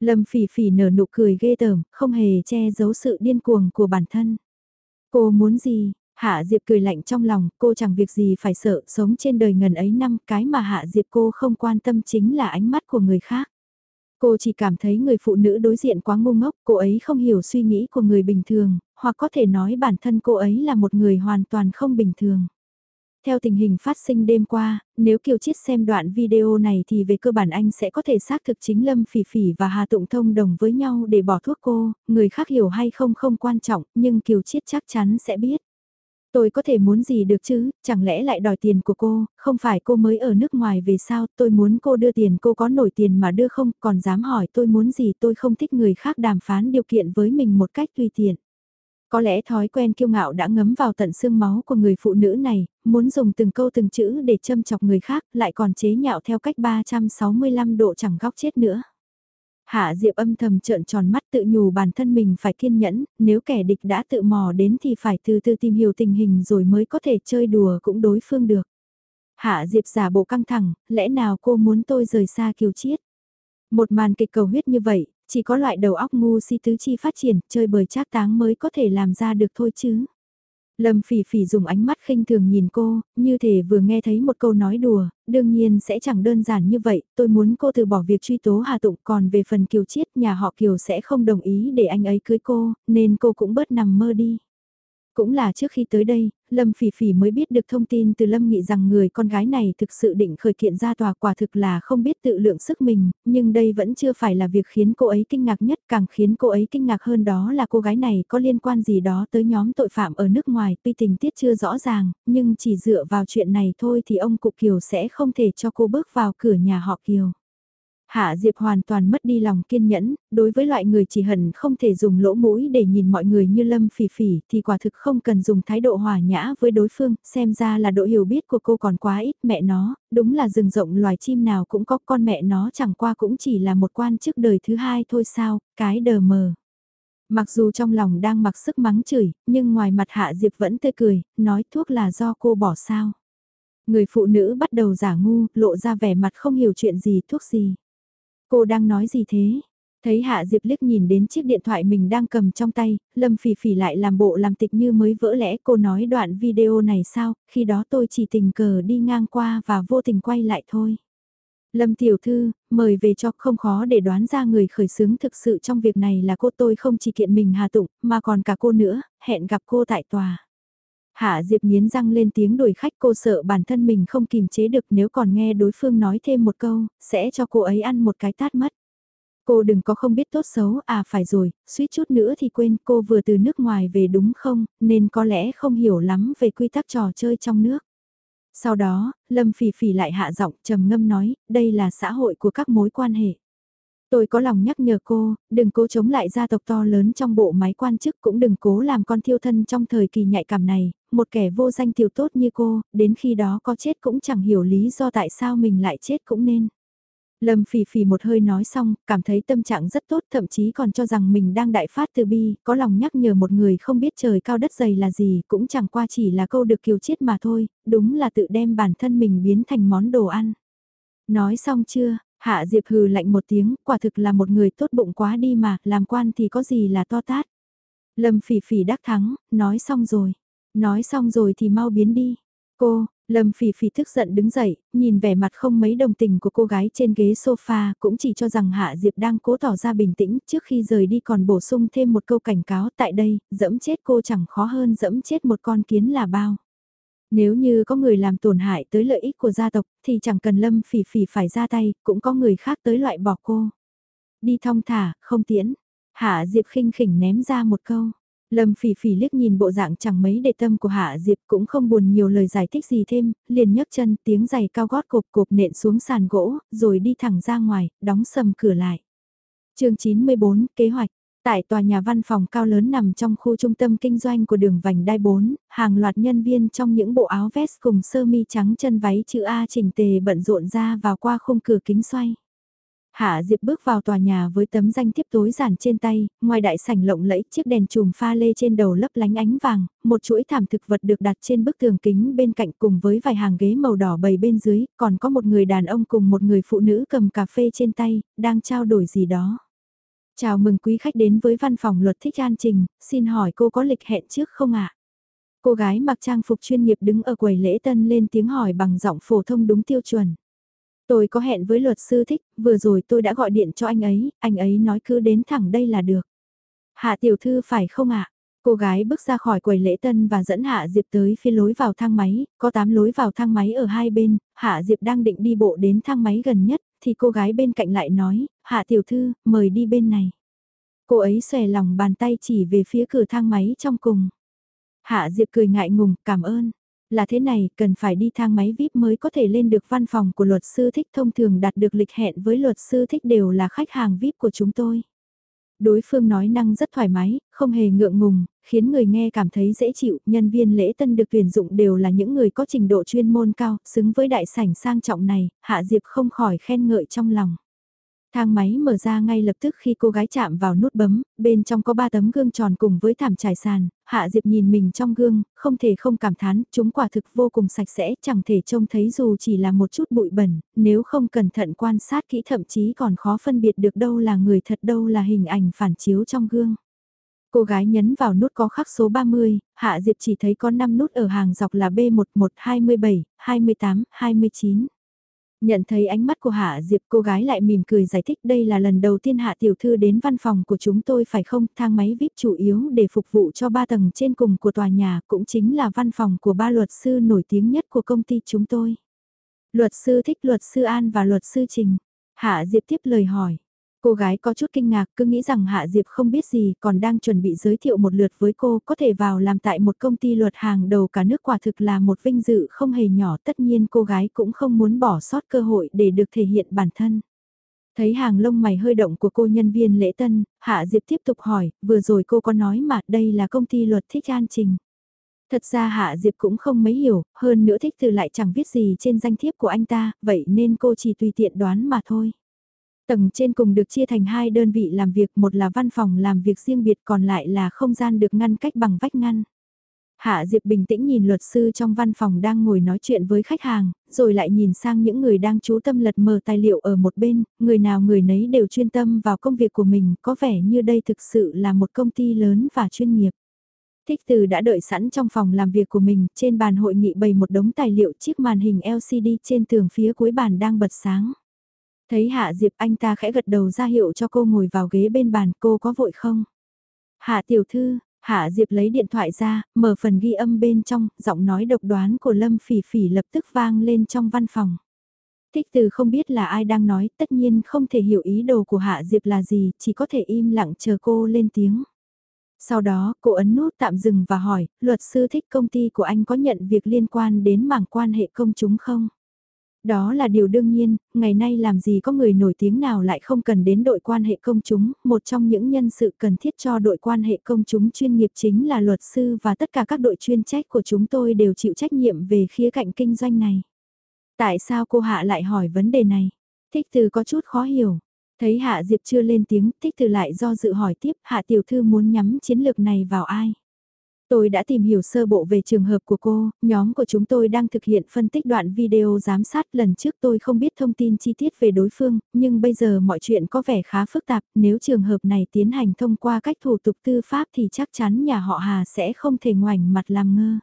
Lâm phỉ phỉ nở nụ cười ghê tởm, không hề che giấu sự điên cuồng của bản thân. Cô muốn gì? Hạ Diệp cười lạnh trong lòng, cô chẳng việc gì phải sợ, sống trên đời ngần ấy năm, cái mà Hạ Diệp cô không quan tâm chính là ánh mắt của người khác. Cô chỉ cảm thấy người phụ nữ đối diện quá ngu ngốc, cô ấy không hiểu suy nghĩ của người bình thường, hoặc có thể nói bản thân cô ấy là một người hoàn toàn không bình thường. Theo tình hình phát sinh đêm qua, nếu Kiều Chiết xem đoạn video này thì về cơ bản anh sẽ có thể xác thực chính Lâm Phỉ Phỉ và Hà Tụng thông đồng với nhau để bỏ thuốc cô, người khác hiểu hay không không quan trọng, nhưng Kiều Chiết chắc chắn sẽ biết. Tôi có thể muốn gì được chứ, chẳng lẽ lại đòi tiền của cô, không phải cô mới ở nước ngoài về sao, tôi muốn cô đưa tiền cô có nổi tiền mà đưa không, còn dám hỏi tôi muốn gì tôi không thích người khác đàm phán điều kiện với mình một cách tùy tiện. Có lẽ thói quen kiêu ngạo đã ngấm vào tận xương máu của người phụ nữ này, muốn dùng từng câu từng chữ để châm chọc người khác, lại còn chế nhạo theo cách 365 độ chẳng góc chết nữa. Hạ Diệp âm thầm trợn tròn mắt tự nhủ bản thân mình phải kiên nhẫn, nếu kẻ địch đã tự mò đến thì phải từ từ tìm hiểu tình hình rồi mới có thể chơi đùa cũng đối phương được. Hạ Diệp giả bộ căng thẳng, lẽ nào cô muốn tôi rời xa kiều chiết? Một màn kịch cầu huyết như vậy, chỉ có loại đầu óc ngu si tứ chi phát triển, chơi bời trác táng mới có thể làm ra được thôi chứ. Lâm phỉ phỉ dùng ánh mắt khinh thường nhìn cô, như thể vừa nghe thấy một câu nói đùa, đương nhiên sẽ chẳng đơn giản như vậy, tôi muốn cô từ bỏ việc truy tố Hà Tụng còn về phần Kiều Chiết nhà họ Kiều sẽ không đồng ý để anh ấy cưới cô, nên cô cũng bớt nằm mơ đi. Cũng là trước khi tới đây, Lâm Phỉ Phỉ mới biết được thông tin từ Lâm Nghị rằng người con gái này thực sự định khởi kiện ra tòa quả thực là không biết tự lượng sức mình, nhưng đây vẫn chưa phải là việc khiến cô ấy kinh ngạc nhất, càng khiến cô ấy kinh ngạc hơn đó là cô gái này có liên quan gì đó tới nhóm tội phạm ở nước ngoài, tuy tình tiết chưa rõ ràng, nhưng chỉ dựa vào chuyện này thôi thì ông Cụ Kiều sẽ không thể cho cô bước vào cửa nhà họ Kiều. Hạ Diệp hoàn toàn mất đi lòng kiên nhẫn, đối với loại người chỉ hận không thể dùng lỗ mũi để nhìn mọi người như lâm phỉ phỉ thì quả thực không cần dùng thái độ hòa nhã với đối phương, xem ra là độ hiểu biết của cô còn quá ít mẹ nó, đúng là rừng rộng loài chim nào cũng có con mẹ nó chẳng qua cũng chỉ là một quan chức đời thứ hai thôi sao, cái đờ mờ. Mặc dù trong lòng đang mặc sức mắng chửi, nhưng ngoài mặt Hạ Diệp vẫn tươi cười, nói thuốc là do cô bỏ sao. Người phụ nữ bắt đầu giả ngu, lộ ra vẻ mặt không hiểu chuyện gì thuốc gì. Cô đang nói gì thế? Thấy Hạ Diệp liếc nhìn đến chiếc điện thoại mình đang cầm trong tay, Lâm Phỉ Phỉ lại làm bộ làm tịch như mới vỡ lẽ cô nói đoạn video này sao, khi đó tôi chỉ tình cờ đi ngang qua và vô tình quay lại thôi. Lâm Tiểu Thư, mời về cho không khó để đoán ra người khởi xướng thực sự trong việc này là cô tôi không chỉ kiện mình Hà Tụng, mà còn cả cô nữa, hẹn gặp cô tại tòa. Hạ Diệp nghiến răng lên tiếng đuổi khách cô sợ bản thân mình không kìm chế được nếu còn nghe đối phương nói thêm một câu, sẽ cho cô ấy ăn một cái tát mất. Cô đừng có không biết tốt xấu, à phải rồi, suýt chút nữa thì quên cô vừa từ nước ngoài về đúng không, nên có lẽ không hiểu lắm về quy tắc trò chơi trong nước. Sau đó, Lâm Phỉ Phỉ lại hạ giọng trầm ngâm nói, đây là xã hội của các mối quan hệ. Tôi có lòng nhắc nhở cô, đừng cố chống lại gia tộc to lớn trong bộ máy quan chức cũng đừng cố làm con thiêu thân trong thời kỳ nhạy cảm này, một kẻ vô danh tiểu tốt như cô, đến khi đó có chết cũng chẳng hiểu lý do tại sao mình lại chết cũng nên. Lâm phỉ phỉ một hơi nói xong, cảm thấy tâm trạng rất tốt thậm chí còn cho rằng mình đang đại phát từ bi, có lòng nhắc nhở một người không biết trời cao đất dày là gì, cũng chẳng qua chỉ là câu được kiều chết mà thôi, đúng là tự đem bản thân mình biến thành món đồ ăn. Nói xong chưa, Hạ Diệp hừ lạnh một tiếng, quả thực là một người tốt bụng quá đi mà, làm quan thì có gì là to tát. Lâm phỉ phỉ đắc thắng, nói xong rồi. Nói xong rồi thì mau biến đi. Cô, Lâm Phỉ Phỉ tức giận đứng dậy, nhìn vẻ mặt không mấy đồng tình của cô gái trên ghế sofa, cũng chỉ cho rằng Hạ Diệp đang cố tỏ ra bình tĩnh, trước khi rời đi còn bổ sung thêm một câu cảnh cáo tại đây, dẫm chết cô chẳng khó hơn dẫm chết một con kiến là bao. Nếu như có người làm tổn hại tới lợi ích của gia tộc, thì chẳng cần Lâm Phỉ Phỉ phải ra tay, cũng có người khác tới loại bỏ cô. Đi thong thả, không tiễn. Hạ Diệp khinh khỉnh ném ra một câu. Lâm phỉ phỉ liếc nhìn bộ dạng chẳng mấy để tâm của Hạ Diệp cũng không buồn nhiều lời giải thích gì thêm, liền nhấc chân tiếng giày cao gót cộp cộp nện xuống sàn gỗ, rồi đi thẳng ra ngoài, đóng sầm cửa lại. chương 94, kế hoạch. Tại tòa nhà văn phòng cao lớn nằm trong khu trung tâm kinh doanh của đường vành đai 4, hàng loạt nhân viên trong những bộ áo vest cùng sơ mi trắng chân váy chữ A chỉnh tề bận rộn ra vào qua khung cửa kính xoay. Hạ Diệp bước vào tòa nhà với tấm danh thiếp tối giản trên tay, ngoài đại sảnh lộng lẫy chiếc đèn chùm pha lê trên đầu lấp lánh ánh vàng, một chuỗi thảm thực vật được đặt trên bức tường kính bên cạnh cùng với vài hàng ghế màu đỏ bầy bên dưới, còn có một người đàn ông cùng một người phụ nữ cầm cà phê trên tay, đang trao đổi gì đó. Chào mừng quý khách đến với văn phòng luật thích an trình, xin hỏi cô có lịch hẹn trước không ạ? Cô gái mặc trang phục chuyên nghiệp đứng ở quầy lễ tân lên tiếng hỏi bằng giọng phổ thông đúng tiêu chuẩn. Tôi có hẹn với luật sư thích, vừa rồi tôi đã gọi điện cho anh ấy, anh ấy nói cứ đến thẳng đây là được. Hạ tiểu thư phải không ạ? Cô gái bước ra khỏi quầy lễ tân và dẫn Hạ Diệp tới phía lối vào thang máy, có 8 lối vào thang máy ở hai bên, Hạ Diệp đang định đi bộ đến thang máy gần nhất, thì cô gái bên cạnh lại nói, Hạ tiểu thư, mời đi bên này. Cô ấy xòe lòng bàn tay chỉ về phía cửa thang máy trong cùng. Hạ Diệp cười ngại ngùng, cảm ơn. Là thế này, cần phải đi thang máy VIP mới có thể lên được văn phòng của luật sư thích thông thường đạt được lịch hẹn với luật sư thích đều là khách hàng VIP của chúng tôi. Đối phương nói năng rất thoải mái, không hề ngượng ngùng, khiến người nghe cảm thấy dễ chịu, nhân viên lễ tân được tuyển dụng đều là những người có trình độ chuyên môn cao, xứng với đại sảnh sang trọng này, Hạ Diệp không khỏi khen ngợi trong lòng. Thang máy mở ra ngay lập tức khi cô gái chạm vào nút bấm, bên trong có ba tấm gương tròn cùng với thảm trải sàn, Hạ Diệp nhìn mình trong gương, không thể không cảm thán, chúng quả thực vô cùng sạch sẽ, chẳng thể trông thấy dù chỉ là một chút bụi bẩn, nếu không cẩn thận quan sát kỹ thậm chí còn khó phân biệt được đâu là người thật đâu là hình ảnh phản chiếu trong gương. Cô gái nhấn vào nút có khắc số 30, Hạ Diệp chỉ thấy có 5 nút ở hàng dọc là B11, 27, 28, 29. Nhận thấy ánh mắt của Hạ Diệp, cô gái lại mỉm cười giải thích, đây là lần đầu tiên Hạ Tiểu Thư đến văn phòng của chúng tôi, phải không thang máy VIP chủ yếu để phục vụ cho ba tầng trên cùng của tòa nhà, cũng chính là văn phòng của ba luật sư nổi tiếng nhất của công ty chúng tôi. Luật sư thích luật sư An và luật sư Trình. Hạ Diệp tiếp lời hỏi. Cô gái có chút kinh ngạc cứ nghĩ rằng Hạ Diệp không biết gì còn đang chuẩn bị giới thiệu một lượt với cô có thể vào làm tại một công ty luật hàng đầu cả nước quả thực là một vinh dự không hề nhỏ tất nhiên cô gái cũng không muốn bỏ sót cơ hội để được thể hiện bản thân. Thấy hàng lông mày hơi động của cô nhân viên lễ tân, Hạ Diệp tiếp tục hỏi, vừa rồi cô có nói mà đây là công ty luật thích an trình. Thật ra Hạ Diệp cũng không mấy hiểu, hơn nữa thích từ lại chẳng viết gì trên danh thiếp của anh ta, vậy nên cô chỉ tùy tiện đoán mà thôi. Tầng trên cùng được chia thành hai đơn vị làm việc, một là văn phòng làm việc riêng biệt còn lại là không gian được ngăn cách bằng vách ngăn. Hạ Diệp bình tĩnh nhìn luật sư trong văn phòng đang ngồi nói chuyện với khách hàng, rồi lại nhìn sang những người đang chú tâm lật mờ tài liệu ở một bên, người nào người nấy đều chuyên tâm vào công việc của mình, có vẻ như đây thực sự là một công ty lớn và chuyên nghiệp. Thích từ đã đợi sẵn trong phòng làm việc của mình, trên bàn hội nghị bày một đống tài liệu chiếc màn hình LCD trên tường phía cuối bàn đang bật sáng. Thấy Hạ Diệp anh ta khẽ gật đầu ra hiệu cho cô ngồi vào ghế bên bàn cô có vội không? Hạ tiểu thư, Hạ Diệp lấy điện thoại ra, mở phần ghi âm bên trong, giọng nói độc đoán của Lâm Phỉ Phỉ lập tức vang lên trong văn phòng. Thích từ không biết là ai đang nói, tất nhiên không thể hiểu ý đồ của Hạ Diệp là gì, chỉ có thể im lặng chờ cô lên tiếng. Sau đó, cô ấn nút tạm dừng và hỏi, luật sư thích công ty của anh có nhận việc liên quan đến mảng quan hệ công chúng không? Đó là điều đương nhiên, ngày nay làm gì có người nổi tiếng nào lại không cần đến đội quan hệ công chúng, một trong những nhân sự cần thiết cho đội quan hệ công chúng chuyên nghiệp chính là luật sư và tất cả các đội chuyên trách của chúng tôi đều chịu trách nhiệm về khía cạnh kinh doanh này. Tại sao cô Hạ lại hỏi vấn đề này? Thích từ có chút khó hiểu. Thấy Hạ Diệp chưa lên tiếng, thích từ lại do dự hỏi tiếp Hạ Tiểu Thư muốn nhắm chiến lược này vào ai? Tôi đã tìm hiểu sơ bộ về trường hợp của cô, nhóm của chúng tôi đang thực hiện phân tích đoạn video giám sát lần trước tôi không biết thông tin chi tiết về đối phương, nhưng bây giờ mọi chuyện có vẻ khá phức tạp, nếu trường hợp này tiến hành thông qua cách thủ tục tư pháp thì chắc chắn nhà họ Hà sẽ không thể ngoảnh mặt làm ngơ.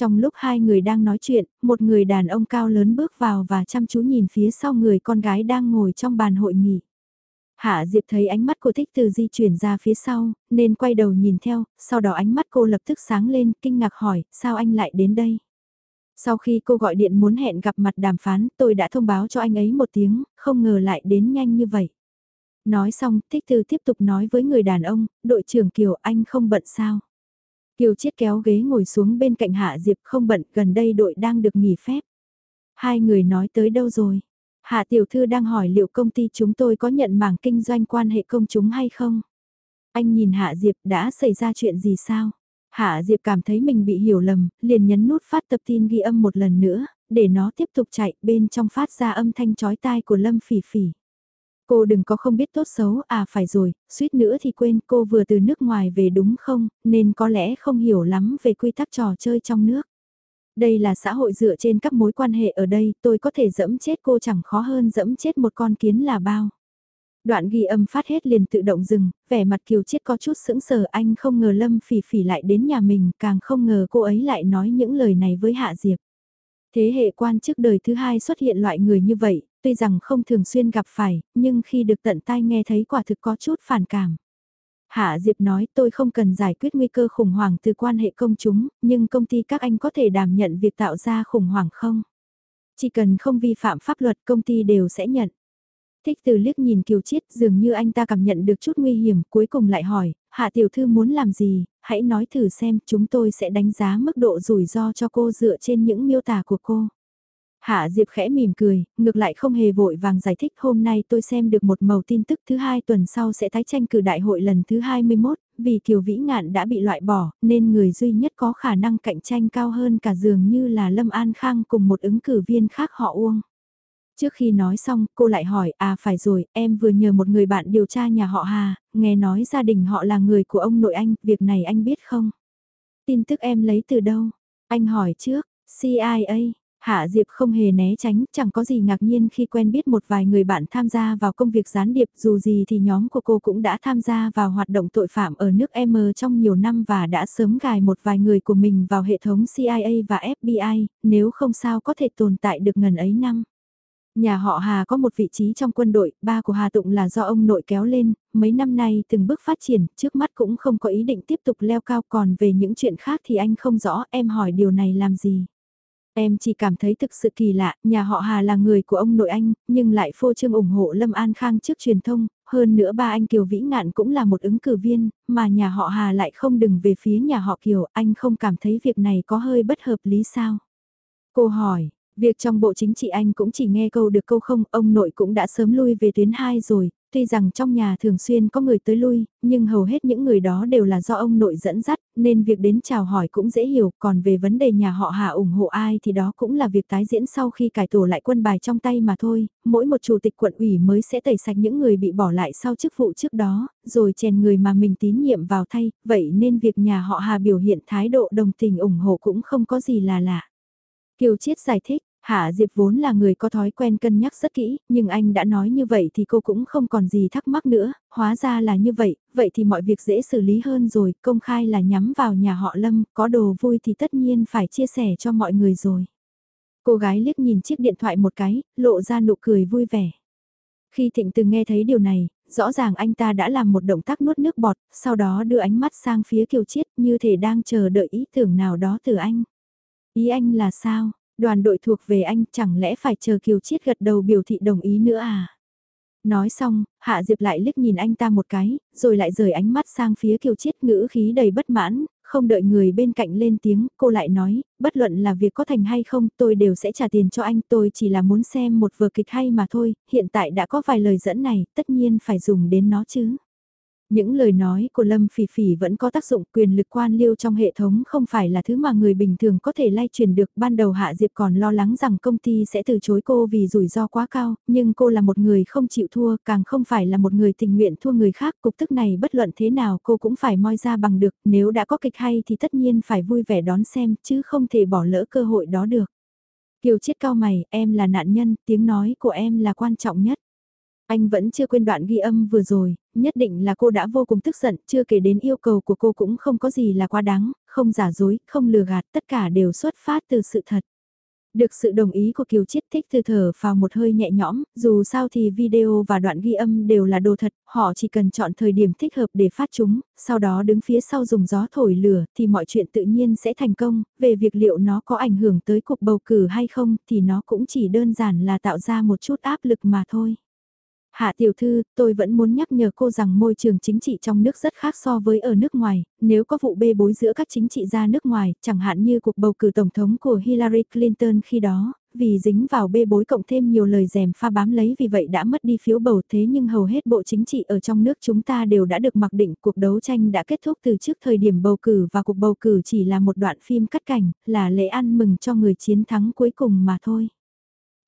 Trong lúc hai người đang nói chuyện, một người đàn ông cao lớn bước vào và chăm chú nhìn phía sau người con gái đang ngồi trong bàn hội nghị. Hạ Diệp thấy ánh mắt cô thích từ di chuyển ra phía sau, nên quay đầu nhìn theo, sau đó ánh mắt cô lập tức sáng lên, kinh ngạc hỏi, sao anh lại đến đây? Sau khi cô gọi điện muốn hẹn gặp mặt đàm phán, tôi đã thông báo cho anh ấy một tiếng, không ngờ lại đến nhanh như vậy. Nói xong, thích từ tiếp tục nói với người đàn ông, đội trưởng Kiều anh không bận sao? Kiều chiết kéo ghế ngồi xuống bên cạnh Hạ Diệp không bận, gần đây đội đang được nghỉ phép. Hai người nói tới đâu rồi? Hạ tiểu thư đang hỏi liệu công ty chúng tôi có nhận mảng kinh doanh quan hệ công chúng hay không? Anh nhìn Hạ Diệp đã xảy ra chuyện gì sao? Hạ Diệp cảm thấy mình bị hiểu lầm, liền nhấn nút phát tập tin ghi âm một lần nữa, để nó tiếp tục chạy bên trong phát ra âm thanh chói tai của Lâm Phỉ Phỉ. Cô đừng có không biết tốt xấu, à phải rồi, suýt nữa thì quên cô vừa từ nước ngoài về đúng không, nên có lẽ không hiểu lắm về quy tắc trò chơi trong nước. Đây là xã hội dựa trên các mối quan hệ ở đây, tôi có thể dẫm chết cô chẳng khó hơn dẫm chết một con kiến là bao. Đoạn ghi âm phát hết liền tự động dừng, vẻ mặt kiều chết có chút sững sờ anh không ngờ Lâm Phỉ Phỉ lại đến nhà mình, càng không ngờ cô ấy lại nói những lời này với Hạ Diệp. Thế hệ quan chức đời thứ hai xuất hiện loại người như vậy, tuy rằng không thường xuyên gặp phải, nhưng khi được tận tai nghe thấy quả thực có chút phản cảm. Hạ Diệp nói tôi không cần giải quyết nguy cơ khủng hoảng từ quan hệ công chúng, nhưng công ty các anh có thể đảm nhận việc tạo ra khủng hoảng không? Chỉ cần không vi phạm pháp luật công ty đều sẽ nhận. Thích từ liếc nhìn Kiều Chiết dường như anh ta cảm nhận được chút nguy hiểm cuối cùng lại hỏi, Hạ Tiểu Thư muốn làm gì, hãy nói thử xem chúng tôi sẽ đánh giá mức độ rủi ro cho cô dựa trên những miêu tả của cô. Hạ Diệp khẽ mỉm cười, ngược lại không hề vội vàng giải thích hôm nay tôi xem được một màu tin tức thứ hai tuần sau sẽ tái tranh cử đại hội lần thứ 21, vì Kiều Vĩ Ngạn đã bị loại bỏ, nên người duy nhất có khả năng cạnh tranh cao hơn cả dường như là Lâm An Khang cùng một ứng cử viên khác họ Uông. Trước khi nói xong, cô lại hỏi, à phải rồi, em vừa nhờ một người bạn điều tra nhà họ Hà, nghe nói gia đình họ là người của ông nội anh, việc này anh biết không? Tin tức em lấy từ đâu? Anh hỏi trước, CIA, Hạ Diệp không hề né tránh, chẳng có gì ngạc nhiên khi quen biết một vài người bạn tham gia vào công việc gián điệp dù gì thì nhóm của cô cũng đã tham gia vào hoạt động tội phạm ở nước M trong nhiều năm và đã sớm gài một vài người của mình vào hệ thống CIA và FBI, nếu không sao có thể tồn tại được ngần ấy năm. Nhà họ Hà có một vị trí trong quân đội, ba của Hà Tụng là do ông nội kéo lên, mấy năm nay từng bước phát triển, trước mắt cũng không có ý định tiếp tục leo cao còn về những chuyện khác thì anh không rõ, em hỏi điều này làm gì. Em chỉ cảm thấy thực sự kỳ lạ, nhà họ Hà là người của ông nội anh, nhưng lại phô trương ủng hộ Lâm An Khang trước truyền thông, hơn nữa ba anh Kiều Vĩ Ngạn cũng là một ứng cử viên, mà nhà họ Hà lại không đừng về phía nhà họ Kiều, anh không cảm thấy việc này có hơi bất hợp lý sao? Cô hỏi, Việc trong bộ chính trị anh cũng chỉ nghe câu được câu không, ông nội cũng đã sớm lui về tuyến 2 rồi, tuy rằng trong nhà thường xuyên có người tới lui, nhưng hầu hết những người đó đều là do ông nội dẫn dắt, nên việc đến chào hỏi cũng dễ hiểu, còn về vấn đề nhà họ Hà ủng hộ ai thì đó cũng là việc tái diễn sau khi cải tổ lại quân bài trong tay mà thôi, mỗi một chủ tịch quận ủy mới sẽ tẩy sạch những người bị bỏ lại sau chức vụ trước đó, rồi chèn người mà mình tín nhiệm vào thay, vậy nên việc nhà họ Hà biểu hiện thái độ đồng tình ủng hộ cũng không có gì là lạ. Kiều Chiết giải thích, Hạ Diệp vốn là người có thói quen cân nhắc rất kỹ, nhưng anh đã nói như vậy thì cô cũng không còn gì thắc mắc nữa, hóa ra là như vậy, vậy thì mọi việc dễ xử lý hơn rồi, công khai là nhắm vào nhà họ Lâm, có đồ vui thì tất nhiên phải chia sẻ cho mọi người rồi. Cô gái liếc nhìn chiếc điện thoại một cái, lộ ra nụ cười vui vẻ. Khi Thịnh từng nghe thấy điều này, rõ ràng anh ta đã làm một động tác nuốt nước bọt, sau đó đưa ánh mắt sang phía Kiều Chiết như thể đang chờ đợi ý tưởng nào đó từ anh. Ý anh là sao? Đoàn đội thuộc về anh chẳng lẽ phải chờ Kiều Chiết gật đầu biểu thị đồng ý nữa à? Nói xong, Hạ Diệp lại liếc nhìn anh ta một cái, rồi lại rời ánh mắt sang phía Kiều Chiết ngữ khí đầy bất mãn, không đợi người bên cạnh lên tiếng, cô lại nói, bất luận là việc có thành hay không, tôi đều sẽ trả tiền cho anh, tôi chỉ là muốn xem một vở kịch hay mà thôi, hiện tại đã có vài lời dẫn này, tất nhiên phải dùng đến nó chứ. Những lời nói của Lâm Phỉ Phỉ vẫn có tác dụng quyền lực quan liêu trong hệ thống không phải là thứ mà người bình thường có thể lay truyền được. Ban đầu Hạ Diệp còn lo lắng rằng công ty sẽ từ chối cô vì rủi ro quá cao, nhưng cô là một người không chịu thua, càng không phải là một người tình nguyện thua người khác. Cục tức này bất luận thế nào cô cũng phải moi ra bằng được, nếu đã có kịch hay thì tất nhiên phải vui vẻ đón xem, chứ không thể bỏ lỡ cơ hội đó được. Kiều chết cao mày, em là nạn nhân, tiếng nói của em là quan trọng nhất. Anh vẫn chưa quên đoạn ghi âm vừa rồi, nhất định là cô đã vô cùng tức giận, chưa kể đến yêu cầu của cô cũng không có gì là quá đáng, không giả dối, không lừa gạt, tất cả đều xuất phát từ sự thật. Được sự đồng ý của Kiều Chiết thích thư thở vào một hơi nhẹ nhõm, dù sao thì video và đoạn ghi âm đều là đồ thật, họ chỉ cần chọn thời điểm thích hợp để phát chúng, sau đó đứng phía sau dùng gió thổi lửa thì mọi chuyện tự nhiên sẽ thành công, về việc liệu nó có ảnh hưởng tới cuộc bầu cử hay không thì nó cũng chỉ đơn giản là tạo ra một chút áp lực mà thôi. Hạ tiểu thư, tôi vẫn muốn nhắc nhở cô rằng môi trường chính trị trong nước rất khác so với ở nước ngoài, nếu có vụ bê bối giữa các chính trị gia nước ngoài, chẳng hạn như cuộc bầu cử tổng thống của Hillary Clinton khi đó, vì dính vào bê bối cộng thêm nhiều lời dèm pha bám lấy vì vậy đã mất đi phiếu bầu thế nhưng hầu hết bộ chính trị ở trong nước chúng ta đều đã được mặc định cuộc đấu tranh đã kết thúc từ trước thời điểm bầu cử và cuộc bầu cử chỉ là một đoạn phim cắt cảnh, là lễ ăn mừng cho người chiến thắng cuối cùng mà thôi.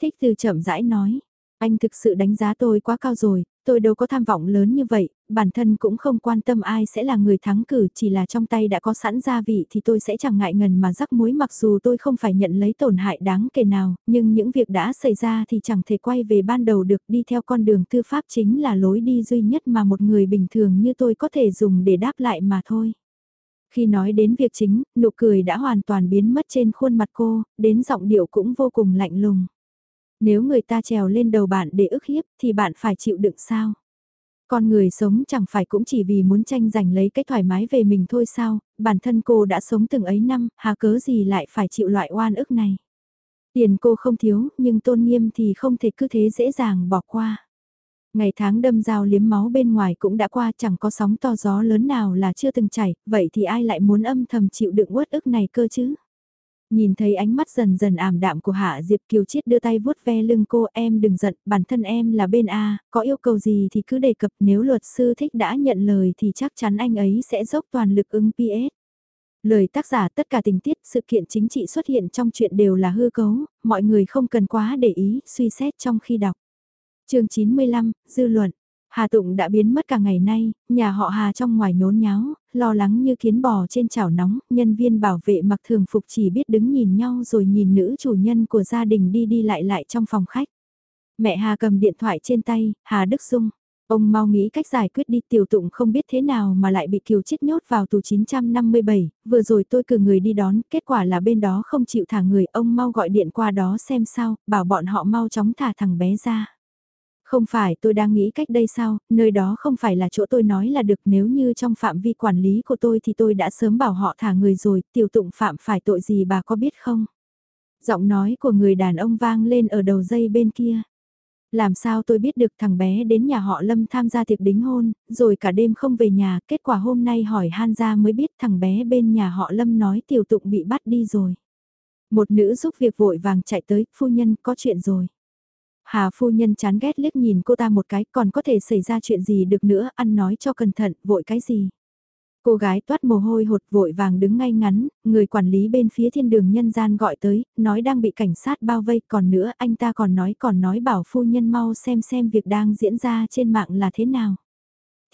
Thích từ chậm rãi nói. Anh thực sự đánh giá tôi quá cao rồi, tôi đâu có tham vọng lớn như vậy, bản thân cũng không quan tâm ai sẽ là người thắng cử, chỉ là trong tay đã có sẵn gia vị thì tôi sẽ chẳng ngại ngần mà rắc muối mặc dù tôi không phải nhận lấy tổn hại đáng kể nào, nhưng những việc đã xảy ra thì chẳng thể quay về ban đầu được đi theo con đường tư pháp chính là lối đi duy nhất mà một người bình thường như tôi có thể dùng để đáp lại mà thôi. Khi nói đến việc chính, nụ cười đã hoàn toàn biến mất trên khuôn mặt cô, đến giọng điệu cũng vô cùng lạnh lùng. Nếu người ta trèo lên đầu bạn để ức hiếp thì bạn phải chịu đựng sao? Con người sống chẳng phải cũng chỉ vì muốn tranh giành lấy cái thoải mái về mình thôi sao, bản thân cô đã sống từng ấy năm, hà cớ gì lại phải chịu loại oan ức này. Tiền cô không thiếu, nhưng tôn nghiêm thì không thể cứ thế dễ dàng bỏ qua. Ngày tháng đâm dao liếm máu bên ngoài cũng đã qua chẳng có sóng to gió lớn nào là chưa từng chảy, vậy thì ai lại muốn âm thầm chịu đựng uất ức này cơ chứ? Nhìn thấy ánh mắt dần dần ảm đạm của Hạ Diệp Kiều Chiết đưa tay vuốt ve lưng cô em đừng giận, bản thân em là bên A, có yêu cầu gì thì cứ đề cập nếu luật sư thích đã nhận lời thì chắc chắn anh ấy sẽ dốc toàn lực ứng PS. Lời tác giả tất cả tình tiết sự kiện chính trị xuất hiện trong chuyện đều là hư cấu, mọi người không cần quá để ý, suy xét trong khi đọc. chương 95, Dư luận Hà Tụng đã biến mất cả ngày nay, nhà họ Hà trong ngoài nhốn nháo, lo lắng như kiến bò trên chảo nóng, nhân viên bảo vệ mặc thường phục chỉ biết đứng nhìn nhau rồi nhìn nữ chủ nhân của gia đình đi đi lại lại trong phòng khách. Mẹ Hà cầm điện thoại trên tay, Hà Đức Dung. Ông mau nghĩ cách giải quyết đi tiểu tụng không biết thế nào mà lại bị kiều chết nhốt vào tù 957, vừa rồi tôi cử người đi đón, kết quả là bên đó không chịu thả người, ông mau gọi điện qua đó xem sao, bảo bọn họ mau chóng thả thằng bé ra. Không phải tôi đang nghĩ cách đây sao, nơi đó không phải là chỗ tôi nói là được nếu như trong phạm vi quản lý của tôi thì tôi đã sớm bảo họ thả người rồi, tiểu tụng phạm phải tội gì bà có biết không? Giọng nói của người đàn ông vang lên ở đầu dây bên kia. Làm sao tôi biết được thằng bé đến nhà họ Lâm tham gia tiệc đính hôn, rồi cả đêm không về nhà, kết quả hôm nay hỏi Han ra mới biết thằng bé bên nhà họ Lâm nói tiểu tụng bị bắt đi rồi. Một nữ giúp việc vội vàng chạy tới, phu nhân có chuyện rồi. Hà phu nhân chán ghét liếc nhìn cô ta một cái còn có thể xảy ra chuyện gì được nữa, ăn nói cho cẩn thận, vội cái gì. Cô gái toát mồ hôi hột vội vàng đứng ngay ngắn, người quản lý bên phía thiên đường nhân gian gọi tới, nói đang bị cảnh sát bao vây, còn nữa anh ta còn nói còn nói bảo phu nhân mau xem xem việc đang diễn ra trên mạng là thế nào.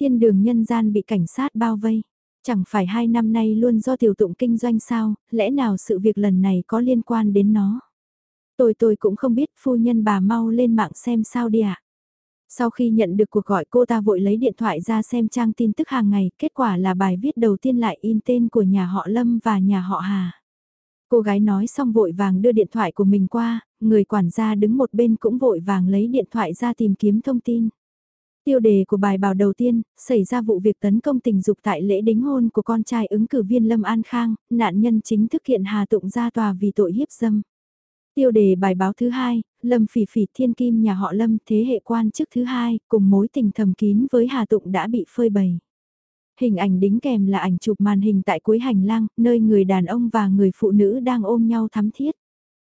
Thiên đường nhân gian bị cảnh sát bao vây, chẳng phải hai năm nay luôn do tiểu tụng kinh doanh sao, lẽ nào sự việc lần này có liên quan đến nó. Tôi tôi cũng không biết phu nhân bà mau lên mạng xem sao đi ạ. Sau khi nhận được cuộc gọi cô ta vội lấy điện thoại ra xem trang tin tức hàng ngày, kết quả là bài viết đầu tiên lại in tên của nhà họ Lâm và nhà họ Hà. Cô gái nói xong vội vàng đưa điện thoại của mình qua, người quản gia đứng một bên cũng vội vàng lấy điện thoại ra tìm kiếm thông tin. Tiêu đề của bài báo đầu tiên, xảy ra vụ việc tấn công tình dục tại lễ đính hôn của con trai ứng cử viên Lâm An Khang, nạn nhân chính thức hiện Hà Tụng ra tòa vì tội hiếp dâm. Tiêu đề bài báo thứ hai, Lâm Phỉ Phỉ Thiên Kim nhà họ Lâm thế hệ quan chức thứ hai, cùng mối tình thầm kín với Hà Tụng đã bị phơi bày. Hình ảnh đính kèm là ảnh chụp màn hình tại cuối hành lang, nơi người đàn ông và người phụ nữ đang ôm nhau thắm thiết.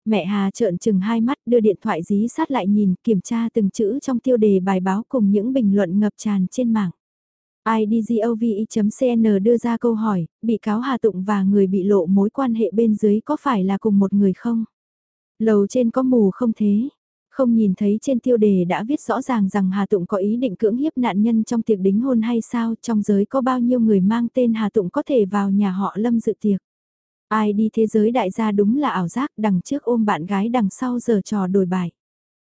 Mẹ Hà trợn chừng hai mắt đưa điện thoại dí sát lại nhìn, kiểm tra từng chữ trong tiêu đề bài báo cùng những bình luận ngập tràn trên mạng. IDGOVI.CN đưa ra câu hỏi, bị cáo Hà Tụng và người bị lộ mối quan hệ bên dưới có phải là cùng một người không? Lầu trên có mù không thế? Không nhìn thấy trên tiêu đề đã viết rõ ràng rằng Hà Tụng có ý định cưỡng hiếp nạn nhân trong tiệc đính hôn hay sao, trong giới có bao nhiêu người mang tên Hà Tụng có thể vào nhà họ Lâm dự tiệc. Ai đi thế giới đại gia đúng là ảo giác đằng trước ôm bạn gái đằng sau giờ trò đổi bài.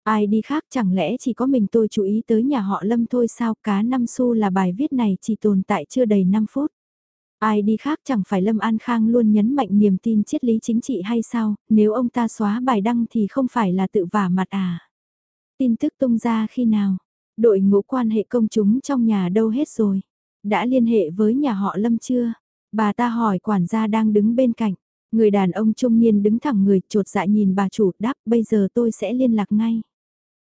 Ai đi khác chẳng lẽ chỉ có mình tôi chú ý tới nhà họ Lâm thôi sao cá năm xu là bài viết này chỉ tồn tại chưa đầy 5 phút. Ai đi khác chẳng phải Lâm An Khang luôn nhấn mạnh niềm tin triết lý chính trị hay sao, nếu ông ta xóa bài đăng thì không phải là tự vả mặt à. Tin tức tung ra khi nào? Đội ngũ quan hệ công chúng trong nhà đâu hết rồi? Đã liên hệ với nhà họ Lâm chưa? Bà ta hỏi quản gia đang đứng bên cạnh. Người đàn ông trung niên đứng thẳng người trột dạ nhìn bà chủ đáp bây giờ tôi sẽ liên lạc ngay.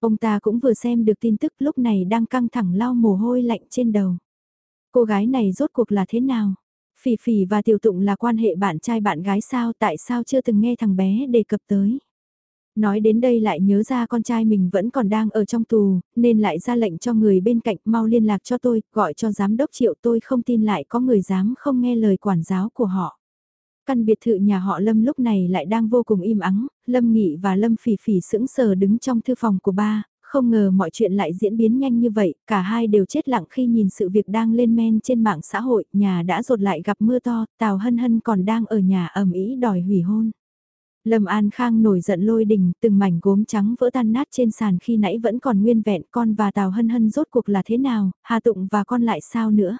Ông ta cũng vừa xem được tin tức lúc này đang căng thẳng lau mồ hôi lạnh trên đầu. Cô gái này rốt cuộc là thế nào? Phỉ phỉ và tiểu tụng là quan hệ bạn trai bạn gái sao tại sao chưa từng nghe thằng bé đề cập tới. Nói đến đây lại nhớ ra con trai mình vẫn còn đang ở trong tù, nên lại ra lệnh cho người bên cạnh mau liên lạc cho tôi, gọi cho giám đốc triệu tôi không tin lại có người dám không nghe lời quản giáo của họ. Căn biệt thự nhà họ Lâm lúc này lại đang vô cùng im ắng, Lâm Nghị và Lâm Phỉ Phỉ sững sờ đứng trong thư phòng của ba, không ngờ mọi chuyện lại diễn biến nhanh như vậy, cả hai đều chết lặng khi nhìn sự việc đang lên men trên mạng xã hội, nhà đã rột lại gặp mưa to, Tào Hân Hân còn đang ở nhà ẩm ý đòi hủy hôn. Lâm An Khang nổi giận lôi đình, từng mảnh gốm trắng vỡ tan nát trên sàn khi nãy vẫn còn nguyên vẹn con và Tào Hân Hân rốt cuộc là thế nào, Hà Tụng và con lại sao nữa.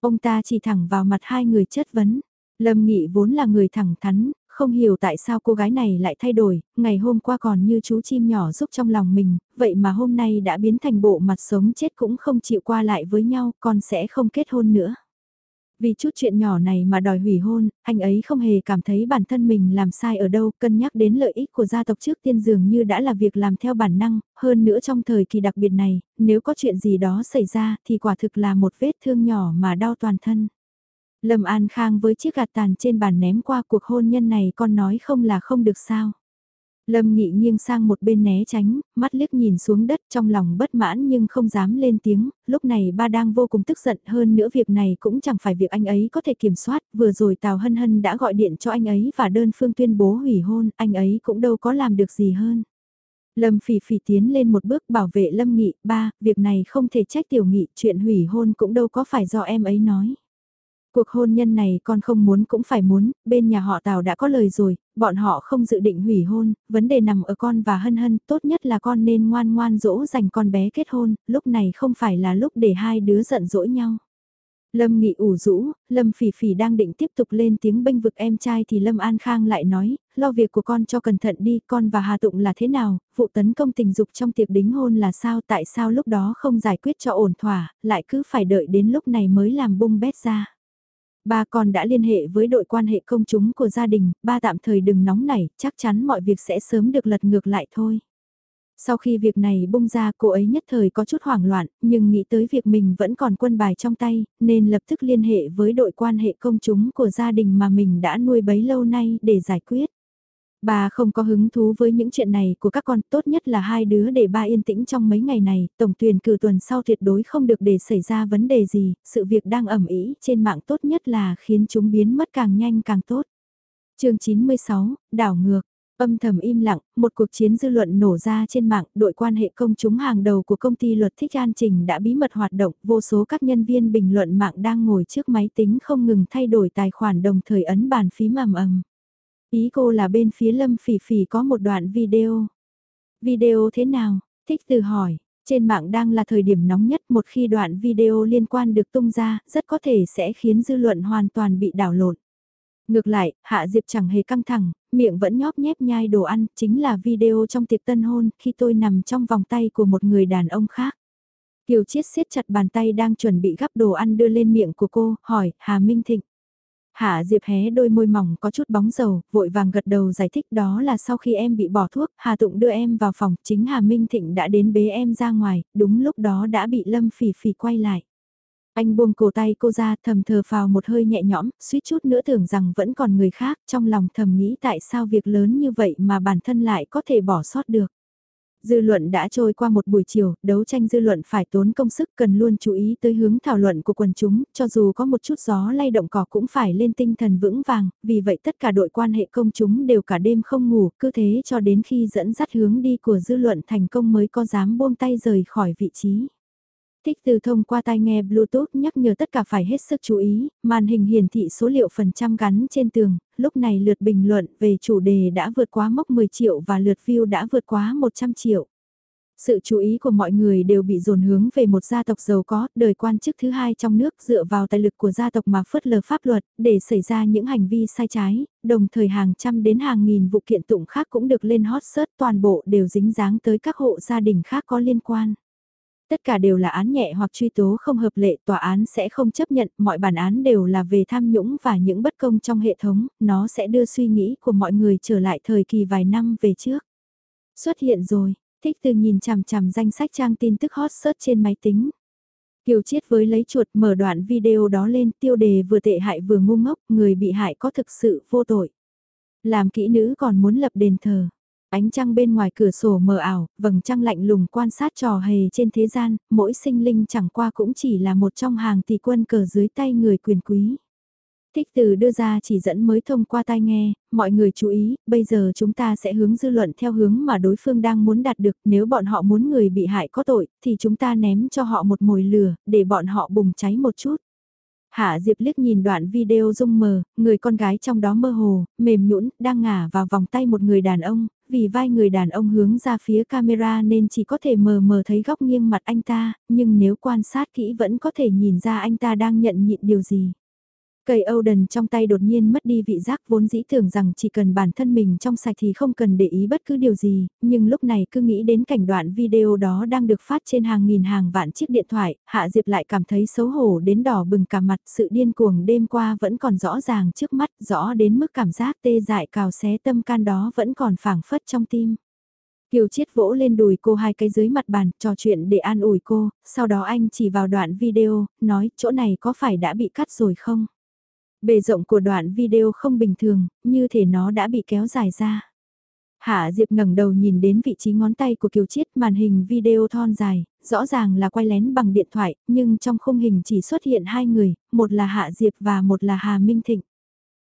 Ông ta chỉ thẳng vào mặt hai người chất vấn. Lâm Nghị vốn là người thẳng thắn, không hiểu tại sao cô gái này lại thay đổi, ngày hôm qua còn như chú chim nhỏ giúp trong lòng mình, vậy mà hôm nay đã biến thành bộ mặt sống chết cũng không chịu qua lại với nhau, con sẽ không kết hôn nữa. Vì chút chuyện nhỏ này mà đòi hủy hôn, anh ấy không hề cảm thấy bản thân mình làm sai ở đâu, cân nhắc đến lợi ích của gia tộc trước tiên dường như đã là việc làm theo bản năng, hơn nữa trong thời kỳ đặc biệt này, nếu có chuyện gì đó xảy ra thì quả thực là một vết thương nhỏ mà đau toàn thân. Lâm An Khang với chiếc gạt tàn trên bàn ném qua cuộc hôn nhân này con nói không là không được sao. Lâm Nghị nghiêng sang một bên né tránh, mắt liếc nhìn xuống đất trong lòng bất mãn nhưng không dám lên tiếng, lúc này ba đang vô cùng tức giận hơn nữa việc này cũng chẳng phải việc anh ấy có thể kiểm soát, vừa rồi Tào Hân Hân đã gọi điện cho anh ấy và đơn phương tuyên bố hủy hôn, anh ấy cũng đâu có làm được gì hơn. Lâm Phỉ Phỉ tiến lên một bước bảo vệ Lâm Nghị, ba, việc này không thể trách tiểu nghị, chuyện hủy hôn cũng đâu có phải do em ấy nói. Cuộc hôn nhân này con không muốn cũng phải muốn, bên nhà họ Tào đã có lời rồi, bọn họ không dự định hủy hôn, vấn đề nằm ở con và hân hân, tốt nhất là con nên ngoan ngoan dỗ dành con bé kết hôn, lúc này không phải là lúc để hai đứa giận dỗi nhau. Lâm Nghị ủ rũ, Lâm Phỉ Phỉ đang định tiếp tục lên tiếng bênh vực em trai thì Lâm An Khang lại nói, lo việc của con cho cẩn thận đi, con và Hà Tụng là thế nào, vụ tấn công tình dục trong tiệc đính hôn là sao, tại sao lúc đó không giải quyết cho ổn thỏa, lại cứ phải đợi đến lúc này mới làm bung bét ra. Ba con đã liên hệ với đội quan hệ công chúng của gia đình, ba tạm thời đừng nóng nảy, chắc chắn mọi việc sẽ sớm được lật ngược lại thôi. Sau khi việc này bung ra cô ấy nhất thời có chút hoảng loạn, nhưng nghĩ tới việc mình vẫn còn quân bài trong tay, nên lập tức liên hệ với đội quan hệ công chúng của gia đình mà mình đã nuôi bấy lâu nay để giải quyết. Bà không có hứng thú với những chuyện này của các con, tốt nhất là hai đứa để ba yên tĩnh trong mấy ngày này, tổng tuyển cử tuần sau tuyệt đối không được để xảy ra vấn đề gì, sự việc đang ẩm ý trên mạng tốt nhất là khiến chúng biến mất càng nhanh càng tốt. chương 96, đảo ngược. Âm thầm im lặng, một cuộc chiến dư luận nổ ra trên mạng, đội quan hệ công chúng hàng đầu của công ty luật thích an trình đã bí mật hoạt động, vô số các nhân viên bình luận mạng đang ngồi trước máy tính không ngừng thay đổi tài khoản đồng thời ấn bàn phím ầm ầm. Ý cô là bên phía Lâm Phỉ Phỉ có một đoạn video. Video thế nào? Thích từ hỏi. Trên mạng đang là thời điểm nóng nhất một khi đoạn video liên quan được tung ra, rất có thể sẽ khiến dư luận hoàn toàn bị đảo lộn. Ngược lại, Hạ Diệp chẳng hề căng thẳng, miệng vẫn nhóp nhép nhai đồ ăn, chính là video trong tiệc tân hôn khi tôi nằm trong vòng tay của một người đàn ông khác. Kiều Chiết siết chặt bàn tay đang chuẩn bị gắp đồ ăn đưa lên miệng của cô, hỏi, Hà Minh Thịnh. Hạ Diệp hé đôi môi mỏng có chút bóng dầu, vội vàng gật đầu giải thích đó là sau khi em bị bỏ thuốc, Hà Tụng đưa em vào phòng, chính Hà Minh Thịnh đã đến bế em ra ngoài, đúng lúc đó đã bị Lâm Phỉ Phỉ quay lại. Anh buông cổ tay cô ra thầm thờ phào một hơi nhẹ nhõm, suýt chút nữa tưởng rằng vẫn còn người khác, trong lòng thầm nghĩ tại sao việc lớn như vậy mà bản thân lại có thể bỏ sót được. Dư luận đã trôi qua một buổi chiều, đấu tranh dư luận phải tốn công sức cần luôn chú ý tới hướng thảo luận của quần chúng, cho dù có một chút gió lay động cỏ cũng phải lên tinh thần vững vàng, vì vậy tất cả đội quan hệ công chúng đều cả đêm không ngủ, cứ thế cho đến khi dẫn dắt hướng đi của dư luận thành công mới có dám buông tay rời khỏi vị trí. Thích từ thông qua tai nghe Bluetooth nhắc nhở tất cả phải hết sức chú ý, màn hình hiển thị số liệu phần trăm gắn trên tường, lúc này lượt bình luận về chủ đề đã vượt quá mốc 10 triệu và lượt view đã vượt quá 100 triệu. Sự chú ý của mọi người đều bị dồn hướng về một gia tộc giàu có, đời quan chức thứ hai trong nước dựa vào tài lực của gia tộc mà phớt lờ pháp luật, để xảy ra những hành vi sai trái, đồng thời hàng trăm đến hàng nghìn vụ kiện tụng khác cũng được lên hot search toàn bộ đều dính dáng tới các hộ gia đình khác có liên quan tất cả đều là án nhẹ hoặc truy tố không hợp lệ, tòa án sẽ không chấp nhận, mọi bản án đều là về tham nhũng và những bất công trong hệ thống, nó sẽ đưa suy nghĩ của mọi người trở lại thời kỳ vài năm về trước. Xuất hiện rồi, thích từ nhìn chằm chằm danh sách trang tin tức hot search trên máy tính. Kiều Chiết với lấy chuột mở đoạn video đó lên tiêu đề vừa tệ hại vừa ngu ngốc, người bị hại có thực sự vô tội. Làm kỹ nữ còn muốn lập đền thờ. Ánh trăng bên ngoài cửa sổ mờ ảo, vầng trăng lạnh lùng quan sát trò hề trên thế gian, mỗi sinh linh chẳng qua cũng chỉ là một trong hàng tỷ quân cờ dưới tay người quyền quý. Thích từ đưa ra chỉ dẫn mới thông qua tai nghe, mọi người chú ý, bây giờ chúng ta sẽ hướng dư luận theo hướng mà đối phương đang muốn đạt được, nếu bọn họ muốn người bị hại có tội, thì chúng ta ném cho họ một mồi lửa, để bọn họ bùng cháy một chút. Hạ Diệp liếc nhìn đoạn video rung mờ, người con gái trong đó mơ hồ, mềm nhũn, đang ngả vào vòng tay một người đàn ông, vì vai người đàn ông hướng ra phía camera nên chỉ có thể mờ mờ thấy góc nghiêng mặt anh ta, nhưng nếu quan sát kỹ vẫn có thể nhìn ra anh ta đang nhận nhịn điều gì. Cây Oden trong tay đột nhiên mất đi vị giác vốn dĩ tưởng rằng chỉ cần bản thân mình trong sạch thì không cần để ý bất cứ điều gì, nhưng lúc này cứ nghĩ đến cảnh đoạn video đó đang được phát trên hàng nghìn hàng vạn chiếc điện thoại, Hạ Diệp lại cảm thấy xấu hổ đến đỏ bừng cả mặt, sự điên cuồng đêm qua vẫn còn rõ ràng trước mắt, rõ đến mức cảm giác tê dại cào xé tâm can đó vẫn còn phảng phất trong tim. Kiều Chiết vỗ lên đùi cô hai cái dưới mặt bàn, trò chuyện để an ủi cô, sau đó anh chỉ vào đoạn video, nói chỗ này có phải đã bị cắt rồi không? Bề rộng của đoạn video không bình thường, như thể nó đã bị kéo dài ra. Hạ Diệp ngẩng đầu nhìn đến vị trí ngón tay của Kiều Chiết màn hình video thon dài, rõ ràng là quay lén bằng điện thoại, nhưng trong khung hình chỉ xuất hiện hai người, một là Hạ Diệp và một là Hà Minh Thịnh.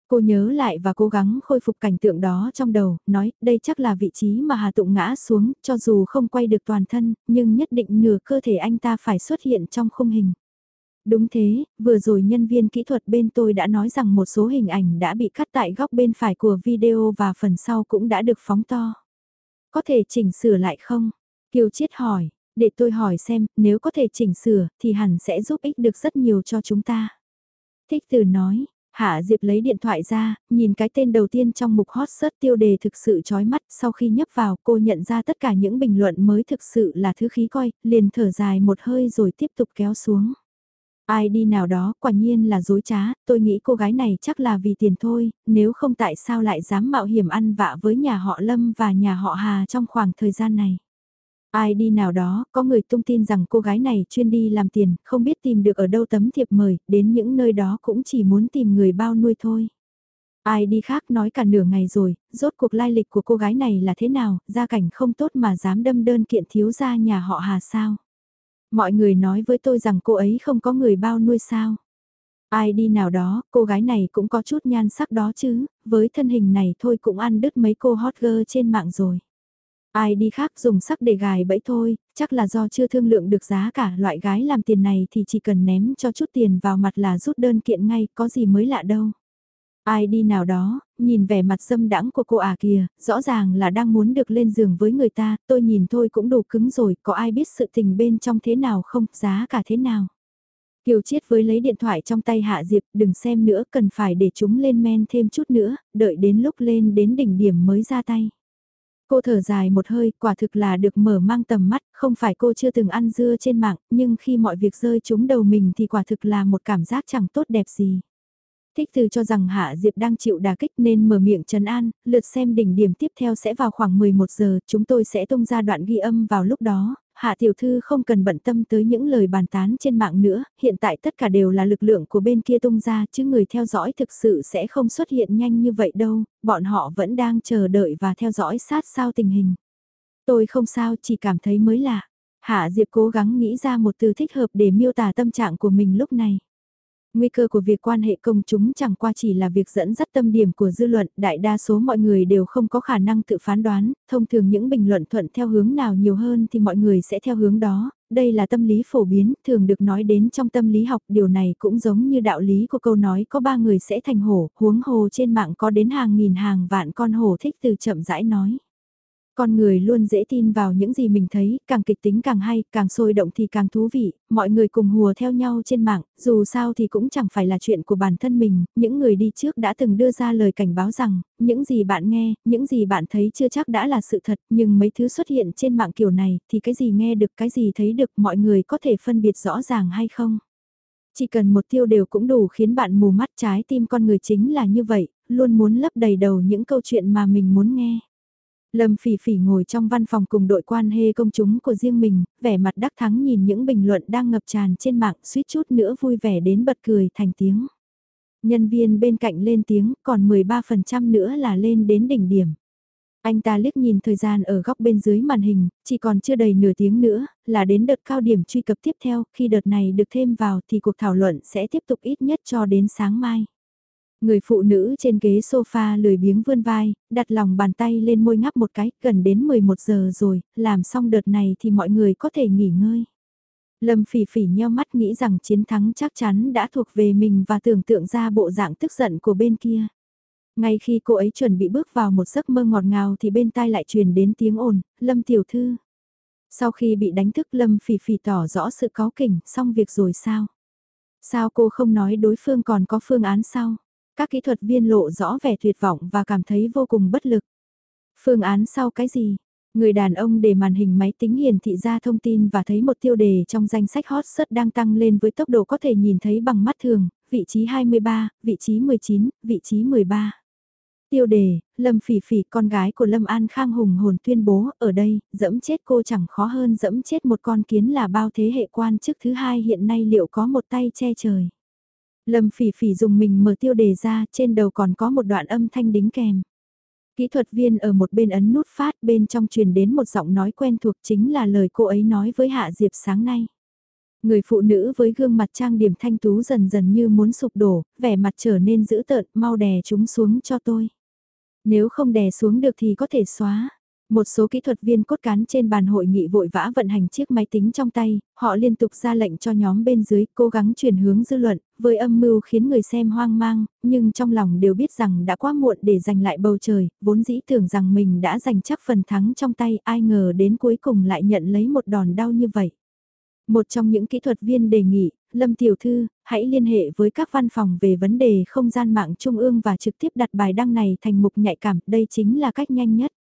Cô nhớ lại và cố gắng khôi phục cảnh tượng đó trong đầu, nói đây chắc là vị trí mà Hà Tụng ngã xuống, cho dù không quay được toàn thân, nhưng nhất định nửa cơ thể anh ta phải xuất hiện trong khung hình. Đúng thế, vừa rồi nhân viên kỹ thuật bên tôi đã nói rằng một số hình ảnh đã bị cắt tại góc bên phải của video và phần sau cũng đã được phóng to. Có thể chỉnh sửa lại không? Kiều Chiết hỏi, để tôi hỏi xem, nếu có thể chỉnh sửa thì hẳn sẽ giúp ích được rất nhiều cho chúng ta. Thích từ nói, Hạ Diệp lấy điện thoại ra, nhìn cái tên đầu tiên trong mục hot search tiêu đề thực sự chói mắt, sau khi nhấp vào cô nhận ra tất cả những bình luận mới thực sự là thứ khí coi, liền thở dài một hơi rồi tiếp tục kéo xuống. Ai đi nào đó, quả nhiên là dối trá, tôi nghĩ cô gái này chắc là vì tiền thôi, nếu không tại sao lại dám mạo hiểm ăn vạ với nhà họ Lâm và nhà họ Hà trong khoảng thời gian này. Ai đi nào đó, có người tung tin rằng cô gái này chuyên đi làm tiền, không biết tìm được ở đâu tấm thiệp mời, đến những nơi đó cũng chỉ muốn tìm người bao nuôi thôi. Ai đi khác nói cả nửa ngày rồi, rốt cuộc lai lịch của cô gái này là thế nào, gia cảnh không tốt mà dám đâm đơn kiện thiếu gia nhà họ Hà sao. Mọi người nói với tôi rằng cô ấy không có người bao nuôi sao. Ai đi nào đó, cô gái này cũng có chút nhan sắc đó chứ, với thân hình này thôi cũng ăn đứt mấy cô hot girl trên mạng rồi. Ai đi khác dùng sắc để gài bẫy thôi, chắc là do chưa thương lượng được giá cả loại gái làm tiền này thì chỉ cần ném cho chút tiền vào mặt là rút đơn kiện ngay, có gì mới lạ đâu. Ai đi nào đó, nhìn vẻ mặt dâm đãng của cô à kìa, rõ ràng là đang muốn được lên giường với người ta, tôi nhìn thôi cũng đủ cứng rồi, có ai biết sự tình bên trong thế nào không, giá cả thế nào. Kiều Chiết với lấy điện thoại trong tay Hạ Diệp, đừng xem nữa, cần phải để chúng lên men thêm chút nữa, đợi đến lúc lên đến đỉnh điểm mới ra tay. Cô thở dài một hơi, quả thực là được mở mang tầm mắt, không phải cô chưa từng ăn dưa trên mạng, nhưng khi mọi việc rơi trúng đầu mình thì quả thực là một cảm giác chẳng tốt đẹp gì. Thích từ cho rằng Hạ Diệp đang chịu đà kích nên mở miệng trấn an, lượt xem đỉnh điểm tiếp theo sẽ vào khoảng 11 giờ, chúng tôi sẽ tung ra đoạn ghi âm vào lúc đó, Hạ Tiểu Thư không cần bận tâm tới những lời bàn tán trên mạng nữa, hiện tại tất cả đều là lực lượng của bên kia tung ra chứ người theo dõi thực sự sẽ không xuất hiện nhanh như vậy đâu, bọn họ vẫn đang chờ đợi và theo dõi sát sao tình hình. Tôi không sao chỉ cảm thấy mới lạ. Hạ Diệp cố gắng nghĩ ra một từ thích hợp để miêu tả tâm trạng của mình lúc này. Nguy cơ của việc quan hệ công chúng chẳng qua chỉ là việc dẫn dắt tâm điểm của dư luận, đại đa số mọi người đều không có khả năng tự phán đoán, thông thường những bình luận thuận theo hướng nào nhiều hơn thì mọi người sẽ theo hướng đó, đây là tâm lý phổ biến, thường được nói đến trong tâm lý học, điều này cũng giống như đạo lý của câu nói có ba người sẽ thành hổ, huống hồ trên mạng có đến hàng nghìn hàng vạn con hổ thích từ chậm rãi nói. Con người luôn dễ tin vào những gì mình thấy, càng kịch tính càng hay, càng sôi động thì càng thú vị, mọi người cùng hùa theo nhau trên mạng, dù sao thì cũng chẳng phải là chuyện của bản thân mình, những người đi trước đã từng đưa ra lời cảnh báo rằng, những gì bạn nghe, những gì bạn thấy chưa chắc đã là sự thật, nhưng mấy thứ xuất hiện trên mạng kiểu này thì cái gì nghe được cái gì thấy được mọi người có thể phân biệt rõ ràng hay không. Chỉ cần một tiêu đều cũng đủ khiến bạn mù mắt trái tim con người chính là như vậy, luôn muốn lấp đầy đầu những câu chuyện mà mình muốn nghe. Lâm Phỉ Phỉ ngồi trong văn phòng cùng đội quan hê công chúng của riêng mình, vẻ mặt đắc thắng nhìn những bình luận đang ngập tràn trên mạng suýt chút nữa vui vẻ đến bật cười thành tiếng. Nhân viên bên cạnh lên tiếng, còn 13% nữa là lên đến đỉnh điểm. Anh ta liếc nhìn thời gian ở góc bên dưới màn hình, chỉ còn chưa đầy nửa tiếng nữa, là đến đợt cao điểm truy cập tiếp theo, khi đợt này được thêm vào thì cuộc thảo luận sẽ tiếp tục ít nhất cho đến sáng mai. Người phụ nữ trên ghế sofa lười biếng vươn vai, đặt lòng bàn tay lên môi ngắp một cái, gần đến 11 giờ rồi, làm xong đợt này thì mọi người có thể nghỉ ngơi. Lâm phỉ phỉ nheo mắt nghĩ rằng chiến thắng chắc chắn đã thuộc về mình và tưởng tượng ra bộ dạng tức giận của bên kia. Ngay khi cô ấy chuẩn bị bước vào một giấc mơ ngọt ngào thì bên tai lại truyền đến tiếng ồn, Lâm tiểu thư. Sau khi bị đánh thức Lâm phỉ phỉ tỏ rõ sự có kỉnh, xong việc rồi sao? Sao cô không nói đối phương còn có phương án sau? Các kỹ thuật viên lộ rõ vẻ tuyệt vọng và cảm thấy vô cùng bất lực. Phương án sau cái gì? Người đàn ông để màn hình máy tính hiển thị ra thông tin và thấy một tiêu đề trong danh sách hot search đang tăng lên với tốc độ có thể nhìn thấy bằng mắt thường, vị trí 23, vị trí 19, vị trí 13. Tiêu đề, Lâm Phỉ Phỉ con gái của Lâm An Khang hùng hồn tuyên bố, ở đây, dẫm chết cô chẳng khó hơn dẫm chết một con kiến là bao thế hệ quan chức thứ hai hiện nay liệu có một tay che trời. Lâm phỉ phỉ dùng mình mở tiêu đề ra, trên đầu còn có một đoạn âm thanh đính kèm. Kỹ thuật viên ở một bên ấn nút phát bên trong truyền đến một giọng nói quen thuộc chính là lời cô ấy nói với Hạ Diệp sáng nay. Người phụ nữ với gương mặt trang điểm thanh tú dần dần như muốn sụp đổ, vẻ mặt trở nên dữ tợn, mau đè chúng xuống cho tôi. Nếu không đè xuống được thì có thể xóa. Một số kỹ thuật viên cốt cán trên bàn hội nghị vội vã vận hành chiếc máy tính trong tay, họ liên tục ra lệnh cho nhóm bên dưới cố gắng chuyển hướng dư luận, với âm mưu khiến người xem hoang mang, nhưng trong lòng đều biết rằng đã quá muộn để giành lại bầu trời, vốn dĩ tưởng rằng mình đã giành chắc phần thắng trong tay, ai ngờ đến cuối cùng lại nhận lấy một đòn đau như vậy. Một trong những kỹ thuật viên đề nghị, Lâm Tiểu Thư, hãy liên hệ với các văn phòng về vấn đề không gian mạng trung ương và trực tiếp đặt bài đăng này thành mục nhạy cảm, đây chính là cách nhanh nhất.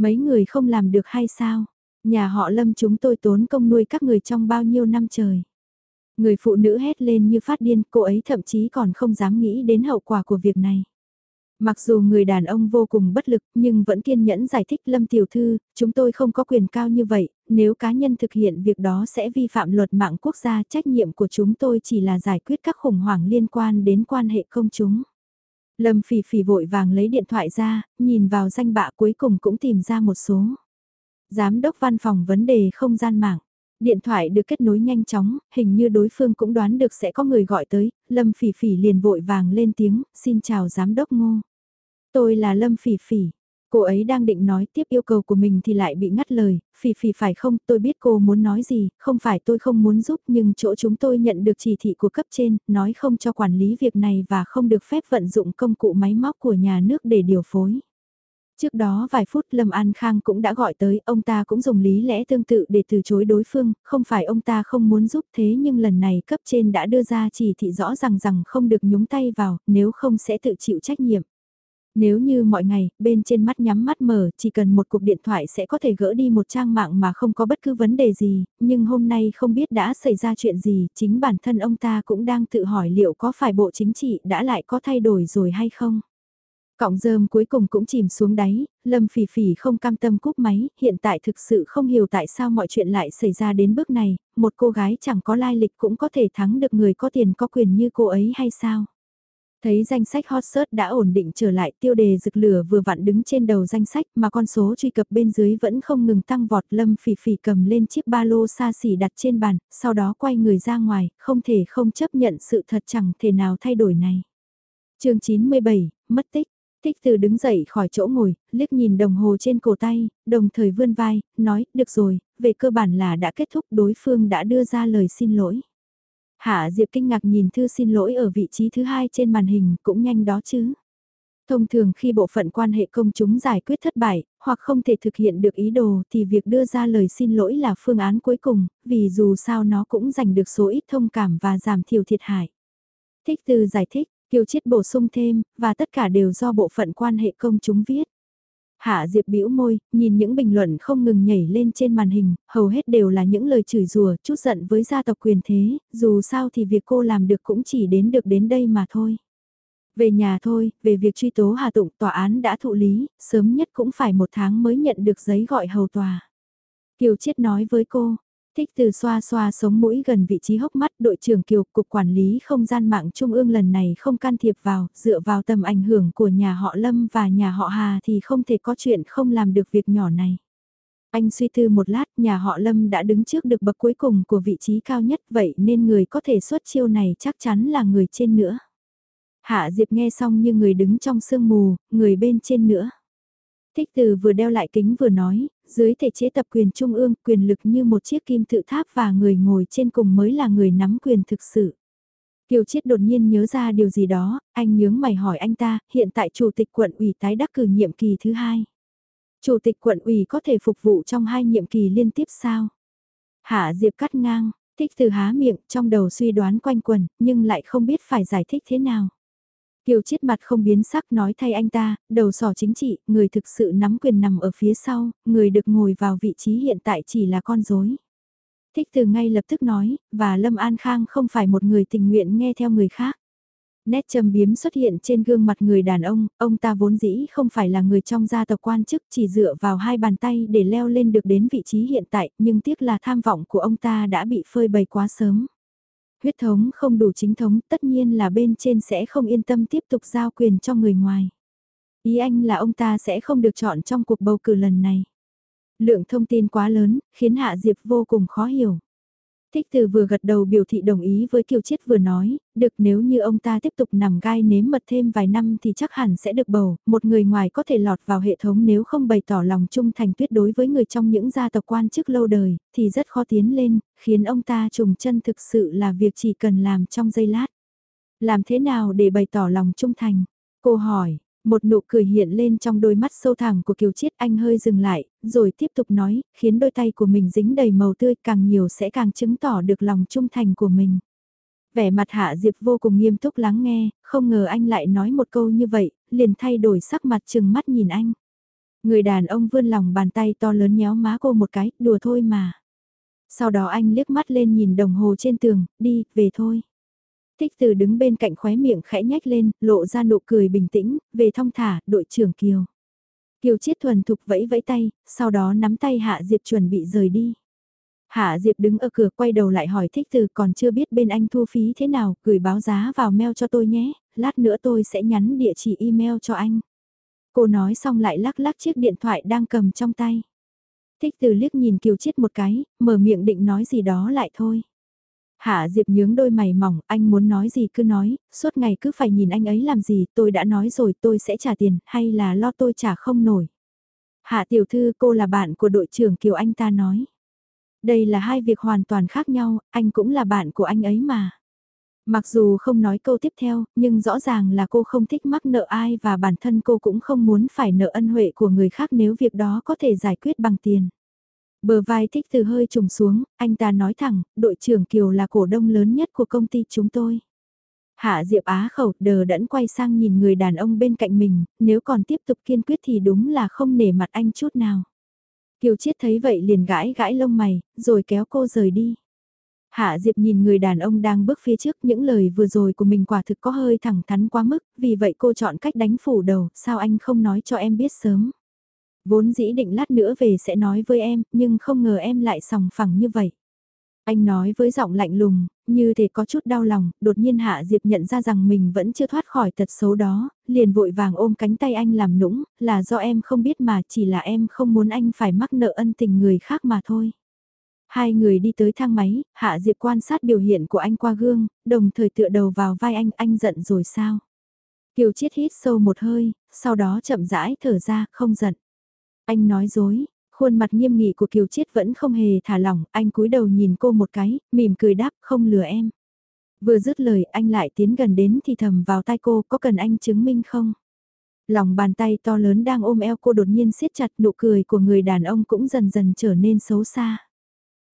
Mấy người không làm được hay sao? Nhà họ Lâm chúng tôi tốn công nuôi các người trong bao nhiêu năm trời. Người phụ nữ hét lên như phát điên, cô ấy thậm chí còn không dám nghĩ đến hậu quả của việc này. Mặc dù người đàn ông vô cùng bất lực nhưng vẫn kiên nhẫn giải thích Lâm Tiểu Thư, chúng tôi không có quyền cao như vậy, nếu cá nhân thực hiện việc đó sẽ vi phạm luật mạng quốc gia trách nhiệm của chúng tôi chỉ là giải quyết các khủng hoảng liên quan đến quan hệ công chúng. Lâm Phỉ Phỉ vội vàng lấy điện thoại ra, nhìn vào danh bạ cuối cùng cũng tìm ra một số. Giám đốc văn phòng vấn đề không gian mạng. Điện thoại được kết nối nhanh chóng, hình như đối phương cũng đoán được sẽ có người gọi tới, Lâm Phỉ Phỉ liền vội vàng lên tiếng, xin chào giám đốc ngô. Tôi là Lâm Phỉ Phỉ. Cô ấy đang định nói tiếp yêu cầu của mình thì lại bị ngắt lời, phỉ phỉ phải không, tôi biết cô muốn nói gì, không phải tôi không muốn giúp nhưng chỗ chúng tôi nhận được chỉ thị của cấp trên, nói không cho quản lý việc này và không được phép vận dụng công cụ máy móc của nhà nước để điều phối. Trước đó vài phút Lâm An Khang cũng đã gọi tới, ông ta cũng dùng lý lẽ tương tự để từ chối đối phương, không phải ông ta không muốn giúp thế nhưng lần này cấp trên đã đưa ra chỉ thị rõ ràng rằng không được nhúng tay vào, nếu không sẽ tự chịu trách nhiệm. Nếu như mọi ngày, bên trên mắt nhắm mắt mở, chỉ cần một cuộc điện thoại sẽ có thể gỡ đi một trang mạng mà không có bất cứ vấn đề gì, nhưng hôm nay không biết đã xảy ra chuyện gì, chính bản thân ông ta cũng đang tự hỏi liệu có phải bộ chính trị đã lại có thay đổi rồi hay không. Cọng rơm cuối cùng cũng chìm xuống đáy, Lâm Phỉ Phỉ không cam tâm cúp máy, hiện tại thực sự không hiểu tại sao mọi chuyện lại xảy ra đến bước này, một cô gái chẳng có lai lịch cũng có thể thắng được người có tiền có quyền như cô ấy hay sao. Thấy danh sách hot search đã ổn định trở lại tiêu đề rực lửa vừa vặn đứng trên đầu danh sách mà con số truy cập bên dưới vẫn không ngừng tăng vọt lâm phỉ phỉ cầm lên chiếc ba lô xa xỉ đặt trên bàn, sau đó quay người ra ngoài, không thể không chấp nhận sự thật chẳng thể nào thay đổi này. chương 97, mất tích. Tích từ đứng dậy khỏi chỗ ngồi, liếc nhìn đồng hồ trên cổ tay, đồng thời vươn vai, nói, được rồi, về cơ bản là đã kết thúc đối phương đã đưa ra lời xin lỗi. Hạ Diệp kinh ngạc nhìn thư xin lỗi ở vị trí thứ hai trên màn hình, cũng nhanh đó chứ. Thông thường khi bộ phận quan hệ công chúng giải quyết thất bại, hoặc không thể thực hiện được ý đồ thì việc đưa ra lời xin lỗi là phương án cuối cùng, vì dù sao nó cũng giành được số ít thông cảm và giảm thiểu thiệt hại. Thích từ giải thích, Kiều Chiết bổ sung thêm, và tất cả đều do bộ phận quan hệ công chúng viết. Hạ Diệp bĩu môi, nhìn những bình luận không ngừng nhảy lên trên màn hình, hầu hết đều là những lời chửi rủa, chút giận với gia tộc quyền thế, dù sao thì việc cô làm được cũng chỉ đến được đến đây mà thôi. Về nhà thôi, về việc truy tố Hà Tụng tòa án đã thụ lý, sớm nhất cũng phải một tháng mới nhận được giấy gọi hầu tòa. Kiều Chiết nói với cô, Thích từ xoa xoa sống mũi gần vị trí hốc mắt đội trưởng Kiều Cục Quản lý không gian mạng Trung ương lần này không can thiệp vào, dựa vào tầm ảnh hưởng của nhà họ Lâm và nhà họ Hà thì không thể có chuyện không làm được việc nhỏ này. Anh suy tư một lát, nhà họ Lâm đã đứng trước được bậc cuối cùng của vị trí cao nhất vậy nên người có thể xuất chiêu này chắc chắn là người trên nữa. Hạ Diệp nghe xong như người đứng trong sương mù, người bên trên nữa. Thích từ vừa đeo lại kính vừa nói, dưới thể chế tập quyền trung ương, quyền lực như một chiếc kim tự tháp và người ngồi trên cùng mới là người nắm quyền thực sự. Kiều Chiết đột nhiên nhớ ra điều gì đó, anh nhướng mày hỏi anh ta, hiện tại chủ tịch quận ủy tái đắc cử nhiệm kỳ thứ hai. Chủ tịch quận ủy có thể phục vụ trong hai nhiệm kỳ liên tiếp sao? Hạ Diệp cắt ngang, thích từ há miệng, trong đầu suy đoán quanh quần, nhưng lại không biết phải giải thích thế nào. Kiều chiết mặt không biến sắc nói thay anh ta, đầu sỏ chính trị, người thực sự nắm quyền nằm ở phía sau, người được ngồi vào vị trí hiện tại chỉ là con rối. Thích từ ngay lập tức nói, và Lâm An Khang không phải một người tình nguyện nghe theo người khác. Nét trầm biếm xuất hiện trên gương mặt người đàn ông, ông ta vốn dĩ không phải là người trong gia tộc quan chức chỉ dựa vào hai bàn tay để leo lên được đến vị trí hiện tại, nhưng tiếc là tham vọng của ông ta đã bị phơi bày quá sớm huyết thống không đủ chính thống, tất nhiên là bên trên sẽ không yên tâm tiếp tục giao quyền cho người ngoài. Ý anh là ông ta sẽ không được chọn trong cuộc bầu cử lần này. Lượng thông tin quá lớn, khiến Hạ Diệp vô cùng khó hiểu. Thích từ vừa gật đầu biểu thị đồng ý với Kiều Chiết vừa nói, được nếu như ông ta tiếp tục nằm gai nếm mật thêm vài năm thì chắc hẳn sẽ được bầu, một người ngoài có thể lọt vào hệ thống nếu không bày tỏ lòng trung thành tuyệt đối với người trong những gia tộc quan chức lâu đời, thì rất khó tiến lên, khiến ông ta trùng chân thực sự là việc chỉ cần làm trong giây lát. Làm thế nào để bày tỏ lòng trung thành? Cô hỏi, một nụ cười hiện lên trong đôi mắt sâu thẳm của Kiều Chiết anh hơi dừng lại, rồi tiếp tục nói, khiến đôi tay của mình dính đầy màu tươi càng nhiều sẽ càng chứng tỏ được lòng trung thành của mình. Vẻ mặt Hạ Diệp vô cùng nghiêm túc lắng nghe, không ngờ anh lại nói một câu như vậy, liền thay đổi sắc mặt chừng mắt nhìn anh. Người đàn ông vươn lòng bàn tay to lớn nhéo má cô một cái, đùa thôi mà. Sau đó anh liếc mắt lên nhìn đồng hồ trên tường, đi, về thôi. Tích từ đứng bên cạnh khóe miệng khẽ nhách lên, lộ ra nụ cười bình tĩnh, về thong thả, đội trưởng Kiều. Kiều Chiết thuần thục vẫy vẫy tay, sau đó nắm tay Hạ Diệp chuẩn bị rời đi. Hạ Diệp đứng ở cửa quay đầu lại hỏi thích từ còn chưa biết bên anh thu phí thế nào, gửi báo giá vào mail cho tôi nhé, lát nữa tôi sẽ nhắn địa chỉ email cho anh. Cô nói xong lại lắc lắc chiếc điện thoại đang cầm trong tay. Thích từ liếc nhìn Kiều Chiết một cái, mở miệng định nói gì đó lại thôi. Hạ Diệp nhướng đôi mày mỏng, anh muốn nói gì cứ nói, suốt ngày cứ phải nhìn anh ấy làm gì, tôi đã nói rồi tôi sẽ trả tiền, hay là lo tôi trả không nổi. Hạ tiểu thư cô là bạn của đội trưởng Kiều anh ta nói. Đây là hai việc hoàn toàn khác nhau, anh cũng là bạn của anh ấy mà. Mặc dù không nói câu tiếp theo, nhưng rõ ràng là cô không thích mắc nợ ai và bản thân cô cũng không muốn phải nợ ân huệ của người khác nếu việc đó có thể giải quyết bằng tiền. Bờ vai thích từ hơi trùng xuống, anh ta nói thẳng, đội trưởng Kiều là cổ đông lớn nhất của công ty chúng tôi. Hạ Diệp Á khẩu đờ đẫn quay sang nhìn người đàn ông bên cạnh mình, nếu còn tiếp tục kiên quyết thì đúng là không nể mặt anh chút nào. Kiều Chiết thấy vậy liền gãi gãi lông mày, rồi kéo cô rời đi. Hạ Diệp nhìn người đàn ông đang bước phía trước những lời vừa rồi của mình quả thực có hơi thẳng thắn quá mức, vì vậy cô chọn cách đánh phủ đầu, sao anh không nói cho em biết sớm. Vốn dĩ định lát nữa về sẽ nói với em, nhưng không ngờ em lại sòng phẳng như vậy. Anh nói với giọng lạnh lùng, như thể có chút đau lòng, đột nhiên Hạ Diệp nhận ra rằng mình vẫn chưa thoát khỏi tật xấu đó, liền vội vàng ôm cánh tay anh làm nũng, là do em không biết mà chỉ là em không muốn anh phải mắc nợ ân tình người khác mà thôi. Hai người đi tới thang máy, Hạ Diệp quan sát biểu hiện của anh qua gương, đồng thời tựa đầu vào vai anh, anh giận rồi sao? Kiều Chiết hít sâu một hơi, sau đó chậm rãi thở ra, không giận. Anh nói dối, khuôn mặt nghiêm nghị của Kiều Chiết vẫn không hề thả lỏng, anh cúi đầu nhìn cô một cái, mỉm cười đáp không lừa em. Vừa dứt lời anh lại tiến gần đến thì thầm vào tai cô có cần anh chứng minh không? Lòng bàn tay to lớn đang ôm eo cô đột nhiên siết chặt nụ cười của người đàn ông cũng dần dần trở nên xấu xa.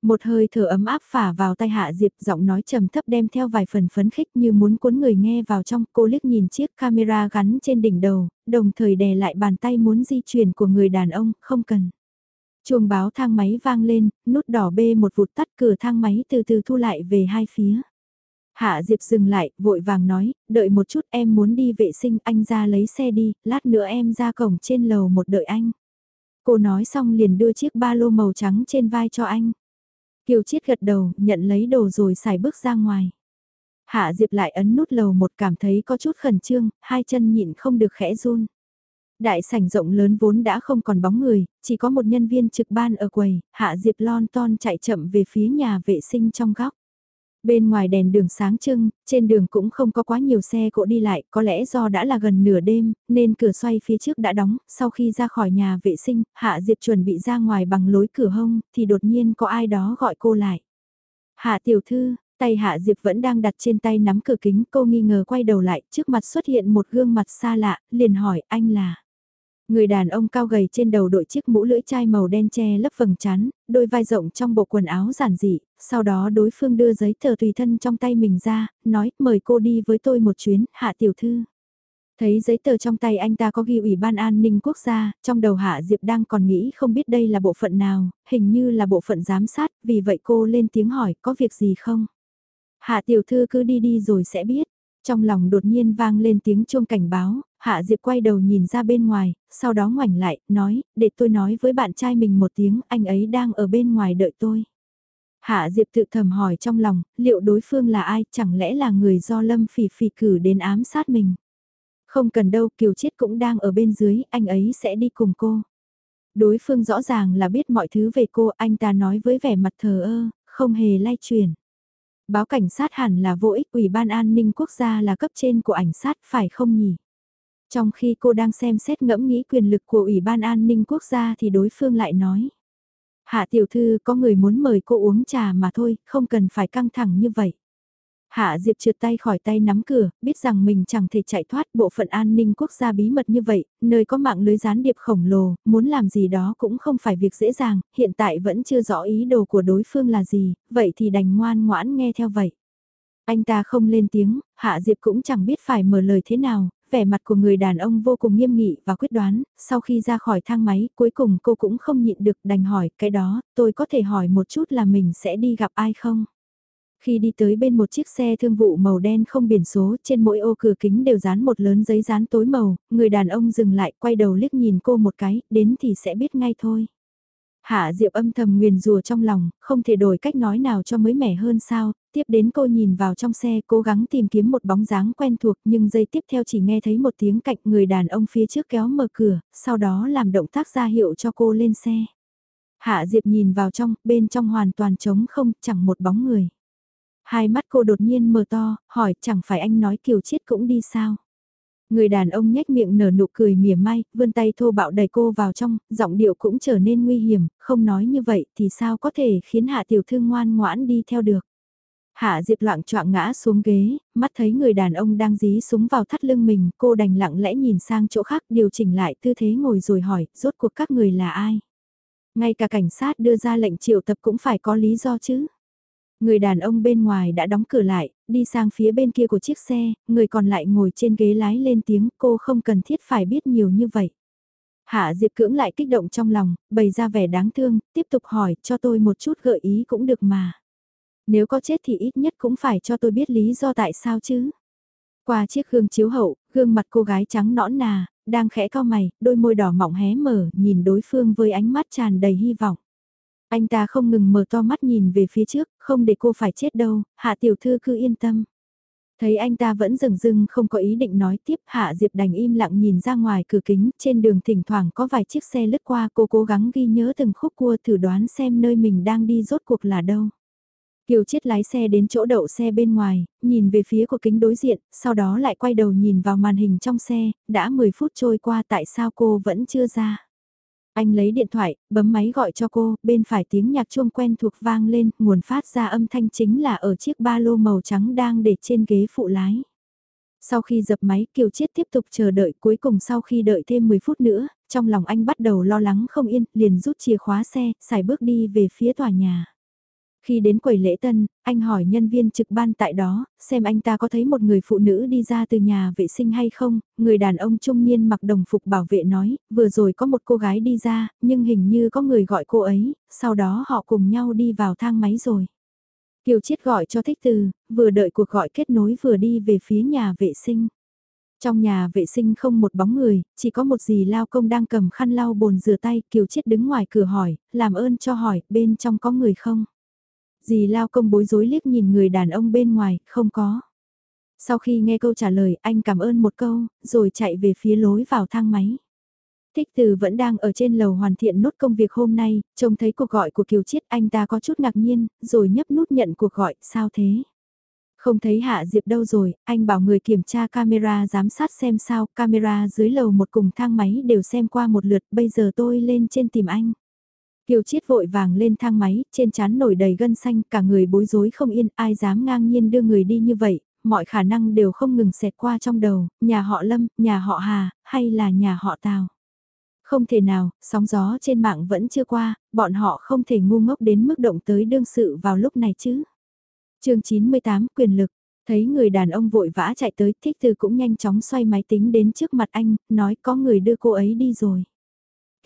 Một hơi thở ấm áp phả vào tay Hạ Diệp giọng nói trầm thấp đem theo vài phần phấn khích như muốn cuốn người nghe vào trong cô liếc nhìn chiếc camera gắn trên đỉnh đầu, đồng thời đè lại bàn tay muốn di chuyển của người đàn ông, không cần. Chuông báo thang máy vang lên, nút đỏ b một vụt tắt cửa thang máy từ từ thu lại về hai phía. Hạ Diệp dừng lại, vội vàng nói, đợi một chút em muốn đi vệ sinh anh ra lấy xe đi, lát nữa em ra cổng trên lầu một đợi anh. Cô nói xong liền đưa chiếc ba lô màu trắng trên vai cho anh. Kiều Chiết gật đầu, nhận lấy đồ rồi xài bước ra ngoài. Hạ Diệp lại ấn nút lầu một cảm thấy có chút khẩn trương, hai chân nhịn không được khẽ run. Đại sảnh rộng lớn vốn đã không còn bóng người, chỉ có một nhân viên trực ban ở quầy, Hạ Diệp lon ton chạy chậm về phía nhà vệ sinh trong góc. Bên ngoài đèn đường sáng trưng, trên đường cũng không có quá nhiều xe cộ đi lại, có lẽ do đã là gần nửa đêm, nên cửa xoay phía trước đã đóng, sau khi ra khỏi nhà vệ sinh, Hạ Diệp chuẩn bị ra ngoài bằng lối cửa hông, thì đột nhiên có ai đó gọi cô lại. Hạ tiểu thư, tay Hạ Diệp vẫn đang đặt trên tay nắm cửa kính, cô nghi ngờ quay đầu lại, trước mặt xuất hiện một gương mặt xa lạ, liền hỏi anh là... Người đàn ông cao gầy trên đầu đội chiếc mũ lưỡi chai màu đen che lấp vầng trán, đôi vai rộng trong bộ quần áo giản dị, sau đó đối phương đưa giấy tờ tùy thân trong tay mình ra, nói mời cô đi với tôi một chuyến, hạ tiểu thư. Thấy giấy tờ trong tay anh ta có ghi Ủy ban An ninh Quốc gia, trong đầu Hạ Diệp đang còn nghĩ không biết đây là bộ phận nào, hình như là bộ phận giám sát, vì vậy cô lên tiếng hỏi có việc gì không? Hạ tiểu thư cứ đi đi rồi sẽ biết. Trong lòng đột nhiên vang lên tiếng chuông cảnh báo, Hạ Diệp quay đầu nhìn ra bên ngoài, sau đó ngoảnh lại, nói, để tôi nói với bạn trai mình một tiếng, anh ấy đang ở bên ngoài đợi tôi. Hạ Diệp tự thầm hỏi trong lòng, liệu đối phương là ai, chẳng lẽ là người do Lâm Phỉ Phỉ cử đến ám sát mình. Không cần đâu, Kiều Chiết cũng đang ở bên dưới, anh ấy sẽ đi cùng cô. Đối phương rõ ràng là biết mọi thứ về cô, anh ta nói với vẻ mặt thờ ơ, không hề lay chuyển. Báo cảnh sát hẳn là vô ích, Ủy ban an ninh quốc gia là cấp trên của ảnh sát phải không nhỉ? Trong khi cô đang xem xét ngẫm nghĩ quyền lực của Ủy ban an ninh quốc gia thì đối phương lại nói. Hạ tiểu thư có người muốn mời cô uống trà mà thôi, không cần phải căng thẳng như vậy. Hạ Diệp trượt tay khỏi tay nắm cửa, biết rằng mình chẳng thể chạy thoát bộ phận an ninh quốc gia bí mật như vậy, nơi có mạng lưới gián điệp khổng lồ, muốn làm gì đó cũng không phải việc dễ dàng, hiện tại vẫn chưa rõ ý đồ của đối phương là gì, vậy thì đành ngoan ngoãn nghe theo vậy. Anh ta không lên tiếng, Hạ Diệp cũng chẳng biết phải mở lời thế nào, vẻ mặt của người đàn ông vô cùng nghiêm nghị và quyết đoán, sau khi ra khỏi thang máy, cuối cùng cô cũng không nhịn được đành hỏi, cái đó, tôi có thể hỏi một chút là mình sẽ đi gặp ai không? Khi đi tới bên một chiếc xe thương vụ màu đen không biển số, trên mỗi ô cửa kính đều dán một lớn giấy dán tối màu, người đàn ông dừng lại, quay đầu liếc nhìn cô một cái, đến thì sẽ biết ngay thôi. Hạ Diệp âm thầm nguyền rùa trong lòng, không thể đổi cách nói nào cho mới mẻ hơn sao, tiếp đến cô nhìn vào trong xe cố gắng tìm kiếm một bóng dáng quen thuộc nhưng giây tiếp theo chỉ nghe thấy một tiếng cạnh người đàn ông phía trước kéo mở cửa, sau đó làm động tác ra hiệu cho cô lên xe. Hạ Diệp nhìn vào trong, bên trong hoàn toàn trống không, chẳng một bóng người. Hai mắt cô đột nhiên mở to, hỏi chẳng phải anh nói Kiều chết cũng đi sao? Người đàn ông nhếch miệng nở nụ cười mỉa mai, vươn tay thô bạo đẩy cô vào trong, giọng điệu cũng trở nên nguy hiểm, không nói như vậy thì sao có thể khiến hạ tiểu thư ngoan ngoãn đi theo được. Hạ Diệp loạn choạng ngã xuống ghế, mắt thấy người đàn ông đang dí súng vào thắt lưng mình, cô đành lặng lẽ nhìn sang chỗ khác điều chỉnh lại tư thế ngồi rồi hỏi, rốt cuộc các người là ai? Ngay cả cảnh sát đưa ra lệnh triệu tập cũng phải có lý do chứ. Người đàn ông bên ngoài đã đóng cửa lại, đi sang phía bên kia của chiếc xe, người còn lại ngồi trên ghế lái lên tiếng cô không cần thiết phải biết nhiều như vậy. Hạ Diệp cưỡng lại kích động trong lòng, bày ra vẻ đáng thương, tiếp tục hỏi cho tôi một chút gợi ý cũng được mà. Nếu có chết thì ít nhất cũng phải cho tôi biết lý do tại sao chứ. Qua chiếc gương chiếu hậu, gương mặt cô gái trắng nõn nà, đang khẽ cao mày, đôi môi đỏ mọng hé mở, nhìn đối phương với ánh mắt tràn đầy hy vọng. Anh ta không ngừng mở to mắt nhìn về phía trước, không để cô phải chết đâu, hạ tiểu thư cứ yên tâm. Thấy anh ta vẫn dừng dưng không có ý định nói tiếp, Hạ Diệp đành im lặng nhìn ra ngoài cửa kính, trên đường thỉnh thoảng có vài chiếc xe lướt qua cô cố gắng ghi nhớ từng khúc cua thử đoán xem nơi mình đang đi rốt cuộc là đâu. Kiều Chiết lái xe đến chỗ đậu xe bên ngoài, nhìn về phía của kính đối diện, sau đó lại quay đầu nhìn vào màn hình trong xe, đã 10 phút trôi qua tại sao cô vẫn chưa ra. Anh lấy điện thoại, bấm máy gọi cho cô, bên phải tiếng nhạc chuông quen thuộc vang lên, nguồn phát ra âm thanh chính là ở chiếc ba lô màu trắng đang để trên ghế phụ lái. Sau khi dập máy Kiều Chiết tiếp tục chờ đợi cuối cùng sau khi đợi thêm 10 phút nữa, trong lòng anh bắt đầu lo lắng không yên, liền rút chìa khóa xe, xài bước đi về phía tòa nhà. Khi đến quầy lễ tân, anh hỏi nhân viên trực ban tại đó, xem anh ta có thấy một người phụ nữ đi ra từ nhà vệ sinh hay không, người đàn ông trung niên mặc đồng phục bảo vệ nói, vừa rồi có một cô gái đi ra, nhưng hình như có người gọi cô ấy, sau đó họ cùng nhau đi vào thang máy rồi. Kiều Chiết gọi cho Thích Từ, vừa đợi cuộc gọi kết nối vừa đi về phía nhà vệ sinh. Trong nhà vệ sinh không một bóng người, chỉ có một dì lao công đang cầm khăn lau bồn rửa tay, Kiều Chiết đứng ngoài cửa hỏi, làm ơn cho hỏi, bên trong có người không? Dì lao công bối rối liếc nhìn người đàn ông bên ngoài, không có. Sau khi nghe câu trả lời, anh cảm ơn một câu, rồi chạy về phía lối vào thang máy. Thích từ vẫn đang ở trên lầu hoàn thiện nốt công việc hôm nay, trông thấy cuộc gọi của Kiều Chiết anh ta có chút ngạc nhiên, rồi nhấp nút nhận cuộc gọi, sao thế? Không thấy Hạ Diệp đâu rồi, anh bảo người kiểm tra camera giám sát xem sao, camera dưới lầu một cùng thang máy đều xem qua một lượt, bây giờ tôi lên trên tìm anh. Kiều Chiết vội vàng lên thang máy, trên chán nổi đầy gân xanh, cả người bối rối không yên, ai dám ngang nhiên đưa người đi như vậy, mọi khả năng đều không ngừng xẹt qua trong đầu, nhà họ Lâm, nhà họ Hà, hay là nhà họ Tào. Không thể nào, sóng gió trên mạng vẫn chưa qua, bọn họ không thể ngu ngốc đến mức động tới đương sự vào lúc này chứ. chương 98 quyền lực, thấy người đàn ông vội vã chạy tới, thích từ cũng nhanh chóng xoay máy tính đến trước mặt anh, nói có người đưa cô ấy đi rồi.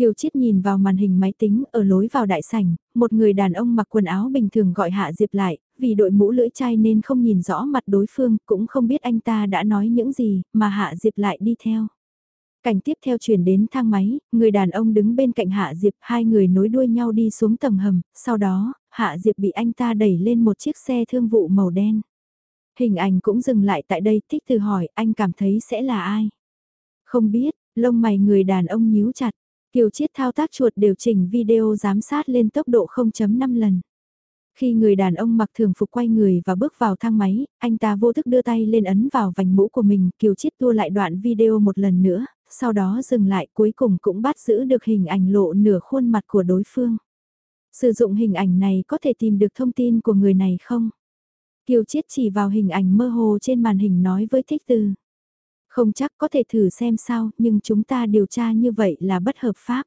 Kiều Chiết nhìn vào màn hình máy tính ở lối vào đại sảnh, một người đàn ông mặc quần áo bình thường gọi Hạ Diệp lại, vì đội mũ lưỡi chai nên không nhìn rõ mặt đối phương, cũng không biết anh ta đã nói những gì, mà Hạ Diệp lại đi theo. Cảnh tiếp theo chuyển đến thang máy, người đàn ông đứng bên cạnh Hạ Diệp, hai người nối đuôi nhau đi xuống tầng hầm, sau đó, Hạ Diệp bị anh ta đẩy lên một chiếc xe thương vụ màu đen. Hình ảnh cũng dừng lại tại đây, thích từ hỏi, anh cảm thấy sẽ là ai? Không biết, lông mày người đàn ông nhíu chặt, Kiều Chiết thao tác chuột điều chỉnh video giám sát lên tốc độ 0.5 lần. Khi người đàn ông mặc thường phục quay người và bước vào thang máy, anh ta vô thức đưa tay lên ấn vào vành mũ của mình, Kiều Chiết tua lại đoạn video một lần nữa, sau đó dừng lại cuối cùng cũng bắt giữ được hình ảnh lộ nửa khuôn mặt của đối phương. Sử dụng hình ảnh này có thể tìm được thông tin của người này không? Kiều Chiết chỉ vào hình ảnh mơ hồ trên màn hình nói với Thích Từ. Không chắc có thể thử xem sao, nhưng chúng ta điều tra như vậy là bất hợp pháp.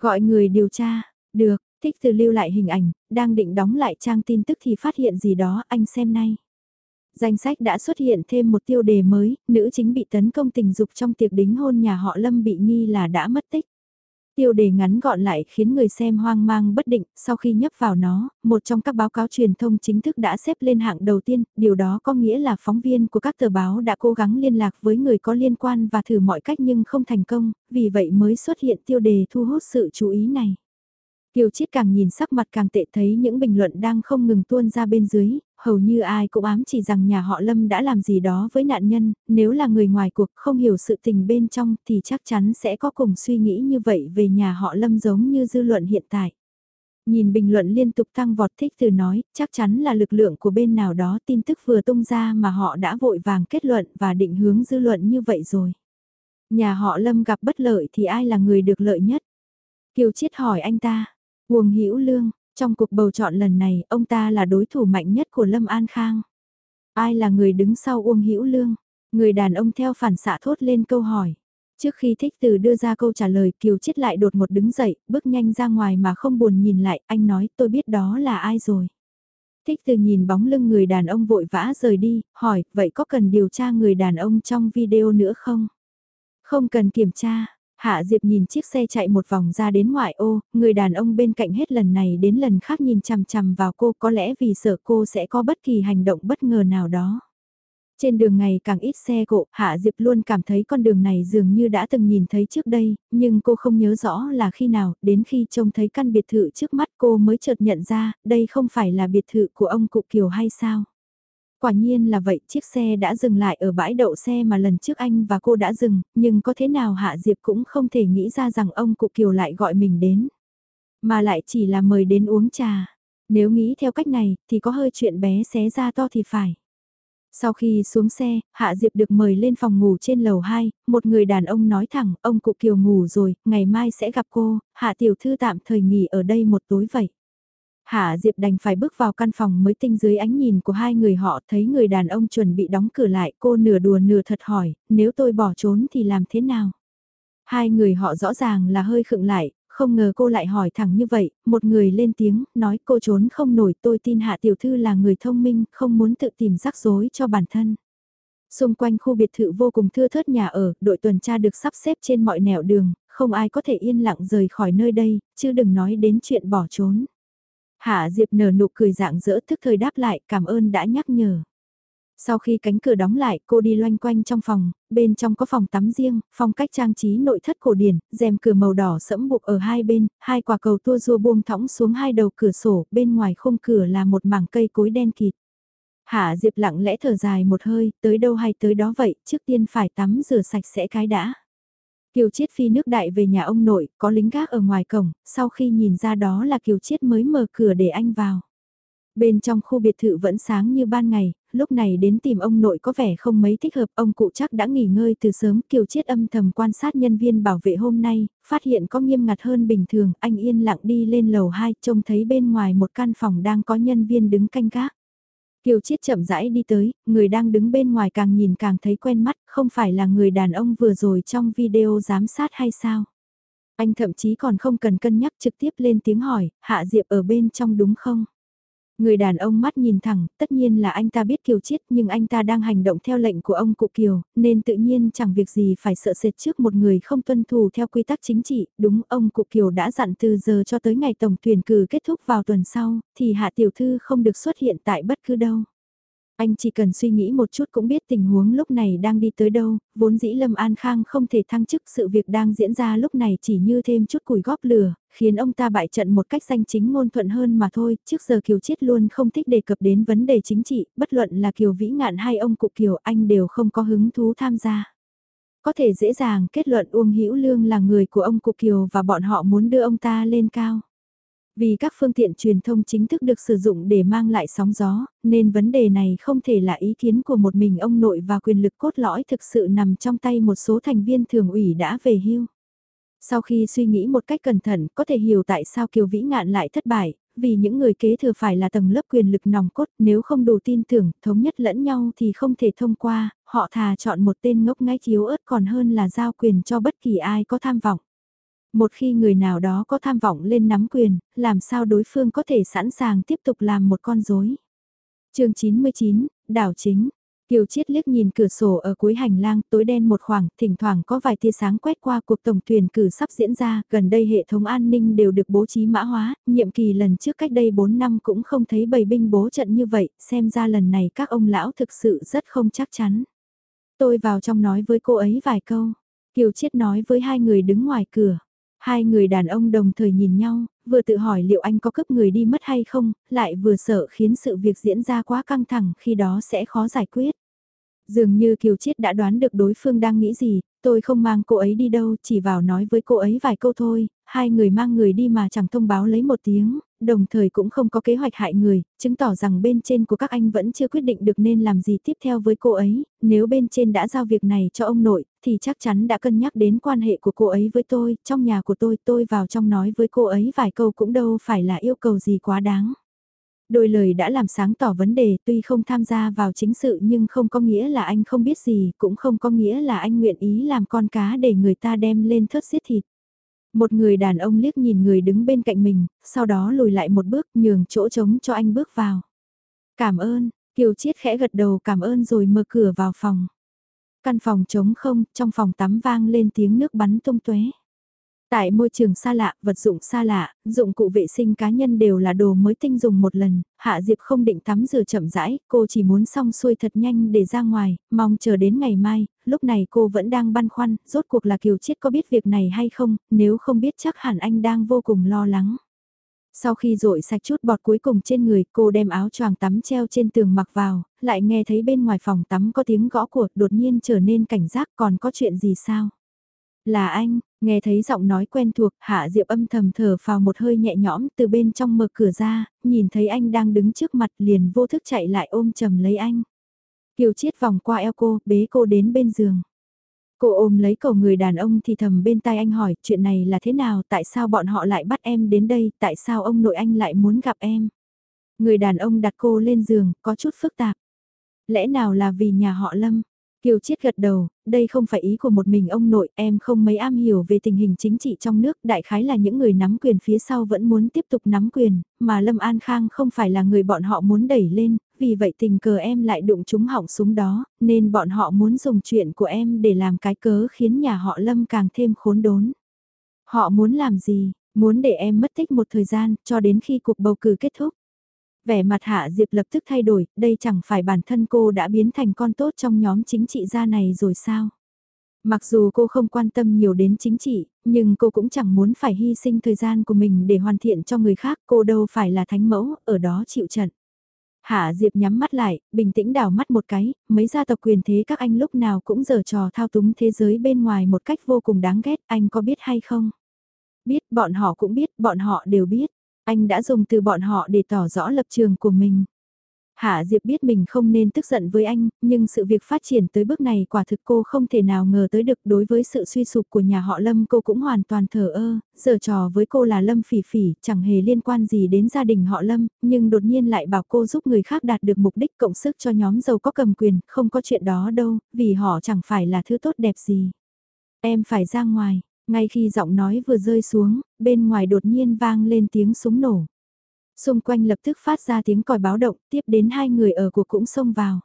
Gọi người điều tra, được, Thích Từ lưu lại hình ảnh, đang định đóng lại trang tin tức thì phát hiện gì đó, anh xem nay. Danh sách đã xuất hiện thêm một tiêu đề mới, nữ chính bị tấn công tình dục trong tiệc đính hôn nhà họ Lâm bị nghi là đã mất tích. Tiêu đề ngắn gọn lại khiến người xem hoang mang bất định, sau khi nhấp vào nó, một trong các báo cáo truyền thông chính thức đã xếp lên hạng đầu tiên, điều đó có nghĩa là phóng viên của các tờ báo đã cố gắng liên lạc với người có liên quan và thử mọi cách nhưng không thành công, vì vậy mới xuất hiện tiêu đề thu hút sự chú ý này. Kiều Chiết càng nhìn sắc mặt càng tệ thấy những bình luận đang không ngừng tuôn ra bên dưới, hầu như ai cũng ám chỉ rằng nhà họ Lâm đã làm gì đó với nạn nhân, nếu là người ngoài cuộc không hiểu sự tình bên trong thì chắc chắn sẽ có cùng suy nghĩ như vậy về nhà họ Lâm giống như dư luận hiện tại. Nhìn bình luận liên tục tăng vọt thích từ nói, chắc chắn là lực lượng của bên nào đó tin tức vừa tung ra mà họ đã vội vàng kết luận và định hướng dư luận như vậy rồi. Nhà họ Lâm gặp bất lợi thì ai là người được lợi nhất? Kiều Chiết hỏi anh ta, Uông Hữu Lương, trong cuộc bầu chọn lần này, ông ta là đối thủ mạnh nhất của Lâm An Khang. Ai là người đứng sau Uông Hữu Lương? Người đàn ông theo phản xạ thốt lên câu hỏi. Trước khi thích từ đưa ra câu trả lời Kiều chết lại đột một đứng dậy, bước nhanh ra ngoài mà không buồn nhìn lại, anh nói tôi biết đó là ai rồi. Thích từ nhìn bóng lưng người đàn ông vội vã rời đi, hỏi, vậy có cần điều tra người đàn ông trong video nữa không? Không cần kiểm tra, Hạ Diệp nhìn chiếc xe chạy một vòng ra đến ngoại ô, người đàn ông bên cạnh hết lần này đến lần khác nhìn chằm chằm vào cô có lẽ vì sợ cô sẽ có bất kỳ hành động bất ngờ nào đó. Trên đường ngày càng ít xe cộ, Hạ Diệp luôn cảm thấy con đường này dường như đã từng nhìn thấy trước đây, nhưng cô không nhớ rõ là khi nào, đến khi trông thấy căn biệt thự trước mắt cô mới chợt nhận ra, đây không phải là biệt thự của ông Cụ Kiều hay sao? Quả nhiên là vậy, chiếc xe đã dừng lại ở bãi đậu xe mà lần trước anh và cô đã dừng, nhưng có thế nào Hạ Diệp cũng không thể nghĩ ra rằng ông Cụ Kiều lại gọi mình đến. Mà lại chỉ là mời đến uống trà. Nếu nghĩ theo cách này, thì có hơi chuyện bé xé ra to thì phải. Sau khi xuống xe, Hạ Diệp được mời lên phòng ngủ trên lầu 2, một người đàn ông nói thẳng, ông Cụ Kiều ngủ rồi, ngày mai sẽ gặp cô, Hạ Tiểu Thư tạm thời nghỉ ở đây một tối vậy. Hạ Diệp đành phải bước vào căn phòng mới tinh dưới ánh nhìn của hai người họ thấy người đàn ông chuẩn bị đóng cửa lại cô nửa đùa nửa thật hỏi, nếu tôi bỏ trốn thì làm thế nào? Hai người họ rõ ràng là hơi khựng lại, không ngờ cô lại hỏi thẳng như vậy, một người lên tiếng, nói cô trốn không nổi tôi tin Hạ Tiểu Thư là người thông minh, không muốn tự tìm rắc rối cho bản thân. Xung quanh khu biệt thự vô cùng thưa thớt nhà ở, đội tuần tra được sắp xếp trên mọi nẻo đường, không ai có thể yên lặng rời khỏi nơi đây, chứ đừng nói đến chuyện bỏ trốn. Hạ Diệp nở nụ cười dạng dỡ thức thời đáp lại cảm ơn đã nhắc nhở. Sau khi cánh cửa đóng lại, cô đi loanh quanh trong phòng, bên trong có phòng tắm riêng, phong cách trang trí nội thất cổ điển, rèm cửa màu đỏ sẫm buộc ở hai bên, hai quả cầu tua rua buông thõng xuống hai đầu cửa sổ, bên ngoài khung cửa là một mảng cây cối đen kịt. Hạ Diệp lặng lẽ thở dài một hơi, tới đâu hay tới đó vậy, trước tiên phải tắm rửa sạch sẽ cái đã. Kiều Chiết phi nước đại về nhà ông nội, có lính gác ở ngoài cổng, sau khi nhìn ra đó là Kiều Chiết mới mở cửa để anh vào. Bên trong khu biệt thự vẫn sáng như ban ngày, lúc này đến tìm ông nội có vẻ không mấy thích hợp, ông cụ chắc đã nghỉ ngơi từ sớm, Kiều Chiết âm thầm quan sát nhân viên bảo vệ hôm nay, phát hiện có nghiêm ngặt hơn bình thường, anh yên lặng đi lên lầu 2, trông thấy bên ngoài một căn phòng đang có nhân viên đứng canh gác. Kiều Chiết chậm rãi đi tới, người đang đứng bên ngoài càng nhìn càng thấy quen mắt, không phải là người đàn ông vừa rồi trong video giám sát hay sao? Anh thậm chí còn không cần cân nhắc trực tiếp lên tiếng hỏi, Hạ Diệp ở bên trong đúng không? Người đàn ông mắt nhìn thẳng, tất nhiên là anh ta biết Kiều Chiết nhưng anh ta đang hành động theo lệnh của ông Cụ Kiều, nên tự nhiên chẳng việc gì phải sợ sệt trước một người không tuân thủ theo quy tắc chính trị. Đúng ông Cụ Kiều đã dặn từ giờ cho tới ngày tổng tuyển cử kết thúc vào tuần sau, thì Hạ Tiểu Thư không được xuất hiện tại bất cứ đâu. Anh chỉ cần suy nghĩ một chút cũng biết tình huống lúc này đang đi tới đâu, vốn dĩ Lâm An Khang không thể thăng chức sự việc đang diễn ra lúc này chỉ như thêm chút củi góp lửa, khiến ông ta bại trận một cách danh chính ngôn thuận hơn mà thôi, trước giờ Kiều Chiết luôn không thích đề cập đến vấn đề chính trị, bất luận là Kiều Vĩ Ngạn hay ông Cụ Kiều anh đều không có hứng thú tham gia. Có thể dễ dàng kết luận Uông Hữu Lương là người của ông Cụ Kiều và bọn họ muốn đưa ông ta lên cao. Vì các phương tiện truyền thông chính thức được sử dụng để mang lại sóng gió, nên vấn đề này không thể là ý kiến của một mình ông nội và quyền lực cốt lõi thực sự nằm trong tay một số thành viên thường ủy đã về hưu. Sau khi suy nghĩ một cách cẩn thận, có thể hiểu tại sao Kiều Vĩ Ngạn lại thất bại, vì những người kế thừa phải là tầng lớp quyền lực nòng cốt, nếu không đủ tin tưởng, thống nhất lẫn nhau thì không thể thông qua, họ thà chọn một tên ngốc ngay chiếu ớt còn hơn là giao quyền cho bất kỳ ai có tham vọng. Một khi người nào đó có tham vọng lên nắm quyền, làm sao đối phương có thể sẵn sàng tiếp tục làm một con rối. chương 99, đảo chính. Kiều Chiết liếc nhìn cửa sổ ở cuối hành lang tối đen một khoảng, thỉnh thoảng có vài tia sáng quét qua cuộc tổng tuyển cử sắp diễn ra, gần đây hệ thống an ninh đều được bố trí mã hóa, nhiệm kỳ lần trước cách đây 4 năm cũng không thấy bầy binh bố trận như vậy, xem ra lần này các ông lão thực sự rất không chắc chắn. Tôi vào trong nói với cô ấy vài câu, Kiều Chiết nói với hai người đứng ngoài cửa. Hai người đàn ông đồng thời nhìn nhau, vừa tự hỏi liệu anh có cướp người đi mất hay không, lại vừa sợ khiến sự việc diễn ra quá căng thẳng khi đó sẽ khó giải quyết. Dường như Kiều Chiết đã đoán được đối phương đang nghĩ gì, tôi không mang cô ấy đi đâu, chỉ vào nói với cô ấy vài câu thôi, hai người mang người đi mà chẳng thông báo lấy một tiếng, đồng thời cũng không có kế hoạch hại người, chứng tỏ rằng bên trên của các anh vẫn chưa quyết định được nên làm gì tiếp theo với cô ấy, nếu bên trên đã giao việc này cho ông nội, thì chắc chắn đã cân nhắc đến quan hệ của cô ấy với tôi, trong nhà của tôi tôi vào trong nói với cô ấy vài câu cũng đâu phải là yêu cầu gì quá đáng. Đôi lời đã làm sáng tỏ vấn đề tuy không tham gia vào chính sự nhưng không có nghĩa là anh không biết gì, cũng không có nghĩa là anh nguyện ý làm con cá để người ta đem lên thớt giết thịt. Một người đàn ông liếc nhìn người đứng bên cạnh mình, sau đó lùi lại một bước nhường chỗ trống cho anh bước vào. Cảm ơn, Kiều Chiết khẽ gật đầu cảm ơn rồi mở cửa vào phòng. Căn phòng trống không, trong phòng tắm vang lên tiếng nước bắn tung tóe. Tại môi trường xa lạ, vật dụng xa lạ, dụng cụ vệ sinh cá nhân đều là đồ mới tinh dùng một lần, Hạ Diệp không định tắm rửa chậm rãi, cô chỉ muốn xong xuôi thật nhanh để ra ngoài, mong chờ đến ngày mai, lúc này cô vẫn đang băn khoăn, rốt cuộc là Kiều Chiết có biết việc này hay không, nếu không biết chắc hẳn anh đang vô cùng lo lắng. Sau khi rội sạch chút bọt cuối cùng trên người, cô đem áo choàng tắm treo trên tường mặc vào, lại nghe thấy bên ngoài phòng tắm có tiếng gõ của, đột nhiên trở nên cảnh giác còn có chuyện gì sao? Là anh, nghe thấy giọng nói quen thuộc, Hạ Diệp âm thầm thở vào một hơi nhẹ nhõm từ bên trong mở cửa ra, nhìn thấy anh đang đứng trước mặt liền vô thức chạy lại ôm chầm lấy anh. Kiều Chiết vòng qua eo cô, bế cô đến bên giường. Cô ôm lấy cầu người đàn ông thì thầm bên tai anh hỏi chuyện này là thế nào, tại sao bọn họ lại bắt em đến đây, tại sao ông nội anh lại muốn gặp em. Người đàn ông đặt cô lên giường, có chút phức tạp. Lẽ nào là vì nhà họ Lâm? Kiều Chiết gật đầu, đây không phải ý của một mình ông nội, em không mấy am hiểu về tình hình chính trị trong nước, đại khái là những người nắm quyền phía sau vẫn muốn tiếp tục nắm quyền, mà Lâm An Khang không phải là người bọn họ muốn đẩy lên, vì vậy tình cờ em lại đụng chúng họng súng đó, nên bọn họ muốn dùng chuyện của em để làm cái cớ khiến nhà họ Lâm càng thêm khốn đốn. Họ muốn làm gì? Muốn để em mất tích một thời gian, cho đến khi cuộc bầu cử kết thúc. Vẻ mặt Hạ Diệp lập tức thay đổi, đây chẳng phải bản thân cô đã biến thành con tốt trong nhóm chính trị gia này rồi sao? Mặc dù cô không quan tâm nhiều đến chính trị, nhưng cô cũng chẳng muốn phải hy sinh thời gian của mình để hoàn thiện cho người khác, cô đâu phải là thánh mẫu, ở đó chịu trận. Hạ Diệp nhắm mắt lại, bình tĩnh đảo mắt một cái, mấy gia tộc quyền thế các anh lúc nào cũng giở trò thao túng thế giới bên ngoài một cách vô cùng đáng ghét, anh có biết hay không? Biết, bọn họ cũng biết, bọn họ đều biết. Anh đã dùng từ bọn họ để tỏ rõ lập trường của mình. Hạ Diệp biết mình không nên tức giận với anh, nhưng sự việc phát triển tới bước này quả thực cô không thể nào ngờ tới được đối với sự suy sụp của nhà họ Lâm cô cũng hoàn toàn thờ ơ, giờ trò với cô là Lâm Phỉ Phỉ, chẳng hề liên quan gì đến gia đình họ Lâm, nhưng đột nhiên lại bảo cô giúp người khác đạt được mục đích cộng sức cho nhóm giàu có cầm quyền, không có chuyện đó đâu, vì họ chẳng phải là thứ tốt đẹp gì. Em phải ra ngoài, ngay khi giọng nói vừa rơi xuống, bên ngoài đột nhiên vang lên tiếng súng nổ. Xung quanh lập tức phát ra tiếng còi báo động, tiếp đến hai người ở cuộc cũng xông vào.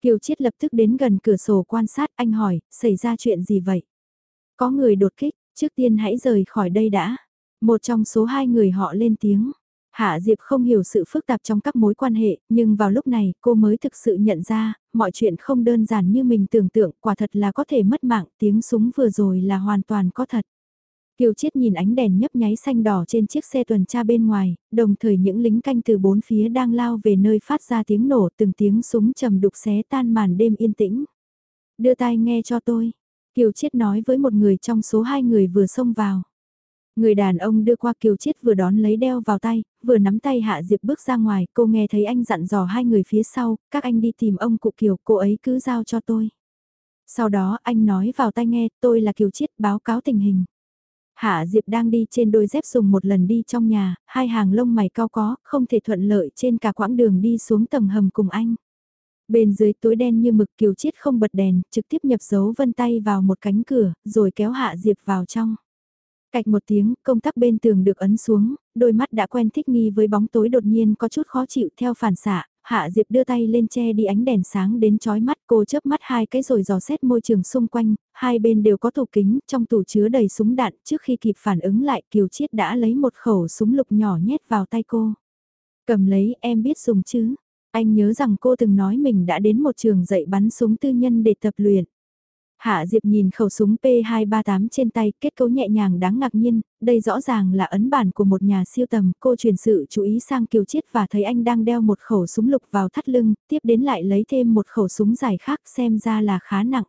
Kiều Chiết lập tức đến gần cửa sổ quan sát, anh hỏi, xảy ra chuyện gì vậy? Có người đột kích, trước tiên hãy rời khỏi đây đã. Một trong số hai người họ lên tiếng. Hạ Diệp không hiểu sự phức tạp trong các mối quan hệ, nhưng vào lúc này cô mới thực sự nhận ra, mọi chuyện không đơn giản như mình tưởng tượng, quả thật là có thể mất mạng, tiếng súng vừa rồi là hoàn toàn có thật. Kiều Chiết nhìn ánh đèn nhấp nháy xanh đỏ trên chiếc xe tuần tra bên ngoài, đồng thời những lính canh từ bốn phía đang lao về nơi phát ra tiếng nổ từng tiếng súng trầm đục xé tan màn đêm yên tĩnh. Đưa tai nghe cho tôi, Kiều Chiết nói với một người trong số hai người vừa xông vào. Người đàn ông đưa qua Kiều Chiết vừa đón lấy đeo vào tay, vừa nắm tay Hạ Diệp bước ra ngoài, cô nghe thấy anh dặn dò hai người phía sau, các anh đi tìm ông cụ Kiều, cô ấy cứ giao cho tôi. Sau đó anh nói vào tai nghe, tôi là Kiều Chiết báo cáo tình hình. Hạ Diệp đang đi trên đôi dép dùng một lần đi trong nhà, hai hàng lông mày cao có, không thể thuận lợi trên cả quãng đường đi xuống tầng hầm cùng anh. Bên dưới tối đen như mực Kiều Chiết không bật đèn, trực tiếp nhập dấu vân tay vào một cánh cửa, rồi kéo Hạ Diệp vào trong. Cạch một tiếng, công tắc bên tường được ấn xuống, đôi mắt đã quen thích nghi với bóng tối đột nhiên có chút khó chịu theo phản xạ, Hạ Diệp đưa tay lên che đi ánh đèn sáng đến chói mắt cô chớp mắt hai cái rồi dò xét môi trường xung quanh, hai bên đều có tủ kính, trong tủ chứa đầy súng đạn, trước khi kịp phản ứng lại Kiều Chiết đã lấy một khẩu súng lục nhỏ nhét vào tay cô. Cầm lấy em biết dùng chứ, anh nhớ rằng cô từng nói mình đã đến một trường dạy bắn súng tư nhân để tập luyện. Hạ Diệp nhìn khẩu súng P238 trên tay, kết cấu nhẹ nhàng đáng ngạc nhiên, đây rõ ràng là ấn bản của một nhà siêu tầm, cô truyền sự chú ý sang Kiều Chiết và thấy anh đang đeo một khẩu súng lục vào thắt lưng, tiếp đến lại lấy thêm một khẩu súng dài khác xem ra là khá nặng.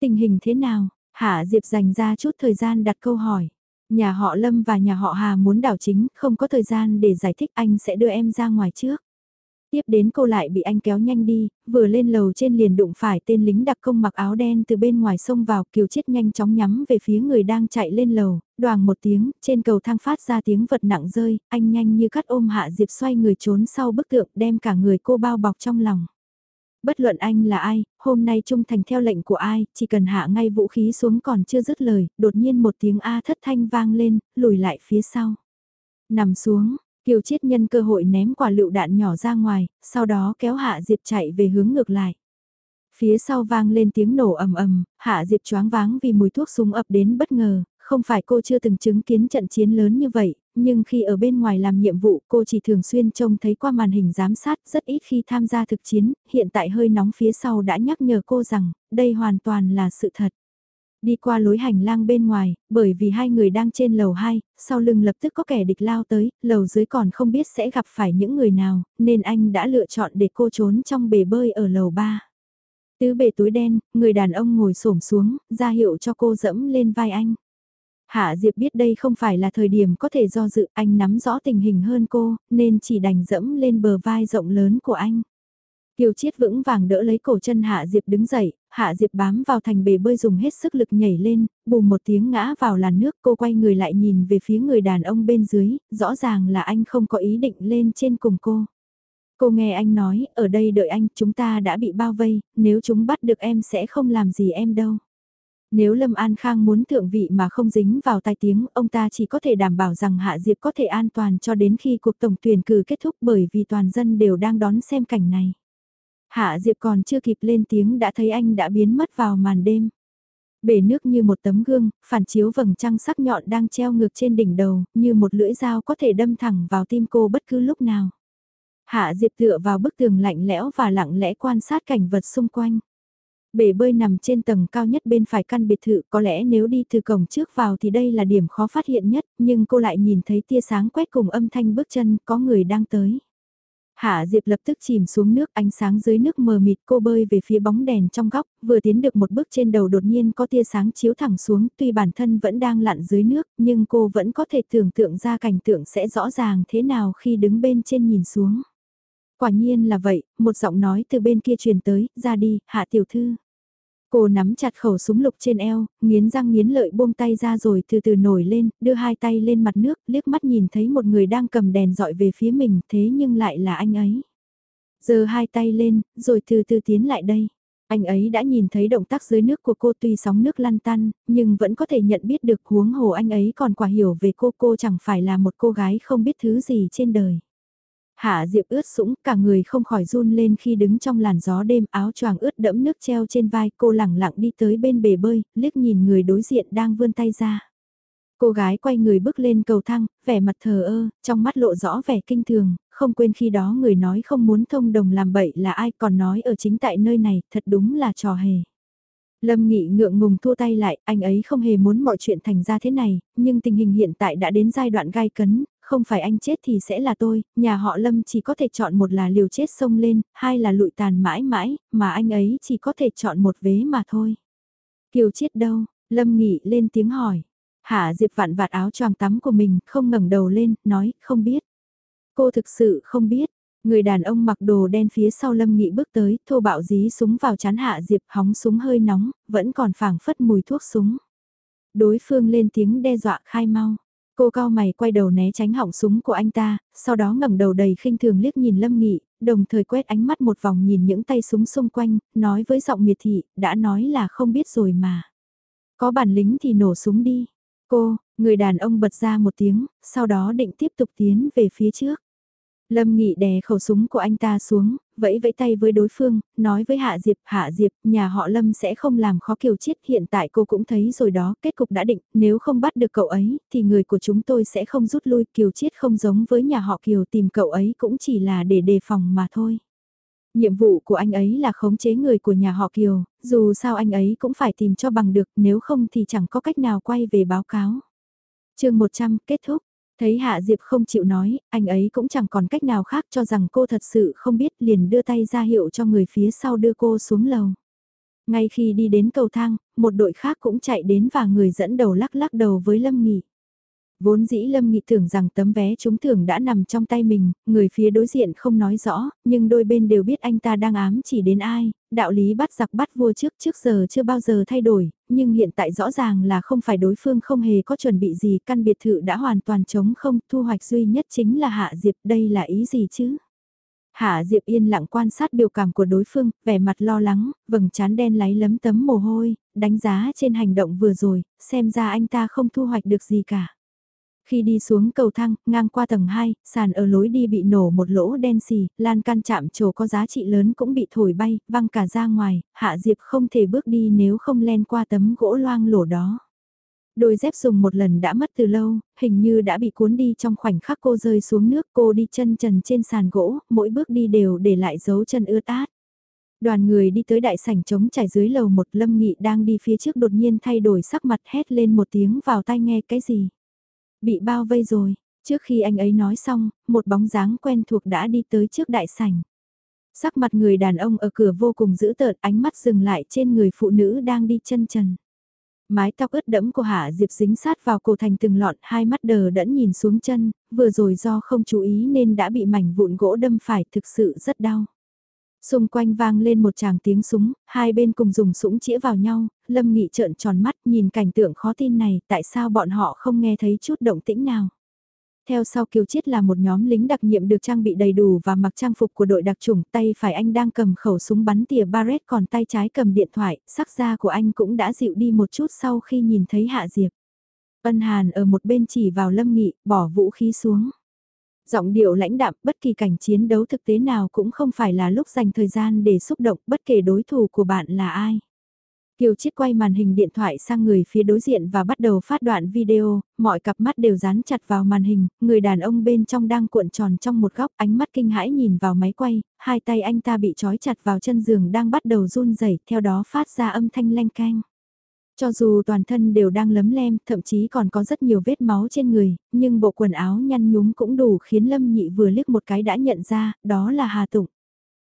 Tình hình thế nào? Hạ Diệp dành ra chút thời gian đặt câu hỏi. Nhà họ Lâm và nhà họ Hà muốn đảo chính, không có thời gian để giải thích anh sẽ đưa em ra ngoài trước. Tiếp đến cô lại bị anh kéo nhanh đi, vừa lên lầu trên liền đụng phải tên lính đặc công mặc áo đen từ bên ngoài sông vào, kiều chết nhanh chóng nhắm về phía người đang chạy lên lầu, đoàn một tiếng, trên cầu thang phát ra tiếng vật nặng rơi, anh nhanh như cắt ôm hạ diệp xoay người trốn sau bức tượng đem cả người cô bao bọc trong lòng. Bất luận anh là ai, hôm nay trung thành theo lệnh của ai, chỉ cần hạ ngay vũ khí xuống còn chưa dứt lời, đột nhiên một tiếng A thất thanh vang lên, lùi lại phía sau. Nằm xuống, Kiều Chiết nhân cơ hội ném quả lựu đạn nhỏ ra ngoài, sau đó kéo Hạ Diệp chạy về hướng ngược lại. Phía sau vang lên tiếng nổ ầm ầm, Hạ Diệp choáng váng vì mùi thuốc súng ập đến bất ngờ, không phải cô chưa từng chứng kiến trận chiến lớn như vậy, nhưng khi ở bên ngoài làm nhiệm vụ cô chỉ thường xuyên trông thấy qua màn hình giám sát rất ít khi tham gia thực chiến, hiện tại hơi nóng phía sau đã nhắc nhở cô rằng, đây hoàn toàn là sự thật. Đi qua lối hành lang bên ngoài, bởi vì hai người đang trên lầu 2, sau lưng lập tức có kẻ địch lao tới, lầu dưới còn không biết sẽ gặp phải những người nào, nên anh đã lựa chọn để cô trốn trong bể bơi ở lầu 3. Tứ bể túi đen, người đàn ông ngồi xổm xuống, ra hiệu cho cô dẫm lên vai anh. Hạ Diệp biết đây không phải là thời điểm có thể do dự, anh nắm rõ tình hình hơn cô, nên chỉ đành dẫm lên bờ vai rộng lớn của anh. Kiều Chiết vững vàng đỡ lấy cổ chân Hạ Diệp đứng dậy, Hạ Diệp bám vào thành bể bơi dùng hết sức lực nhảy lên, bùm một tiếng ngã vào làn nước cô quay người lại nhìn về phía người đàn ông bên dưới, rõ ràng là anh không có ý định lên trên cùng cô. Cô nghe anh nói, ở đây đợi anh, chúng ta đã bị bao vây, nếu chúng bắt được em sẽ không làm gì em đâu. Nếu Lâm An Khang muốn thượng vị mà không dính vào tai tiếng, ông ta chỉ có thể đảm bảo rằng Hạ Diệp có thể an toàn cho đến khi cuộc tổng tuyển cử kết thúc bởi vì toàn dân đều đang đón xem cảnh này. Hạ Diệp còn chưa kịp lên tiếng đã thấy anh đã biến mất vào màn đêm. Bể nước như một tấm gương, phản chiếu vầng trăng sắc nhọn đang treo ngược trên đỉnh đầu, như một lưỡi dao có thể đâm thẳng vào tim cô bất cứ lúc nào. Hạ Diệp tựa vào bức tường lạnh lẽo và lặng lẽ quan sát cảnh vật xung quanh. Bể bơi nằm trên tầng cao nhất bên phải căn biệt thự, có lẽ nếu đi từ cổng trước vào thì đây là điểm khó phát hiện nhất, nhưng cô lại nhìn thấy tia sáng quét cùng âm thanh bước chân, có người đang tới. Hạ Diệp lập tức chìm xuống nước ánh sáng dưới nước mờ mịt cô bơi về phía bóng đèn trong góc, vừa tiến được một bước trên đầu đột nhiên có tia sáng chiếu thẳng xuống, tuy bản thân vẫn đang lặn dưới nước, nhưng cô vẫn có thể tưởng tượng ra cảnh tượng sẽ rõ ràng thế nào khi đứng bên trên nhìn xuống. Quả nhiên là vậy, một giọng nói từ bên kia truyền tới, ra đi, hạ tiểu thư. Cô nắm chặt khẩu súng lục trên eo, nghiến răng nghiến lợi buông tay ra rồi từ từ nổi lên, đưa hai tay lên mặt nước, liếc mắt nhìn thấy một người đang cầm đèn dọi về phía mình, thế nhưng lại là anh ấy. Giờ hai tay lên, rồi từ từ tiến lại đây. Anh ấy đã nhìn thấy động tác dưới nước của cô tuy sóng nước lăn tăn, nhưng vẫn có thể nhận biết được huống hồ anh ấy còn quả hiểu về cô cô chẳng phải là một cô gái không biết thứ gì trên đời. Hạ Diệp ướt sũng, cả người không khỏi run lên khi đứng trong làn gió đêm áo choàng ướt đẫm nước treo trên vai cô lẳng lặng đi tới bên bể bơi, liếc nhìn người đối diện đang vươn tay ra. Cô gái quay người bước lên cầu thang, vẻ mặt thờ ơ, trong mắt lộ rõ vẻ kinh thường, không quên khi đó người nói không muốn thông đồng làm bậy là ai còn nói ở chính tại nơi này, thật đúng là trò hề. Lâm Nghị ngượng ngùng thua tay lại, anh ấy không hề muốn mọi chuyện thành ra thế này, nhưng tình hình hiện tại đã đến giai đoạn gai cấn, không phải anh chết thì sẽ là tôi, nhà họ Lâm chỉ có thể chọn một là liều chết sông lên, hai là lụi tàn mãi mãi, mà anh ấy chỉ có thể chọn một vế mà thôi. Kiều chết đâu? Lâm Nghị lên tiếng hỏi. Hạ Diệp vặn vạt áo choàng tắm của mình, không ngẩng đầu lên, nói, không biết. Cô thực sự không biết. Người đàn ông mặc đồ đen phía sau Lâm Nghị bước tới, thô bạo dí súng vào chán Hạ Diệp hóng súng hơi nóng, vẫn còn phảng phất mùi thuốc súng. Đối phương lên tiếng đe dọa khai mau. Cô cao mày quay đầu né tránh họng súng của anh ta, sau đó ngẩng đầu đầy khinh thường liếc nhìn Lâm Nghị, đồng thời quét ánh mắt một vòng nhìn những tay súng xung quanh, nói với giọng miệt thị, đã nói là không biết rồi mà. Có bản lính thì nổ súng đi. Cô, người đàn ông bật ra một tiếng, sau đó định tiếp tục tiến về phía trước. Lâm Nghị đè khẩu súng của anh ta xuống, vẫy vẫy tay với đối phương, nói với Hạ Diệp, Hạ Diệp, nhà họ Lâm sẽ không làm khó Kiều Chiết, hiện tại cô cũng thấy rồi đó, kết cục đã định, nếu không bắt được cậu ấy, thì người của chúng tôi sẽ không rút lui, Kiều Chiết không giống với nhà họ Kiều tìm cậu ấy cũng chỉ là để đề phòng mà thôi. Nhiệm vụ của anh ấy là khống chế người của nhà họ Kiều, dù sao anh ấy cũng phải tìm cho bằng được, nếu không thì chẳng có cách nào quay về báo cáo. chương 100 kết thúc. Thấy Hạ Diệp không chịu nói, anh ấy cũng chẳng còn cách nào khác cho rằng cô thật sự không biết liền đưa tay ra hiệu cho người phía sau đưa cô xuống lầu. Ngay khi đi đến cầu thang, một đội khác cũng chạy đến và người dẫn đầu lắc lắc đầu với Lâm Nghị. Vốn dĩ Lâm Nghị tưởng rằng tấm vé trúng thưởng đã nằm trong tay mình, người phía đối diện không nói rõ, nhưng đôi bên đều biết anh ta đang ám chỉ đến ai, đạo lý bắt giặc bắt vua trước trước giờ chưa bao giờ thay đổi, nhưng hiện tại rõ ràng là không phải đối phương không hề có chuẩn bị gì, căn biệt thự đã hoàn toàn trống không, thu hoạch duy nhất chính là Hạ Diệp, đây là ý gì chứ? Hạ Diệp yên lặng quan sát biểu cảm của đối phương, vẻ mặt lo lắng, vầng trán đen láy lấm tấm mồ hôi, đánh giá trên hành động vừa rồi, xem ra anh ta không thu hoạch được gì cả. Khi đi xuống cầu thang, ngang qua tầng 2, sàn ở lối đi bị nổ một lỗ đen xì, lan can chạm trổ có giá trị lớn cũng bị thổi bay, văng cả ra ngoài, Hạ Diệp không thể bước đi nếu không len qua tấm gỗ loang lổ đó. Đôi dép dùng một lần đã mất từ lâu, hình như đã bị cuốn đi trong khoảnh khắc cô rơi xuống nước cô đi chân trần trên sàn gỗ, mỗi bước đi đều để lại dấu chân ướt át. Đoàn người đi tới đại sảnh trống trải dưới lầu một lâm nghị đang đi phía trước đột nhiên thay đổi sắc mặt hét lên một tiếng vào tai nghe cái gì. Bị bao vây rồi, trước khi anh ấy nói xong, một bóng dáng quen thuộc đã đi tới trước đại sảnh. Sắc mặt người đàn ông ở cửa vô cùng dữ tợn ánh mắt dừng lại trên người phụ nữ đang đi chân trần. Mái tóc ướt đẫm của Hạ Diệp dính sát vào cổ thành từng lọn hai mắt đờ đẫn nhìn xuống chân, vừa rồi do không chú ý nên đã bị mảnh vụn gỗ đâm phải thực sự rất đau. Xung quanh vang lên một tràng tiếng súng, hai bên cùng dùng súng chĩa vào nhau, Lâm Nghị trợn tròn mắt nhìn cảnh tượng khó tin này, tại sao bọn họ không nghe thấy chút động tĩnh nào. Theo sau Kiều Chiết là một nhóm lính đặc nhiệm được trang bị đầy đủ và mặc trang phục của đội đặc chủng, tay phải anh đang cầm khẩu súng bắn tỉa Barrett còn tay trái cầm điện thoại, sắc da của anh cũng đã dịu đi một chút sau khi nhìn thấy Hạ Diệp. Ân Hàn ở một bên chỉ vào Lâm Nghị, bỏ vũ khí xuống. Giọng điệu lãnh đạm, bất kỳ cảnh chiến đấu thực tế nào cũng không phải là lúc dành thời gian để xúc động bất kể đối thủ của bạn là ai. Kiều Chiết quay màn hình điện thoại sang người phía đối diện và bắt đầu phát đoạn video, mọi cặp mắt đều dán chặt vào màn hình, người đàn ông bên trong đang cuộn tròn trong một góc ánh mắt kinh hãi nhìn vào máy quay, hai tay anh ta bị trói chặt vào chân giường đang bắt đầu run rẩy theo đó phát ra âm thanh leng canh. Cho dù toàn thân đều đang lấm lem, thậm chí còn có rất nhiều vết máu trên người, nhưng bộ quần áo nhăn nhúm cũng đủ khiến Lâm Nhị vừa liếc một cái đã nhận ra, đó là Hà Tụng.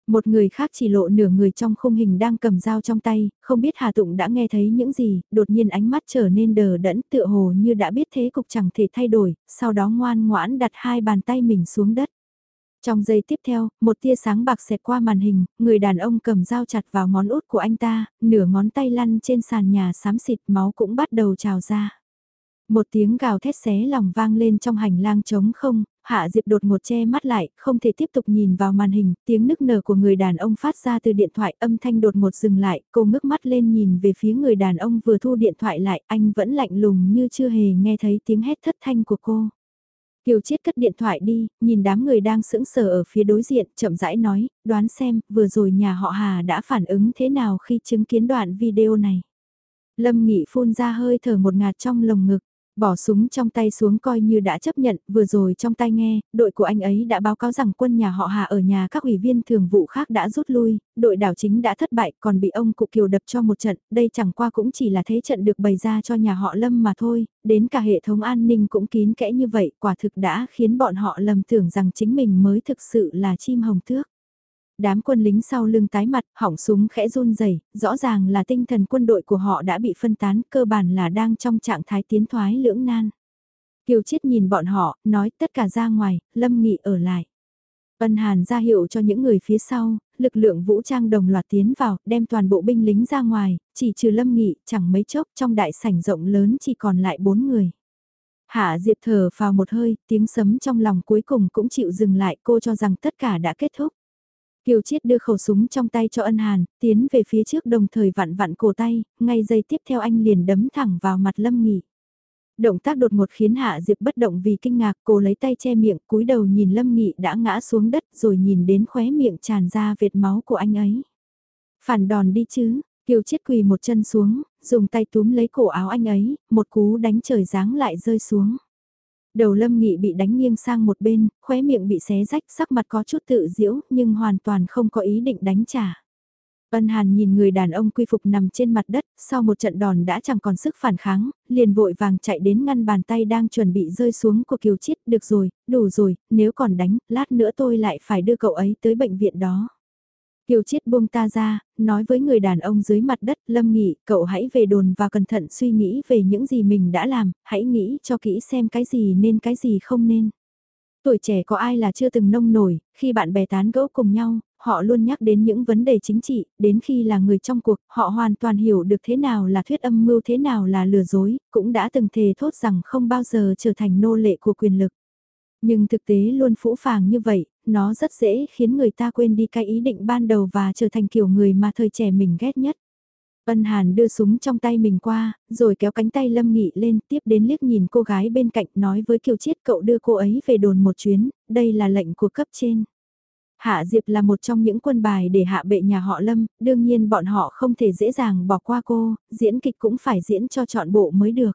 Một người khác chỉ lộ nửa người trong khung hình đang cầm dao trong tay, không biết Hà Tụng đã nghe thấy những gì, đột nhiên ánh mắt trở nên đờ đẫn tựa hồ như đã biết thế cục chẳng thể thay đổi, sau đó ngoan ngoãn đặt hai bàn tay mình xuống đất. Trong giây tiếp theo, một tia sáng bạc xẹt qua màn hình, người đàn ông cầm dao chặt vào ngón út của anh ta, nửa ngón tay lăn trên sàn nhà xám xịt máu cũng bắt đầu trào ra. Một tiếng gào thét xé lòng vang lên trong hành lang trống không, Hạ Diệp đột một che mắt lại, không thể tiếp tục nhìn vào màn hình, tiếng nức nở của người đàn ông phát ra từ điện thoại âm thanh đột một dừng lại, cô ngước mắt lên nhìn về phía người đàn ông vừa thu điện thoại lại, anh vẫn lạnh lùng như chưa hề nghe thấy tiếng hét thất thanh của cô. Kiều Chiết cất điện thoại đi, nhìn đám người đang sững sờ ở phía đối diện, chậm rãi nói, đoán xem, vừa rồi nhà họ Hà đã phản ứng thế nào khi chứng kiến đoạn video này. Lâm Nghị phun ra hơi thở một ngạt trong lồng ngực. Bỏ súng trong tay xuống coi như đã chấp nhận, vừa rồi trong tay nghe, đội của anh ấy đã báo cáo rằng quân nhà họ Hà ở nhà các ủy viên thường vụ khác đã rút lui, đội đảo chính đã thất bại còn bị ông Cụ Kiều đập cho một trận, đây chẳng qua cũng chỉ là thế trận được bày ra cho nhà họ Lâm mà thôi, đến cả hệ thống an ninh cũng kín kẽ như vậy, quả thực đã khiến bọn họ lầm tưởng rằng chính mình mới thực sự là chim hồng tước. Đám quân lính sau lưng tái mặt, hỏng súng khẽ run rẩy, rõ ràng là tinh thần quân đội của họ đã bị phân tán, cơ bản là đang trong trạng thái tiến thoái lưỡng nan. Kiều Chiết nhìn bọn họ, nói tất cả ra ngoài, Lâm Nghị ở lại. Ân Hàn ra hiệu cho những người phía sau, lực lượng vũ trang đồng loạt tiến vào, đem toàn bộ binh lính ra ngoài, chỉ trừ Lâm Nghị, chẳng mấy chốc trong đại sảnh rộng lớn chỉ còn lại bốn người. Hạ Diệp thở vào một hơi, tiếng sấm trong lòng cuối cùng cũng chịu dừng lại cô cho rằng tất cả đã kết thúc. Kiều Chiết đưa khẩu súng trong tay cho ân hàn, tiến về phía trước đồng thời vặn vặn cổ tay, ngay giây tiếp theo anh liền đấm thẳng vào mặt Lâm Nghị. Động tác đột ngột khiến Hạ Diệp bất động vì kinh ngạc, cô lấy tay che miệng, cúi đầu nhìn Lâm Nghị đã ngã xuống đất rồi nhìn đến khóe miệng tràn ra vệt máu của anh ấy. Phản đòn đi chứ, Kiều Chiết quỳ một chân xuống, dùng tay túm lấy cổ áo anh ấy, một cú đánh trời giáng lại rơi xuống. Đầu Lâm Nghị bị đánh nghiêng sang một bên, khóe miệng bị xé rách, sắc mặt có chút tự diễu, nhưng hoàn toàn không có ý định đánh trả. Ân Hàn nhìn người đàn ông quy phục nằm trên mặt đất, sau một trận đòn đã chẳng còn sức phản kháng, liền vội vàng chạy đến ngăn bàn tay đang chuẩn bị rơi xuống của Kiều Chiết, được rồi, đủ rồi, nếu còn đánh, lát nữa tôi lại phải đưa cậu ấy tới bệnh viện đó. Kiều Chiết buông ta ra, nói với người đàn ông dưới mặt đất, Lâm Nghị, cậu hãy về đồn và cẩn thận suy nghĩ về những gì mình đã làm, hãy nghĩ cho kỹ xem cái gì nên cái gì không nên. Tuổi trẻ có ai là chưa từng nông nổi, khi bạn bè tán gẫu cùng nhau, họ luôn nhắc đến những vấn đề chính trị, đến khi là người trong cuộc, họ hoàn toàn hiểu được thế nào là thuyết âm mưu thế nào là lừa dối, cũng đã từng thề thốt rằng không bao giờ trở thành nô lệ của quyền lực. Nhưng thực tế luôn phũ phàng như vậy, nó rất dễ khiến người ta quên đi cái ý định ban đầu và trở thành kiểu người mà thời trẻ mình ghét nhất. Ân Hàn đưa súng trong tay mình qua, rồi kéo cánh tay Lâm Nghị lên tiếp đến liếc nhìn cô gái bên cạnh nói với Kiều Chiết cậu đưa cô ấy về đồn một chuyến, đây là lệnh của cấp trên. Hạ Diệp là một trong những quân bài để hạ bệ nhà họ Lâm, đương nhiên bọn họ không thể dễ dàng bỏ qua cô, diễn kịch cũng phải diễn cho trọn bộ mới được.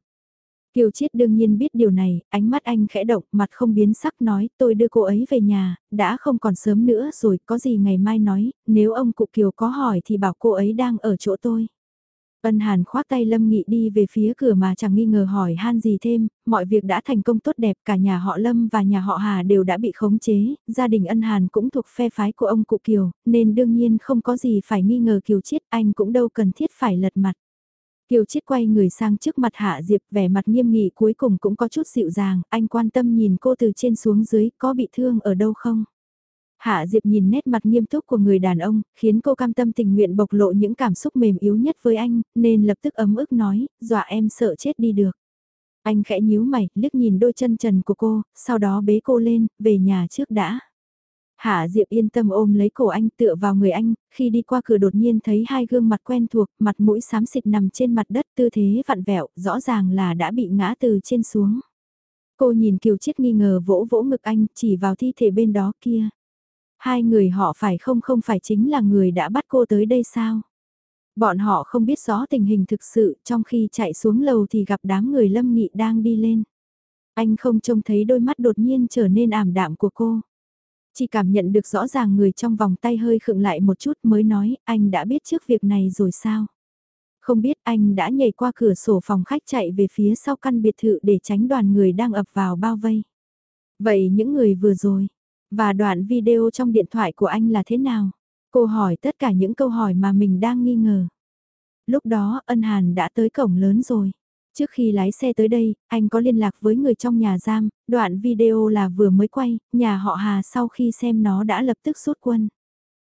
Kiều Chiết đương nhiên biết điều này, ánh mắt anh khẽ động, mặt không biến sắc nói, tôi đưa cô ấy về nhà, đã không còn sớm nữa rồi, có gì ngày mai nói, nếu ông cụ Kiều có hỏi thì bảo cô ấy đang ở chỗ tôi. Ân Hàn khoác tay Lâm Nghị đi về phía cửa mà chẳng nghi ngờ hỏi han gì thêm, mọi việc đã thành công tốt đẹp, cả nhà họ Lâm và nhà họ Hà đều đã bị khống chế, gia đình Ân Hàn cũng thuộc phe phái của ông cụ Kiều, nên đương nhiên không có gì phải nghi ngờ Kiều Chiết, anh cũng đâu cần thiết phải lật mặt. Kiều Chiết quay người sang trước mặt Hạ Diệp vẻ mặt nghiêm nghị cuối cùng cũng có chút dịu dàng, anh quan tâm nhìn cô từ trên xuống dưới, có bị thương ở đâu không? Hạ Diệp nhìn nét mặt nghiêm túc của người đàn ông, khiến cô cam tâm tình nguyện bộc lộ những cảm xúc mềm yếu nhất với anh, nên lập tức ấm ức nói, dọa em sợ chết đi được. Anh khẽ nhíu mày, liếc nhìn đôi chân trần của cô, sau đó bế cô lên, về nhà trước đã. Hạ Diệp yên tâm ôm lấy cổ anh tựa vào người anh, khi đi qua cửa đột nhiên thấy hai gương mặt quen thuộc, mặt mũi xám xịt nằm trên mặt đất tư thế vặn vẹo, rõ ràng là đã bị ngã từ trên xuống. Cô nhìn Kiều Chiết nghi ngờ vỗ vỗ ngực anh, chỉ vào thi thể bên đó kia. Hai người họ phải không không phải chính là người đã bắt cô tới đây sao? Bọn họ không biết rõ tình hình thực sự, trong khi chạy xuống lầu thì gặp đám người lâm nghị đang đi lên. Anh không trông thấy đôi mắt đột nhiên trở nên ảm đạm của cô. Chỉ cảm nhận được rõ ràng người trong vòng tay hơi khựng lại một chút mới nói, anh đã biết trước việc này rồi sao? Không biết anh đã nhảy qua cửa sổ phòng khách chạy về phía sau căn biệt thự để tránh đoàn người đang ập vào bao vây. Vậy những người vừa rồi, và đoạn video trong điện thoại của anh là thế nào? Cô hỏi tất cả những câu hỏi mà mình đang nghi ngờ. Lúc đó ân hàn đã tới cổng lớn rồi. Trước khi lái xe tới đây, anh có liên lạc với người trong nhà giam, đoạn video là vừa mới quay, nhà họ Hà sau khi xem nó đã lập tức rút quân.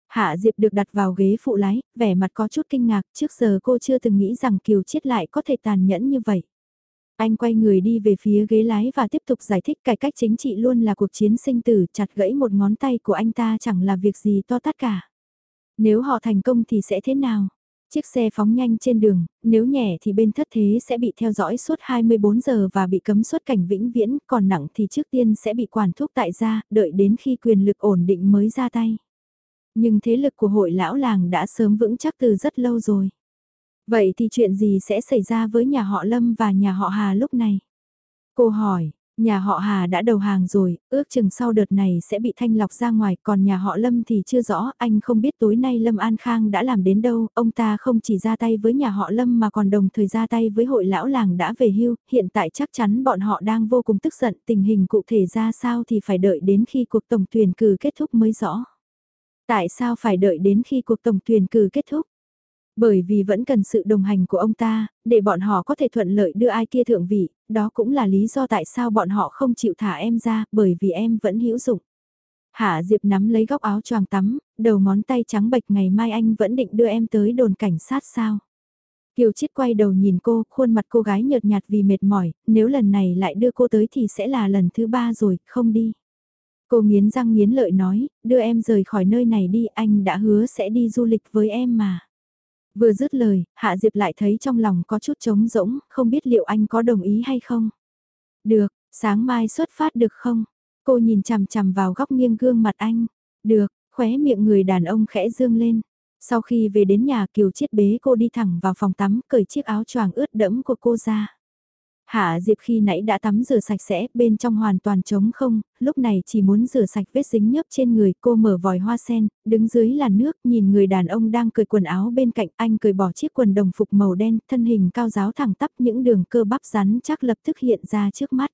Hạ Diệp được đặt vào ghế phụ lái, vẻ mặt có chút kinh ngạc, trước giờ cô chưa từng nghĩ rằng Kiều Chiết lại có thể tàn nhẫn như vậy. Anh quay người đi về phía ghế lái và tiếp tục giải thích cải cách chính trị luôn là cuộc chiến sinh tử chặt gãy một ngón tay của anh ta chẳng là việc gì to tát cả. Nếu họ thành công thì sẽ thế nào? Chiếc xe phóng nhanh trên đường, nếu nhẹ thì bên thất thế sẽ bị theo dõi suốt 24 giờ và bị cấm xuất cảnh vĩnh viễn, còn nặng thì trước tiên sẽ bị quản thúc tại gia, đợi đến khi quyền lực ổn định mới ra tay. Nhưng thế lực của hội lão làng đã sớm vững chắc từ rất lâu rồi. Vậy thì chuyện gì sẽ xảy ra với nhà họ Lâm và nhà họ Hà lúc này? Cô hỏi, nhà họ Hà đã đầu hàng rồi, ước chừng sau đợt này sẽ bị thanh lọc ra ngoài, còn nhà họ Lâm thì chưa rõ, anh không biết tối nay Lâm An Khang đã làm đến đâu, ông ta không chỉ ra tay với nhà họ Lâm mà còn đồng thời ra tay với hội lão làng đã về hưu, hiện tại chắc chắn bọn họ đang vô cùng tức giận, tình hình cụ thể ra sao thì phải đợi đến khi cuộc tổng tuyển cử kết thúc mới rõ. Tại sao phải đợi đến khi cuộc tổng tuyển cử kết thúc? Bởi vì vẫn cần sự đồng hành của ông ta, để bọn họ có thể thuận lợi đưa ai kia thượng vị, đó cũng là lý do tại sao bọn họ không chịu thả em ra, bởi vì em vẫn hữu dụng. Hạ Diệp nắm lấy góc áo choàng tắm, đầu ngón tay trắng bệch ngày mai anh vẫn định đưa em tới đồn cảnh sát sao. Kiều Chiết quay đầu nhìn cô, khuôn mặt cô gái nhợt nhạt vì mệt mỏi, nếu lần này lại đưa cô tới thì sẽ là lần thứ ba rồi, không đi. Cô nghiến răng nghiến lợi nói, đưa em rời khỏi nơi này đi, anh đã hứa sẽ đi du lịch với em mà. Vừa dứt lời, Hạ Diệp lại thấy trong lòng có chút trống rỗng, không biết liệu anh có đồng ý hay không. Được, sáng mai xuất phát được không? Cô nhìn chằm chằm vào góc nghiêng gương mặt anh. Được, khóe miệng người đàn ông khẽ dương lên. Sau khi về đến nhà Kiều Chiết bế cô đi thẳng vào phòng tắm, cởi chiếc áo choàng ướt đẫm của cô ra. Hạ Diệp khi nãy đã tắm rửa sạch sẽ, bên trong hoàn toàn trống không, lúc này chỉ muốn rửa sạch vết dính nhớp trên người, cô mở vòi hoa sen, đứng dưới làn nước, nhìn người đàn ông đang cởi quần áo bên cạnh, anh cởi bỏ chiếc quần đồng phục màu đen, thân hình cao giáo thẳng tắp những đường cơ bắp rắn chắc lập tức hiện ra trước mắt.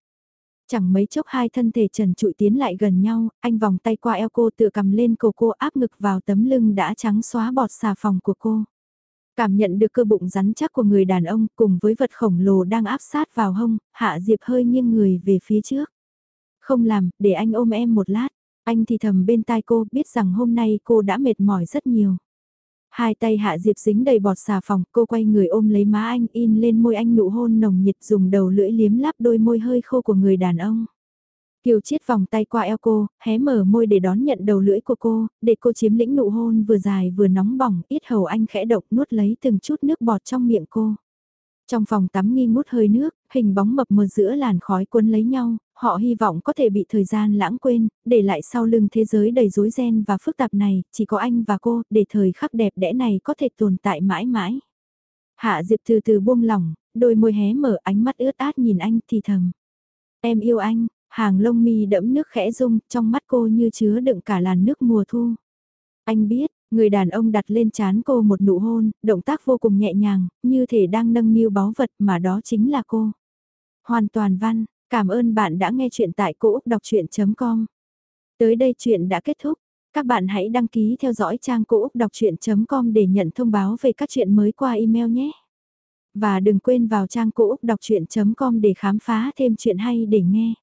Chẳng mấy chốc hai thân thể trần trụi tiến lại gần nhau, anh vòng tay qua eo cô tựa cầm lên cổ cô áp ngực vào tấm lưng đã trắng xóa bọt xà phòng của cô. Cảm nhận được cơ bụng rắn chắc của người đàn ông cùng với vật khổng lồ đang áp sát vào hông, Hạ Diệp hơi nghiêng người về phía trước. Không làm, để anh ôm em một lát. Anh thì thầm bên tai cô biết rằng hôm nay cô đã mệt mỏi rất nhiều. Hai tay Hạ Diệp dính đầy bọt xà phòng, cô quay người ôm lấy má anh in lên môi anh nụ hôn nồng nhiệt dùng đầu lưỡi liếm láp đôi môi hơi khô của người đàn ông. Kiều chiết vòng tay qua eo cô, hé mở môi để đón nhận đầu lưỡi của cô, để cô chiếm lĩnh nụ hôn vừa dài vừa nóng bỏng, ít hầu anh khẽ độc nuốt lấy từng chút nước bọt trong miệng cô. Trong phòng tắm nghi ngút hơi nước, hình bóng mập mờ giữa làn khói cuốn lấy nhau, họ hy vọng có thể bị thời gian lãng quên, để lại sau lưng thế giới đầy rối ren và phức tạp này, chỉ có anh và cô, để thời khắc đẹp đẽ này có thể tồn tại mãi mãi. Hạ Diệp từ từ buông lỏng, đôi môi hé mở ánh mắt ướt át nhìn anh thì thầm. Em yêu anh, hàng lông mi đẫm nước khẽ rung, trong mắt cô như chứa đựng cả làn nước mùa thu. Anh biết, người đàn ông đặt lên chán cô một nụ hôn, động tác vô cùng nhẹ nhàng, như thể đang nâng niu báu vật mà đó chính là cô. Hoàn toàn văn, cảm ơn bạn đã nghe chuyện tại cô Úc Đọc Chuyện.com. Tới đây chuyện đã kết thúc. Các bạn hãy đăng ký theo dõi trang cô Úc Đọc Chuyện.com để nhận thông báo về các chuyện mới qua email nhé. Và đừng quên vào trang cô Úc Đọc Chuyện.com để khám phá thêm chuyện hay để nghe.